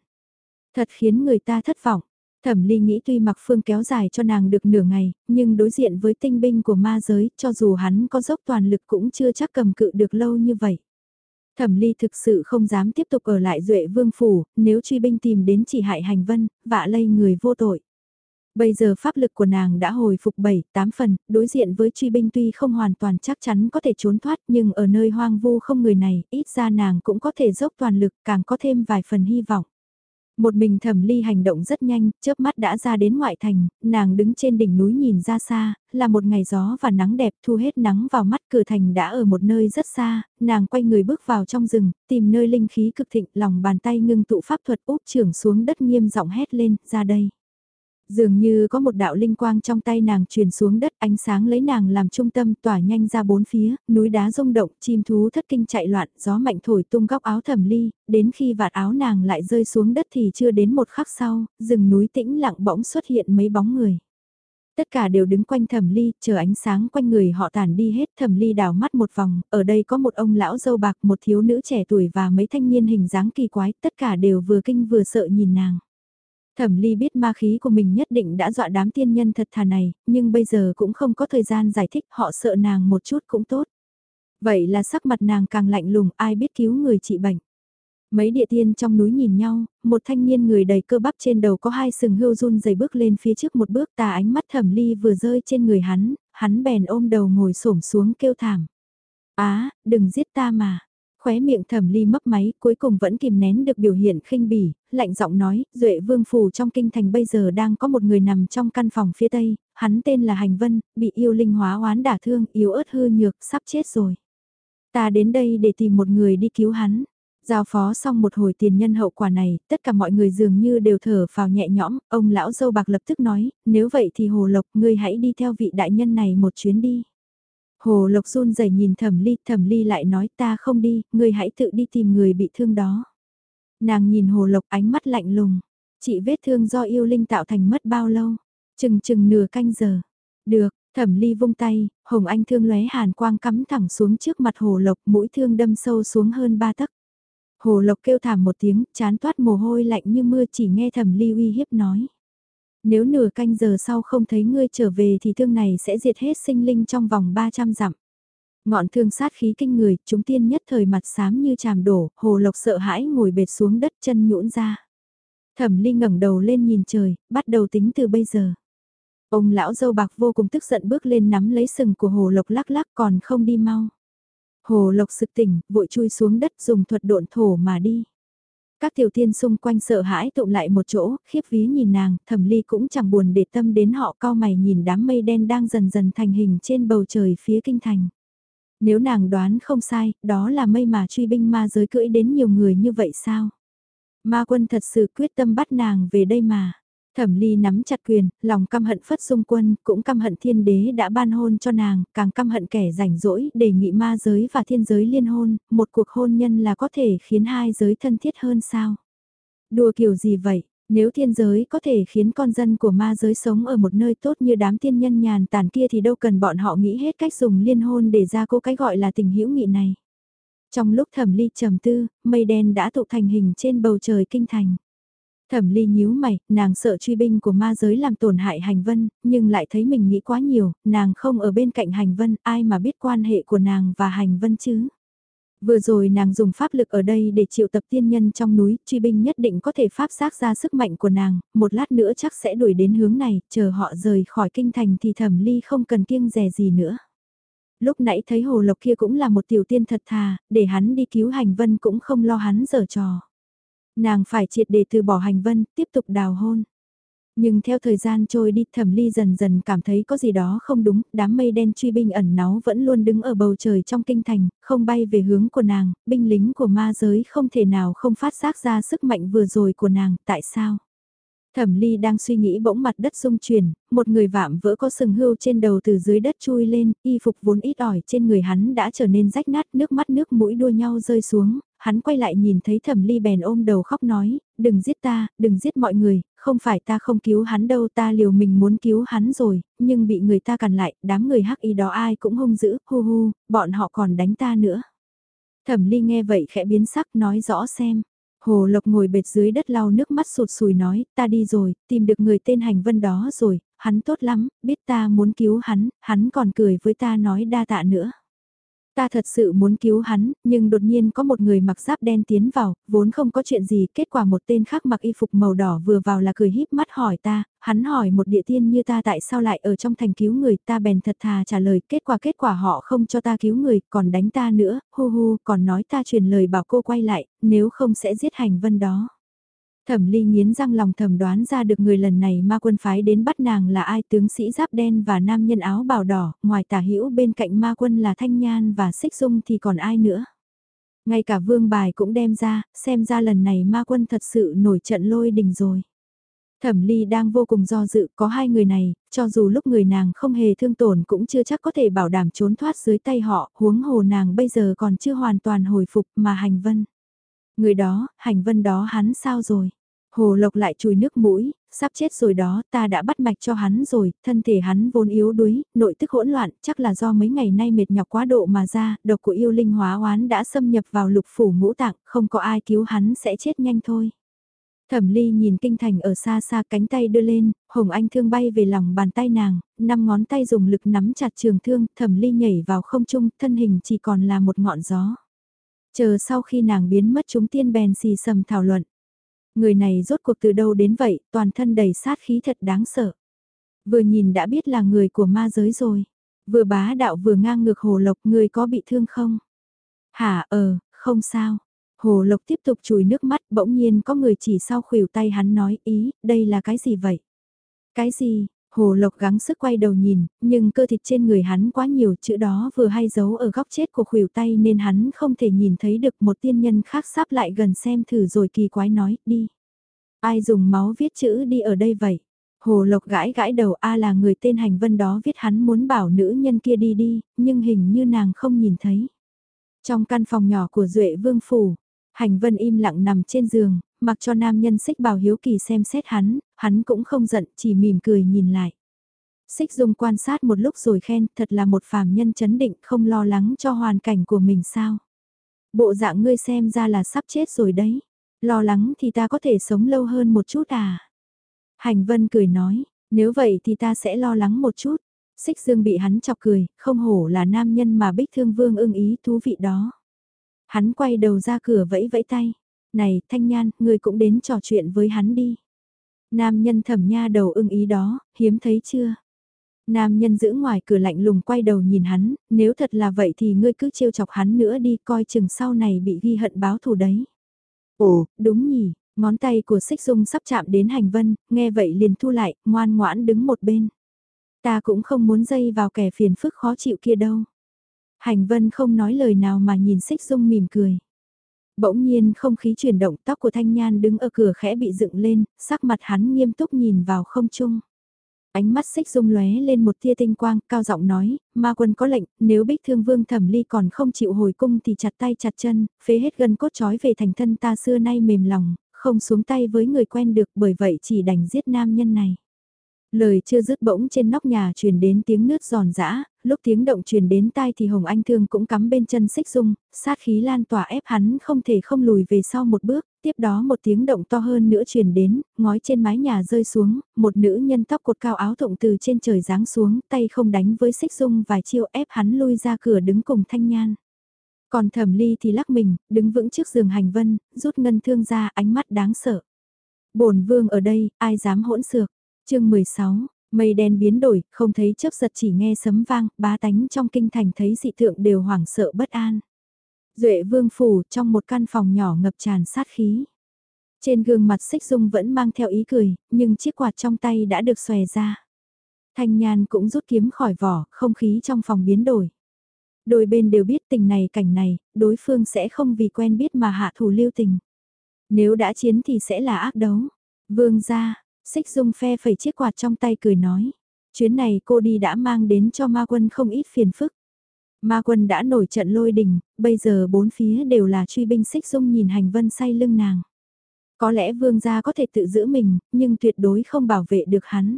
Thật khiến người ta thất vọng. Thẩm Ly nghĩ tuy mặc phương kéo dài cho nàng được nửa ngày, nhưng đối diện với tinh binh của ma giới, cho dù hắn có dốc toàn lực cũng chưa chắc cầm cự được lâu như vậy. Thẩm ly thực sự không dám tiếp tục ở lại duệ vương phủ, nếu truy binh tìm đến chỉ hại hành vân, vạ lây người vô tội. Bây giờ pháp lực của nàng đã hồi phục 7, 8 phần, đối diện với truy binh tuy không hoàn toàn chắc chắn có thể trốn thoát nhưng ở nơi hoang vu không người này, ít ra nàng cũng có thể dốc toàn lực càng có thêm vài phần hy vọng. Một mình thẩm ly hành động rất nhanh, chớp mắt đã ra đến ngoại thành, nàng đứng trên đỉnh núi nhìn ra xa, là một ngày gió và nắng đẹp thu hết nắng vào mắt cửa thành đã ở một nơi rất xa, nàng quay người bước vào trong rừng, tìm nơi linh khí cực thịnh, lòng bàn tay ngưng tụ pháp thuật úp trưởng xuống đất nghiêm giọng hét lên, ra đây. Dường như có một đạo linh quang trong tay nàng truyền xuống đất ánh sáng lấy nàng làm trung tâm tỏa nhanh ra bốn phía, núi đá rung động, chim thú thất kinh chạy loạn, gió mạnh thổi tung góc áo thẩm ly, đến khi vạt áo nàng lại rơi xuống đất thì chưa đến một khắc sau, rừng núi tĩnh lặng bỗng xuất hiện mấy bóng người. Tất cả đều đứng quanh thẩm ly, chờ ánh sáng quanh người họ tản đi hết thẩm ly đào mắt một vòng, ở đây có một ông lão dâu bạc, một thiếu nữ trẻ tuổi và mấy thanh niên hình dáng kỳ quái, tất cả đều vừa kinh vừa sợ nhìn nàng. Thẩm ly biết ma khí của mình nhất định đã dọa đám tiên nhân thật thà này, nhưng bây giờ cũng không có thời gian giải thích họ sợ nàng một chút cũng tốt. Vậy là sắc mặt nàng càng lạnh lùng ai biết cứu người trị bệnh. Mấy địa tiên trong núi nhìn nhau, một thanh niên người đầy cơ bắp trên đầu có hai sừng hưu run dày bước lên phía trước một bước tà ánh mắt thẩm ly vừa rơi trên người hắn, hắn bèn ôm đầu ngồi xổm xuống kêu thảm. Á, đừng giết ta mà, Khóe miệng thẩm ly mấp máy, cuối cùng vẫn kìm nén được biểu hiện khinh bỉ, lạnh giọng nói, Duệ Vương Phủ trong kinh thành bây giờ đang có một người nằm trong căn phòng phía tây, hắn tên là Hành Vân, bị yêu linh hóa oán đả thương, yếu ớt hư nhược, sắp chết rồi. Ta đến đây để tìm một người đi cứu hắn. Giao phó xong một hồi tiền nhân hậu quả này, tất cả mọi người dường như đều thở phào nhẹ nhõm, ông lão dâu bạc lập tức nói, nếu vậy thì Hồ Lộc, ngươi hãy đi theo vị đại nhân này một chuyến đi. Hồ Lộc run rẩy nhìn Thẩm Ly, Thẩm Ly lại nói ta không đi, ngươi hãy tự đi tìm người bị thương đó. Nàng nhìn Hồ Lộc ánh mắt lạnh lùng, chị vết thương do yêu linh tạo thành mất bao lâu? Chừng chừng nửa canh giờ. Được, Thẩm Ly vung tay, Hồng Anh thương lóe hàn quang cắm thẳng xuống trước mặt Hồ Lộc, mũi thương đâm sâu xuống hơn ba tấc. Hồ Lộc kêu thảm một tiếng, chán toát mồ hôi lạnh như mưa chỉ nghe Thẩm Ly uy hiếp nói. Nếu nửa canh giờ sau không thấy ngươi trở về thì thương này sẽ diệt hết sinh linh trong vòng 300 dặm. Ngọn thương sát khí kinh người, chúng tiên nhất thời mặt xám như chàm đổ, hồ lộc sợ hãi ngồi bệt xuống đất chân nhũn ra. Thẩm ly ngẩng đầu lên nhìn trời, bắt đầu tính từ bây giờ. Ông lão dâu bạc vô cùng tức giận bước lên nắm lấy sừng của hồ lộc lắc lắc còn không đi mau. Hồ lộc sực tỉnh, vội chui xuống đất dùng thuật độn thổ mà đi. Các tiểu tiên xung quanh sợ hãi tụng lại một chỗ, khiếp vía nhìn nàng, thẩm ly cũng chẳng buồn để tâm đến họ cao mày nhìn đám mây đen đang dần dần thành hình trên bầu trời phía kinh thành. Nếu nàng đoán không sai, đó là mây mà truy binh ma giới cưỡi đến nhiều người như vậy sao? Ma quân thật sự quyết tâm bắt nàng về đây mà. Thẩm ly nắm chặt quyền, lòng căm hận phất dung quân, cũng căm hận thiên đế đã ban hôn cho nàng, càng căm hận kẻ rảnh rỗi đề nghị ma giới và thiên giới liên hôn, một cuộc hôn nhân là có thể khiến hai giới thân thiết hơn sao. Đùa kiểu gì vậy? Nếu thiên giới có thể khiến con dân của ma giới sống ở một nơi tốt như đám tiên nhân nhàn tản kia thì đâu cần bọn họ nghĩ hết cách dùng liên hôn để ra cố cái gọi là tình hữu nghị này. Trong lúc thẩm ly trầm tư, mây đen đã tụ thành hình trên bầu trời kinh thành. Thẩm ly nhíu mày, nàng sợ truy binh của ma giới làm tổn hại hành vân, nhưng lại thấy mình nghĩ quá nhiều, nàng không ở bên cạnh hành vân, ai mà biết quan hệ của nàng và hành vân chứ. Vừa rồi nàng dùng pháp lực ở đây để triệu tập tiên nhân trong núi, truy binh nhất định có thể pháp giác ra sức mạnh của nàng, một lát nữa chắc sẽ đuổi đến hướng này, chờ họ rời khỏi kinh thành thì thẩm ly không cần kiêng rè gì nữa. Lúc nãy thấy hồ lộc kia cũng là một tiểu tiên thật thà, để hắn đi cứu hành vân cũng không lo hắn giở trò. Nàng phải triệt để từ bỏ hành vân, tiếp tục đào hôn. Nhưng theo thời gian trôi đi thẩm ly dần dần cảm thấy có gì đó không đúng, đám mây đen truy binh ẩn náu vẫn luôn đứng ở bầu trời trong kinh thành, không bay về hướng của nàng, binh lính của ma giới không thể nào không phát giác ra sức mạnh vừa rồi của nàng, tại sao? Thẩm ly đang suy nghĩ bỗng mặt đất rung chuyển, một người vạm vỡ có sừng hưu trên đầu từ dưới đất chui lên, y phục vốn ít ỏi trên người hắn đã trở nên rách nát nước mắt nước mũi đua nhau rơi xuống, hắn quay lại nhìn thấy thẩm ly bèn ôm đầu khóc nói, đừng giết ta, đừng giết mọi người, không phải ta không cứu hắn đâu ta liều mình muốn cứu hắn rồi, nhưng bị người ta cản lại, đám người hắc y đó ai cũng hung dữ, hu hu, bọn họ còn đánh ta nữa. Thẩm ly nghe vậy khẽ biến sắc nói rõ xem. Hồ Lộc ngồi bệt dưới đất lau nước mắt sụt sùi nói, ta đi rồi, tìm được người tên hành vân đó rồi, hắn tốt lắm, biết ta muốn cứu hắn, hắn còn cười với ta nói đa tạ nữa. Ta thật sự muốn cứu hắn, nhưng đột nhiên có một người mặc giáp đen tiến vào, vốn không có chuyện gì, kết quả một tên khác mặc y phục màu đỏ vừa vào là cười híp mắt hỏi ta, hắn hỏi một địa tiên như ta tại sao lại ở trong thành cứu người, ta bèn thật thà trả lời, kết quả kết quả họ không cho ta cứu người, còn đánh ta nữa, hu hu, còn nói ta truyền lời bảo cô quay lại, nếu không sẽ giết hành vân đó. Thẩm ly nghiến răng lòng thẩm đoán ra được người lần này ma quân phái đến bắt nàng là ai tướng sĩ giáp đen và nam nhân áo bào đỏ, ngoài tả hữu bên cạnh ma quân là thanh nhan và xích dung thì còn ai nữa. Ngay cả vương bài cũng đem ra, xem ra lần này ma quân thật sự nổi trận lôi đình rồi. Thẩm ly đang vô cùng do dự có hai người này, cho dù lúc người nàng không hề thương tổn cũng chưa chắc có thể bảo đảm trốn thoát dưới tay họ, huống hồ nàng bây giờ còn chưa hoàn toàn hồi phục mà hành vân. Người đó, hành vân đó hắn sao rồi? Hồ Lộc lại chùi nước mũi, sắp chết rồi đó, ta đã bắt mạch cho hắn rồi, thân thể hắn vốn yếu đuối, nội tức hỗn loạn, chắc là do mấy ngày nay mệt nhọc quá độ mà ra, độc của yêu linh hóa oán đã xâm nhập vào lục phủ ngũ tạng, không có ai cứu hắn sẽ chết nhanh thôi. Thẩm Ly nhìn kinh thành ở xa xa cánh tay đưa lên, Hồng Anh thương bay về lòng bàn tay nàng, năm ngón tay dùng lực nắm chặt trường thương, Thẩm Ly nhảy vào không trung, thân hình chỉ còn là một ngọn gió. Chờ sau khi nàng biến mất chúng tiên bèn xì sầm thảo luận. Người này rốt cuộc từ đâu đến vậy, toàn thân đầy sát khí thật đáng sợ. Vừa nhìn đã biết là người của ma giới rồi. Vừa bá đạo vừa ngang ngược hồ lộc người có bị thương không? Hả ờ, không sao. Hồ lộc tiếp tục chùi nước mắt bỗng nhiên có người chỉ sau khuỷu tay hắn nói ý, đây là cái gì vậy? Cái gì? Hồ Lộc gắng sức quay đầu nhìn, nhưng cơ thịt trên người hắn quá nhiều chữ đó vừa hay giấu ở góc chết của khuỷu tay nên hắn không thể nhìn thấy được một tiên nhân khác sắp lại gần xem thử rồi kỳ quái nói, đi. Ai dùng máu viết chữ đi ở đây vậy? Hồ Lộc gãi gãi đầu A là người tên hành vân đó viết hắn muốn bảo nữ nhân kia đi đi, nhưng hình như nàng không nhìn thấy. Trong căn phòng nhỏ của Duệ Vương Phủ, hành vân im lặng nằm trên giường, mặc cho nam nhân xích bảo hiếu kỳ xem xét hắn, hắn cũng không giận, chỉ mỉm cười nhìn lại. Xích dung quan sát một lúc rồi khen, thật là một phàm nhân chấn định không lo lắng cho hoàn cảnh của mình sao. Bộ dạng ngươi xem ra là sắp chết rồi đấy, lo lắng thì ta có thể sống lâu hơn một chút à. Hành vân cười nói, nếu vậy thì ta sẽ lo lắng một chút. Xích dương bị hắn chọc cười, không hổ là nam nhân mà bích thương vương ưng ý thú vị đó. Hắn quay đầu ra cửa vẫy vẫy tay. Này, Thanh Nhan, ngươi cũng đến trò chuyện với hắn đi. Nam nhân thẩm nha đầu ưng ý đó, hiếm thấy chưa? Nam nhân giữ ngoài cửa lạnh lùng quay đầu nhìn hắn, nếu thật là vậy thì ngươi cứ trêu chọc hắn nữa đi coi chừng sau này bị ghi hận báo thù đấy. Ồ, đúng nhỉ, ngón tay của xích dung sắp chạm đến hành vân, nghe vậy liền thu lại, ngoan ngoãn đứng một bên. Ta cũng không muốn dây vào kẻ phiền phức khó chịu kia đâu. Hành vân không nói lời nào mà nhìn xích dung mỉm cười. Bỗng nhiên không khí chuyển động tóc của Thanh Nhan đứng ở cửa khẽ bị dựng lên, sắc mặt hắn nghiêm túc nhìn vào không trung. Ánh mắt xích dung lóe lên một tia tinh quang, cao giọng nói, ma quân có lệnh, nếu bích thương vương thẩm ly còn không chịu hồi cung thì chặt tay chặt chân, phế hết gân cốt trói về thành thân ta xưa nay mềm lòng, không xuống tay với người quen được bởi vậy chỉ đành giết nam nhân này. Lời chưa dứt bỗng trên nóc nhà truyền đến tiếng nước giòn giã, lúc tiếng động truyền đến tai thì Hồng Anh Thương cũng cắm bên chân xích dung, sát khí lan tỏa ép hắn không thể không lùi về sau một bước, tiếp đó một tiếng động to hơn nữa truyền đến, ngói trên mái nhà rơi xuống, một nữ nhân tóc cột cao áo thụng từ trên trời giáng xuống, tay không đánh với xích dung vài chiêu ép hắn lui ra cửa đứng cùng thanh nhan. Còn thẩm ly thì lắc mình, đứng vững trước giường hành vân, rút ngân thương ra ánh mắt đáng sợ. bổn vương ở đây, ai dám hỗn xược chương 16, mây đen biến đổi, không thấy chớp giật chỉ nghe sấm vang, bá tánh trong kinh thành thấy dị tượng đều hoảng sợ bất an. Duệ vương phủ trong một căn phòng nhỏ ngập tràn sát khí. Trên gương mặt xích dung vẫn mang theo ý cười, nhưng chiếc quạt trong tay đã được xòe ra. Thanh nhàn cũng rút kiếm khỏi vỏ, không khí trong phòng biến đổi. Đôi bên đều biết tình này cảnh này, đối phương sẽ không vì quen biết mà hạ thủ lưu tình. Nếu đã chiến thì sẽ là ác đấu. Vương gia, Xích dung phe phẩy chiếc quạt trong tay cười nói. Chuyến này cô đi đã mang đến cho ma quân không ít phiền phức. Ma quân đã nổi trận lôi đình, bây giờ bốn phía đều là truy binh xích dung nhìn hành vân say lưng nàng. Có lẽ vương gia có thể tự giữ mình, nhưng tuyệt đối không bảo vệ được hắn.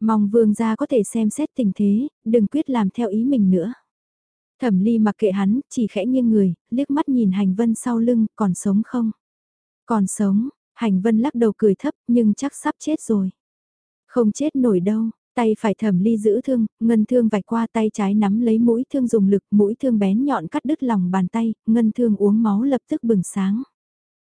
Mong vương gia có thể xem xét tình thế, đừng quyết làm theo ý mình nữa. Thẩm ly mặc kệ hắn, chỉ khẽ nghiêng người, liếc mắt nhìn hành vân sau lưng, còn sống không? Còn sống, Hành vân lắc đầu cười thấp nhưng chắc sắp chết rồi. Không chết nổi đâu, tay phải thẩm ly giữ thương, ngân thương vạch qua tay trái nắm lấy mũi thương dùng lực, mũi thương bén nhọn cắt đứt lòng bàn tay, ngân thương uống máu lập tức bừng sáng.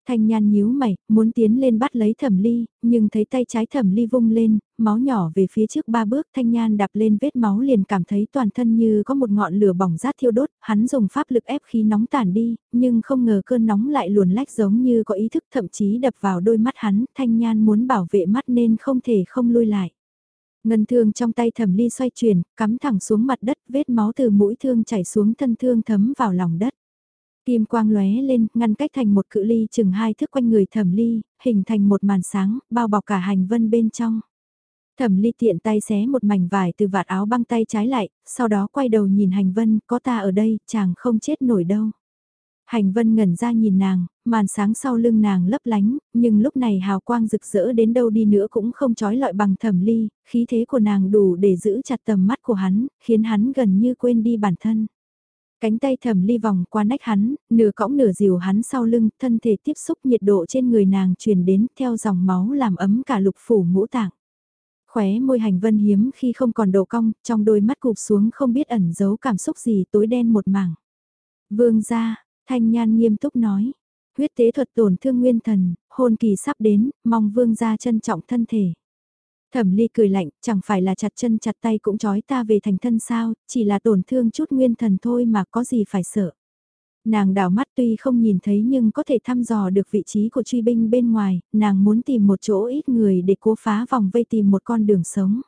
Thanh nhan nhíu mày, muốn tiến lên bắt lấy thẩm ly, nhưng thấy tay trái thẩm ly vung lên, máu nhỏ về phía trước ba bước thanh nhan đạp lên vết máu liền cảm thấy toàn thân như có một ngọn lửa bỏng rát thiêu đốt, hắn dùng pháp lực ép khí nóng tản đi, nhưng không ngờ cơn nóng lại luồn lách giống như có ý thức thậm chí đập vào đôi mắt hắn, thanh nhan muốn bảo vệ mắt nên không thể không lui lại. Ngân thương trong tay thẩm ly xoay chuyển, cắm thẳng xuống mặt đất, vết máu từ mũi thương chảy xuống thân thương thấm vào lòng đất. Kim quang lóe lên, ngăn cách thành một cự ly chừng hai thước quanh người thẩm ly, hình thành một màn sáng, bao bọc cả hành vân bên trong. Thẩm ly tiện tay xé một mảnh vải từ vạt áo băng tay trái lại, sau đó quay đầu nhìn hành vân, có ta ở đây, chàng không chết nổi đâu. Hành vân ngẩn ra nhìn nàng, màn sáng sau lưng nàng lấp lánh, nhưng lúc này hào quang rực rỡ đến đâu đi nữa cũng không trói lọi bằng thẩm ly, khí thế của nàng đủ để giữ chặt tầm mắt của hắn, khiến hắn gần như quên đi bản thân. Cánh tay thầm ly vòng qua nách hắn, nửa cõng nửa dìu hắn sau lưng, thân thể tiếp xúc nhiệt độ trên người nàng truyền đến theo dòng máu làm ấm cả lục phủ ngũ tạng. Khóe môi hành vân hiếm khi không còn độ cong, trong đôi mắt cụp xuống không biết ẩn giấu cảm xúc gì tối đen một mảng. Vương gia, thanh nhan nghiêm túc nói, huyết tế thuật tổn thương nguyên thần, hôn kỳ sắp đến, mong vương gia trân trọng thân thể. Thẩm ly cười lạnh, chẳng phải là chặt chân chặt tay cũng trói ta về thành thân sao, chỉ là tổn thương chút nguyên thần thôi mà có gì phải sợ. Nàng đảo mắt tuy không nhìn thấy nhưng có thể thăm dò được vị trí của truy binh bên ngoài, nàng muốn tìm một chỗ ít người để cố phá vòng vây tìm một con đường sống.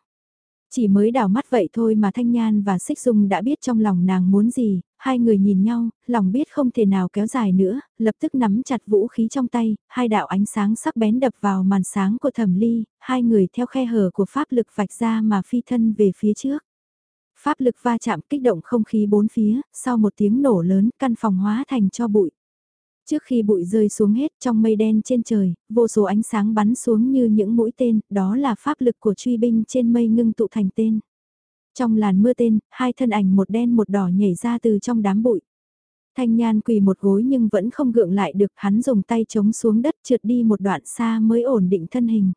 Chỉ mới đảo mắt vậy thôi mà Thanh Nhan và Xích Dung đã biết trong lòng nàng muốn gì, hai người nhìn nhau, lòng biết không thể nào kéo dài nữa, lập tức nắm chặt vũ khí trong tay, hai đạo ánh sáng sắc bén đập vào màn sáng của thẩm ly, hai người theo khe hở của pháp lực vạch ra mà phi thân về phía trước. Pháp lực va chạm kích động không khí bốn phía, sau một tiếng nổ lớn căn phòng hóa thành cho bụi. Trước khi bụi rơi xuống hết trong mây đen trên trời, vô số ánh sáng bắn xuống như những mũi tên, đó là pháp lực của truy binh trên mây ngưng tụ thành tên. Trong làn mưa tên, hai thân ảnh một đen một đỏ nhảy ra từ trong đám bụi. Thanh Nhan quỳ một gối nhưng vẫn không gượng lại được hắn dùng tay chống xuống đất trượt đi một đoạn xa mới ổn định thân hình.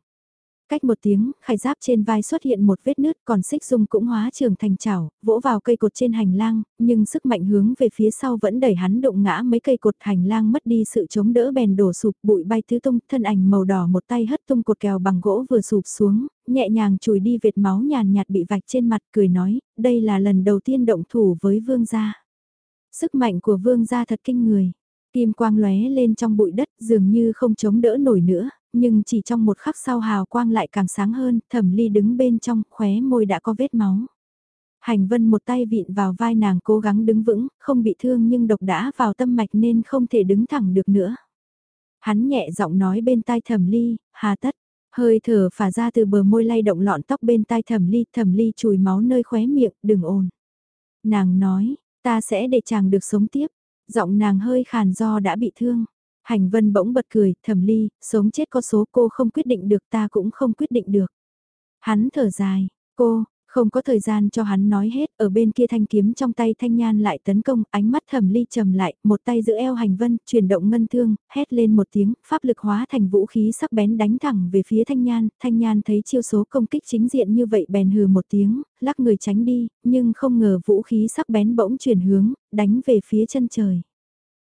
Cách một tiếng, khải giáp trên vai xuất hiện một vết nứt còn xích dung cũng hóa trường thành chảo, vỗ vào cây cột trên hành lang, nhưng sức mạnh hướng về phía sau vẫn đẩy hắn đụng ngã mấy cây cột hành lang mất đi sự chống đỡ bèn đổ sụp bụi bay tứ tung, thân ảnh màu đỏ một tay hất tung cột kèo bằng gỗ vừa sụp xuống, nhẹ nhàng chùi đi vệt máu nhàn nhạt bị vạch trên mặt cười nói, đây là lần đầu tiên động thủ với vương gia. Sức mạnh của vương gia thật kinh người. Kim quang lóe lên trong bụi đất dường như không chống đỡ nổi nữa, nhưng chỉ trong một khắc sau hào quang lại càng sáng hơn, thẩm ly đứng bên trong, khóe môi đã có vết máu. Hành vân một tay vịn vào vai nàng cố gắng đứng vững, không bị thương nhưng độc đã vào tâm mạch nên không thể đứng thẳng được nữa. Hắn nhẹ giọng nói bên tai thẩm ly, hà tất, hơi thở phả ra từ bờ môi lay động lọn tóc bên tai thẩm ly, thẩm ly chùi máu nơi khóe miệng, đừng ồn. Nàng nói, ta sẽ để chàng được sống tiếp, giọng nàng hơi khàn do đã bị thương. Hành vân bỗng bật cười, thẩm ly, sống chết có số cô không quyết định được ta cũng không quyết định được. Hắn thở dài, cô, không có thời gian cho hắn nói hết, ở bên kia thanh kiếm trong tay thanh nhan lại tấn công, ánh mắt thẩm ly trầm lại, một tay giữ eo hành vân, chuyển động ngân thương, hét lên một tiếng, pháp lực hóa thành vũ khí sắc bén đánh thẳng về phía thanh nhan, thanh nhan thấy chiêu số công kích chính diện như vậy bèn hừ một tiếng, lắc người tránh đi, nhưng không ngờ vũ khí sắc bén bỗng chuyển hướng, đánh về phía chân trời.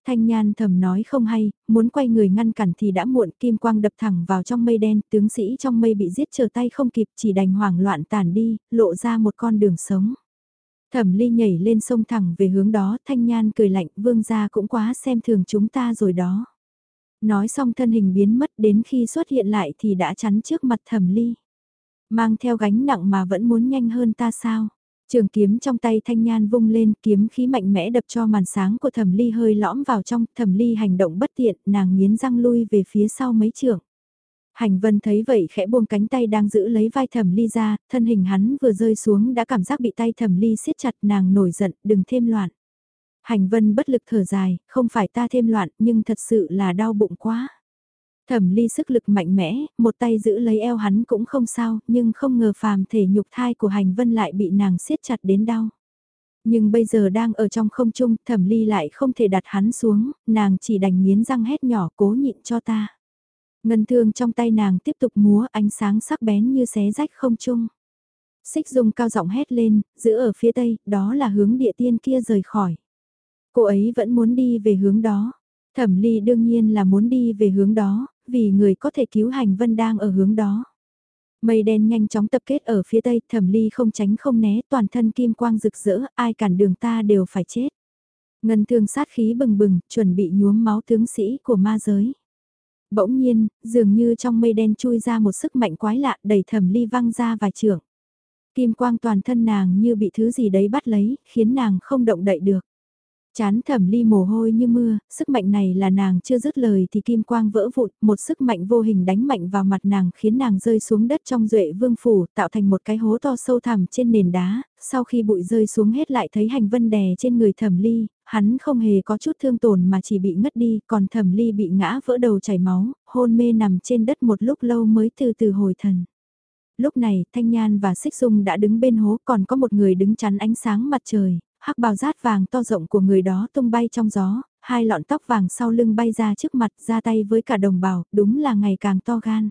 Thanh Nhan thầm nói không hay, muốn quay người ngăn cản thì đã muộn, kim quang đập thẳng vào trong mây đen, tướng sĩ trong mây bị giết trở tay không kịp, chỉ đành hoảng loạn tản đi, lộ ra một con đường sống. Thẩm ly nhảy lên sông thẳng về hướng đó, Thanh Nhan cười lạnh, vương gia cũng quá xem thường chúng ta rồi đó. Nói xong thân hình biến mất đến khi xuất hiện lại thì đã chắn trước mặt thẩm ly. Mang theo gánh nặng mà vẫn muốn nhanh hơn ta sao? Trường kiếm trong tay thanh nhan vung lên, kiếm khí mạnh mẽ đập cho màn sáng của thẩm ly hơi lõm vào trong, thẩm ly hành động bất tiện, nàng nghiến răng lui về phía sau mấy trường. Hành vân thấy vậy khẽ buông cánh tay đang giữ lấy vai thẩm ly ra, thân hình hắn vừa rơi xuống đã cảm giác bị tay thẩm ly siết chặt nàng nổi giận, đừng thêm loạn. Hành vân bất lực thở dài, không phải ta thêm loạn nhưng thật sự là đau bụng quá. Thẩm ly sức lực mạnh mẽ, một tay giữ lấy eo hắn cũng không sao, nhưng không ngờ phàm thể nhục thai của hành vân lại bị nàng siết chặt đến đau. Nhưng bây giờ đang ở trong không trung, thẩm ly lại không thể đặt hắn xuống, nàng chỉ đành miến răng hét nhỏ cố nhịn cho ta. Ngân thương trong tay nàng tiếp tục múa ánh sáng sắc bén như xé rách không trung. Xích dung cao giọng hét lên, giữ ở phía tây, đó là hướng địa tiên kia rời khỏi. Cô ấy vẫn muốn đi về hướng đó. Thẩm ly đương nhiên là muốn đi về hướng đó, vì người có thể cứu hành vân đang ở hướng đó. Mây đen nhanh chóng tập kết ở phía tây, thẩm ly không tránh không né, toàn thân kim quang rực rỡ, ai cản đường ta đều phải chết. Ngân thương sát khí bừng bừng, chuẩn bị nhuốm máu tướng sĩ của ma giới. Bỗng nhiên, dường như trong mây đen chui ra một sức mạnh quái lạ đẩy thẩm ly văng ra vài trưởng. Kim quang toàn thân nàng như bị thứ gì đấy bắt lấy, khiến nàng không động đậy được. Chán thẩm ly mồ hôi như mưa, sức mạnh này là nàng chưa dứt lời thì kim quang vỡ vụn, một sức mạnh vô hình đánh mạnh vào mặt nàng khiến nàng rơi xuống đất trong duệ vương phủ, tạo thành một cái hố to sâu thẳm trên nền đá, sau khi bụi rơi xuống hết lại thấy hành vân đè trên người thẩm ly, hắn không hề có chút thương tổn mà chỉ bị ngất đi, còn thẩm ly bị ngã vỡ đầu chảy máu, hôn mê nằm trên đất một lúc lâu mới từ từ hồi thần. Lúc này Thanh Nhan và Xích Dung đã đứng bên hố còn có một người đứng chắn ánh sáng mặt trời, hắc bào rát vàng to rộng của người đó tung bay trong gió, hai lọn tóc vàng sau lưng bay ra trước mặt ra tay với cả đồng bào, đúng là ngày càng to gan.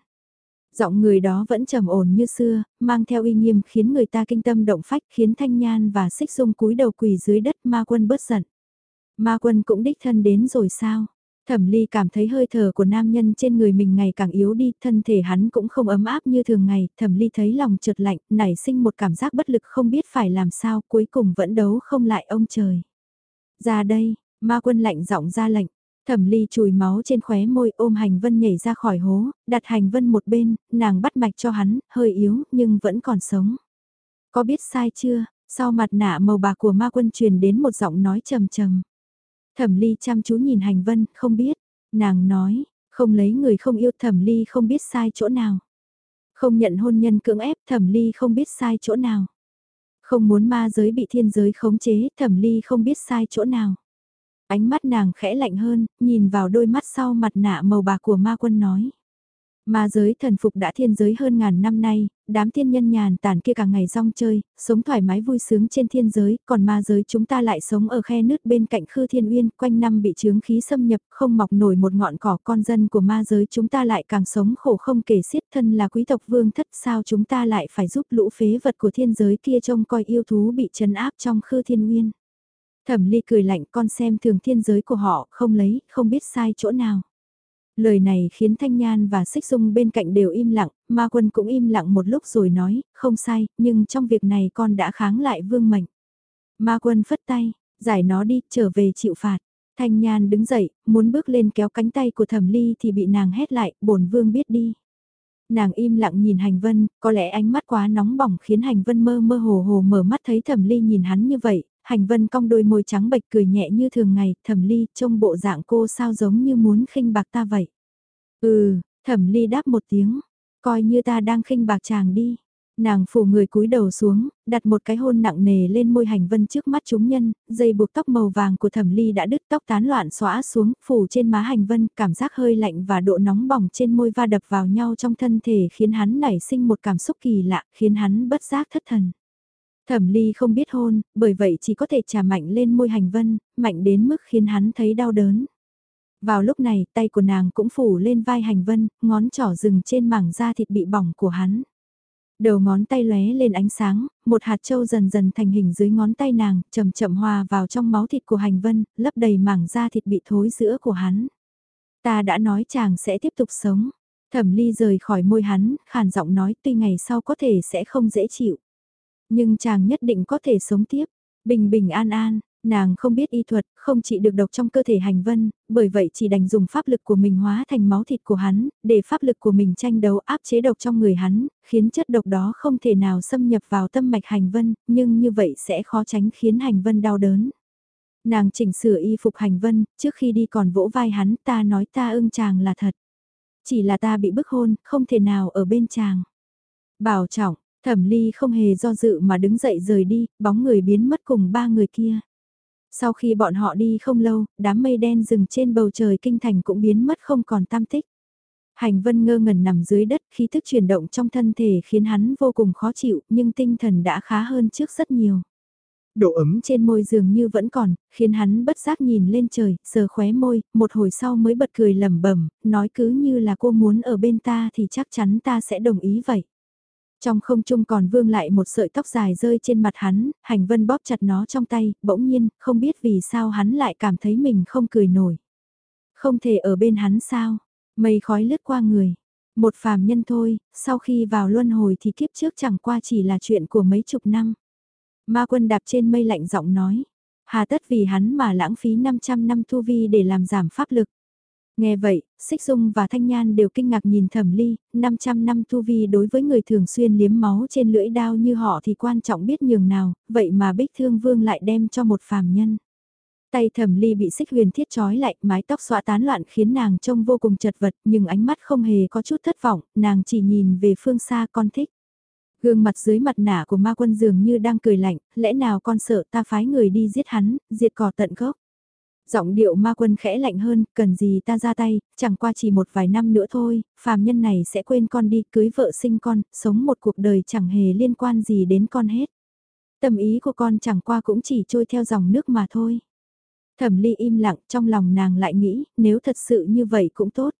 Giọng người đó vẫn trầm ổn như xưa, mang theo uy nghiêm khiến người ta kinh tâm động phách khiến thanh nhan và xích dung cúi đầu quỳ dưới đất ma quân bớt giận. Ma quân cũng đích thân đến rồi sao? Thẩm Ly cảm thấy hơi thở của nam nhân trên người mình ngày càng yếu đi, thân thể hắn cũng không ấm áp như thường ngày, Thẩm Ly thấy lòng trượt lạnh, nảy sinh một cảm giác bất lực không biết phải làm sao, cuối cùng vẫn đấu không lại ông trời. Ra đây, ma quân lạnh giọng ra lệnh, Thẩm Ly chùi máu trên khóe môi ôm Hành Vân nhảy ra khỏi hố, đặt Hành Vân một bên, nàng bắt mạch cho hắn, hơi yếu nhưng vẫn còn sống. Có biết sai chưa? Sau mặt nạ màu bạc của ma quân truyền đến một giọng nói trầm trầm. Thẩm ly chăm chú nhìn hành vân, không biết. Nàng nói, không lấy người không yêu thẩm ly không biết sai chỗ nào. Không nhận hôn nhân cưỡng ép thẩm ly không biết sai chỗ nào. Không muốn ma giới bị thiên giới khống chế thẩm ly không biết sai chỗ nào. Ánh mắt nàng khẽ lạnh hơn, nhìn vào đôi mắt sau mặt nạ màu bạc của ma quân nói. Ma giới thần phục đã thiên giới hơn ngàn năm nay, đám thiên nhân nhàn tản kia cả ngày rong chơi, sống thoải mái vui sướng trên thiên giới, còn ma giới chúng ta lại sống ở khe nứt bên cạnh khư thiên uyên, quanh năm bị chướng khí xâm nhập, không mọc nổi một ngọn cỏ con dân của ma giới chúng ta lại càng sống khổ không kể xiết thân là quý tộc vương thất sao chúng ta lại phải giúp lũ phế vật của thiên giới kia trông coi yêu thú bị trấn áp trong khư thiên uyên. Thẩm ly cười lạnh con xem thường thiên giới của họ, không lấy, không biết sai chỗ nào. Lời này khiến Thanh Nhan và Xích Dung bên cạnh đều im lặng, Ma Quân cũng im lặng một lúc rồi nói, không sai, nhưng trong việc này con đã kháng lại vương mệnh. Ma Quân phất tay, giải nó đi, trở về chịu phạt. Thanh Nhan đứng dậy, muốn bước lên kéo cánh tay của Thẩm Ly thì bị nàng hét lại, bổn vương biết đi. Nàng im lặng nhìn Hành Vân, có lẽ ánh mắt quá nóng bỏng khiến Hành Vân mơ mơ hồ hồ mở mắt thấy Thẩm Ly nhìn hắn như vậy, Hành Vân cong đôi môi trắng bệch cười nhẹ như thường ngày, Thẩm Ly trông bộ dạng cô sao giống như muốn khinh bạc ta vậy. Ừ, Thẩm Ly đáp một tiếng, coi như ta đang khinh bạc chàng đi. Nàng phủ người cúi đầu xuống, đặt một cái hôn nặng nề lên môi hành vân trước mắt chúng nhân, dây buộc tóc màu vàng của thẩm ly đã đứt tóc tán loạn xóa xuống, phủ trên má hành vân, cảm giác hơi lạnh và độ nóng bỏng trên môi va đập vào nhau trong thân thể khiến hắn nảy sinh một cảm xúc kỳ lạ, khiến hắn bất giác thất thần. Thẩm ly không biết hôn, bởi vậy chỉ có thể trả mạnh lên môi hành vân, mạnh đến mức khiến hắn thấy đau đớn. Vào lúc này, tay của nàng cũng phủ lên vai hành vân, ngón trỏ rừng trên mảng da thịt bị bỏng của hắn. Đầu ngón tay lóe lên ánh sáng, một hạt châu dần dần thành hình dưới ngón tay nàng, chậm chậm hòa vào trong máu thịt của hành vân, lấp đầy mảng da thịt bị thối giữa của hắn. Ta đã nói chàng sẽ tiếp tục sống. Thẩm ly rời khỏi môi hắn, khàn giọng nói tuy ngày sau có thể sẽ không dễ chịu. Nhưng chàng nhất định có thể sống tiếp, bình bình an an, Nàng không biết y thuật, không trị được độc trong cơ thể hành vân, bởi vậy chỉ đành dùng pháp lực của mình hóa thành máu thịt của hắn, để pháp lực của mình tranh đấu áp chế độc trong người hắn, khiến chất độc đó không thể nào xâm nhập vào tâm mạch hành vân, nhưng như vậy sẽ khó tránh khiến hành vân đau đớn. Nàng chỉnh sửa y phục hành vân, trước khi đi còn vỗ vai hắn ta nói ta ưng chàng là thật. Chỉ là ta bị bức hôn, không thể nào ở bên chàng. Bảo trọng, thẩm ly không hề do dự mà đứng dậy rời đi, bóng người biến mất cùng ba người kia. Sau khi bọn họ đi không lâu, đám mây đen rừng trên bầu trời kinh thành cũng biến mất không còn tam tích. Hành vân ngơ ngẩn nằm dưới đất khí thức chuyển động trong thân thể khiến hắn vô cùng khó chịu nhưng tinh thần đã khá hơn trước rất nhiều. Độ ấm trên môi dường như vẫn còn, khiến hắn bất giác nhìn lên trời, sờ khóe môi, một hồi sau mới bật cười lẩm bẩm, nói cứ như là cô muốn ở bên ta thì chắc chắn ta sẽ đồng ý vậy. Trong không trung còn vương lại một sợi tóc dài rơi trên mặt hắn, hành vân bóp chặt nó trong tay, bỗng nhiên, không biết vì sao hắn lại cảm thấy mình không cười nổi. Không thể ở bên hắn sao, mây khói lướt qua người. Một phàm nhân thôi, sau khi vào luân hồi thì kiếp trước chẳng qua chỉ là chuyện của mấy chục năm. Ma quân đạp trên mây lạnh giọng nói, hà tất vì hắn mà lãng phí 500 năm tu vi để làm giảm pháp lực. Nghe vậy, Xích Dung và Thanh Nhan đều kinh ngạc nhìn Thẩm Ly, 500 năm tu vi đối với người thường xuyên liếm máu trên lưỡi đao như họ thì quan trọng biết nhường nào, vậy mà Bích Thương Vương lại đem cho một phàm nhân. Tay Thẩm Ly bị xích huyền thiết trói lại, mái tóc xõa tán loạn khiến nàng trông vô cùng chật vật, nhưng ánh mắt không hề có chút thất vọng, nàng chỉ nhìn về phương xa con thích. Gương mặt dưới mặt nạ của ma quân dường như đang cười lạnh, lẽ nào con sợ ta phái người đi giết hắn, diệt cỏ tận gốc. Giọng điệu ma quân khẽ lạnh hơn, cần gì ta ra tay, chẳng qua chỉ một vài năm nữa thôi, phàm nhân này sẽ quên con đi, cưới vợ sinh con, sống một cuộc đời chẳng hề liên quan gì đến con hết. Tâm ý của con chẳng qua cũng chỉ trôi theo dòng nước mà thôi. Thẩm ly im lặng, trong lòng nàng lại nghĩ, nếu thật sự như vậy cũng tốt.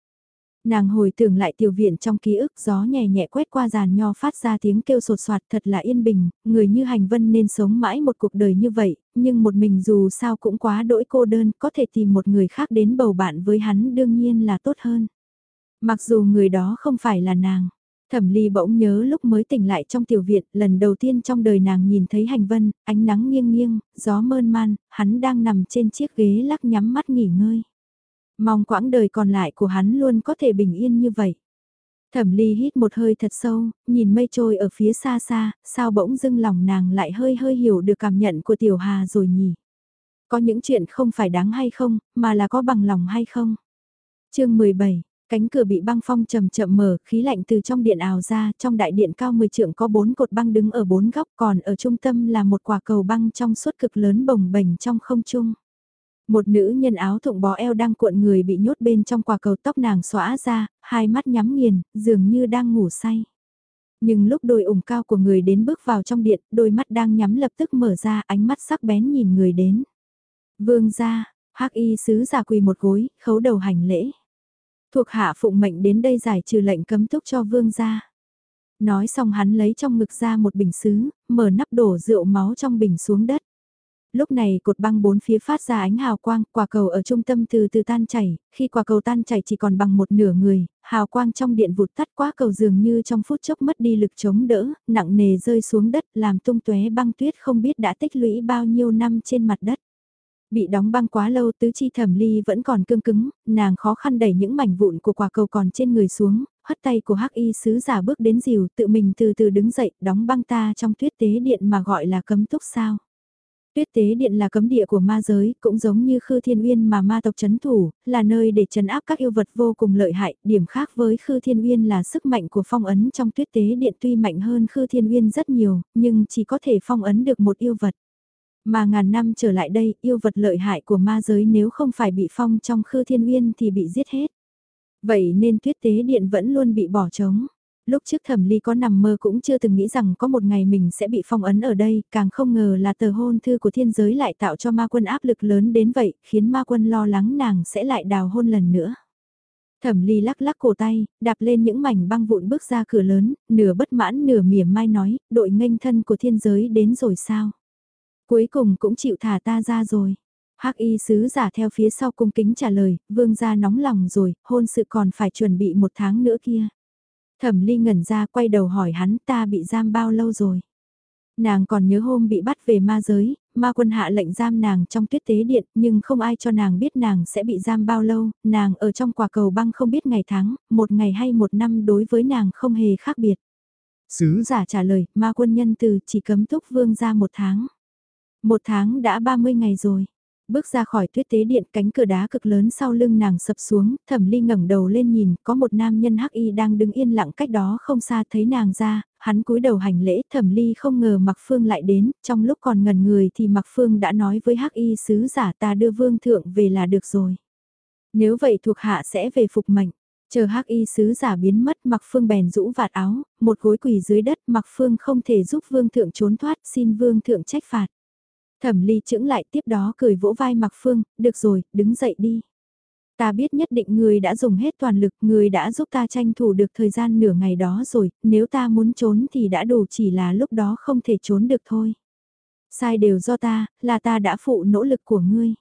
Nàng hồi tưởng lại tiểu viện trong ký ức gió nhẹ nhẹ quét qua giàn nho phát ra tiếng kêu sột soạt thật là yên bình, người như hành vân nên sống mãi một cuộc đời như vậy, nhưng một mình dù sao cũng quá đỗi cô đơn, có thể tìm một người khác đến bầu bạn với hắn đương nhiên là tốt hơn. Mặc dù người đó không phải là nàng. Thẩm ly bỗng nhớ lúc mới tỉnh lại trong tiểu viện, lần đầu tiên trong đời nàng nhìn thấy hành vân, ánh nắng nghiêng nghiêng, gió mơn man, hắn đang nằm trên chiếc ghế lắc nhắm mắt nghỉ ngơi. Mong quãng đời còn lại của hắn luôn có thể bình yên như vậy. Thẩm ly hít một hơi thật sâu, nhìn mây trôi ở phía xa xa, sao bỗng dưng lòng nàng lại hơi hơi hiểu được cảm nhận của tiểu hà rồi nhỉ. Có những chuyện không phải đáng hay không, mà là có bằng lòng hay không. chương 17, cánh cửa bị băng phong chậm chậm mở, khí lạnh từ trong điện ào ra, trong đại điện cao 10 trượng có bốn cột băng đứng ở bốn góc, còn ở trung tâm là một quả cầu băng trong suốt cực lớn bồng bềnh trong không trung. Một nữ nhân áo thụng bó eo đang cuộn người bị nhốt bên trong quả cầu tóc nàng xóa ra, hai mắt nhắm nghiền, dường như đang ngủ say. Nhưng lúc đôi ủng cao của người đến bước vào trong điện, đôi mắt đang nhắm lập tức mở ra ánh mắt sắc bén nhìn người đến. Vương ra, hắc y sứ giả quỳ một gối, khấu đầu hành lễ. Thuộc hạ phụng mệnh đến đây giải trừ lệnh cấm túc cho vương gia. Nói xong hắn lấy trong ngực ra một bình sứ, mở nắp đổ rượu máu trong bình xuống đất. Lúc này cột băng bốn phía phát ra ánh hào quang, quả cầu ở trung tâm từ từ tan chảy, khi quả cầu tan chảy chỉ còn bằng một nửa người, hào quang trong điện vụt tắt quá cầu dường như trong phút chốc mất đi lực chống đỡ, nặng nề rơi xuống đất làm tung tóe băng tuyết không biết đã tích lũy bao nhiêu năm trên mặt đất. Bị đóng băng quá lâu tứ chi thẩm ly vẫn còn cương cứng, nàng khó khăn đẩy những mảnh vụn của quả cầu còn trên người xuống, hất tay của hắc y sứ giả bước đến dìu tự mình từ từ đứng dậy đóng băng ta trong tuyết tế điện mà gọi là cấm túc sao. Tuyết tế điện là cấm địa của ma giới, cũng giống như Khư Thiên Uyên mà ma tộc chấn thủ, là nơi để chấn áp các yêu vật vô cùng lợi hại, điểm khác với Khư Thiên Uyên là sức mạnh của phong ấn trong tuyết tế điện tuy mạnh hơn Khư Thiên Uyên rất nhiều, nhưng chỉ có thể phong ấn được một yêu vật. Mà ngàn năm trở lại đây, yêu vật lợi hại của ma giới nếu không phải bị phong trong Khư Thiên Uyên thì bị giết hết. Vậy nên tuyết tế điện vẫn luôn bị bỏ trống lúc trước thẩm ly có nằm mơ cũng chưa từng nghĩ rằng có một ngày mình sẽ bị phong ấn ở đây, càng không ngờ là tờ hôn thư của thiên giới lại tạo cho ma quân áp lực lớn đến vậy, khiến ma quân lo lắng nàng sẽ lại đào hôn lần nữa. Thẩm ly lắc lắc cổ tay, đạp lên những mảnh băng vụn bước ra cửa lớn, nửa bất mãn nửa mỉa mai nói, đội nghênh thân của thiên giới đến rồi sao? Cuối cùng cũng chịu thả ta ra rồi. Hắc y sứ giả theo phía sau cung kính trả lời, vương gia nóng lòng rồi, hôn sự còn phải chuẩn bị một tháng nữa kia. Thẩm ly ngẩn ra quay đầu hỏi hắn ta bị giam bao lâu rồi. Nàng còn nhớ hôm bị bắt về ma giới, ma quân hạ lệnh giam nàng trong tuyết tế điện nhưng không ai cho nàng biết nàng sẽ bị giam bao lâu, nàng ở trong quả cầu băng không biết ngày tháng, một ngày hay một năm đối với nàng không hề khác biệt. Sứ giả trả lời, ma quân nhân từ chỉ cấm túc vương ra một tháng. Một tháng đã 30 ngày rồi. Bước ra khỏi tuyết tế điện cánh cửa đá cực lớn sau lưng nàng sập xuống, thẩm ly ngẩng đầu lên nhìn, có một nam nhân hắc y đang đứng yên lặng cách đó không xa thấy nàng ra, hắn cúi đầu hành lễ thẩm ly không ngờ mặc phương lại đến, trong lúc còn ngần người thì mặc phương đã nói với hắc y sứ giả ta đưa vương thượng về là được rồi. Nếu vậy thuộc hạ sẽ về phục mệnh. Chờ hắc y sứ giả biến mất mặc phương bèn rũ vạt áo, một gối quỳ dưới đất mặc phương không thể giúp vương thượng trốn thoát xin vương thượng trách phạt. Thẩm ly chững lại tiếp đó cười vỗ vai Mạc Phương, được rồi, đứng dậy đi. Ta biết nhất định người đã dùng hết toàn lực, người đã giúp ta tranh thủ được thời gian nửa ngày đó rồi, nếu ta muốn trốn thì đã đủ chỉ là lúc đó không thể trốn được thôi. Sai đều do ta, là ta đã phụ nỗ lực của ngươi.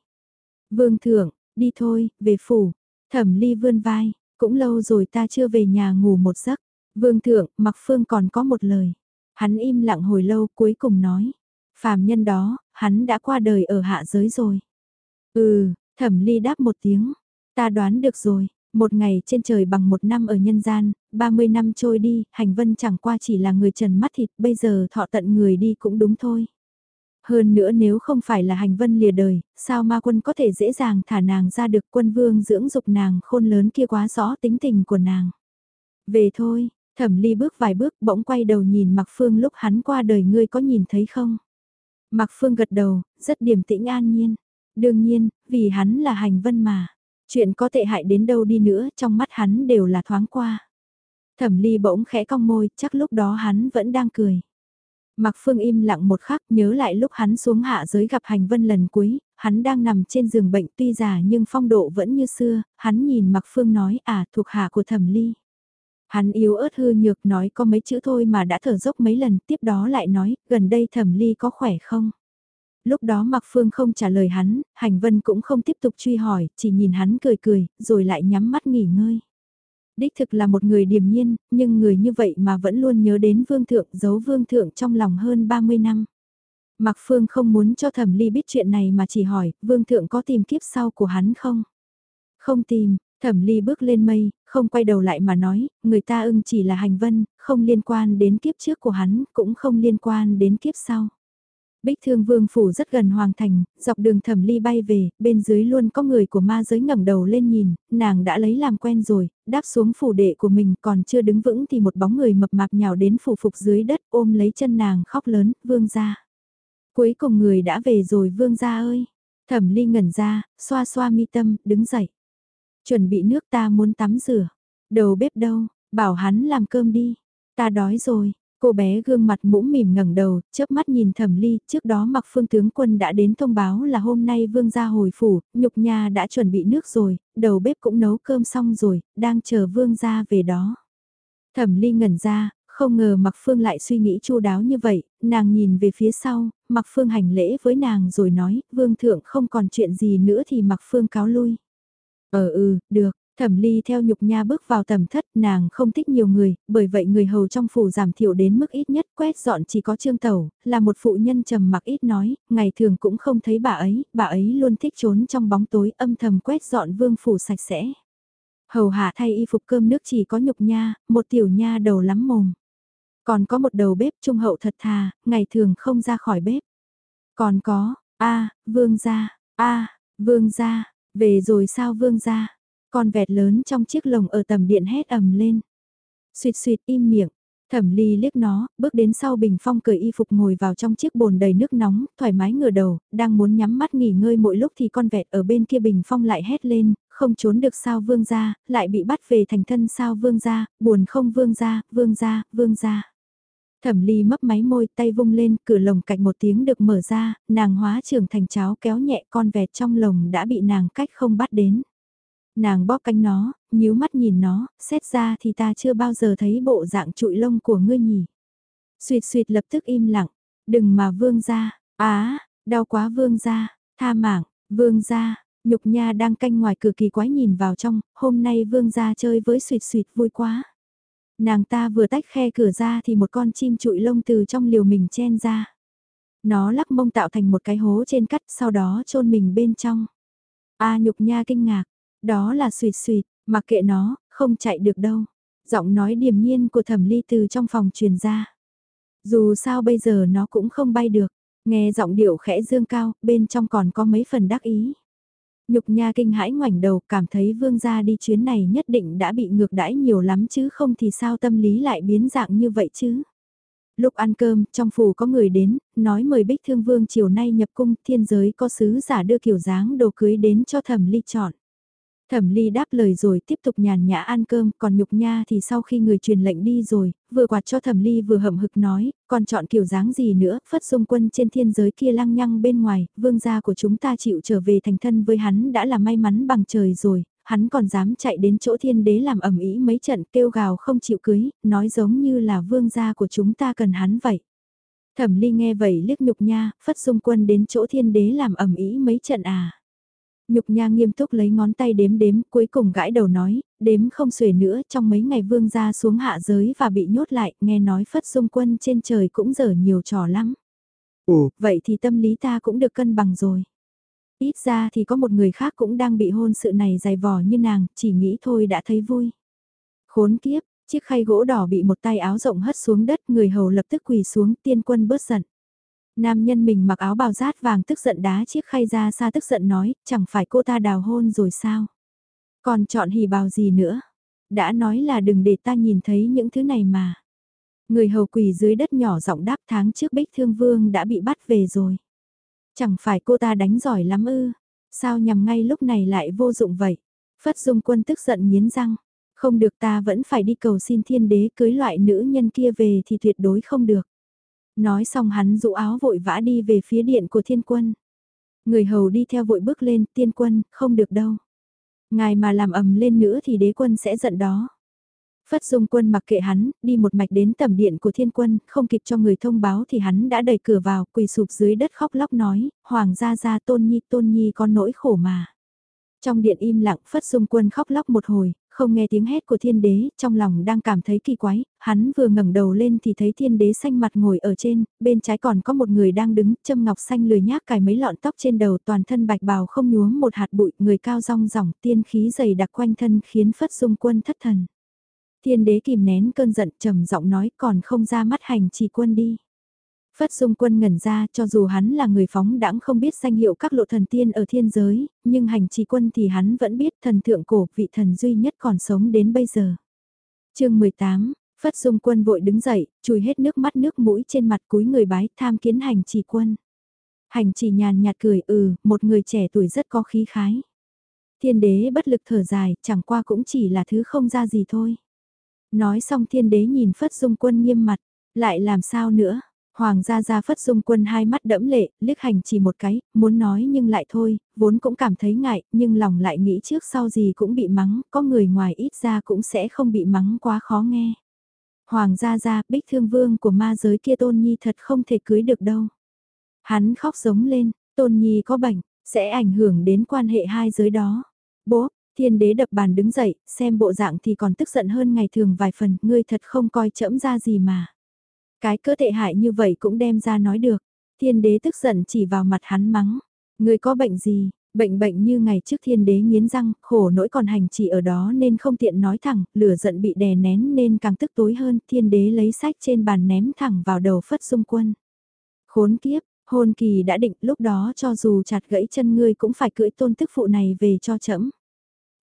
Vương thượng, đi thôi, về phủ. Thẩm ly vươn vai, cũng lâu rồi ta chưa về nhà ngủ một giấc. Vương thượng, Mạc Phương còn có một lời. Hắn im lặng hồi lâu cuối cùng nói. Phàm nhân đó, hắn đã qua đời ở hạ giới rồi. Ừ, thẩm ly đáp một tiếng. Ta đoán được rồi, một ngày trên trời bằng một năm ở nhân gian, 30 năm trôi đi, hành vân chẳng qua chỉ là người trần mắt thịt, bây giờ thọ tận người đi cũng đúng thôi. Hơn nữa nếu không phải là hành vân lìa đời, sao ma quân có thể dễ dàng thả nàng ra được quân vương dưỡng dục nàng khôn lớn kia quá rõ tính tình của nàng. Về thôi, thẩm ly bước vài bước bỗng quay đầu nhìn mặc phương lúc hắn qua đời ngươi có nhìn thấy không? Mạc Phương gật đầu, rất điềm tĩnh an nhiên. Đương nhiên, vì hắn là hành vân mà. Chuyện có tệ hại đến đâu đi nữa, trong mắt hắn đều là thoáng qua. Thẩm ly bỗng khẽ cong môi, chắc lúc đó hắn vẫn đang cười. Mạc Phương im lặng một khắc nhớ lại lúc hắn xuống hạ giới gặp hành vân lần cuối, hắn đang nằm trên giường bệnh tuy già nhưng phong độ vẫn như xưa, hắn nhìn Mạc Phương nói à thuộc hạ của thẩm ly. Hắn yếu ớt hư nhược nói có mấy chữ thôi mà đã thở dốc mấy lần, tiếp đó lại nói, gần đây thẩm ly có khỏe không? Lúc đó Mạc Phương không trả lời hắn, Hành Vân cũng không tiếp tục truy hỏi, chỉ nhìn hắn cười cười, rồi lại nhắm mắt nghỉ ngơi. Đích thực là một người điềm nhiên, nhưng người như vậy mà vẫn luôn nhớ đến Vương Thượng, giấu Vương Thượng trong lòng hơn 30 năm. Mạc Phương không muốn cho Thẩm Ly biết chuyện này mà chỉ hỏi, Vương Thượng có tìm kiếp sau của hắn không? Không tìm, Thẩm Ly bước lên mây, không quay đầu lại mà nói, người ta ưng chỉ là hành vân, không liên quan đến kiếp trước của hắn, cũng không liên quan đến kiếp sau. Bích Thương Vương phủ rất gần hoàng thành, dọc đường Thẩm Ly bay về, bên dưới luôn có người của ma giới ngẩng đầu lên nhìn, nàng đã lấy làm quen rồi, đáp xuống phủ đệ của mình còn chưa đứng vững thì một bóng người mập mạp nhào đến phủ phục dưới đất ôm lấy chân nàng khóc lớn, vương gia. Cuối cùng người đã về rồi vương gia ơi. Thẩm Ly ngẩn ra, xoa xoa mi tâm, đứng dậy. Chuẩn bị nước ta muốn tắm rửa. Đầu bếp đâu, bảo hắn làm cơm đi. Ta đói rồi. Cô bé gương mặt mũm mỉm ngẩng đầu, chớp mắt nhìn thẩm ly, trước đó mặc phương tướng quân đã đến thông báo là hôm nay vương gia hồi phủ, nhục nha đã chuẩn bị nước rồi, đầu bếp cũng nấu cơm xong rồi, đang chờ vương gia về đó. Thẩm ly ngẩn ra, không ngờ mặc phương lại suy nghĩ chu đáo như vậy, nàng nhìn về phía sau, mặc phương hành lễ với nàng rồi nói, vương thượng không còn chuyện gì nữa thì mặc phương cáo lui. Ờ ừ, được, Thẩm ly theo nhục nha bước vào tầm thất nàng không thích nhiều người, bởi vậy người hầu trong phủ giảm thiểu đến mức ít nhất quét dọn chỉ có trương tẩu, là một phụ nhân trầm mặc ít nói, ngày thường cũng không thấy bà ấy, bà ấy luôn thích trốn trong bóng tối âm thầm quét dọn vương phủ sạch sẽ. Hầu hạ thay y phục cơm nước chỉ có nhục nha, một tiểu nha đầu lắm mồm. Còn có một đầu bếp trung hậu thật thà, ngày thường không ra khỏi bếp. Còn có, a vương gia, a vương gia, về rồi sao vương gia? Con vẹt lớn trong chiếc lồng ở tầm điện hét ầm lên. Xuyệt xuyệt im miệng, Thẩm ly liếc nó, bước đến sau bình phong cởi y phục ngồi vào trong chiếc bồn đầy nước nóng, thoải mái ngửa đầu, đang muốn nhắm mắt nghỉ ngơi mỗi lúc thì con vẹt ở bên kia bình phong lại hét lên, không trốn được sao vương gia, lại bị bắt về thành thân sao vương gia, buồn không vương gia, vương gia, vương gia. Thẩm ly mấp máy môi, tay vung lên, cửa lồng cạnh một tiếng được mở ra, nàng hóa trưởng thành cháo kéo nhẹ con vẹt trong lồng đã bị nàng cách không bắt đến. Nàng bóp cánh nó, nhíu mắt nhìn nó, xét ra thì ta chưa bao giờ thấy bộ dạng trụi lông của ngươi nhỉ. Xuyệt xuyệt lập tức im lặng, đừng mà vương ra, á, đau quá vương ra, tha mạng, vương ra, nhục nha đang canh ngoài cửa kỳ quái nhìn vào trong, hôm nay vương ra chơi với xuyệt xuyệt vui quá. Nàng ta vừa tách khe cửa ra thì một con chim trụi lông từ trong liều mình chen ra. Nó lắc mông tạo thành một cái hố trên cắt sau đó chôn mình bên trong. A nhục nha kinh ngạc, đó là suyệt suyệt, mặc kệ nó, không chạy được đâu. Giọng nói điềm nhiên của thẩm ly từ trong phòng truyền ra. Dù sao bây giờ nó cũng không bay được, nghe giọng điệu khẽ dương cao, bên trong còn có mấy phần đắc ý. Nhục nha kinh hãi ngoảnh đầu cảm thấy vương gia đi chuyến này nhất định đã bị ngược đãi nhiều lắm chứ không thì sao tâm lý lại biến dạng như vậy chứ. Lúc ăn cơm, trong phủ có người đến, nói mời Bích Thương Vương chiều nay nhập cung, thiên giới có sứ giả đưa kiểu dáng đồ cưới đến cho thẩm ly chọn. Thẩm ly đáp lời rồi tiếp tục nhàn nhã ăn cơm, còn nhục nha thì sau khi người truyền lệnh đi rồi, vừa quạt cho thẩm ly vừa hậm hực nói, còn chọn kiểu dáng gì nữa, phất dung quân trên thiên giới kia lăng nhăng bên ngoài, vương gia của chúng ta chịu trở về thành thân với hắn đã là may mắn bằng trời rồi, hắn còn dám chạy đến chỗ thiên đế làm ẩm ý mấy trận kêu gào không chịu cưới, nói giống như là vương gia của chúng ta cần hắn vậy. Thẩm ly nghe vậy liếc nhục nha, phất dung quân đến chỗ thiên đế làm ẩm ý mấy trận à. Nhục nha nghiêm túc lấy ngón tay đếm đếm, cuối cùng gãi đầu nói, đếm không xuể nữa, trong mấy ngày vương ra xuống hạ giới và bị nhốt lại, nghe nói phất dung quân trên trời cũng dở nhiều trò lắm. Ồ, vậy thì tâm lý ta cũng được cân bằng rồi. Ít ra thì có một người khác cũng đang bị hôn sự này dày vò như nàng, chỉ nghĩ thôi đã thấy vui. Khốn kiếp, chiếc khay gỗ đỏ bị một tay áo rộng hất xuống đất, người hầu lập tức quỳ xuống tiên quân bớt giận. Nam nhân mình mặc áo bào rát vàng tức giận đá chiếc khay ra xa tức giận nói, chẳng phải cô ta đào hôn rồi sao? Còn chọn hỉ bào gì nữa? Đã nói là đừng để ta nhìn thấy những thứ này mà. Người hầu quỳ dưới đất nhỏ giọng đáp tháng trước Bích Thương Vương đã bị bắt về rồi. Chẳng phải cô ta đánh giỏi lắm ư? Sao nhằm ngay lúc này lại vô dụng vậy? Phất Dung Quân tức giận nghiến răng. Không được ta vẫn phải đi cầu xin thiên đế cưới loại nữ nhân kia về thì tuyệt đối không được. Nói xong hắn rũ áo vội vã đi về phía điện của thiên quân. Người hầu đi theo vội bước lên, tiên quân, không được đâu. Ngài mà làm ầm lên nữa thì đế quân sẽ giận đó. Phất Dung Quân mặc kệ hắn, đi một mạch đến tầm điện của thiên quân, không kịp cho người thông báo thì hắn đã đẩy cửa vào, quỳ sụp dưới đất khóc lóc nói, Hoàng gia gia tôn nhi tôn nhi có nỗi khổ mà. Trong điện im lặng Phất Dung Quân khóc lóc một hồi, không nghe tiếng hét của thiên đế, trong lòng đang cảm thấy kỳ quái, hắn vừa ngẩng đầu lên thì thấy thiên đế xanh mặt ngồi ở trên, bên trái còn có một người đang đứng, châm ngọc xanh lười nhác cài mấy lọn tóc trên đầu toàn thân bạch bào không nhuốm một hạt bụi, người cao rong ròng tiên khí dày đặc quanh thân khiến phất dung quân thất thần. Thiên đế kìm nén cơn giận trầm giọng nói còn không ra mắt hành trì quân đi. Phất Dung Quân ngẩn ra cho dù hắn là người phóng đãng không biết danh hiệu các lộ thần tiên ở thiên giới, nhưng hành trì quân thì hắn vẫn biết thần thượng cổ vị thần duy nhất còn sống đến bây giờ. chương 18, Phất Dung Quân vội đứng dậy, chùi hết nước mắt nước mũi trên mặt cúi người bái tham kiến hành trì quân. Hành trì nhàn nhạt cười ừ, một người trẻ tuổi rất có khí khái. Thiên đế bất lực thở dài, chẳng qua cũng chỉ là thứ không ra gì thôi. Nói xong thiên đế nhìn Phất Dung Quân nghiêm mặt, lại làm sao nữa? Hoàng gia gia phất dung quân hai mắt đẫm lệ, liếc hành chỉ một cái, muốn nói nhưng lại thôi, vốn cũng cảm thấy ngại, nhưng lòng lại nghĩ trước sau gì cũng bị mắng, có người ngoài ít ra cũng sẽ không bị mắng quá khó nghe. Hoàng gia gia, bích thương vương của ma giới kia tôn nhi thật không thể cưới được đâu. Hắn khóc giống lên, tôn nhi có bệnh, sẽ ảnh hưởng đến quan hệ hai giới đó. Bố, thiên đế đập bàn đứng dậy, xem bộ dạng thì còn tức giận hơn ngày thường vài phần, ngươi thật không coi chẫm ra gì mà. Cái cơ tệ hại như vậy cũng đem ra nói được. Thiên đế tức giận chỉ vào mặt hắn mắng. Người có bệnh gì, bệnh bệnh như ngày trước thiên đế nghiến răng, khổ nỗi còn hành chỉ ở đó nên không tiện nói thẳng, lửa giận bị đè nén nên càng tức tối hơn, thiên đế lấy sách trên bàn ném thẳng vào đầu phất dung quân. Khốn kiếp, Hôn kỳ đã định lúc đó cho dù chặt gãy chân ngươi cũng phải cưỡi tôn tức phụ này về cho trẫm.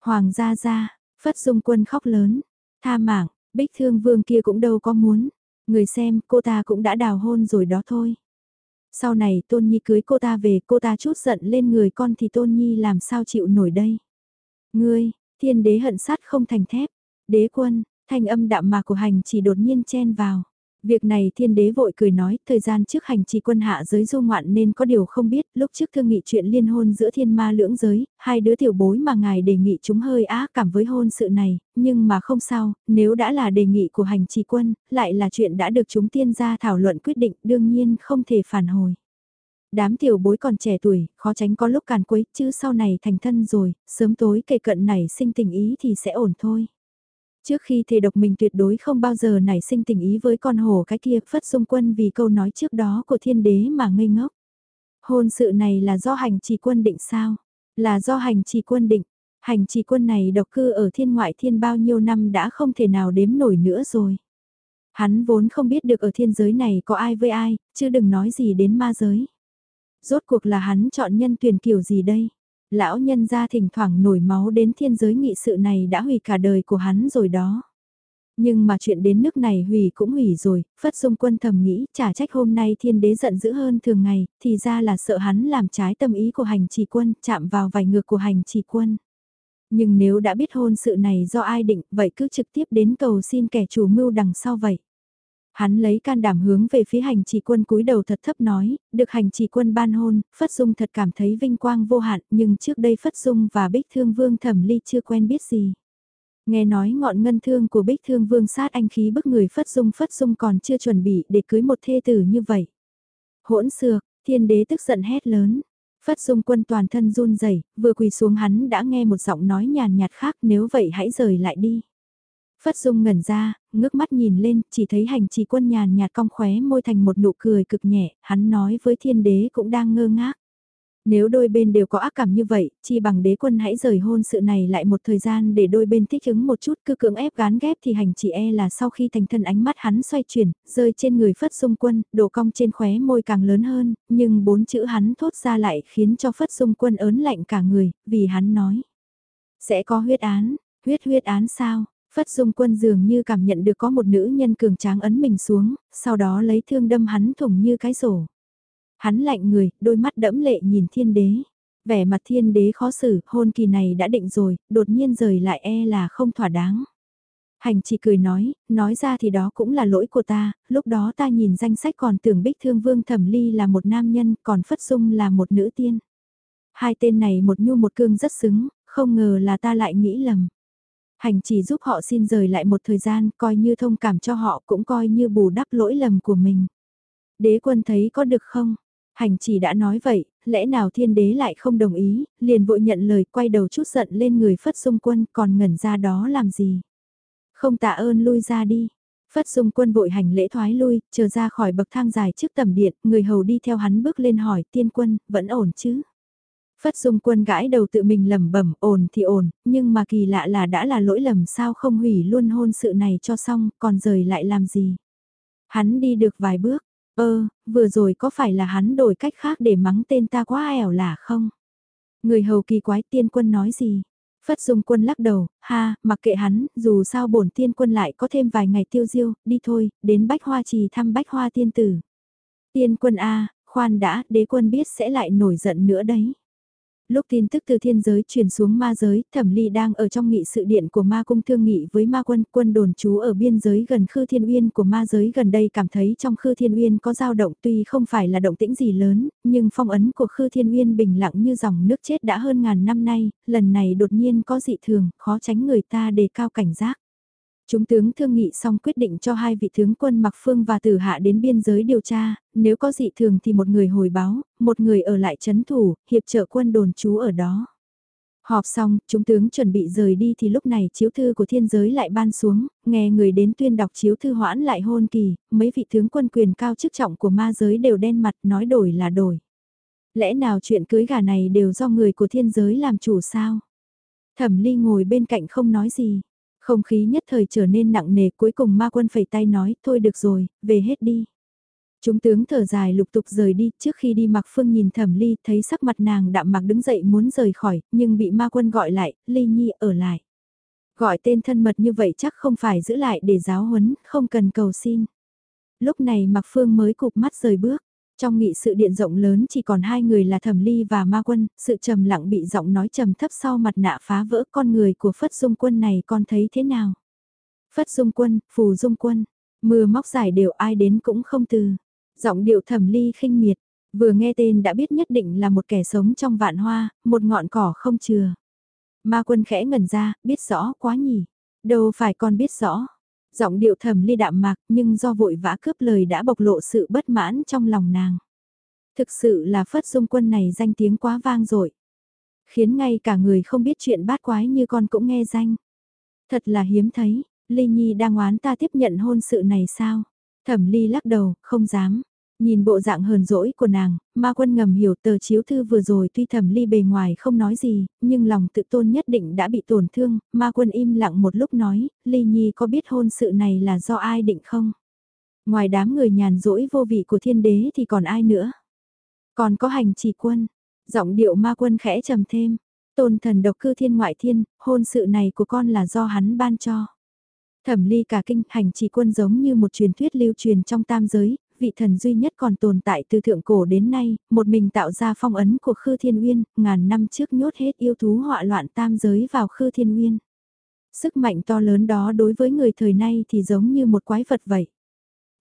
Hoàng gia gia, Phất Dung Quân khóc lớn, tha mạng, bích thương vương kia cũng đâu có muốn. Người xem, cô ta cũng đã đào hôn rồi đó thôi. Sau này Tôn Nhi cưới cô ta về, cô ta chút giận lên người con thì Tôn Nhi làm sao chịu nổi đây. Ngươi, thiên đế hận sát không thành thép. Đế quân, thanh âm đạm mà của hành chỉ đột nhiên chen vào. Việc này thiên đế vội cười nói, thời gian trước hành trì quân hạ giới du ngoạn nên có điều không biết, lúc trước thương nghị chuyện liên hôn giữa thiên ma lưỡng giới, hai đứa tiểu bối mà ngài đề nghị chúng hơi á cảm với hôn sự này, nhưng mà không sao, nếu đã là đề nghị của hành trì quân, lại là chuyện đã được chúng tiên gia thảo luận quyết định đương nhiên không thể phản hồi. Đám tiểu bối còn trẻ tuổi, khó tránh có lúc càn quấy, chứ sau này thành thân rồi, sớm tối kề cận này sinh tình ý thì sẽ ổn thôi. Trước khi thề độc mình tuyệt đối không bao giờ nảy sinh tình ý với con hổ cái kia phất dung quân vì câu nói trước đó của thiên đế mà ngây ngốc. Hôn sự này là do hành trì quân định sao? Là do hành trì quân định. Hành trì quân này độc cư ở thiên ngoại thiên bao nhiêu năm đã không thể nào đếm nổi nữa rồi. Hắn vốn không biết được ở thiên giới này có ai với ai, chứ đừng nói gì đến ma giới. Rốt cuộc là hắn chọn nhân tuyển kiểu gì đây? Lão nhân ra thỉnh thoảng nổi máu đến thiên giới nghị sự này đã hủy cả đời của hắn rồi đó. Nhưng mà chuyện đến nước này hủy cũng hủy rồi, Phất Dung Quân thầm nghĩ trả trách hôm nay thiên đế giận dữ hơn thường ngày, thì ra là sợ hắn làm trái tâm ý của hành trì quân, chạm vào vài ngược của hành trì quân. Nhưng nếu đã biết hôn sự này do ai định, vậy cứ trực tiếp đến cầu xin kẻ chủ mưu đằng sau vậy. Hắn lấy can đảm hướng về phía hành trì quân cúi đầu thật thấp nói, được hành trì quân ban hôn, Phất Dung thật cảm thấy vinh quang vô hạn, nhưng trước đây Phất Dung và Bích Thương Vương thẩm ly chưa quen biết gì. Nghe nói ngọn ngân thương của Bích Thương Vương sát anh khí bức người Phất Dung Phất Dung còn chưa chuẩn bị để cưới một thê tử như vậy. Hỗn xược, thiên đế tức giận hét lớn. Phất Dung quân toàn thân run rẩy vừa quỳ xuống hắn đã nghe một giọng nói nhàn nhạt khác nếu vậy hãy rời lại đi. Phất Dung ngẩn ra, ngước mắt nhìn lên, chỉ thấy hành trì quân nhàn nhạt cong khóe môi thành một nụ cười cực nhẹ, hắn nói với thiên đế cũng đang ngơ ngác. Nếu đôi bên đều có ác cảm như vậy, chi bằng đế quân hãy rời hôn sự này lại một thời gian để đôi bên thích ứng một chút cứ cưỡng ép gán ghép thì hành chỉ e là sau khi thành thân ánh mắt hắn xoay chuyển, rơi trên người Phất Dung Quân, độ cong trên khóe môi càng lớn hơn, nhưng bốn chữ hắn thốt ra lại khiến cho Phất Dung Quân ớn lạnh cả người, vì hắn nói. Sẽ có huyết án, huyết huyết án sao? Phất Dung Quân dường như cảm nhận được có một nữ nhân cường tráng ấn mình xuống, sau đó lấy thương đâm hắn thủng như cái rổ. Hắn lạnh người, đôi mắt đẫm lệ nhìn thiên đế. Vẻ mặt thiên đế khó xử, hôn kỳ này đã định rồi, đột nhiên rời lại e là không thỏa đáng. Hành chỉ cười nói, nói ra thì đó cũng là lỗi của ta, lúc đó ta nhìn danh sách còn tưởng Bích Thương Vương Thẩm Ly là một nam nhân, còn Phất Dung là một nữ tiên. Hai tên này một nhu một cương rất xứng, không ngờ là ta lại nghĩ lầm. Hành chỉ giúp họ xin rời lại một thời gian, coi như thông cảm cho họ cũng coi như bù đắp lỗi lầm của mình. Đế quân thấy có được không? Hành chỉ đã nói vậy, lẽ nào thiên đế lại không đồng ý, liền vội nhận lời quay đầu chút giận lên người Phất Dung Quân còn ngẩn ra đó làm gì? Không tạ ơn lui ra đi. Phất Dung Quân vội hành lễ thoái lui, chờ ra khỏi bậc thang dài trước tầm điện, người hầu đi theo hắn bước lên hỏi tiên quân, vẫn ổn chứ? Phất Dung Quân gãi đầu tự mình lẩm bẩm, ổn thì ổn, nhưng mà kỳ lạ là đã là lỗi lầm sao không hủy luôn hôn sự này cho xong, còn rời lại làm gì. Hắn đi được vài bước, ơ, vừa rồi có phải là hắn đổi cách khác để mắng tên ta quá ẻo là không? Người hầu kỳ quái tiên quân nói gì? Phất Dung Quân lắc đầu, ha, mặc kệ hắn, dù sao bổn tiên quân lại có thêm vài ngày tiêu diêu, đi thôi, đến Bách Hoa Trì thăm Bách Hoa Tiên Tử. Tiên quân A, khoan đã, đế quân biết sẽ lại nổi giận nữa đấy. Lúc tin tức từ thiên giới truyền xuống ma giới, thẩm ly đang ở trong nghị sự điện của ma cung thương nghị với ma quân, quân đồn trú ở biên giới gần Khư Thiên Uyên của ma giới gần đây cảm thấy trong Khư Thiên Uyên có dao động tuy không phải là động tĩnh gì lớn, nhưng phong ấn của Khư Thiên Uyên bình lặng như dòng nước chết đã hơn ngàn năm nay, lần này đột nhiên có dị thường, khó tránh người ta đề cao cảnh giác. Chúng tướng thương nghị xong quyết định cho hai vị tướng quân Mặc Phương và Tử Hạ đến biên giới điều tra, nếu có dị thường thì một người hồi báo, một người ở lại chấn thủ, hiệp trợ quân đồn trú ở đó. Họp xong, chúng tướng chuẩn bị rời đi thì lúc này chiếu thư của thiên giới lại ban xuống, nghe người đến tuyên đọc chiếu thư hoãn lại hôn kỳ, mấy vị tướng quân quyền cao chức trọng của ma giới đều đen mặt nói đổi là đổi. Lẽ nào chuyện cưới gà này đều do người của thiên giới làm chủ sao? Thẩm ly ngồi bên cạnh không nói gì. Không khí nhất thời trở nên nặng nề cuối cùng ma quân phẩy tay nói, thôi được rồi, về hết đi. Chúng tướng thở dài lục tục rời đi, trước khi đi Mạc Phương nhìn Thẩm Ly, thấy sắc mặt nàng đạm mạc đứng dậy muốn rời khỏi, nhưng bị ma quân gọi lại, Ly Nhi ở lại. Gọi tên thân mật như vậy chắc không phải giữ lại để giáo huấn, không cần cầu xin. Lúc này Mạc Phương mới cụp mắt rời bước. Trong nghị sự điện rộng lớn chỉ còn hai người là Thẩm Ly và Ma Quân, sự trầm lặng bị giọng nói trầm thấp sau mặt nạ phá vỡ con người của Phất Dung Quân này con thấy thế nào? Phất Dung Quân, Phù Dung Quân, mưa móc giải đều ai đến cũng không từ. Giọng điệu Thẩm Ly khinh miệt, vừa nghe tên đã biết nhất định là một kẻ sống trong vạn hoa, một ngọn cỏ không chừa. Ma Quân khẽ ngẩn ra, biết rõ quá nhỉ. Đâu phải con biết rõ. Giọng điệu thầm ly đạm mạc nhưng do vội vã cướp lời đã bộc lộ sự bất mãn trong lòng nàng. Thực sự là phất dung quân này danh tiếng quá vang rồi. Khiến ngay cả người không biết chuyện bát quái như con cũng nghe danh. Thật là hiếm thấy, Ly Nhi đang oán ta tiếp nhận hôn sự này sao? Thẩm Ly lắc đầu, không dám. Nhìn bộ dạng hờn dỗi của nàng, ma quân ngầm hiểu tờ chiếu thư vừa rồi tuy thẩm ly bề ngoài không nói gì, nhưng lòng tự tôn nhất định đã bị tổn thương, ma quân im lặng một lúc nói, ly nhi có biết hôn sự này là do ai định không? Ngoài đám người nhàn rỗi vô vị của thiên đế thì còn ai nữa? Còn có hành trì quân, giọng điệu ma quân khẽ trầm thêm, tôn thần độc cư thiên ngoại thiên, hôn sự này của con là do hắn ban cho. Thẩm ly cả kinh hành trì quân giống như một truyền thuyết lưu truyền trong tam giới, vị thần duy nhất còn tồn tại từ thượng cổ đến nay, một mình tạo ra phong ấn của Khư Thiên Uyên, ngàn năm trước nhốt hết yêu thú họa loạn tam giới vào Khư Thiên Uyên. Sức mạnh to lớn đó đối với người thời nay thì giống như một quái vật vậy.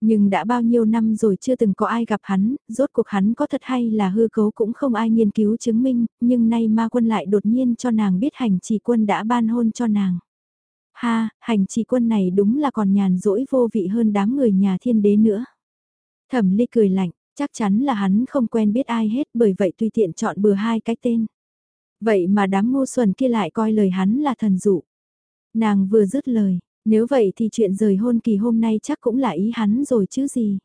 Nhưng đã bao nhiêu năm rồi chưa từng có ai gặp hắn, rốt cuộc hắn có thật hay là hư cấu cũng không ai nghiên cứu chứng minh, nhưng nay ma quân lại đột nhiên cho nàng biết hành trì quân đã ban hôn cho nàng. Ha, hành trì quân này đúng là còn nhàn rỗi vô vị hơn đám người nhà thiên đế nữa. Thẩm ly cười lạnh, chắc chắn là hắn không quen biết ai hết bởi vậy tùy tiện chọn bừa hai cái tên. Vậy mà đám ngu xuẩn kia lại coi lời hắn là thần dụ. Nàng vừa dứt lời, nếu vậy thì chuyện rời hôn kỳ hôm nay chắc cũng là ý hắn rồi chứ gì.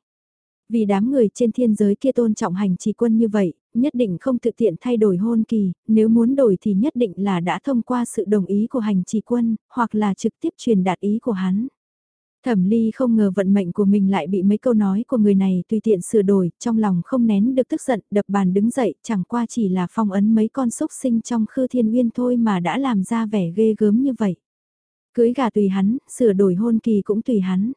Vì đám người trên thiên giới kia tôn trọng hành trì quân như vậy, nhất định không thực tiện thay đổi hôn kỳ, nếu muốn đổi thì nhất định là đã thông qua sự đồng ý của hành trì quân, hoặc là trực tiếp truyền đạt ý của hắn. Thẩm Ly không ngờ vận mệnh của mình lại bị mấy câu nói của người này tùy tiện sửa đổi, trong lòng không nén được tức giận, đập bàn đứng dậy, chẳng qua chỉ là phong ấn mấy con sốc sinh trong khư thiên uyên thôi mà đã làm ra vẻ ghê gớm như vậy. Cưới gà tùy hắn, sửa đổi hôn kỳ cũng tùy hắn.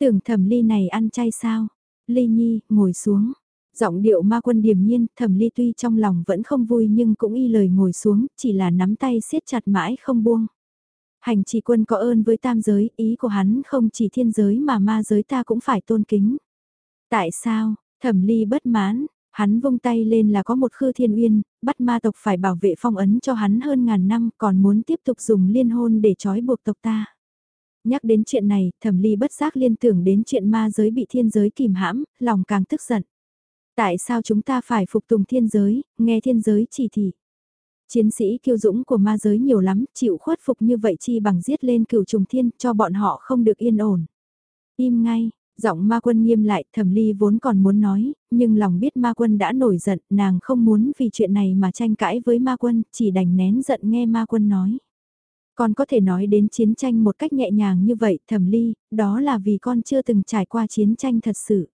Tưởng thẩm ly này ăn chay sao? Ly nhi, ngồi xuống. Giọng điệu ma quân điềm nhiên, thẩm ly tuy trong lòng vẫn không vui nhưng cũng y lời ngồi xuống, chỉ là nắm tay siết chặt mãi không buông. Hành trì quân có ơn với tam giới, ý của hắn không chỉ thiên giới mà ma giới ta cũng phải tôn kính. Tại sao, thẩm ly bất mãn, hắn vung tay lên là có một khư thiên uyên, bắt ma tộc phải bảo vệ phong ấn cho hắn hơn ngàn năm còn muốn tiếp tục dùng liên hôn để trói buộc tộc ta. Nhắc đến chuyện này, thẩm ly bất giác liên tưởng đến chuyện ma giới bị thiên giới kìm hãm, lòng càng tức giận. Tại sao chúng ta phải phục tùng thiên giới, nghe thiên giới chỉ thị? Chiến sĩ kiêu dũng của ma giới nhiều lắm, chịu khuất phục như vậy chi bằng giết lên cửu trùng thiên cho bọn họ không được yên ổn. Im ngay, giọng ma quân nghiêm lại, thẩm ly vốn còn muốn nói, nhưng lòng biết ma quân đã nổi giận, nàng không muốn vì chuyện này mà tranh cãi với ma quân, chỉ đành nén giận nghe ma quân nói. Con có thể nói đến chiến tranh một cách nhẹ nhàng như vậy, thẩm ly, đó là vì con chưa từng trải qua chiến tranh thật sự.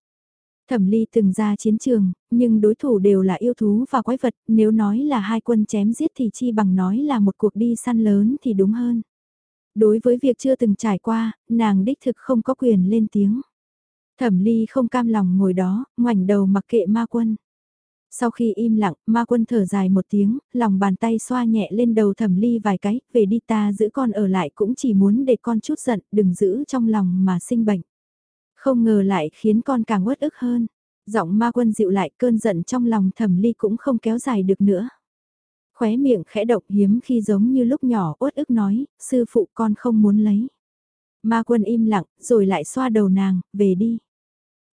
Thẩm Ly từng ra chiến trường, nhưng đối thủ đều là yêu thú và quái vật, nếu nói là hai quân chém giết thì chi bằng nói là một cuộc đi săn lớn thì đúng hơn. Đối với việc chưa từng trải qua, nàng đích thực không có quyền lên tiếng. Thẩm Ly không cam lòng ngồi đó, ngoảnh đầu mặc kệ ma quân. Sau khi im lặng, ma quân thở dài một tiếng, lòng bàn tay xoa nhẹ lên đầu thẩm ly vài cái, về đi ta giữ con ở lại cũng chỉ muốn để con chút giận, đừng giữ trong lòng mà sinh bệnh. Không ngờ lại khiến con càng uất ức hơn. Giọng ma quân dịu lại cơn giận trong lòng thẩm ly cũng không kéo dài được nữa. Khóe miệng khẽ động hiếm khi giống như lúc nhỏ uất ức nói, sư phụ con không muốn lấy. Ma quân im lặng, rồi lại xoa đầu nàng, về đi.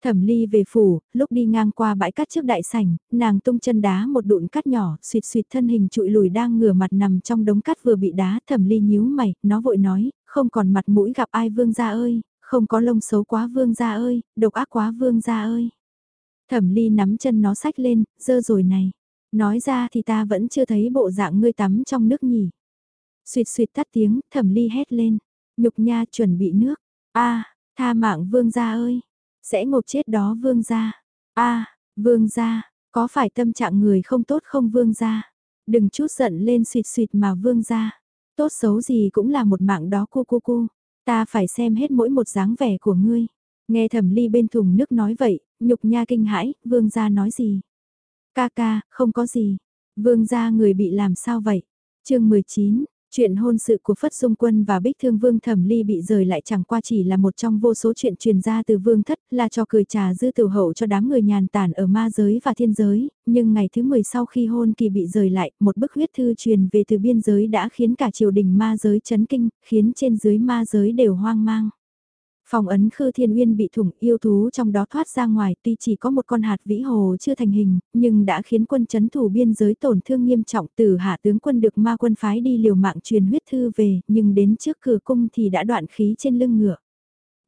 Thẩm ly về phủ, lúc đi ngang qua bãi cát trước đại sảnh, nàng tung chân đá một đụn cát nhỏ, suyệt suyệt thân hình trụi lùi đang ngửa mặt nằm trong đống cát vừa bị đá. Thẩm ly nhíu mày, nó vội nói, không còn mặt mũi gặp ai vương gia ơi, không có lông xấu quá vương gia ơi, độc ác quá vương gia ơi. Thẩm ly nắm chân nó sách lên, dơ rồi này. Nói ra thì ta vẫn chưa thấy bộ dạng ngươi tắm trong nước nhỉ. Xuyệt xuyệt tắt tiếng, thẩm ly hét lên. Nhục nha chuẩn bị nước. a tha mạng vương gia ơi. Sẽ ngộp chết đó vương gia. a vương gia, có phải tâm trạng người không tốt không vương gia? Đừng chút giận lên suyệt suyệt mà vương gia. Tốt xấu gì cũng là một mạng đó cu cu cu. Ta phải xem hết mỗi một dáng vẻ của ngươi. Nghe thẩm ly bên thùng nước nói vậy, nhục nha kinh hãi, vương gia nói gì? Ca ca, không có gì. Vương gia người bị làm sao vậy? chương 19, Chuyện hôn sự của Phất Dung Quân và Bích Thương Vương Thẩm Ly bị rời lại chẳng qua chỉ là một trong vô số chuyện truyền ra từ Vương Thất là cho cười trà dư tử hậu cho đám người nhàn tản ở ma giới và thiên giới, nhưng ngày thứ 10 sau khi hôn kỳ bị rời lại, một bức huyết thư truyền về từ biên giới đã khiến cả triều đình ma giới chấn kinh, khiến trên dưới ma giới đều hoang mang. Phòng ấn khư thiên uyên bị thủng yêu thú trong đó thoát ra ngoài tuy chỉ có một con hạt vĩ hồ chưa thành hình, nhưng đã khiến quân chấn thủ biên giới tổn thương nghiêm trọng từ hạ tướng quân được ma quân phái đi liều mạng truyền huyết thư về, nhưng đến trước cửa cung thì đã đoạn khí trên lưng ngựa.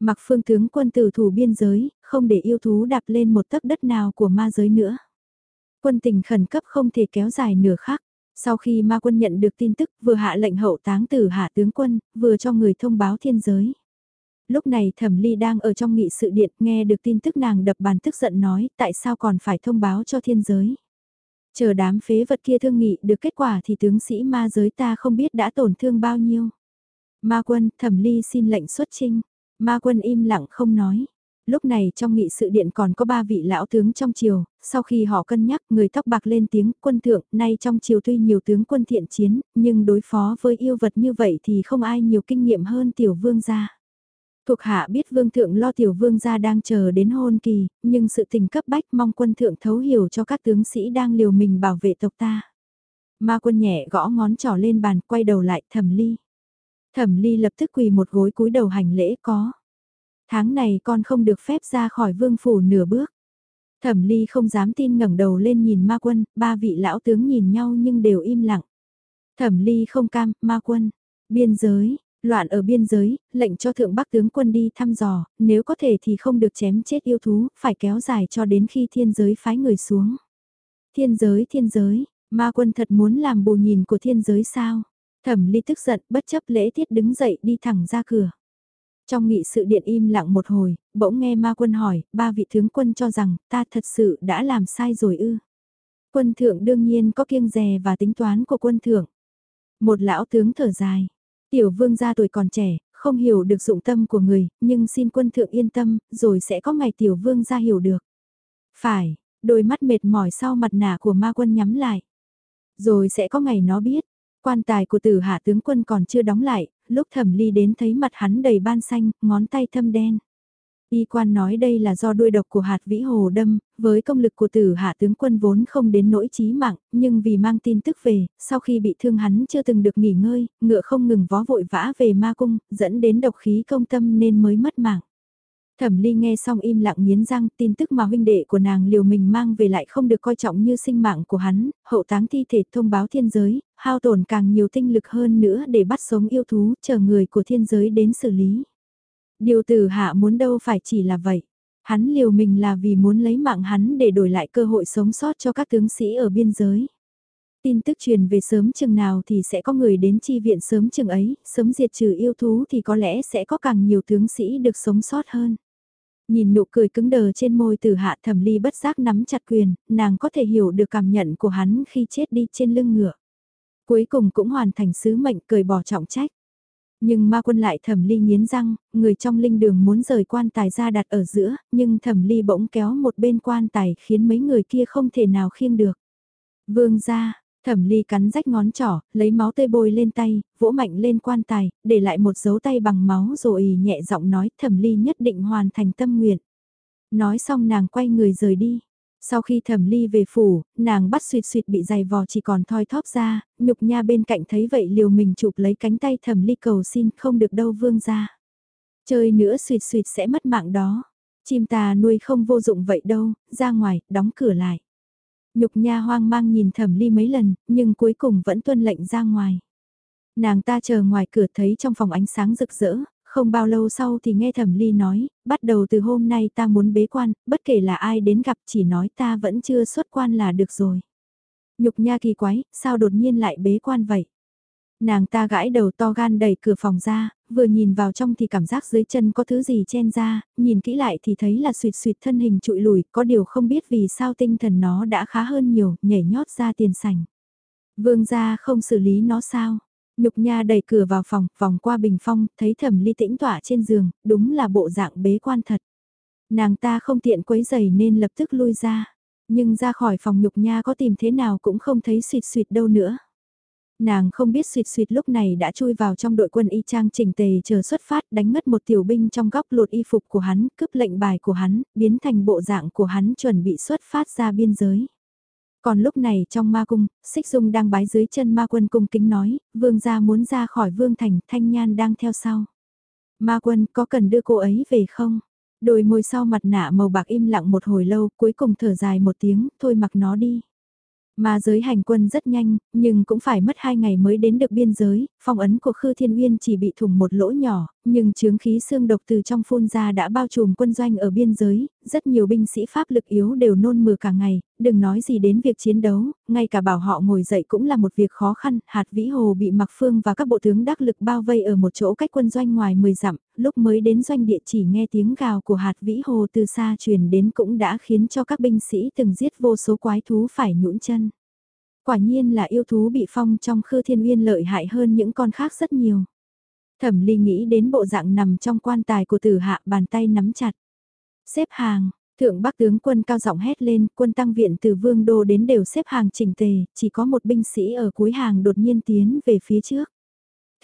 Mặc phương tướng quân tử thủ biên giới, không để yêu thú đạp lên một tấc đất nào của ma giới nữa. Quân tình khẩn cấp không thể kéo dài nửa khắc. Sau khi ma quân nhận được tin tức vừa hạ lệnh hậu táng tử hạ tướng quân, vừa cho người thông báo thiên giới. Lúc này thẩm ly đang ở trong nghị sự điện nghe được tin tức nàng đập bàn tức giận nói tại sao còn phải thông báo cho thiên giới. Chờ đám phế vật kia thương nghị được kết quả thì tướng sĩ ma giới ta không biết đã tổn thương bao nhiêu. Ma quân thẩm ly xin lệnh xuất trinh. Ma quân im lặng không nói. Lúc này trong nghị sự điện còn có ba vị lão tướng trong triều, sau khi họ cân nhắc người tóc bạc lên tiếng quân thượng, nay trong triều tuy nhiều tướng quân thiện chiến, nhưng đối phó với yêu vật như vậy thì không ai nhiều kinh nghiệm hơn tiểu vương gia. Thuộc hạ biết vương thượng lo tiểu vương gia đang chờ đến hôn kỳ, nhưng sự tình cấp bách mong quân thượng thấu hiểu cho các tướng sĩ đang liều mình bảo vệ tộc ta. Ma quân nhẹ gõ ngón trỏ lên bàn quay đầu lại thẩm ly. Thẩm ly lập tức quỳ một gối cúi đầu hành lễ có. Tháng này con không được phép ra khỏi vương phủ nửa bước. Thẩm ly không dám tin ngẩng đầu lên nhìn ma quân, ba vị lão tướng nhìn nhau nhưng đều im lặng. Thẩm ly không cam, ma quân, biên giới, Loạn ở biên giới, lệnh cho thượng bắc tướng quân đi thăm dò, nếu có thể thì không được chém chết yêu thú, phải kéo dài cho đến khi thiên giới phái người xuống. Thiên giới thiên giới, ma quân thật muốn làm bù nhìn của thiên giới sao? Thẩm ly tức giận bất chấp lễ tiết đứng dậy đi thẳng ra cửa. Trong nghị sự điện im lặng một hồi, bỗng nghe ma quân hỏi, ba vị tướng quân cho rằng ta thật sự đã làm sai rồi ư. Quân thượng đương nhiên có kiêng dè và tính toán của quân thượng. Một lão tướng thở dài, Tiểu vương gia tuổi còn trẻ, không hiểu được dụng tâm của người, nhưng xin quân thượng yên tâm, rồi sẽ có ngày tiểu vương gia hiểu được. Phải, đôi mắt mệt mỏi sau mặt nạ của ma quân nhắm lại. Rồi sẽ có ngày nó biết, quan tài của tử hạ tướng quân còn chưa đóng lại, lúc thẩm ly đến thấy mặt hắn đầy ban xanh, ngón tay thâm đen. Y quan nói đây là do đuôi độc của hạt vĩ hồ đâm, với công lực của tử hạ tướng quân vốn không đến nỗi chí mạng, nhưng vì mang tin tức về, sau khi bị thương hắn chưa từng được nghỉ ngơi, ngựa không ngừng vó vội vã về ma cung, dẫn đến độc khí công tâm nên mới mất mạng. Thẩm Ly nghe xong im lặng nghiến răng, tin tức mà huynh đệ của nàng liều mình mang về lại không được coi trọng như sinh mạng của hắn, hậu táng thi thể thông báo thiên giới, hao tổn càng nhiều tinh lực hơn nữa để bắt sống yêu thú, chờ người của thiên giới đến xử lý. Điều tử hạ muốn đâu phải chỉ là vậy. Hắn liều mình là vì muốn lấy mạng hắn để đổi lại cơ hội sống sót cho các tướng sĩ ở biên giới. Tin tức truyền về sớm chừng nào thì sẽ có người đến chi viện sớm chừng ấy, sớm diệt trừ yêu thú thì có lẽ sẽ có càng nhiều tướng sĩ được sống sót hơn. Nhìn nụ cười cứng đờ trên môi từ hạ thẩm ly bất giác nắm chặt quyền, nàng có thể hiểu được cảm nhận của hắn khi chết đi trên lưng ngựa. Cuối cùng cũng hoàn thành sứ mệnh cười bỏ trọng trách. Nhưng ma quân lại thẩm ly nghiến răng, người trong linh đường muốn rời quan tài ra đặt ở giữa, nhưng thẩm ly bỗng kéo một bên quan tài khiến mấy người kia không thể nào khiêng được. Vương ra, thẩm ly cắn rách ngón trỏ, lấy máu tươi bôi lên tay, vỗ mạnh lên quan tài, để lại một dấu tay bằng máu rồi nhẹ giọng nói thẩm ly nhất định hoàn thành tâm nguyện. Nói xong nàng quay người rời đi. Sau khi thẩm ly về phủ, nàng bắt suyệt suyệt bị dày vò chỉ còn thoi thóp ra, nhục nha bên cạnh thấy vậy liều mình chụp lấy cánh tay thẩm ly cầu xin không được đâu vương ra. Chơi nữa suyệt suyệt sẽ mất mạng đó. Chim tà nuôi không vô dụng vậy đâu, ra ngoài, đóng cửa lại. Nhục nha hoang mang nhìn thẩm ly mấy lần, nhưng cuối cùng vẫn tuân lệnh ra ngoài. Nàng ta chờ ngoài cửa thấy trong phòng ánh sáng rực rỡ, không bao lâu sau thì nghe thẩm ly nói, bắt đầu từ hôm nay ta muốn bế quan, bất kể là ai đến gặp chỉ nói ta vẫn chưa xuất quan là được rồi. Nhục nha kỳ quái, sao đột nhiên lại bế quan vậy? Nàng ta gãi đầu to gan đẩy cửa phòng ra, vừa nhìn vào trong thì cảm giác dưới chân có thứ gì chen ra, nhìn kỹ lại thì thấy là suyệt suyệt thân hình trụi lùi, có điều không biết vì sao tinh thần nó đã khá hơn nhiều, nhảy nhót ra tiền sảnh. Vương gia không xử lý nó sao? Nhục nha đẩy cửa vào phòng, vòng qua bình phong, thấy thẩm ly tĩnh tỏa trên giường, đúng là bộ dạng bế quan thật. Nàng ta không tiện quấy giày nên lập tức lui ra. Nhưng ra khỏi phòng nhục nha có tìm thế nào cũng không thấy suyệt suyệt đâu nữa. Nàng không biết suyệt suyệt lúc này đã chui vào trong đội quân y trang chỉnh tề chờ xuất phát đánh mất một tiểu binh trong góc lột y phục của hắn, cướp lệnh bài của hắn, biến thành bộ dạng của hắn chuẩn bị xuất phát ra biên giới. Còn lúc này trong ma cung, Xích Dung đang bái dưới chân ma quân cung kính nói, vương gia muốn ra khỏi vương thành, thanh nhan đang theo sau. Ma quân có cần đưa cô ấy về không? Đôi môi sau mặt nạ màu bạc im lặng một hồi lâu, cuối cùng thở dài một tiếng, thôi mặc nó đi. Mà giới hành quân rất nhanh, nhưng cũng phải mất hai ngày mới đến được biên giới, phong ấn của Khư Thiên Uyên chỉ bị thủng một lỗ nhỏ, nhưng chướng khí xương độc từ trong phun ra đã bao trùm quân doanh ở biên giới, rất nhiều binh sĩ pháp lực yếu đều nôn mửa cả ngày, đừng nói gì đến việc chiến đấu, ngay cả bảo họ ngồi dậy cũng là một việc khó khăn, hạt vĩ hồ bị mặc phương và các bộ tướng đắc lực bao vây ở một chỗ cách quân doanh ngoài 10 dặm, lúc mới đến doanh địa chỉ nghe tiếng gào của hạt vĩ hồ từ xa truyền đến cũng đã khiến cho các binh sĩ từng giết vô số quái thú phải nhũn chân. Quả nhiên là yêu thú bị phong trong khư thiên uyên lợi hại hơn những con khác rất nhiều. Thẩm ly nghĩ đến bộ dạng nằm trong quan tài của tử hạ bàn tay nắm chặt. Xếp hàng, thượng bắc tướng quân cao giọng hét lên, quân tăng viện từ vương đô đến đều xếp hàng chỉnh tề, chỉ có một binh sĩ ở cuối hàng đột nhiên tiến về phía trước.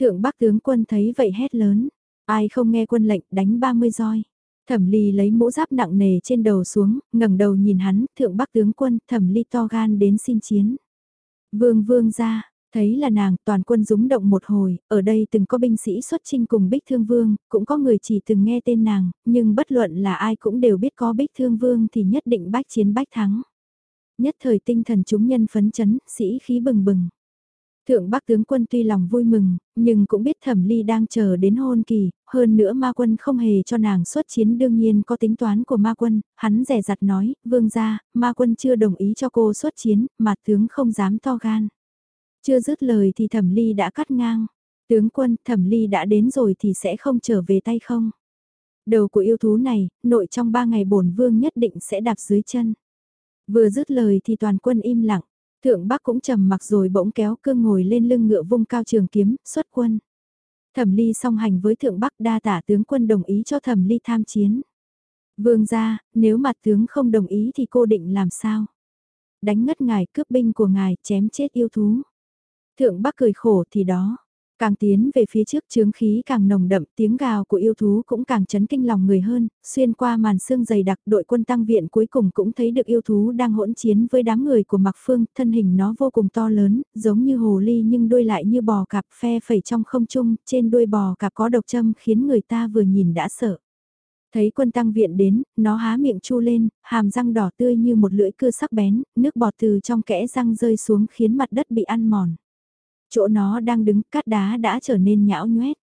Thượng bắc tướng quân thấy vậy hét lớn, ai không nghe quân lệnh đánh 30 roi. Thẩm ly lấy mũ giáp nặng nề trên đầu xuống, ngẩng đầu nhìn hắn, thượng bắc tướng quân, thẩm ly to gan đến xin chiến. Vương vương ra, thấy là nàng toàn quân dũng động một hồi, ở đây từng có binh sĩ xuất chinh cùng Bích Thương Vương, cũng có người chỉ từng nghe tên nàng, nhưng bất luận là ai cũng đều biết có Bích Thương Vương thì nhất định bách chiến bách thắng. Nhất thời tinh thần chúng nhân phấn chấn, sĩ khí bừng bừng. Thượng Bắc tướng quân tuy lòng vui mừng, nhưng cũng biết thẩm ly đang chờ đến hôn kỳ, hơn nữa ma quân không hề cho nàng xuất chiến đương nhiên có tính toán của ma quân, hắn rẻ rặt nói, vương gia, ma quân chưa đồng ý cho cô xuất chiến, mà tướng không dám to gan. Chưa dứt lời thì thẩm ly đã cắt ngang, tướng quân thẩm ly đã đến rồi thì sẽ không trở về tay không. Đầu của yêu thú này, nội trong ba ngày bổn vương nhất định sẽ đạp dưới chân. Vừa dứt lời thì toàn quân im lặng. Thượng Bắc cũng trầm mặc rồi bỗng kéo cương ngồi lên lưng ngựa vung cao trường kiếm, xuất quân. Thẩm Ly song hành với Thượng Bắc đa tả tướng quân đồng ý cho Thẩm Ly tham chiến. Vương gia, nếu mặt tướng không đồng ý thì cô định làm sao? Đánh ngất ngài cướp binh của ngài, chém chết yêu thú. Thượng Bắc cười khổ thì đó, Càng tiến về phía trước chướng khí càng nồng đậm tiếng gào của yêu thú cũng càng chấn kinh lòng người hơn, xuyên qua màn xương dày đặc đội quân tăng viện cuối cùng cũng thấy được yêu thú đang hỗn chiến với đám người của Mạc Phương, thân hình nó vô cùng to lớn, giống như hồ ly nhưng đuôi lại như bò cạp phe phẩy trong không trung, trên đuôi bò cạp có độc châm khiến người ta vừa nhìn đã sợ. Thấy quân tăng viện đến, nó há miệng chu lên, hàm răng đỏ tươi như một lưỡi cưa sắc bén, nước bọt từ trong kẽ răng rơi xuống khiến mặt đất bị ăn mòn. Chỗ nó đang đứng cát đá đã trở nên nhão nhoét.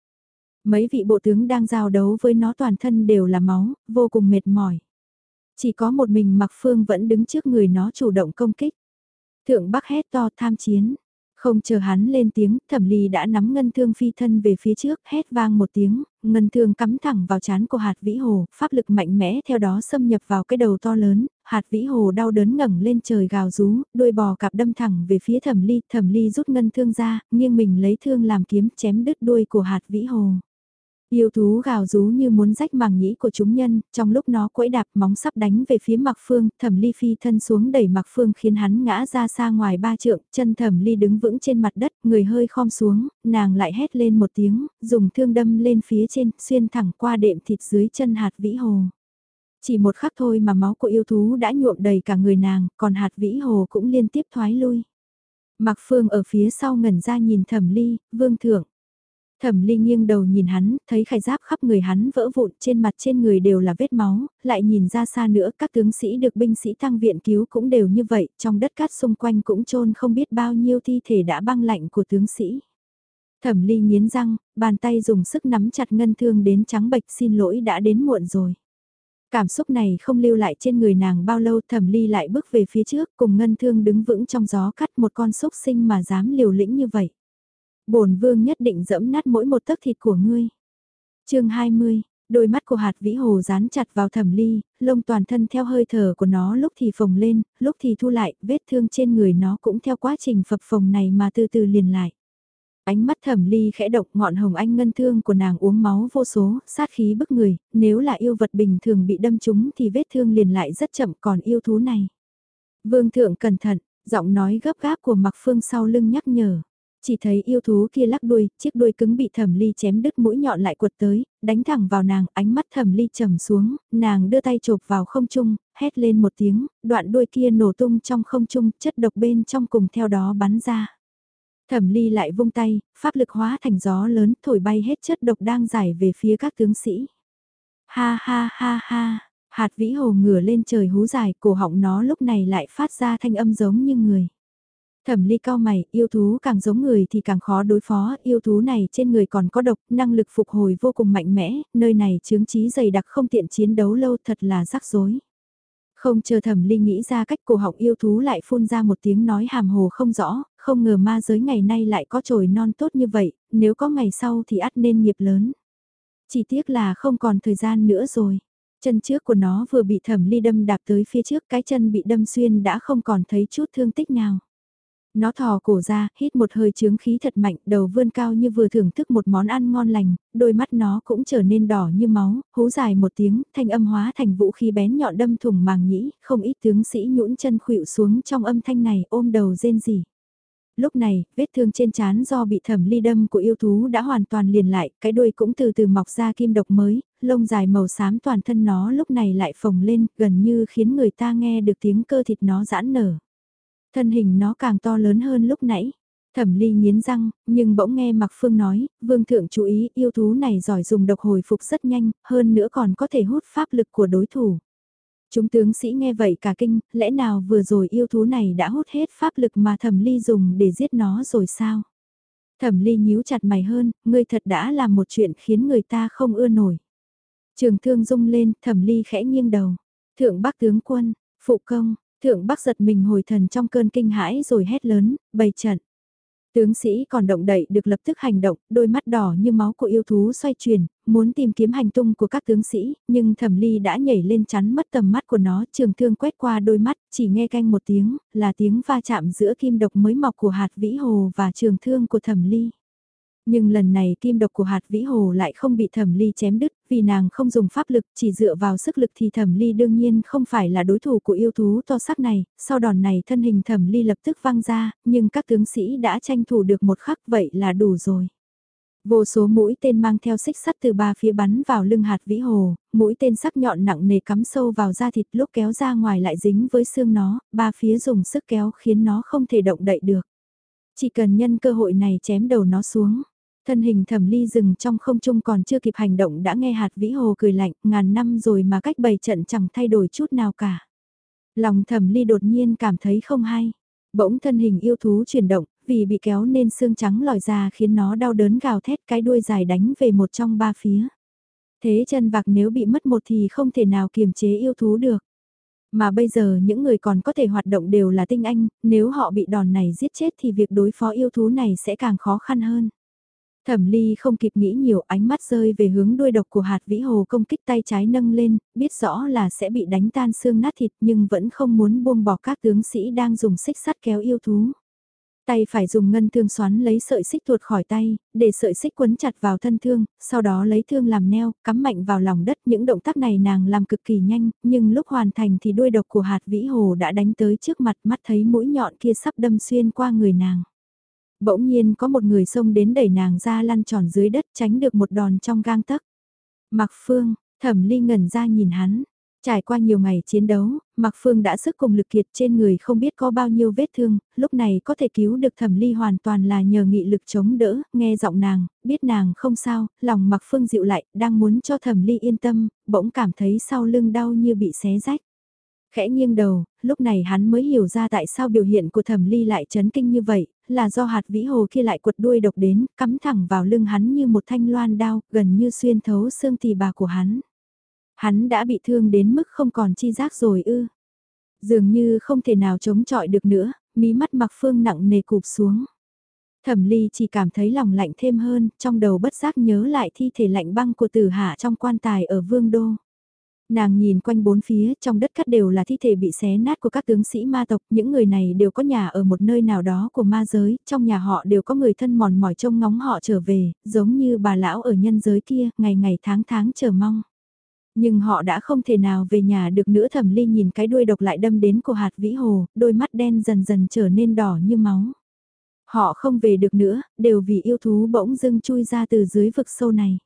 Mấy vị bộ tướng đang giao đấu với nó toàn thân đều là máu, vô cùng mệt mỏi. Chỉ có một mình Mặc Phương vẫn đứng trước người nó chủ động công kích. Thượng Bắc hét to tham chiến. Không chờ hắn lên tiếng, thẩm ly đã nắm ngân thương phi thân về phía trước, hét vang một tiếng, ngân thương cắm thẳng vào chán của hạt vĩ hồ, pháp lực mạnh mẽ theo đó xâm nhập vào cái đầu to lớn, hạt vĩ hồ đau đớn ngẩng lên trời gào rú, đuôi bò cặp đâm thẳng về phía thẩm ly, thẩm ly rút ngân thương ra, nghiêng mình lấy thương làm kiếm chém đứt đuôi của hạt vĩ hồ. Yêu thú gào rú như muốn rách màng nhĩ của chúng nhân, trong lúc nó quẫy đạp móng sắp đánh về phía Mạc Phương, Thẩm Ly phi thân xuống đẩy Mạc Phương khiến hắn ngã ra xa ngoài ba trượng, chân Thẩm Ly đứng vững trên mặt đất, người hơi khom xuống, nàng lại hét lên một tiếng, dùng thương đâm lên phía trên, xuyên thẳng qua đệm thịt dưới chân hạt vĩ hồ. Chỉ một khắc thôi mà máu của yêu thú đã nhuộm đầy cả người nàng, còn hạt vĩ hồ cũng liên tiếp thoái lui. Mạc Phương ở phía sau ngẩn ra nhìn Thẩm Ly, vương thượng. Thẩm Ly nghiêng đầu nhìn hắn, thấy khải giáp khắp người hắn vỡ vụn trên mặt trên người đều là vết máu, lại nhìn ra xa nữa các tướng sĩ được binh sĩ tăng viện cứu cũng đều như vậy, trong đất cát xung quanh cũng trôn không biết bao nhiêu thi thể đã băng lạnh của tướng sĩ. Thẩm Ly nghiến răng, bàn tay dùng sức nắm chặt ngân thương đến trắng bệch xin lỗi đã đến muộn rồi. Cảm xúc này không lưu lại trên người nàng bao lâu thẩm ly lại bước về phía trước cùng ngân thương đứng vững trong gió cắt một con xúc sinh mà dám liều lĩnh như vậy. bổn vương nhất định dẫm nát mỗi một tấc thịt của ngươi. chương 20, đôi mắt của hạt vĩ hồ dán chặt vào thẩm ly, lông toàn thân theo hơi thở của nó lúc thì phồng lên, lúc thì thu lại, vết thương trên người nó cũng theo quá trình phập phồng này mà từ từ liền lại. Ánh mắt thẩm ly khẽ độc ngọn hồng anh ngân thương của nàng uống máu vô số, sát khí bức người, nếu là yêu vật bình thường bị đâm trúng thì vết thương liền lại rất chậm còn yêu thú này. Vương thượng cẩn thận, giọng nói gấp gáp của mặc phương sau lưng nhắc nhở. Chỉ thấy yêu thú kia lắc đuôi, chiếc đuôi cứng bị thẩm ly chém đứt mũi nhọn lại quật tới, đánh thẳng vào nàng, ánh mắt thẩm ly trầm xuống, nàng đưa tay chộp vào không trung, hét lên một tiếng, đoạn đuôi kia nổ tung trong không trung, chất độc bên trong cùng theo đó bắn ra. Thẩm ly lại vung tay, pháp lực hóa thành gió lớn thổi bay hết chất độc đang giải về phía các tướng sĩ. Ha ha ha ha, hạt vĩ hồ ngửa lên trời hú dài, cổ họng nó lúc này lại phát ra thanh âm giống như người. Thẩm ly cao mày, yêu thú càng giống người thì càng khó đối phó, yêu thú này trên người còn có độc, năng lực phục hồi vô cùng mạnh mẽ, nơi này chướng trí dày đặc không tiện chiến đấu lâu thật là rắc rối. Không chờ thẩm ly nghĩ ra cách cổ họng yêu thú lại phun ra một tiếng nói hàm hồ không rõ, không ngờ ma giới ngày nay lại có trồi non tốt như vậy, nếu có ngày sau thì ắt nên nghiệp lớn. Chỉ tiếc là không còn thời gian nữa rồi. Chân trước của nó vừa bị thẩm ly đâm đạp tới phía trước cái chân bị đâm xuyên đã không còn thấy chút thương tích nào. Nó thò cổ ra, hít một hơi trướng khí thật mạnh, đầu vươn cao như vừa thưởng thức một món ăn ngon lành, đôi mắt nó cũng trở nên đỏ như máu, hú dài một tiếng, thanh âm hóa thành vũ khí bén nhọn đâm thủng màng nhĩ, không ít tướng sĩ nhũn chân khuỵu xuống trong âm thanh này ôm đầu rên rỉ. Lúc này, vết thương trên trán do bị thẩm ly đâm của yêu thú đã hoàn toàn liền lại, cái đuôi cũng từ từ mọc ra kim độc mới, lông dài màu xám toàn thân nó lúc này lại phồng lên, gần như khiến người ta nghe được tiếng cơ thịt nó giãn nở. Thân hình nó càng to lớn hơn lúc nãy. Thẩm ly nghiến răng, nhưng bỗng nghe Mạc Phương nói, vương thượng chú ý yêu thú này giỏi dùng độc hồi phục rất nhanh, hơn nữa còn có thể hút pháp lực của đối thủ. Chúng tướng sĩ nghe vậy cả kinh, lẽ nào vừa rồi yêu thú này đã hút hết pháp lực mà thẩm ly dùng để giết nó rồi sao? Thẩm ly nhíu chặt mày hơn, ngươi thật đã làm một chuyện khiến người ta không ưa nổi. Trường thương rung lên, thẩm ly khẽ nghiêng đầu. Thượng bác tướng quân, phụ công, Thượng Bắc giật mình hồi thần trong cơn kinh hãi rồi hét lớn, bày trận. Tướng sĩ còn động đậy được lập tức hành động, đôi mắt đỏ như máu của yêu thú xoay chuyển, muốn tìm kiếm hành tung của các tướng sĩ, nhưng thẩm ly đã nhảy lên chắn mất tầm mắt của nó, trường thương quét qua đôi mắt, chỉ nghe canh một tiếng, là tiếng va chạm giữa kim độc mới mọc của hạt vĩ hồ và trường thương của thẩm ly. Nhưng lần này kim độc của hạt vĩ hồ lại không bị thẩm ly chém đứt, vì nàng không dùng pháp lực, chỉ dựa vào sức lực thì thẩm ly đương nhiên không phải là đối thủ của yêu thú to sắc này, sau đòn này thân hình thẩm ly lập tức văng ra, nhưng các tướng sĩ đã tranh thủ được một khắc vậy là đủ rồi. Vô số mũi tên mang theo xích sắt từ ba phía bắn vào lưng hạt vĩ hồ, mũi tên sắc nhọn nặng nề cắm sâu vào da thịt lúc kéo ra ngoài lại dính với xương nó, ba phía dùng sức kéo khiến nó không thể động đậy được. Chỉ cần nhân cơ hội này chém đầu nó xuống. Thân hình thẩm ly dừng trong không trung còn chưa kịp hành động đã nghe hạt vĩ hồ cười lạnh, ngàn năm rồi mà cách bày trận chẳng thay đổi chút nào cả. Lòng thẩm ly đột nhiên cảm thấy không hay. Bỗng thân hình yêu thú chuyển động, vì bị kéo nên xương trắng lòi ra khiến nó đau đớn gào thét cái đuôi dài đánh về một trong ba phía. Thế chân vạc nếu bị mất một thì không thể nào kiềm chế yêu thú được. Mà bây giờ những người còn có thể hoạt động đều là tinh anh, nếu họ bị đòn này giết chết thì việc đối phó yêu thú này sẽ càng khó khăn hơn. Thẩm ly không kịp nghĩ nhiều ánh mắt rơi về hướng đuôi độc của hạt vĩ hồ công kích tay trái nâng lên, biết rõ là sẽ bị đánh tan xương nát thịt nhưng vẫn không muốn buông bỏ các tướng sĩ đang dùng xích sắt kéo yêu thú. Tay phải dùng ngân thương xoắn lấy sợi xích tuột khỏi tay, để sợi xích quấn chặt vào thân thương, sau đó lấy thương làm neo, cắm mạnh vào lòng đất. Những động tác này nàng làm cực kỳ nhanh, nhưng lúc hoàn thành thì đuôi độc của hạt vĩ hồ đã đánh tới trước mặt mắt thấy mũi nhọn kia sắp đâm xuyên qua người nàng. Bỗng nhiên có một người xông đến đẩy nàng ra lăn tròn dưới đất tránh được một đòn trong gang tấc. Mặc Phương, thẩm ly ngẩn ra nhìn hắn. Trải qua nhiều ngày chiến đấu, Mạc Phương đã sức cùng lực kiệt trên người không biết có bao nhiêu vết thương, lúc này có thể cứu được thẩm ly hoàn toàn là nhờ nghị lực chống đỡ, nghe giọng nàng, biết nàng không sao, lòng Mạc Phương dịu lại, đang muốn cho thẩm ly yên tâm, bỗng cảm thấy sau lưng đau như bị xé rách. Khẽ nghiêng đầu, lúc này hắn mới hiểu ra tại sao biểu hiện của thẩm ly lại chấn kinh như vậy, là do hạt vĩ hồ kia lại cuột đuôi độc đến, cắm thẳng vào lưng hắn như một thanh loan đao, gần như xuyên thấu xương tỳ bà của hắn. Hắn đã bị thương đến mức không còn chi giác rồi ư. Dường như không thể nào chống chọi được nữa, mí mắt mặc phương nặng nề cụp xuống. Thẩm ly chỉ cảm thấy lòng lạnh thêm hơn, trong đầu bất giác nhớ lại thi thể lạnh băng của tử hạ trong quan tài ở vương đô. Nàng nhìn quanh bốn phía, trong đất cắt đều là thi thể bị xé nát của các tướng sĩ ma tộc, những người này đều có nhà ở một nơi nào đó của ma giới, trong nhà họ đều có người thân mòn mỏi trông ngóng họ trở về, giống như bà lão ở nhân giới kia, ngày ngày tháng tháng chờ mong. Nhưng họ đã không thể nào về nhà được nữa thẩm ly nhìn cái đuôi độc lại đâm đến của hạt vĩ hồ, đôi mắt đen dần dần trở nên đỏ như máu. Họ không về được nữa, đều vì yêu thú bỗng dưng chui ra từ dưới vực sâu này.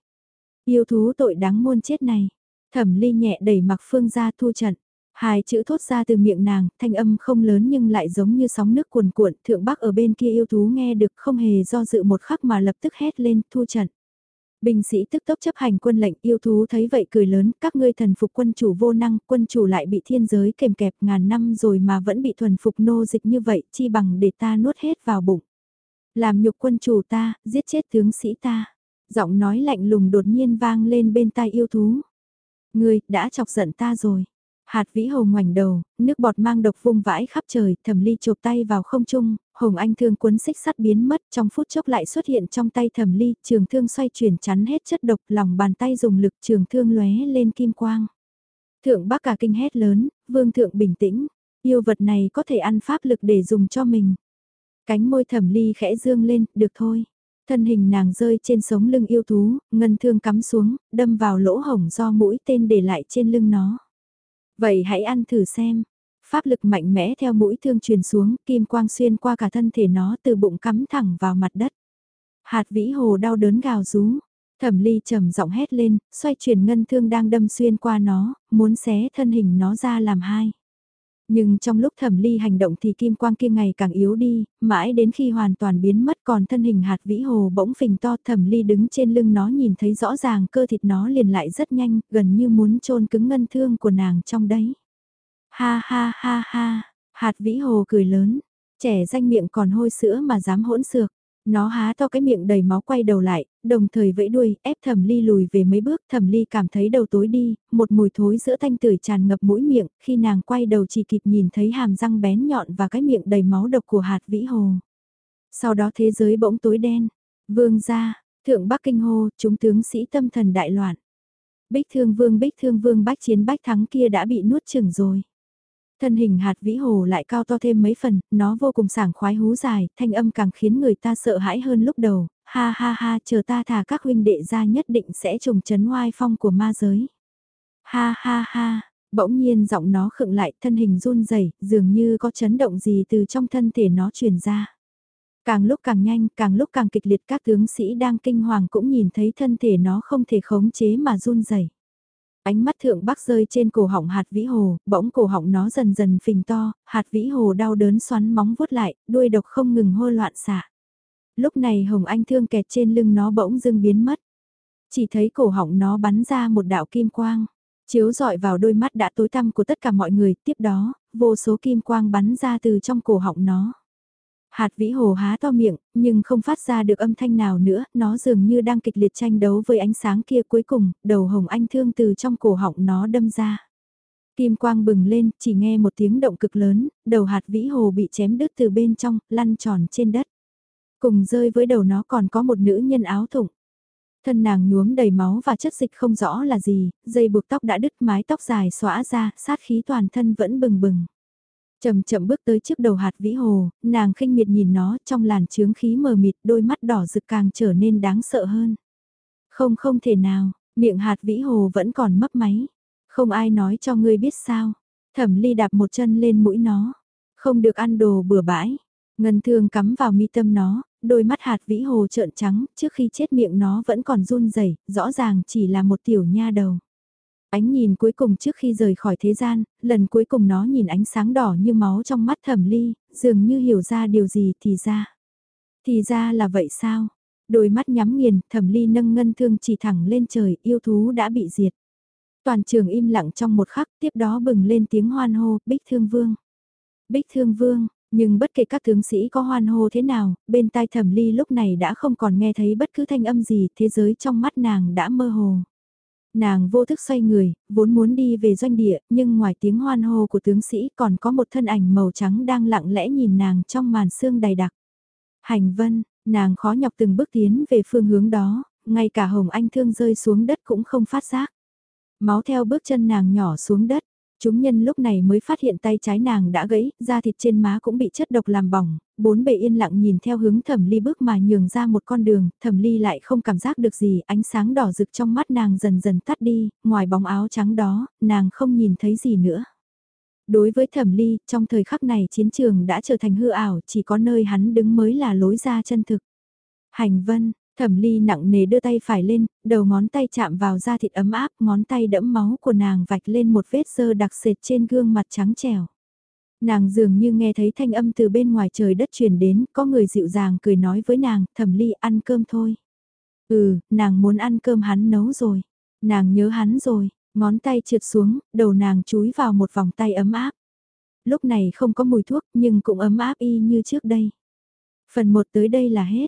Yêu thú tội đáng muôn chết này. Thẩm ly nhẹ đẩy mặc phương ra thu trận. Hai chữ thốt ra từ miệng nàng, thanh âm không lớn nhưng lại giống như sóng nước cuồn cuộn, thượng bắc ở bên kia yêu thú nghe được không hề do dự một khắc mà lập tức hét lên, thu trận. Binh sĩ tức tốc chấp hành quân lệnh yêu thú thấy vậy cười lớn, các ngươi thần phục quân chủ vô năng, quân chủ lại bị thiên giới kềm kẹp ngàn năm rồi mà vẫn bị thuần phục nô dịch như vậy, chi bằng để ta nuốt hết vào bụng. Làm nhục quân chủ ta, giết chết tướng sĩ ta. Giọng nói lạnh lùng đột nhiên vang lên bên tai yêu thú. Ngươi, đã chọc giận ta rồi. Hạt vĩ hồ ngoảnh đầu, nước bọt mang độc vung vãi khắp trời, thẩm ly chụp tay vào không trung, hồng anh thương cuốn xích sắt biến mất trong phút chốc lại xuất hiện trong tay thẩm ly, trường thương xoay chuyển chắn hết chất độc, lòng bàn tay dùng lực trường thương lóe lên kim quang. Thượng bác cả kinh hét lớn, vương thượng bình tĩnh, yêu vật này có thể ăn pháp lực để dùng cho mình. Cánh môi thẩm ly khẽ dương lên, được thôi. Thân hình nàng rơi trên sống lưng yêu thú, ngân thương cắm xuống, đâm vào lỗ hổng do mũi tên để lại trên lưng nó. Vậy hãy ăn thử xem. Pháp lực mạnh mẽ theo mũi thương truyền xuống, kim quang xuyên qua cả thân thể nó từ bụng cắm thẳng vào mặt đất. Hạt vĩ hồ đau đớn gào rú. Thẩm ly trầm giọng hét lên, xoay chuyển ngân thương đang đâm xuyên qua nó, muốn xé thân hình nó ra làm hai. Nhưng trong lúc thẩm ly hành động thì kim quang kia ngày càng yếu đi, mãi đến khi hoàn toàn biến mất còn thân hình hạt vĩ hồ bỗng phình to thẩm ly đứng trên lưng nó nhìn thấy rõ ràng cơ thịt nó liền lại rất nhanh, gần như muốn trôn cứng ngân thương của nàng trong đấy. Ha ha ha ha, hạt vĩ hồ cười lớn, trẻ danh miệng còn hôi sữa mà dám hỗn xược. Nó há to cái miệng đầy máu quay đầu lại, đồng thời vẫy đuôi, ép thẩm ly lùi về mấy bước, thẩm ly cảm thấy đầu tối đi, một mùi thối giữa thanh tưởi tràn ngập mũi miệng, khi nàng quay đầu chỉ kịp nhìn thấy hàm răng bén nhọn và cái miệng đầy máu độc của hạt vĩ hồ. Sau đó thế giới bỗng tối đen, vương ra, thượng bắc kinh hô, chúng tướng sĩ tâm thần đại loạn. Bích thương vương bích thương vương bách chiến bách thắng kia đã bị nuốt chừng rồi. Thân hình hạt vĩ hồ lại cao to thêm mấy phần, nó vô cùng sảng khoái hú dài, thanh âm càng khiến người ta sợ hãi hơn lúc đầu, ha ha ha chờ ta thả các huynh đệ ra nhất định sẽ trùng chấn oai phong của ma giới. Ha ha ha, bỗng nhiên giọng nó khựng lại thân hình run rẩy dường như có chấn động gì từ trong thân thể nó truyền ra. Càng lúc càng nhanh, càng lúc càng kịch liệt các tướng sĩ đang kinh hoàng cũng nhìn thấy thân thể nó không thể khống chế mà run rẩy. Ánh mắt thượng bắc rơi trên cổ họng hạt vĩ hồ, bỗng cổ họng nó dần dần phình to, hạt vĩ hồ đau đớn xoắn móng vuốt lại, đuôi độc không ngừng hôi loạn xạ. Lúc này hồng anh thương kẹt trên lưng nó bỗng dưng biến mất. Chỉ thấy cổ họng nó bắn ra một đạo kim quang, chiếu dọi vào đôi mắt đã tối tăm của tất cả mọi người, tiếp đó, vô số kim quang bắn ra từ trong cổ họng nó. Hạt vĩ hồ há to miệng, nhưng không phát ra được âm thanh nào nữa, nó dường như đang kịch liệt tranh đấu với ánh sáng kia cuối cùng, đầu hồng anh thương từ trong cổ họng nó đâm ra. Kim quang bừng lên, chỉ nghe một tiếng động cực lớn, đầu hạt vĩ hồ bị chém đứt từ bên trong, lăn tròn trên đất. Cùng rơi với đầu nó còn có một nữ nhân áo thụng. Thân nàng nhuốm đầy máu và chất dịch không rõ là gì, dây buộc tóc đã đứt mái tóc dài xóa ra, sát khí toàn thân vẫn bừng bừng. Chậm chậm bước tới trước đầu hạt vĩ hồ, nàng khinh miệt nhìn nó trong làn trướng khí mờ mịt đôi mắt đỏ rực càng trở nên đáng sợ hơn. Không không thể nào, miệng hạt vĩ hồ vẫn còn mấp máy. Không ai nói cho ngươi biết sao. Thẩm ly đạp một chân lên mũi nó. Không được ăn đồ bừa bãi. Ngân thương cắm vào mi tâm nó, đôi mắt hạt vĩ hồ trợn trắng, trước khi chết miệng nó vẫn còn run rẩy rõ ràng chỉ là một tiểu nha đầu. Ánh nhìn cuối cùng trước khi rời khỏi thế gian, lần cuối cùng nó nhìn ánh sáng đỏ như máu trong mắt thẩm ly, dường như hiểu ra điều gì thì ra. Thì ra là vậy sao? Đôi mắt nhắm nghiền, thẩm ly nâng ngân thương chỉ thẳng lên trời, yêu thú đã bị diệt. Toàn trường im lặng trong một khắc, tiếp đó bừng lên tiếng hoan hô, bích thương vương. Bích thương vương, nhưng bất kể các tướng sĩ có hoan hô thế nào, bên tai thẩm ly lúc này đã không còn nghe thấy bất cứ thanh âm gì, thế giới trong mắt nàng đã mơ hồ. Nàng vô thức xoay người, vốn muốn đi về doanh địa, nhưng ngoài tiếng hoan hô của tướng sĩ còn có một thân ảnh màu trắng đang lặng lẽ nhìn nàng trong màn sương đầy đặc. Hành vân, Nàng khó nhọc từng bước tiến về phương hướng đó, ngay cả Hồng Anh thương rơi xuống đất cũng không phát giác. Máu theo bước chân nàng nhỏ xuống đất, chúng nhân lúc này mới phát hiện tay trái nàng đã gãy, da thịt trên má cũng bị chất độc làm bỏng, bốn bề yên lặng nhìn theo hướng thẩm ly bước mà nhường ra một con đường, thẩm ly lại không cảm giác được gì, ánh sáng đỏ rực trong mắt nàng dần dần tắt đi, ngoài bóng áo trắng đó, nàng không nhìn thấy gì nữa. Đối với thẩm ly, trong thời khắc này chiến trường đã trở thành hư ảo, chỉ có nơi hắn đứng mới là lối ra chân thực. Hành vân, thẩm ly nặng nề đưa tay phải lên, đầu ngón tay chạm vào da thịt ấm áp, ngón tay đẫm máu của nàng vạch lên một vết sơ đặc sệt trên gương mặt trắng trẻo. Nàng dường như nghe thấy thanh âm từ bên ngoài trời đất truyền đến, có người dịu dàng cười nói với nàng, thẩm ly ăn cơm thôi. Ừ, nàng muốn ăn cơm hắn nấu rồi. Nàng nhớ hắn rồi, ngón tay trượt xuống, đầu nàng chúi vào một vòng tay ấm áp. Lúc này không có mùi thuốc nhưng cũng ấm áp y như trước đây. Phần 1 tới đây là hết.